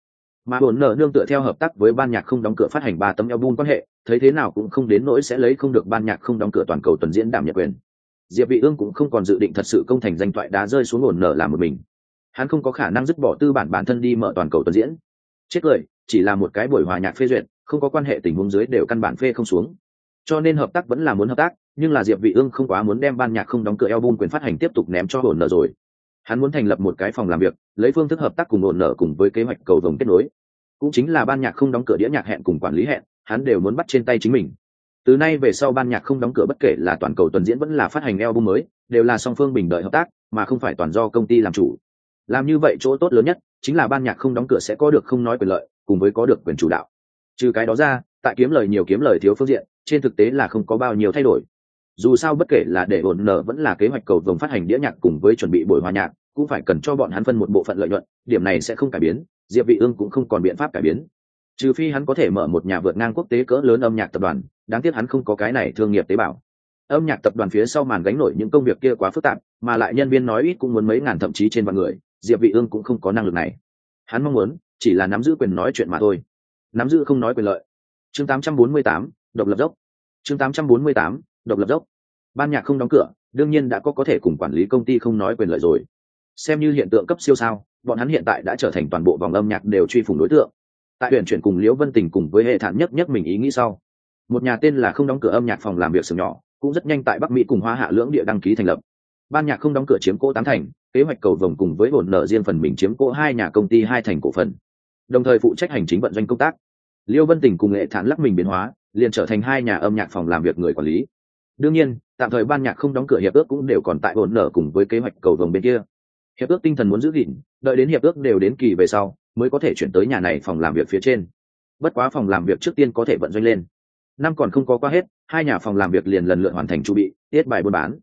Speaker 1: mà hồn nợ nương tựa theo hợp tác với ban nhạc không đóng cửa phát hành ba tấm album quan hệ, thấy thế nào cũng không đến nỗi sẽ lấy không được ban nhạc không đóng cửa toàn cầu tuần diễn đảm nhận quyền. Diệp vị ương cũng không còn dự định thật sự công thành danh thoại đá rơi xuống hồn nợ làm một mình. Hắn không có khả năng dứt bỏ tư bản bản thân đi mở toàn cầu tuần diễn. Chết cười, chỉ là một cái buổi hòa nhạc phê duyệt, không có quan hệ tình huống dưới đều căn bản phê không xuống. Cho nên hợp tác vẫn là muốn hợp tác, nhưng là diệp vị ương không quá muốn đem ban nhạc không đóng cửa album quyền phát hành tiếp tục ném cho hồn nợ rồi hắn muốn thành lập một cái phòng làm việc, lấy phương thức hợp tác cùng ổn nợ cùng với kế hoạch cầu vồng kết nối. Cũng chính là ban nhạc không đóng cửa đĩa nhạc hẹn cùng quản lý hẹn, hắn đều muốn bắt trên tay chính mình. Từ nay về sau ban nhạc không đóng cửa bất kể là toàn cầu tuần diễn vẫn là phát hành album mới, đều là song phương bình đợi hợp tác, mà không phải toàn do công ty làm chủ. Làm như vậy chỗ tốt lớn nhất, chính là ban nhạc không đóng cửa sẽ có được không nói quyền lợi, cùng với có được quyền chủ đạo. Trừ cái đó ra, tại kiếm lời nhiều kiếm lời thiếu phương diện, trên thực tế là không có bao nhiêu thay đổi dù sao bất kể là để ổn nở vẫn là kế hoạch cầu vồng phát hành đĩa nhạc cùng với chuẩn bị buổi hòa nhạc cũng phải cần cho bọn hắn phân một bộ phận lợi nhuận điểm này sẽ không cải biến diệp vị ương cũng không còn biện pháp cải biến. Trừ phi hắn có thể mở một nhà vượt ngang quốc tế cỡ lớn âm nhạc tập đoàn đáng tiếc hắn không có cái này thương nghiệp tế bào. Âm nhạc tập đoàn phía sau màn gánh nổi những công việc kia quá phức tạp mà lại nhân viên nói ít cũng muốn mấy ngàn thậm chí trên vạn người diệp vị ương cũng không có năng lực này. Hắn mong muốn chỉ là nắm giữ quyền nói chuyện mà thôi. Nắm giữ không nói quyền lợi. Chương 848, độc lập dốc. Chương 848, độc lập dốc. Ban nhạc không đóng cửa, đương nhiên đã có có thể cùng quản lý công ty không nói quyền lợi rồi. Xem như hiện tượng cấp siêu sao, bọn hắn hiện tại đã trở thành toàn bộ vòng âm nhạc đều truy phủng đối tượng. Tại huyện chuyển cùng liễu vân tình cùng với hệ thản nhất nhất mình ý nghĩ sau, một nhà tên là không đóng cửa âm nhạc phòng làm việc sừng nhỏ, cũng rất nhanh tại bắc mỹ cùng hoa hạ lưỡng địa đăng ký thành lập. Ban nhạc không đóng cửa chiếm cỗ tám thành, kế hoạch cầu vồng cùng với bổn nợ riêng phần mình chiếm cỗ hai nhà công ty hai thành cổ phần. Đồng thời phụ trách hành chính vận doanh công tác. Liêu vân tình cùng nghệ thản lắc mình biến hóa, liền trở thành hai nhà âm nhạc phòng làm việc người quản lý đương nhiên, tạm thời ban nhạc không đóng cửa hiệp ước cũng đều còn tại bổn nở cùng với kế hoạch cầu vồng bên kia. Hiệp ước tinh thần muốn giữ gìn, đợi đến hiệp ước đều đến kỳ về sau, mới có thể chuyển tới nhà này phòng làm việc phía trên. Bất quá phòng làm việc trước tiên có thể vận doanh lên. Năm còn không có qua hết, hai nhà phòng làm việc liền lần lượt hoàn thành chu bị, tiết bài buôn bán.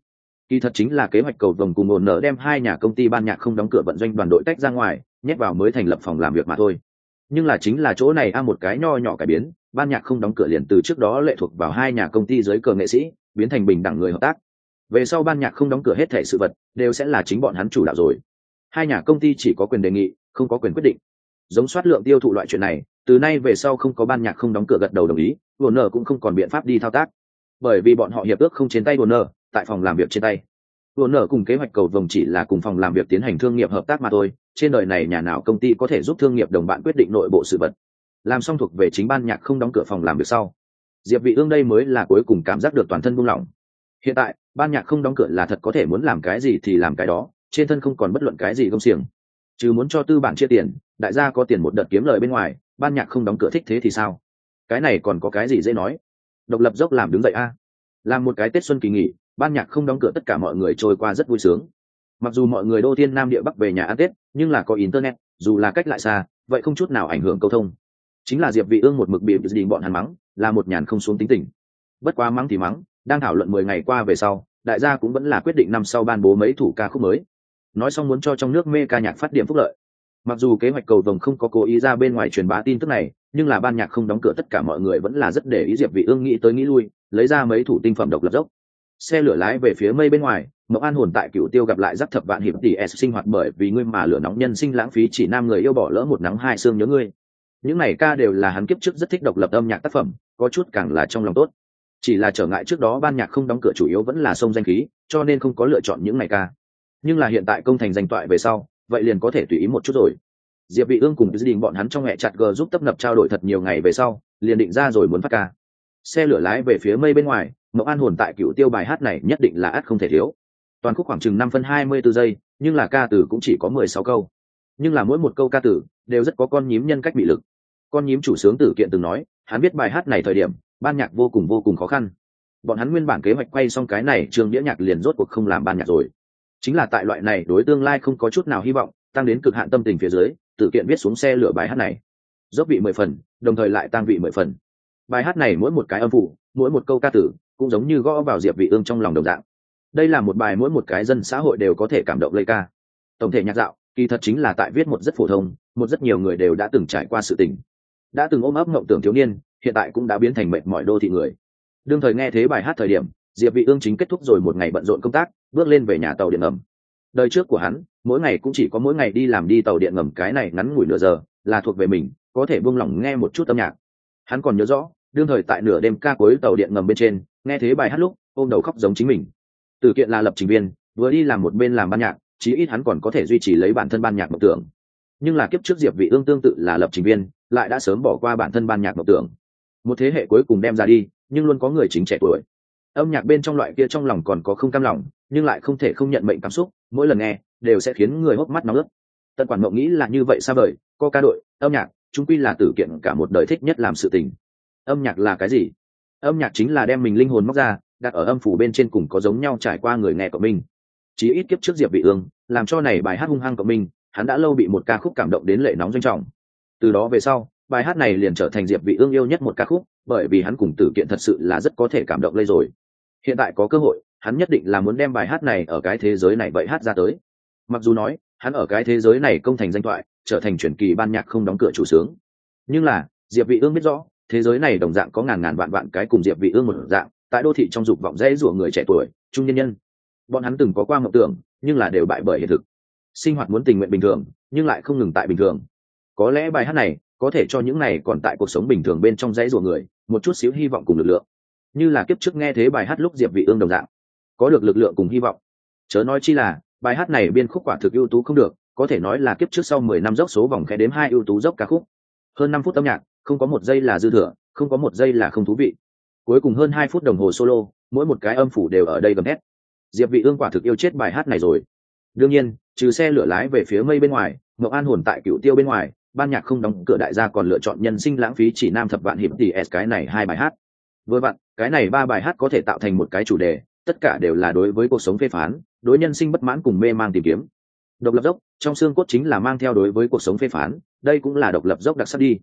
Speaker 1: Kỳ thật chính là kế hoạch cầu vồng cùng ổn nở đem hai nhà công ty ban nhạc không đóng cửa vận doanh đoàn đội tách ra ngoài, nhét vào mới thành lập phòng làm việc mà thôi. Nhưng là chính là chỗ này a một cái nho nhỏ cải biến, ban nhạc không đóng cửa liền từ trước đó lệ thuộc vào hai nhà công ty dưới cờ nghệ sĩ biến thành bình đẳng người hợp tác. Về sau ban nhạc không đóng cửa hết thể sự vật, đều sẽ là chính bọn hắn chủ đạo rồi. Hai nhà công ty chỉ có quyền đề nghị, không có quyền quyết định. Giống soát lượng tiêu thụ loại chuyện này, từ nay về sau không có ban nhạc không đóng cửa gật đầu đồng ý, warner cũng không còn biện pháp đi thao tác. Bởi vì bọn họ hiệp ước không trên tay warner, tại phòng làm việc trên tay. Warner cùng kế hoạch cầu vồng chỉ là cùng phòng làm việc tiến hành thương nghiệp hợp tác mà thôi, trên đời này nhà nào công ty có thể giúp thương nghiệp đồng bạn quyết định nội bộ sự vật. Làm xong thuộc về chính ban nhạc không đóng cửa phòng làm việc sau diệp vị ương đây mới là cuối cùng cảm giác được toàn thân buông lỏng. Hiện tại, ban nhạc không đóng cửa là thật có thể muốn làm cái gì thì làm cái đó, trên thân không còn bất luận cái gì công xiềng. Trừ muốn cho tư bản chia tiền, đại gia có tiền một đợt kiếm lời bên ngoài, ban nhạc không đóng cửa thích thế thì sao? Cái này còn có cái gì dễ nói? Độc lập dốc làm đứng dậy a. Làm một cái tết xuân kỳ nghỉ, ban nhạc không đóng cửa tất cả mọi người trôi qua rất vui sướng. Mặc dù mọi người đô thiên nam địa bắc về nhà ăn tết, nhưng là có internet, dù là cách lại xa, vậy không chút nào ảnh hưởng câu thông chính là diệp vị ương một mực bị đình bọn hắn mắng, là một nhàn không xuống tính tình. Bất quá mắng thì mắng, đang thảo luận mười ngày qua về sau, đại gia cũng vẫn là quyết định năm sau ban bố mấy thủ ca khúc mới. Nói xong muốn cho trong nước mê ca nhạc phát điểm phúc lợi. Mặc dù kế hoạch cầu vồng không có cố ý ra bên ngoài truyền bá tin tức này, nhưng là ban nhạc không đóng cửa tất cả mọi người vẫn là rất để ý diệp vị ương nghĩ tới nghĩ lui, lấy ra mấy thủ tinh phẩm độc lập dốc. Xe lửa lái về phía mây bên ngoài mộng an hồn tại cựu tiêu gặp lại giáp thập vạn hiệp tỷ s sinh hoạt bởi vì ngươi mà lửa nóng nhân sinh lãng phí chỉ nam người yêu bỏ lỡ một nắng hai xương nhớ ngươi những này ca đều là hắn kiếp trước rất thích độc lập âm nhạc tác phẩm, có chút càng là trong lòng tốt. Chỉ là trở ngại trước đó ban nhạc không đóng cửa chủ yếu vẫn là sông danh khí, cho nên không có lựa chọn những này ca. Nhưng là hiện tại công thành danh toại về sau, vậy liền có thể tùy ý một chút rồi. Diệp vị ương cùng gia đình bọn hắn trong hẹ chặt g giúp tấp nập trao đổi thật nhiều ngày về sau, liền định ra rồi muốn phát ca. Xe lửa lái về phía mây bên ngoài mẫu an hồn tại cựu tiêu bài hát này nhất định là ắt không thể thiếu. Toàn khúc khoảng chừng năm phân hai mươi 24 giây, nhưng là ca từ cũng chỉ có mười sáu câu. Nhưng là mỗi một câu ca từ đều rất có con nhím nhân cách bị lực con nhím chủ sướng tử kiện từng nói, hắn biết bài hát này thời điểm, ban nhạc vô cùng vô cùng khó khăn. Bọn hắn nguyên bản kế hoạch quay xong cái này trường đĩa nhạc liền rốt cuộc không làm ban nhạc rồi. Chính là tại loại này, đối tương lai không có chút nào hy vọng, tăng đến cực hạn tâm tình phía dưới tự kiện viết xuống xe lửa bài hát này. Dốc vị mười phần, đồng thời lại tăng vị mười phần. Bài hát này mỗi một cái âm phụ, mỗi một câu ca tử, cũng giống như gõ vào diệp vị ương trong lòng đồng dạng. Đây là một bài mỗi một cái dân xã hội đều có thể cảm động lây ca. Tổng thể nhạc dạo, kỳ thật chính là tại viết một rất phổ thông, một rất nhiều người đều đã từng trải qua sự tình đã từng ôm ấp mộng tưởng thiếu niên, hiện tại cũng đã biến thành mệt mỏi đô thị người. Đương thời nghe thế bài hát thời điểm, diệp vị ương chính kết thúc rồi một ngày bận rộn công tác, bước lên về nhà tàu điện ngầm. Đời trước của hắn, mỗi ngày cũng chỉ có mỗi ngày đi làm đi tàu điện ngầm, cái này ngắn ngủi nửa giờ là thuộc về mình, có thể buông lỏng nghe một chút âm nhạc. Hắn còn nhớ rõ, đương thời tại nửa đêm ca cuối tàu điện ngầm bên trên, nghe thế bài hát lúc, ôm đầu khóc giống chính mình. Từ kiện là lập trình viên, vừa đi làm một bên làm ban nhạc, chí ít hắn còn có thể duy trì lấy bản thân ban nhạc mộng tưởng. Nhưng là kiếp trước diệp vị ương tương tự là lập trình viên lại đã sớm bỏ qua bản thân ban nhạc mộng tưởng. Một thế hệ cuối cùng đem ra đi, nhưng luôn có người chính trẻ tuổi. Âm nhạc bên trong loại kia trong lòng còn có không cam lòng, nhưng lại không thể không nhận mệnh cảm xúc, mỗi lần nghe, đều sẽ khiến người hốc mắt nóng ướt. Tận quản mộng nghĩ là như vậy xa vời co ca đội, âm nhạc, chúng quy là tử kiện cả một đời thích nhất làm sự tình. Âm nhạc là cái gì? Âm nhạc chính là đem mình linh hồn móc ra, đặt ở âm phủ bên trên cùng có giống nhau trải qua người nghe của mình. Chí ít kiếp trước diệp vị ương, làm cho này bài hát hung hăng của mình, hắn đã lâu bị một ca khúc cảm động đến lệ nóng doanh trọng từ đó về sau, bài hát này liền trở thành diệp vị ương yêu nhất một ca khúc, bởi vì hắn cùng tử kiện thật sự là rất có thể cảm động lây rồi. Hiện tại có cơ hội, hắn nhất định là muốn đem bài hát này ở cái thế giới này vậy hát ra tới. Mặc dù nói, hắn ở cái thế giới này công thành danh thoại, trở thành truyền kỳ ban nhạc không đóng cửa chủ sướng. Nhưng là, diệp vị ương biết rõ, thế giới này đồng dạng có ngàn ngàn vạn vạn cái cùng diệp vị ương một dạng, tại đô thị trong dục vọng dễ rủa người trẻ tuổi, trung nhân nhân. Bọn hắn từng có qua mộng tưởng, nhưng là đều bại bởi hiện thực. Sinh hoạt muốn tình nguyện bình thường, nhưng lại không ngừng tại bình thường có lẽ bài hát này có thể cho những này còn tại cuộc sống bình thường bên trong dãy ruộng người một chút xíu hy vọng cùng lực lượng. Như là kiếp trước nghe thế bài hát lúc diệp vị ương đồng dạng. Có được lực lượng cùng hy vọng. Chớ nói chi là, bài hát này biên khúc quả thực ưu tú không được, có thể nói là kiếp trước sau mười năm dốc số vòng khẽ đếm hai ưu tú dốc ca khúc. Hơn năm phút âm nhạc, không có một giây là dư thừa, không có một giây là không thú vị. Cuối cùng hơn hai phút đồng hồ solo, mỗi một cái âm phủ đều ở đây gầm hết diệp vị ương quả thực yêu chết bài hát này rồi. Đương nhiên, trừ xe lửa lái về phía mây bên ngoài, ngọc an hồn tại cựu tiêu bên ngoài ban nhạc không đóng cửa đại gia còn lựa chọn nhân sinh lãng phí chỉ nam thập vạn hiệp thì s cái này hai bài hát. Vừa vặn cái này ba bài hát có thể tạo thành một cái chủ đề tất cả đều là đối với cuộc sống phê phán đối nhân sinh bất mãn cùng mê mang tìm kiếm. Độc lập dốc trong xương cốt chính là mang theo đối với cuộc sống phê phán đây cũng là độc lập dốc đặc sắc đi.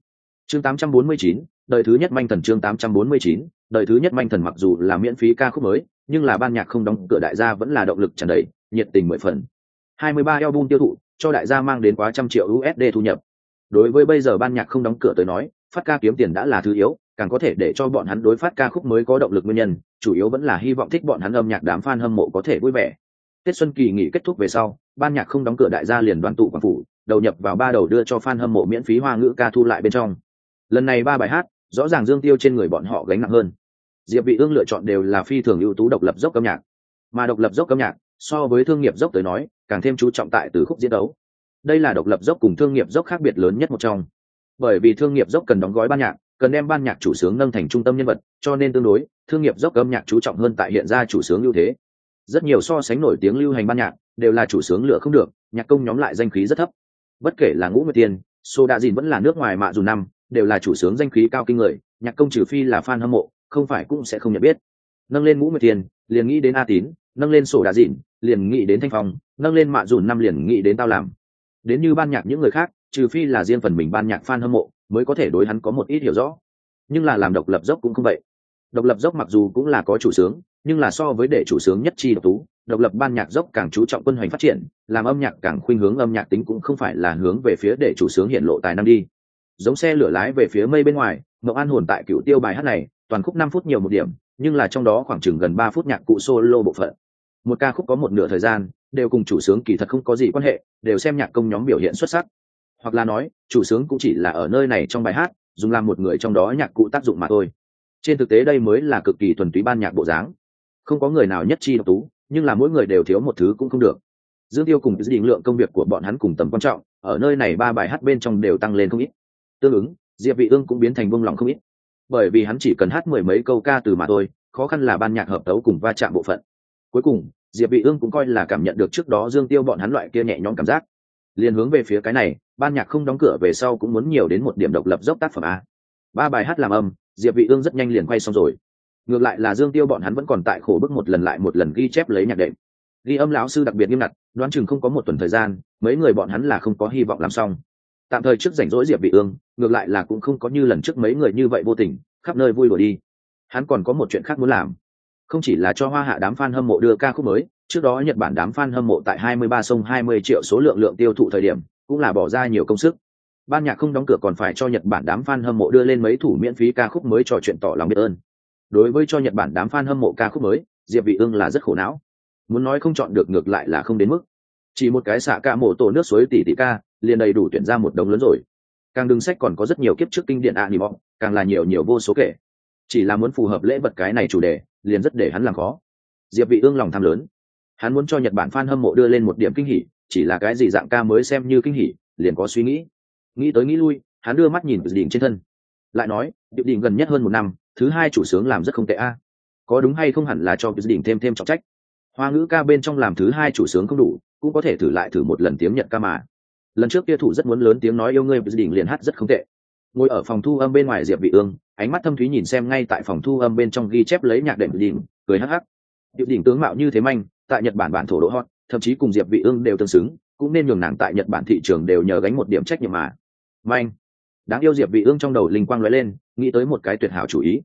Speaker 1: Chương 849, đời thứ nhất manh thần chương 849, đời thứ nhất manh thần mặc dù là miễn phí ca khúc mới nhưng là ban nhạc không đóng cửa đại gia vẫn là động lực tràn đầy nhiệt tình mười phần. 23 album tiêu thụ cho đại gia mang đến quá trăm triệu usd thu nhập đối với bây giờ ban nhạc không đóng cửa tới nói, phát ca kiếm tiền đã là thứ yếu, càng có thể để cho bọn hắn đối phát ca khúc mới có động lực nguyên nhân, chủ yếu vẫn là hy vọng thích bọn hắn âm nhạc đám fan hâm mộ có thể vui vẻ. Tết xuân kỳ nghỉ kết thúc về sau, ban nhạc không đóng cửa đại gia liền đoàn tụ quảng phủ, đầu nhập vào ba đầu đưa cho fan hâm mộ miễn phí hoa ngữ ca thu lại bên trong. Lần này ba bài hát, rõ ràng dương tiêu trên người bọn họ gánh nặng hơn. Diệp vị ương lựa chọn đều là phi thường ưu tú độc lập dốc âm nhạc. Mà độc lập dốc âm nhạc, so với thương nghiệp dốc tới nói, càng thêm chú trọng tại từ khúc diễn đấu đây là độc lập dốc cùng thương nghiệp dốc khác biệt lớn nhất một trong. Bởi vì thương nghiệp dốc cần đóng gói ban nhạc, cần đem ban nhạc chủ sướng nâng thành trung tâm nhân vật, cho nên tương đối, thương nghiệp dốc âm nhạc chú trọng hơn tại hiện ra chủ sướng ưu thế. Rất nhiều so sánh nổi tiếng lưu hành ban nhạc, đều là chủ sướng lựa không được, nhạc công nhóm lại danh khí rất thấp. Bất kể là ngũ nguyệt tiên, sô đa dìn vẫn là nước ngoài mạ dù năm, đều là chủ sướng danh khí cao kinh người, nhạc công trừ phi là fan hâm mộ, không phải cũng sẽ không nhận biết. Nâng lên ngũ nguyệt tiên, liền nghĩ đến a tín, nâng lên sổ đa dìn, liền nghĩ đến thanh phong, nâng lên mạ dùn năm liền nghĩ đến tao làm đến như ban nhạc những người khác, trừ phi là riêng phần mình ban nhạc fan hâm mộ mới có thể đối hắn có một ít hiểu rõ. Nhưng là làm độc lập dốc cũng không vậy. Độc lập dốc mặc dù cũng là có chủ sướng, nhưng là so với để chủ sướng nhất chi độc tú, độc lập ban nhạc dốc càng chú trọng quân hoành phát triển, làm âm nhạc càng khuynh hướng âm nhạc tính cũng không phải là hướng về phía để chủ sướng hiện lộ tài năng đi. Giống xe lửa lái về phía mây bên ngoài ngậu an hồn tại cựu tiêu bài hát này, toàn khúc năm phút nhiều một điểm, nhưng là trong đó khoảng chừng gần ba phút nhạc cụ solo bộ phận. Một ca khúc có một nửa thời gian đều cùng chủ sướng kỳ thật không có gì quan hệ, đều xem nhạc công nhóm biểu hiện xuất sắc. Hoặc là nói, chủ sướng cũng chỉ là ở nơi này trong bài hát, dùng làm một người trong đó nhạc cụ tác dụng mà thôi. Trên thực tế đây mới là cực kỳ thuần túy ban nhạc bộ dáng. Không có người nào nhất chi độc tú, nhưng là mỗi người đều thiếu một thứ cũng không được. Dương tiêu cùng định lượng công việc của bọn hắn cùng tầm quan trọng, ở nơi này ba bài hát bên trong đều tăng lên không ít. Tương ứng, diệp vị ương cũng biến thành vương lòng không ít. Bởi vì hắn chỉ cần hát mười mấy câu ca từ mà thôi, khó khăn là ban nhạc hợp tấu cùng va chạm bộ phận. Cuối cùng diệp vị ương cũng coi là cảm nhận được trước đó dương tiêu bọn hắn loại kia nhẹ nhõm cảm giác. Liền hướng về phía cái này, ban nhạc không đóng cửa về sau cũng muốn nhiều đến một điểm độc lập dốc tác phẩm a. Ba bài hát làm âm, diệp vị ương rất nhanh liền quay xong rồi. Ngược lại là dương tiêu bọn hắn vẫn còn tại khổ bức một lần lại một lần ghi chép lấy nhạc đệm. Ghi âm lão sư đặc biệt nghiêm ngặt, đoán chừng không có một tuần thời gian, mấy người bọn hắn là không có hy vọng làm xong. Tạm thời trước rảnh rỗi diệp vị ương, ngược lại là cũng không có như lần trước mấy người như vậy vô tình, khắp nơi vui đùa đi. Hắn còn có một chuyện khác muốn làm không chỉ là cho hoa hạ đám fan hâm mộ đưa ca khúc mới, trước đó nhật bản đám fan hâm mộ tại 23 sông 20 triệu số lượng lượng tiêu thụ thời điểm, cũng là bỏ ra nhiều công sức. Ban nhạc không đóng cửa còn phải cho nhật bản đám fan hâm mộ đưa lên mấy thủ miễn phí ca khúc mới trò chuyện tỏ lòng biết ơn. Đối với cho nhật bản đám fan hâm mộ ca khúc mới, diệp vị ương là rất khổ não. Muốn nói không chọn được ngược lại là không đến mức. Chỉ một cái xạ ca mổ tổ nước suối tỷ tỷ ca, liền đầy đủ tuyển ra một đống lớn rồi. Càng đừng sách còn có rất nhiều kiếp trước kinh điển ạ nỉ vọng càng là nhiều nhiều vô số kể. Chỉ là muốn phù hợp lễ vật cái này chủ đề liền rất để hắn làm khó. Diệp vị ương lòng tham lớn. Hắn muốn cho nhật bản fan hâm mộ đưa lên một điểm kinh hỉ, chỉ là cái gì dạng ca mới xem như kinh hỉ, liền có suy nghĩ. Nghĩ tới nghĩ lui, hắn đưa mắt nhìn đỉnh trên thân. Lại nói, Diệp đỉnh gần nhất hơn một năm, thứ hai chủ sướng làm rất không tệ a. Có đúng hay không hẳn là cho đỉnh thêm thêm trọng trách? Hoa ngữ ca bên trong làm thứ hai chủ sướng không đủ, cũng có thể thử lại thử một lần tiếng nhật ca mà. Lần trước kia thủ rất muốn lớn tiếng nói yêu ngươi đỉnh liền hát rất không tệ ngồi ở phòng thu âm bên ngoài diệp vị ương, ánh mắt thâm thúy nhìn xem ngay tại phòng thu âm bên trong ghi chép lấy nhạc đệm đỉnh, cười hắc hắc. Điệu đỉnh tướng mạo như thế manh, tại nhật bản bản thổ đỗ hot, thậm chí cùng diệp vị ương đều tương xứng, cũng nên nhường nàng tại nhật bản thị trường đều nhờ gánh một điểm trách nhiệm mà. Manh. Đáng yêu diệp vị ương trong đầu linh quang lóe lên, nghĩ tới một cái tuyệt hảo chủ ý.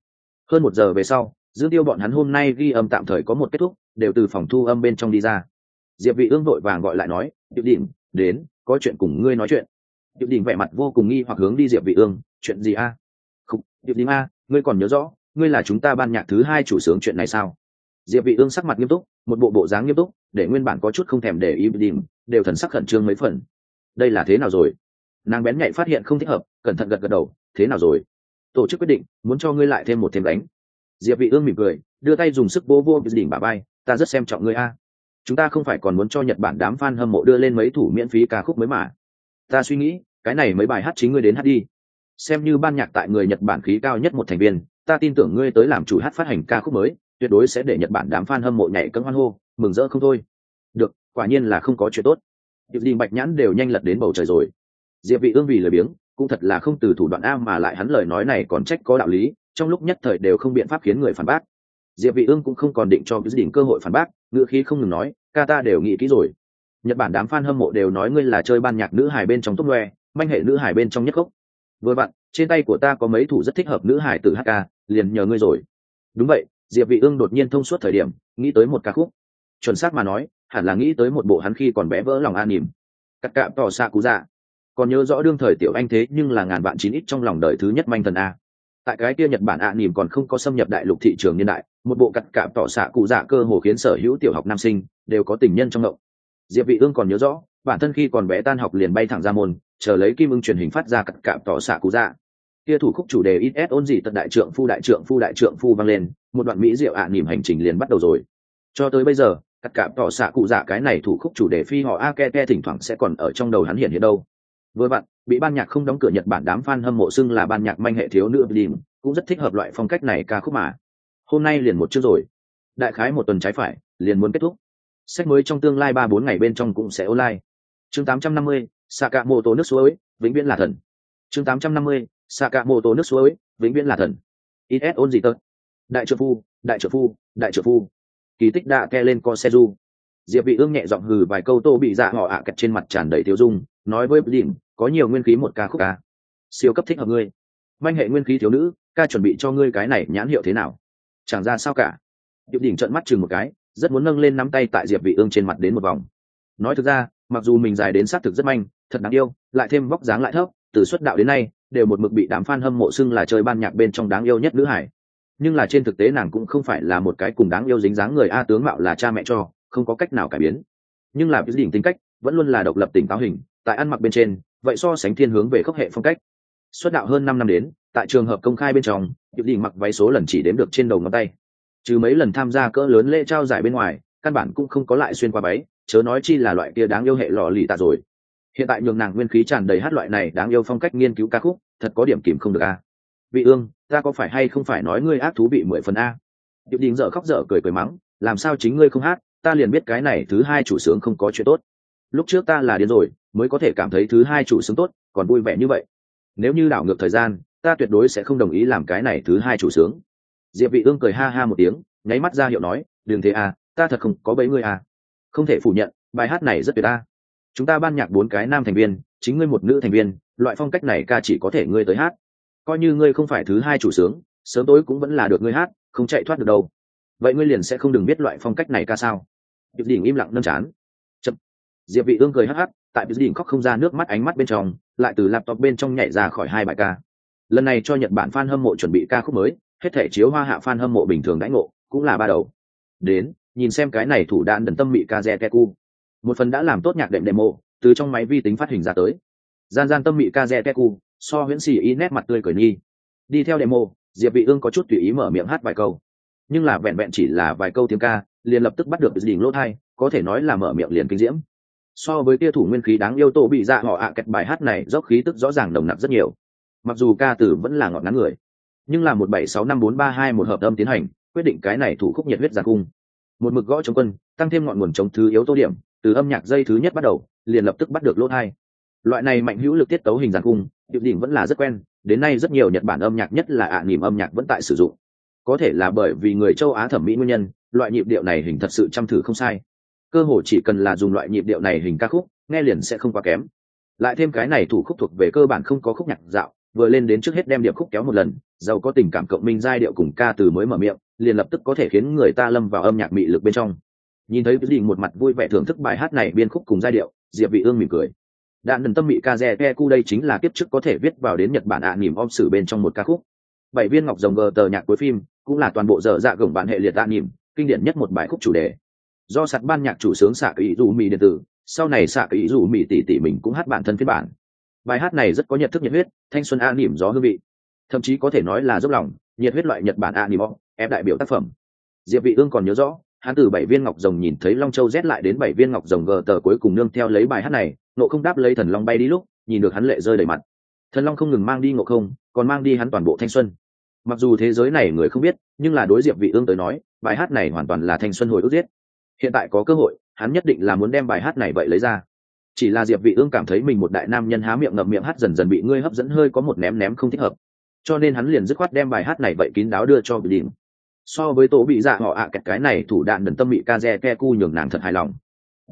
Speaker 1: Hơn một giờ về sau, dương tiêu bọn hắn hôm nay ghi âm tạm thời có một kết thúc, đều từ phòng thu âm bên trong đi ra. Diệp vị ương vội vàng gọi lại nói điệu đỉnh, đến, có chuyện cùng ngươi nói chuyện. Diệp Đình vẻ mặt vô cùng nghi hoặc hướng đi diệp vị ương, chuyện gì a? Không Diệp Đình a, ngươi còn nhớ rõ, ngươi là chúng ta ban nhạc thứ hai chủ sướng chuyện này sao? Diệp vị ương sắc mặt nghiêm túc, một bộ bộ dáng nghiêm túc, để nguyên bản có chút không thèm để ý đình, đều thần sắc khẩn trương mấy phần. Đây là thế nào rồi? Nàng bén nhạy phát hiện không thích hợp, cẩn thận gật gật đầu, thế nào rồi? Tổ chức quyết định, muốn cho ngươi lại thêm một thêm đánh. Diệp vị ương mỉm cười, đưa tay dùng sức vô vô đỉnh bà bay ta rất xem trọng ngươi a. Chúng ta không phải còn muốn cho nhật bản đám fan hâm mộ đưa lên mấy thủ miễn phí ca khúc mới mà ta suy nghĩ, cái này mấy bài hát chính ngươi đến hát đi. Xem như ban nhạc tại người nhật bản khí cao nhất một thành viên, ta tin tưởng ngươi tới làm chủ hát phát hành ca khúc mới, tuyệt đối sẽ để nhật bản đám fan hâm mộ nhảy cẫng hoan hô, mừng rỡ không thôi. Được, quả nhiên là không có chuyện tốt. Diệp đình bạch nhãn đều nhanh lật đến bầu trời rồi. Diệp vị ương vì lời biếng, cũng thật là không từ thủ đoạn a mà lại hắn lời nói này còn trách có đạo lý, trong lúc nhất thời đều không biện pháp khiến người phản bác. Diệp vị ương cũng không còn định cho cái Đình cơ hội phản bác ngựa khí không ngừng nói, ca ta đều nghĩ kỹ rồi nhật bản đám fan hâm mộ đều nói ngươi là chơi ban nhạc nữ hài bên trong top loe, manh hệ nữ hài bên trong nhất gốc. Vừa bạn trên tay của ta có mấy thủ rất thích hợp nữ hài từ hk liền nhờ ngươi rồi. Đúng vậy, diệp vị ương đột nhiên thông suốt thời điểm, nghĩ tới một ca khúc. Chuẩn xác mà nói, hẳn là nghĩ tới một bộ hắn khi còn bé vỡ lòng an nỉm. Cắt cạm tỏ xa cú dạ. Còn nhớ rõ đương thời tiểu anh thế nhưng là ngàn vạn chín ít trong lòng đời thứ nhất manh thần a. Tại cái kia nhật bản ạ nỉm còn không có xâm nhập đại lục thị trường niên đại, một bộ cắt cạm tỏ xạ cụ dạ cơ hồ khiến sở hữu tiểu học nam sinh đều có tình nhân trong ngộng diệp vị ương còn nhớ rõ bản thân khi còn bé tan học liền bay thẳng ra môn chờ lấy kim ưng truyền hình phát ra cắt cạm tỏ xạ cú ra kia thủ khúc chủ đề ít s ôn gì tận đại trượng phu đại trượng phu đại trượng phu vang lên một đoạn mỹ diệu ạ nỉm hành trình liền bắt đầu rồi. Cho tới bây giờ cắt cạm tỏ xạ cụ dạ cái này thủ khúc chủ đề phi họ a ke ke thỉnh thoảng sẽ còn ở trong đầu hắn hiện hiện đâu. Vừa vặn bị ban nhạc không đóng cửa nhật bản đám fan hâm mộ xưng là ban nhạc manh hệ thiếu nữ Blim, cũng rất thích hợp loại phong cách này ca khúc mà. Hôm nay liền một chương rồi. Đại khái một tuần trái phải liền muốn kết thúc sách mới trong tương lai ba bốn ngày bên trong cũng sẽ online. Chương tám trăm năm mươi xạ cạ mô tô nước suối vĩnh viễn là thần. Chương tám trăm năm mươi xạ cạ mô tô nước suối vĩnh viễn là thần. Ít ôn gì tớt đại trợ phu đại trợ phu đại trợ phu. Kỳ tích đã ke lên con xe du diệp vị ương nhẹ giọng hừ vài câu tô bị dạ họ ạ à kẹt trên mặt tràn đầy thiếu dung nói với Blim, có nhiều nguyên khí một ca khúc ca. Siêu cấp thích hợp ngươi. Manh hệ nguyên khí thiếu nữ ca chuẩn bị cho ngươi cái này nhãn hiệu thế nào? Chẳng ra sao cả. Diệp đỉnh trợn mắt chừng một cái rất muốn nâng lên nắm tay tại diệp vị ương trên mặt đến một vòng. Nói thực ra, mặc dù mình dài đến sát thực rất manh, thật đáng yêu, lại thêm vóc dáng lại thấp, từ xuất đạo đến nay, đều một mực bị đám fan hâm mộ xưng là chơi ban nhạc bên trong đáng yêu nhất nữ hải. Nhưng là trên thực tế nàng cũng không phải là một cái cùng đáng yêu dính dáng người a tướng mạo là cha mẹ cho, không có cách nào cải biến. Nhưng là cái đỉnh tính cách, vẫn luôn là độc lập tỉnh táo hình, tại ăn mặc bên trên, vậy so sánh thiên hướng về khốc hệ phong cách. Xuất đạo hơn năm năm đến, tại trường hợp công khai bên trong điệp đỉnh mặc váy số lần chỉ đếm được trên đầu ngón tay trừ mấy lần tham gia cỡ lớn lễ trao giải bên ngoài, căn bản cũng không có lại xuyên qua váy, chớ nói chi là loại kia đáng yêu hệ lò lì tạ rồi. Hiện tại nhường nàng nguyên khí tràn đầy hát loại này đáng yêu phong cách nghiên cứu ca khúc, thật có điểm kìm không được a. Vị ương, ta có phải hay không phải nói ngươi ác thú vị mười phần a? Điệp đình dở khóc dở cười cười mắng, làm sao chính ngươi không hát, ta liền biết cái này thứ hai chủ sướng không có chuyện tốt. Lúc trước ta là điên rồi, mới có thể cảm thấy thứ hai chủ sướng tốt, còn vui vẻ như vậy. Nếu như đảo ngược thời gian, ta tuyệt đối sẽ không đồng ý làm cái này thứ hai chủ sướng diệp vị ương cười ha ha một tiếng, nháy mắt ra hiệu nói đừng thế à ta thật không có bấy người à. Không thể phủ nhận, bài hát này rất tuyệt ta. Chúng ta ban nhạc bốn cái nam thành viên, chính ngươi một nữ thành viên, loại phong cách này ca chỉ có thể ngươi tới hát. Coi như ngươi không phải thứ hai chủ sướng, sớm tối cũng vẫn là được ngươi hát, không chạy thoát được đâu. Vậy ngươi liền sẽ không đừng biết loại phong cách này ca sao? Điệp đỉnh im lặng nâm chán. Chậm. diệp vị ương cười hắc hắc, tại điệp đỉnh khóc không ra nước mắt ánh mắt bên trong, lại từ laptop bên trong nhảy ra khỏi hai bài ca. Lần này cho nhật bản fan hâm mộ chuẩn bị ca khúc mới hết thể chiếu hoa hạ fan hâm mộ bình thường đãi ngộ, cũng là ba đầu. Đến, nhìn xem cái này thủ đạn đần tâm bị ca keku một phần đã làm tốt nhạc đệm demo, từ trong máy vi tính phát hình ra tới. Gian gian tâm bị ca keku so huyễn xì y nét mặt tươi cười nhi đi theo demo, diệp vị ương có chút tùy ý mở miệng hát vài câu. Nhưng là vẹn vẹn chỉ là vài câu tiếng ca, liền lập tức bắt được đỉnh lỗ thay có thể nói là mở miệng liền kinh diễm. So với tia thủ nguyên khí đáng yêu tổ bị dạ họ ạ à kẹt bài hát này, dốc khí tức rõ ràng đồng nặng rất nhiều. Mặc dù ca từ vẫn là ngọt ngắn người nhưng là một bảy sáu năm bốn ba hai một hợp âm tiến hành, quyết định cái này thủ khúc nhiệt huyết giàn cung. Một mực gõ chống quân, tăng thêm ngọn nguồn chống thứ yếu tô điểm, từ âm nhạc dây thứ nhất bắt đầu, liền lập tức bắt được lỗ thai loại này mạnh hữu lực tiết tấu hình giàn cung, điệu đỉnh vẫn là rất quen, đến nay rất nhiều nhật bản âm nhạc, nhất là ạ à nỉm âm nhạc vẫn tại sử dụng. Có thể là bởi vì người châu á thẩm mỹ nguyên nhân, loại nhịp điệu này hình thật sự chăm thử không sai. Cơ hồ chỉ cần là dùng loại nhịp điệu này hình ca khúc, nghe liền sẽ không quá kém. Lại thêm cái này thủ khúc thuộc về cơ bản không có khúc nhạc dạo vừa lên đến trước hết đem điệp khúc kéo một lần giàu có tình cảm cộng minh giai điệu cùng ca từ mới mở miệng liền lập tức có thể khiến người ta lâm vào âm nhạc mị lực bên trong. Nhìn thấy cái một mặt vui vẻ thưởng thức bài hát này biên khúc cùng giai điệu diệp vị ương mỉm cười. Đạn đần tâm bị pe cu đây chính là kiếp trước có thể viết vào đến nhật bản ạ à, nỉm om sử bên trong một ca khúc. Bảy viên ngọc rồng gờ tờ nhạc cuối phim cũng là toàn bộ dở dạ gồng bản hệ liệt ạ à, nỉm kinh điển nhất một bài khúc chủ đề. Do sạt ban nhạc chủ sướng xạ ý dù mì điện tử sau này xạ ý dù mì tỷ tỷ mình cũng hát bản thân phiên bản bài hát này rất có nhận thức nhiệt huyết, thanh xuân a nỉm gió hương vị. Thậm chí có thể nói là dốc lòng, nhiệt huyết loại nhật bản a nỉm ép đại biểu tác phẩm. Diệp vị ương còn nhớ rõ, hắn từ bảy viên ngọc rồng nhìn thấy long châu rét lại đến bảy viên ngọc rồng gờ tờ cuối cùng nương theo lấy bài hát này nộ không đáp lấy thần long bay đi lúc, nhìn được hắn lệ rơi đầy mặt. Thần long không ngừng mang đi ngộ không, còn mang đi hắn toàn bộ thanh xuân. Mặc dù thế giới này người không biết, nhưng là đối diệp vị ương tới nói, bài hát này hoàn toàn là thanh xuân hồi ức giết. Hiện tại có cơ hội, hắn nhất định là muốn đem bài hát này vậy lấy ra chỉ là diệp vị ương cảm thấy mình một đại nam nhân há miệng ngậm miệng hát dần dần bị ngươi hấp dẫn hơi có một ném ném không thích hợp. Cho nên hắn liền dứt khoát đem bài hát này vậy kín đáo đưa cho bị điểm so với tổ bị dạ họ ạ à kẹt cái này thủ đạn đần tâm bị ca re ke cu nhường nàng thật hài lòng.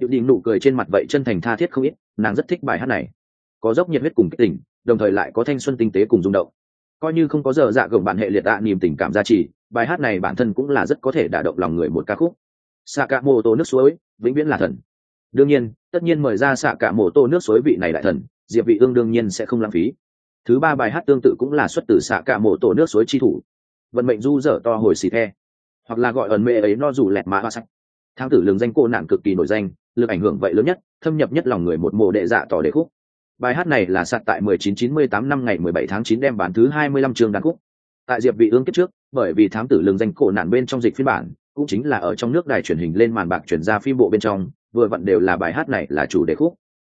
Speaker 1: Điệu đình nụ cười trên mặt vậy chân thành tha thiết không ít, nàng rất thích bài hát này. Có dốc nhiệt huyết cùng kích tỉnh đồng thời lại có thanh xuân tinh tế cùng rung động. Coi như không có giờ dạ gồng bạn hệ liệt tạ niềm tình cảm gia trì, bài hát này bản thân cũng là rất có thể đả động lòng người một ca khúc. Sakamoto tô nước suối, vĩnh viễn là thần đương nhiên, tất nhiên mời ra xạ cả mổ tô nước suối vị này đại thần, diệp vị ương đương nhiên sẽ không lãng phí. Thứ ba bài hát tương tự cũng là xuất từ xạ cả mổ tô nước suối chi thủ. Vận mệnh du dở to hồi xì the. Hoặc là gọi ẩn mê ấy no dù lẹt mà hoa sắc. Thang tử lường danh cô nạn cực kỳ nổi danh, lực ảnh hưởng vậy lớn nhất, thâm nhập nhất lòng người một mồ đệ dạ tỏ đề khúc. Bài hát này là sạt tại 1998 năm ngày 17 tháng 9 đem bản thứ 25 chương đàn khúc. Tại diệp vị ương kết trước, bởi vì thám tử lường danh cổ nạn bên trong dịch phiên bản, cũng chính là ở trong nước đài truyền hình lên màn bạc chuyển ra phim bộ bên trong vừa vặn đều là bài hát này là chủ đề khúc.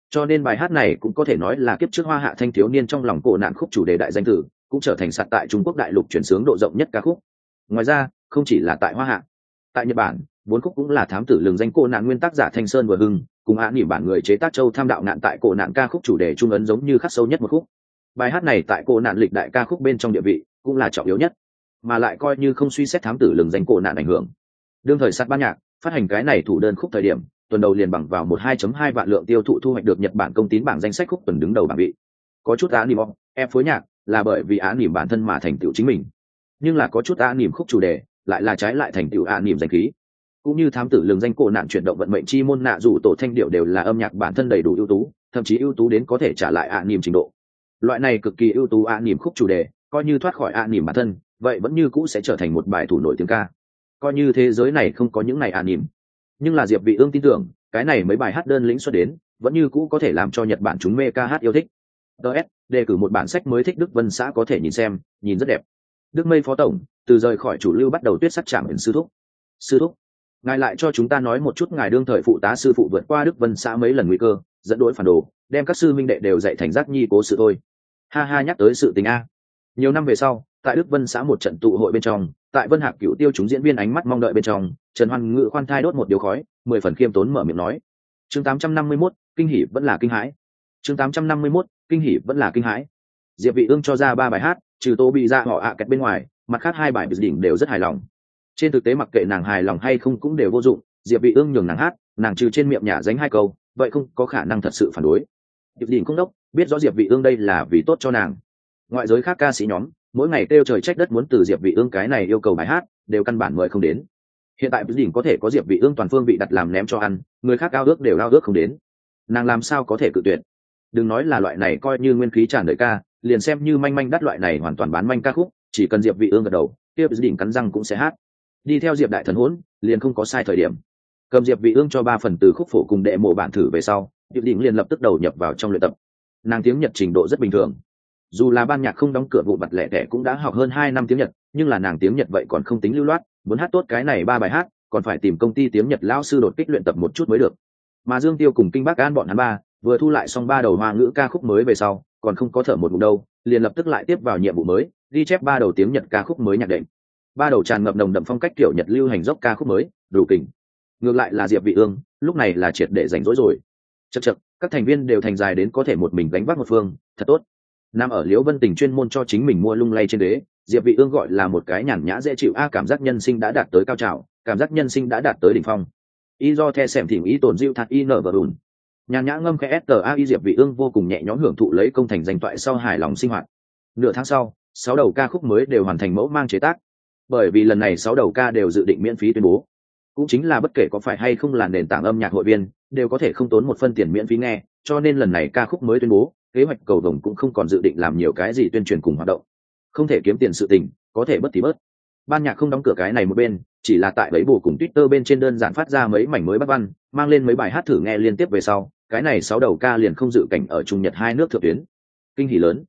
Speaker 1: Cho nên bài hát này cũng có thể nói là kiếp trước hoa hạ thanh thiếu niên trong lòng cổ nạn khúc chủ đề đại danh tử, cũng trở thành sạt tại trung quốc đại lục chuyển sướng độ rộng nhất ca khúc. Ngoài ra, không chỉ là tại hoa hạ, tại nhật bản, bốn khúc cũng là thám tử lường danh cô nạn nguyên tác giả thanh sơn vừa hưng, cùng hạ nghỉ bản người chế tác châu tham đạo nạn tại cổ nạn ca khúc chủ đề trung ấn giống như khắc sâu nhất một khúc. Bài hát này tại cổ nạn lịch đại ca khúc bên trong địa vị cũng là trọng yếu nhất, mà lại coi như không suy xét thám tử lường danh cổ nạn ảnh hưởng. Đương thời sát ban nhạc phát hành cái này thủ đơn khúc thời điểm tuần đầu liền bằng vào một 2.2 vạn lượng tiêu thụ thu hoạch được nhật bản công tín bảng danh sách khúc tuần đứng đầu bảng vị. Có chút án niệm, em phối nhạc là bởi vì án niệm bản thân mà thành tựu chính mình. Nhưng là có chút án niệm khúc chủ đề lại là trái lại thành tựu án niệm danh khí. Cũng như thám tử lường danh cổ nạn chuyển động vận mệnh chi môn nạ dù tổ thanh điệu đều là âm nhạc bản thân đầy đủ ưu tú thậm chí ưu tú đến có thể trả lại ạ niệm trình độ. Loại này cực kỳ ưu tú ạ niệm khúc chủ đề coi như thoát khỏi ạ niệm bản thân vậy vẫn như cũ sẽ trở thành một bài thủ nổi tiếng ca. Coi như thế giới này không có những này ạ niệm nhưng là diệp vị ương tin tưởng, cái này mấy bài hát đơn lĩnh xuất đến, vẫn như cũ có thể làm cho nhật bản chúng mê ca hát yêu thích. Ts đề cử một bản sách mới thích đức vân xã có thể nhìn xem, nhìn rất đẹp. Đức mây phó tổng, từ rời khỏi chủ lưu bắt đầu tuyết sắt chạm ẩn sư thúc. Sư thúc, ngài lại cho chúng ta nói một chút ngài đương thời phụ tá sư phụ vượt qua đức vân xã mấy lần nguy cơ, dẫn đuổi phản đồ, đem các sư minh đệ đều dạy thành giác nhi cố sự thôi. Ha ha, nhắc tới sự tình a. Nhiều năm về sau, tại đức vân xã một trận tụ hội bên trong, tại vân hạc cựu tiêu chúng diễn viên ánh mắt mong đợi bên trong trần hoan ngự khoan thai đốt một điều khói mười phần khiêm tốn mở miệng nói. Chương tám trăm năm mươi 851, kinh hỉ vẫn là kinh hãi. Chương tám trăm năm mươi 851, kinh hỉ vẫn là kinh hãi. Diệp vị ương cho ra ba bài hát trừ tô bị ra họ ạ à kẹt bên ngoài mặt khác hai bài đỉnh đều rất hài lòng. Trên thực tế mặc kệ nàng hài lòng hay không cũng đều vô dụng diệp vị ương nhường nàng hát nàng trừ trên miệng nhả dánh hai câu vậy không có khả năng thật sự phản đối. Diệp đỉnh cũng đốc biết rõ diệp vị ương đây là vì tốt cho nàng. Ngoại giới khác ca sĩ nhóm mỗi ngày kêu trời trách đất muốn từ diệp vị ương cái này yêu cầu bài hát đều căn bản mời không đến hiện tại diệp đỉnh có thể có diệp vị ương toàn phương bị đặt làm ném cho ăn, người khác ao ước đều ao ước không đến. Nàng làm sao có thể cự tuyệt? Đừng nói là loại này coi như nguyên khí tràn đời ca, liền xem như manh manh đắt loại này hoàn toàn bán manh ca khúc, chỉ cần diệp vị ương gật đầu tiếp đỉnh cắn răng cũng sẽ hát. Đi theo diệp đại thần hỗn, liền không có sai thời điểm. Cầm diệp vị ương cho ba phần từ khúc phổ cùng đệ mộ bản thử về sau, diệp đỉnh liền lập tức đầu nhập vào trong luyện tập. Nàng tiếng nhật trình độ rất bình thường. Dù là ban nhạc không đóng cửa vụ bật lẻ tẻ cũng đã học hơn hai năm tiếng nhật, nhưng là nàng tiếng nhật vậy còn không tính lưu loát muốn hát tốt cái này ba bài hát, còn phải tìm công ty tiếng nhật lão sư đột kích luyện tập một chút mới được. Mà dương tiêu cùng kinh bác an bọn hắn ba, vừa thu lại xong ba đầu hoa ngữ ca khúc mới về sau, còn không có thở một ngụm đâu, liền lập tức lại tiếp vào nhiệm vụ mới, ghi chép ba đầu tiếng nhật ca khúc mới nhạc định ba đầu tràn ngập nồng đậm phong cách kiểu nhật lưu hành dốc ca khúc mới, đủ kình. Ngược lại là diệp vị ương, lúc này là triệt để rảnh rỗi rồi. Chật chật các thành viên đều thành dài đến có thể một mình gánh vác một phương, thật tốt. Nam ở liễu vân tình chuyên môn cho chính mình mua lung lay trên đế diệp vị ương gọi là một cái nhàn nhã dễ chịu, a, cảm giác nhân sinh đã đạt tới cao trào, cảm giác nhân sinh đã đạt tới đỉnh phong. Y do the xem thỉnh ý tồn diệu thật y nở và đùn. Nhàn nhã ngâm khẽ sờ a y diệp vị ương vô cùng nhẹ nhõm hưởng thụ lấy công thành danh toại sau hài lòng sinh hoạt. Nửa tháng sau, sáu đầu ca khúc mới đều hoàn thành mẫu mang chế tác. Bởi vì lần này sáu đầu ca đều dự định miễn phí tuyên bố. Cũng chính là bất kể có phải hay không là nền tảng âm nhạc hội viên, đều có thể không tốn một phân tiền miễn phí nghe, cho nên lần này ca khúc mới tuyên bố, kế hoạch cầu đồng cũng không còn dự định làm nhiều cái gì tuyên truyền cùng hoạt động không thể kiếm tiền sự tình, có thể bất thì bớt ban nhạc không đóng cửa cái này một bên, chỉ là tại bẫy bù cùng twitter bên trên đơn giản phát ra mấy mảnh mới bắt văn, mang lên mấy bài hát thử nghe liên tiếp về sau, cái này sáu đầu ca liền không dự cảnh ở trung nhật hai nước thượng tuyến. Kinh hỉ lớn.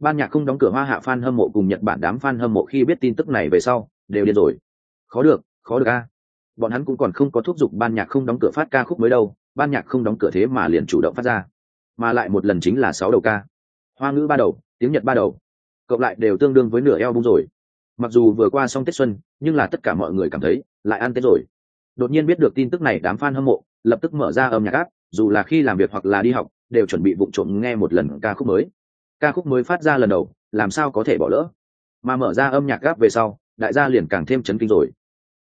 Speaker 1: Ban nhạc không đóng cửa hoa hạ fan hâm mộ cùng nhật bản đám fan hâm mộ khi biết tin tức này về sau, đều điên rồi. Khó được khó được a. Bọn hắn cũng còn không có thúc giục ban nhạc không đóng cửa phát ca khúc mới đâu, ban nhạc không đóng cửa thế mà liền chủ động phát ra. Mà lại một lần chính là sáu đầu ca. Hoa ngữ ba đầu, tiếng nhật ba đầu cộng lại đều tương đương với nửa eo bung rồi. Mặc dù vừa qua xong tết xuân, nhưng là tất cả mọi người cảm thấy lại ăn tết rồi. Đột nhiên biết được tin tức này, đám f a n hâm mộ lập tức mở ra âm nhạc áp dù là khi làm việc hoặc là đi học, đều chuẩn bị bụng trộm nghe một lần ca khúc mới. Ca khúc mới phát ra lần đầu, làm sao có thể bỏ lỡ? Mà mở ra âm nhạc gáp về sau, đại gia liền càng thêm chấn kinh rồi.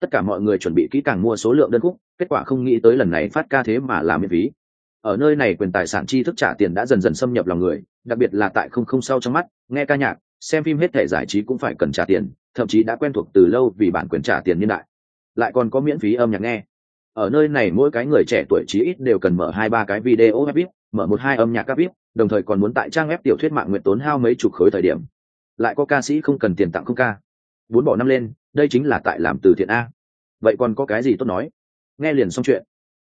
Speaker 1: Tất cả mọi người chuẩn bị kỹ càng mua số lượng đơn khúc, kết quả không nghĩ tới lần này phát ca thế mà làm miễn phí. Ở nơi này quyền tài sản chi thức trả tiền đã dần dần xâm nhập lòng người, đặc biệt là tại không không sau trong mắt, nghe ca nhạc xem phim hết thể giải trí cũng phải cần trả tiền, thậm chí đã quen thuộc từ lâu vì bản quyền trả tiền nhân đại. Lại còn có miễn phí âm nhạc nghe. Ở nơi này mỗi cái người trẻ tuổi chí ít đều cần mở hai ba cái video web vip mở một hai âm nhạc các vip đồng thời còn muốn tại trang web tiểu thuyết mạng nguyện tốn hao mấy chục khối thời điểm. Lại có ca sĩ không cần tiền tặng không ca. Bốn bỏ năm lên, đây chính là tại làm từ thiện a. Vậy còn có cái gì tốt nói? Nghe liền xong chuyện.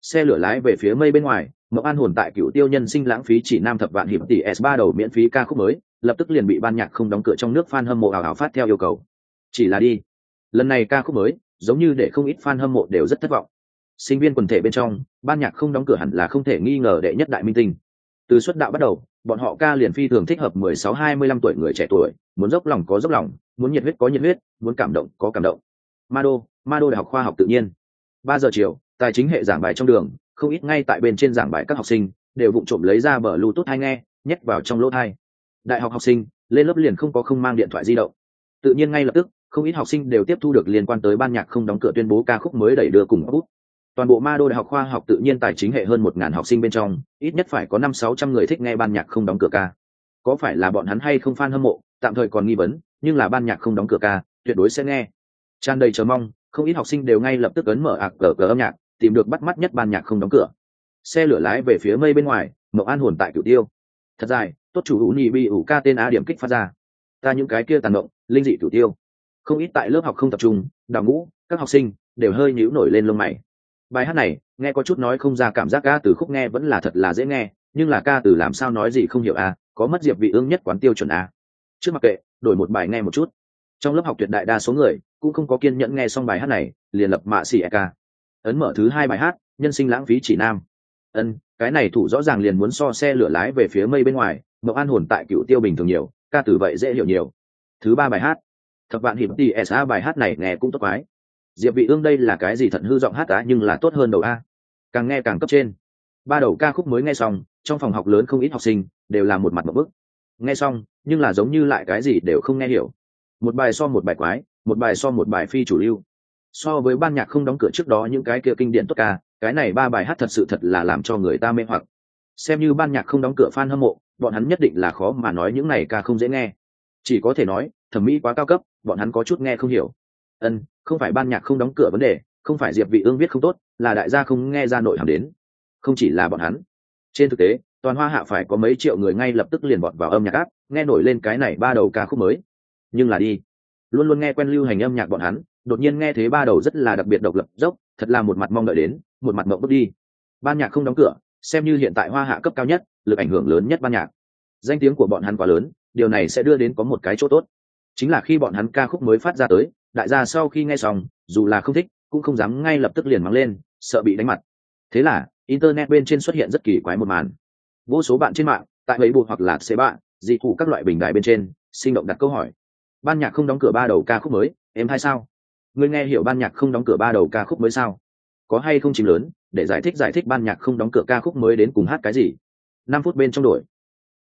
Speaker 1: Xe lửa lái về phía mây bên ngoài mậu an hồn tại cựu tiêu nhân sinh lãng phí chỉ nam thập vạn hiệp tỷ s ba đầu miễn phí ca khúc mới lập tức liền bị ban nhạc không đóng cửa trong nước fan hâm mộ ảo ảo phát theo yêu cầu. Chỉ là đi. Lần này ca khúc mới giống như để không ít fan hâm mộ đều rất thất vọng. Sinh viên quần thể bên trong ban nhạc không đóng cửa hẳn là không thể nghi ngờ đệ nhất đại minh tinh. Từ xuất đạo bắt đầu bọn họ ca liền phi thường thích hợp 16-25 tuổi người trẻ tuổi muốn dốc lòng có dốc lòng muốn nhiệt huyết có nhiệt huyết muốn cảm động có cảm động. Mado, Mado đại học khoa học tự nhiên. Ba giờ chiều tài chính hệ giảng bài trong đường không ít ngay tại bên trên giảng bài các học sinh đều vụng trộm lấy ra bờ bluetooth hay nghe nhét vào trong lỗ thai đại học học sinh, lên lớp liền không có không mang điện thoại di động. Tự nhiên ngay lập tức, không ít học sinh đều tiếp thu được liên quan tới ban nhạc không đóng cửa tuyên bố ca khúc mới đẩy đưa cùng bút. Toàn bộ ma đô đại học khoa học tự nhiên tài chính hệ hơn một ngàn học sinh bên trong, ít nhất phải có năm sáu trăm người thích nghe ban nhạc không đóng cửa ca. Có phải là bọn hắn hay không fan hâm mộ, tạm thời còn nghi vấn, nhưng là ban nhạc không đóng cửa ca, tuyệt đối sẽ nghe. Tràn đầy chờ mong, không ít học sinh đều ngay lập tức ấn mở ạc cờ cờ âm nhạc, tìm được bắt mắt nhất ban nhạc không đóng cửa. Xe lửa lái về phía mây bên ngoài mậu an hồn tại cửu tiêu. Thật dài tốt chủ hữu nhị bị ủ ca tên a điểm kích phát ra. Ta những cái kia tàn động, linh dị cửu tiêu. Không ít tại lớp học không tập trung, đào ngũ, các học sinh đều hơi nhíu nổi lên lông mày. Bài hát này, nghe có chút nói không ra cảm giác ca từ khúc nghe vẫn là thật là dễ nghe, nhưng là ca từ làm sao nói gì không hiểu a có mất diệp vị ương nhất quán tiêu chuẩn a trước mặc kệ, đổi một bài nghe một chút. Trong lớp học tuyệt đại đa số người cũng không có kiên nhẫn nghe xong bài hát này, liền lập mạ xỉ ca ấn mở thứ hai bài hát, nhân sinh lãng phí chỉ nam. Ân, cái này thủ rõ ràng liền muốn so xe lửa lái về phía mây bên ngoài mộng an hồn tại cựu tiêu bình thường nhiều, ca từ vậy dễ hiểu nhiều. Thứ ba bài hát. Thập vạn hiệp đi sa bài hát này nghe cũng tốt quái. Diệp vị ương đây là cái gì thận hư giọng hát á nhưng là tốt hơn đầu a. Càng nghe càng cấp trên. Ba đầu ca khúc mới nghe xong, trong phòng học lớn không ít học sinh, đều là một mặt một bức. Nghe xong, nhưng là giống như lại cái gì đều không nghe hiểu. Một bài so một bài quái, một bài so một bài phi chủ lưu. So với ban nhạc không đóng cửa trước đó những cái kia kinh điển tốt ca, cái này ba bài hát thật sự thật là làm cho người ta mê hoặc. Xem như ban nhạc không đóng cửa fan hâm mộ bọn hắn nhất định là khó mà nói những này ca không dễ nghe. Chỉ có thể nói, thẩm mỹ quá cao cấp, bọn hắn có chút nghe không hiểu. Ân, không phải ban nhạc không đóng cửa vấn đề, không phải diệp vị ương viết không tốt, là đại gia không nghe ra nội hàm đến. Không chỉ là bọn hắn. Trên thực tế, toàn hoa hạ phải có mấy triệu người ngay lập tức liền bọt vào âm nhạc áp, nghe nổi lên cái này ba đầu ca khúc mới. Nhưng là đi. Luôn luôn nghe quen lưu hành âm nhạc bọn hắn, đột nhiên nghe thế ba đầu rất là đặc biệt độc lập, dốc, thật là một mặt mong đợi đến, một mặt mộng bước đi. Ban nhạc không đóng cửa, xem như hiện tại hoa hạ cấp cao nhất lực ảnh hưởng lớn nhất ban nhạc. Danh tiếng của bọn hắn quá lớn, điều này sẽ đưa đến có một cái chỗ tốt. Chính là khi bọn hắn ca khúc mới phát ra tới, đại gia sau khi nghe xong, dù là không thích, cũng không dám ngay lập tức liền mắng lên, sợ bị đánh mặt. Thế là, internet bên trên xuất hiện rất kỳ quái một màn. Vô số bạn trên mạng, tại mấy buộc hoặc là xế bạn dị thủ các loại bình đại bên trên, sinh động đặt câu hỏi. Ban nhạc không đóng cửa ba đầu ca khúc mới, em hay sao? Ngươi nghe hiểu ban nhạc không đóng cửa ba đầu ca khúc mới sao? Có hay không chìm lớn, để giải thích giải thích ban nhạc không đóng cửa ca khúc mới đến cùng hát cái gì? Năm phút bên trong đổi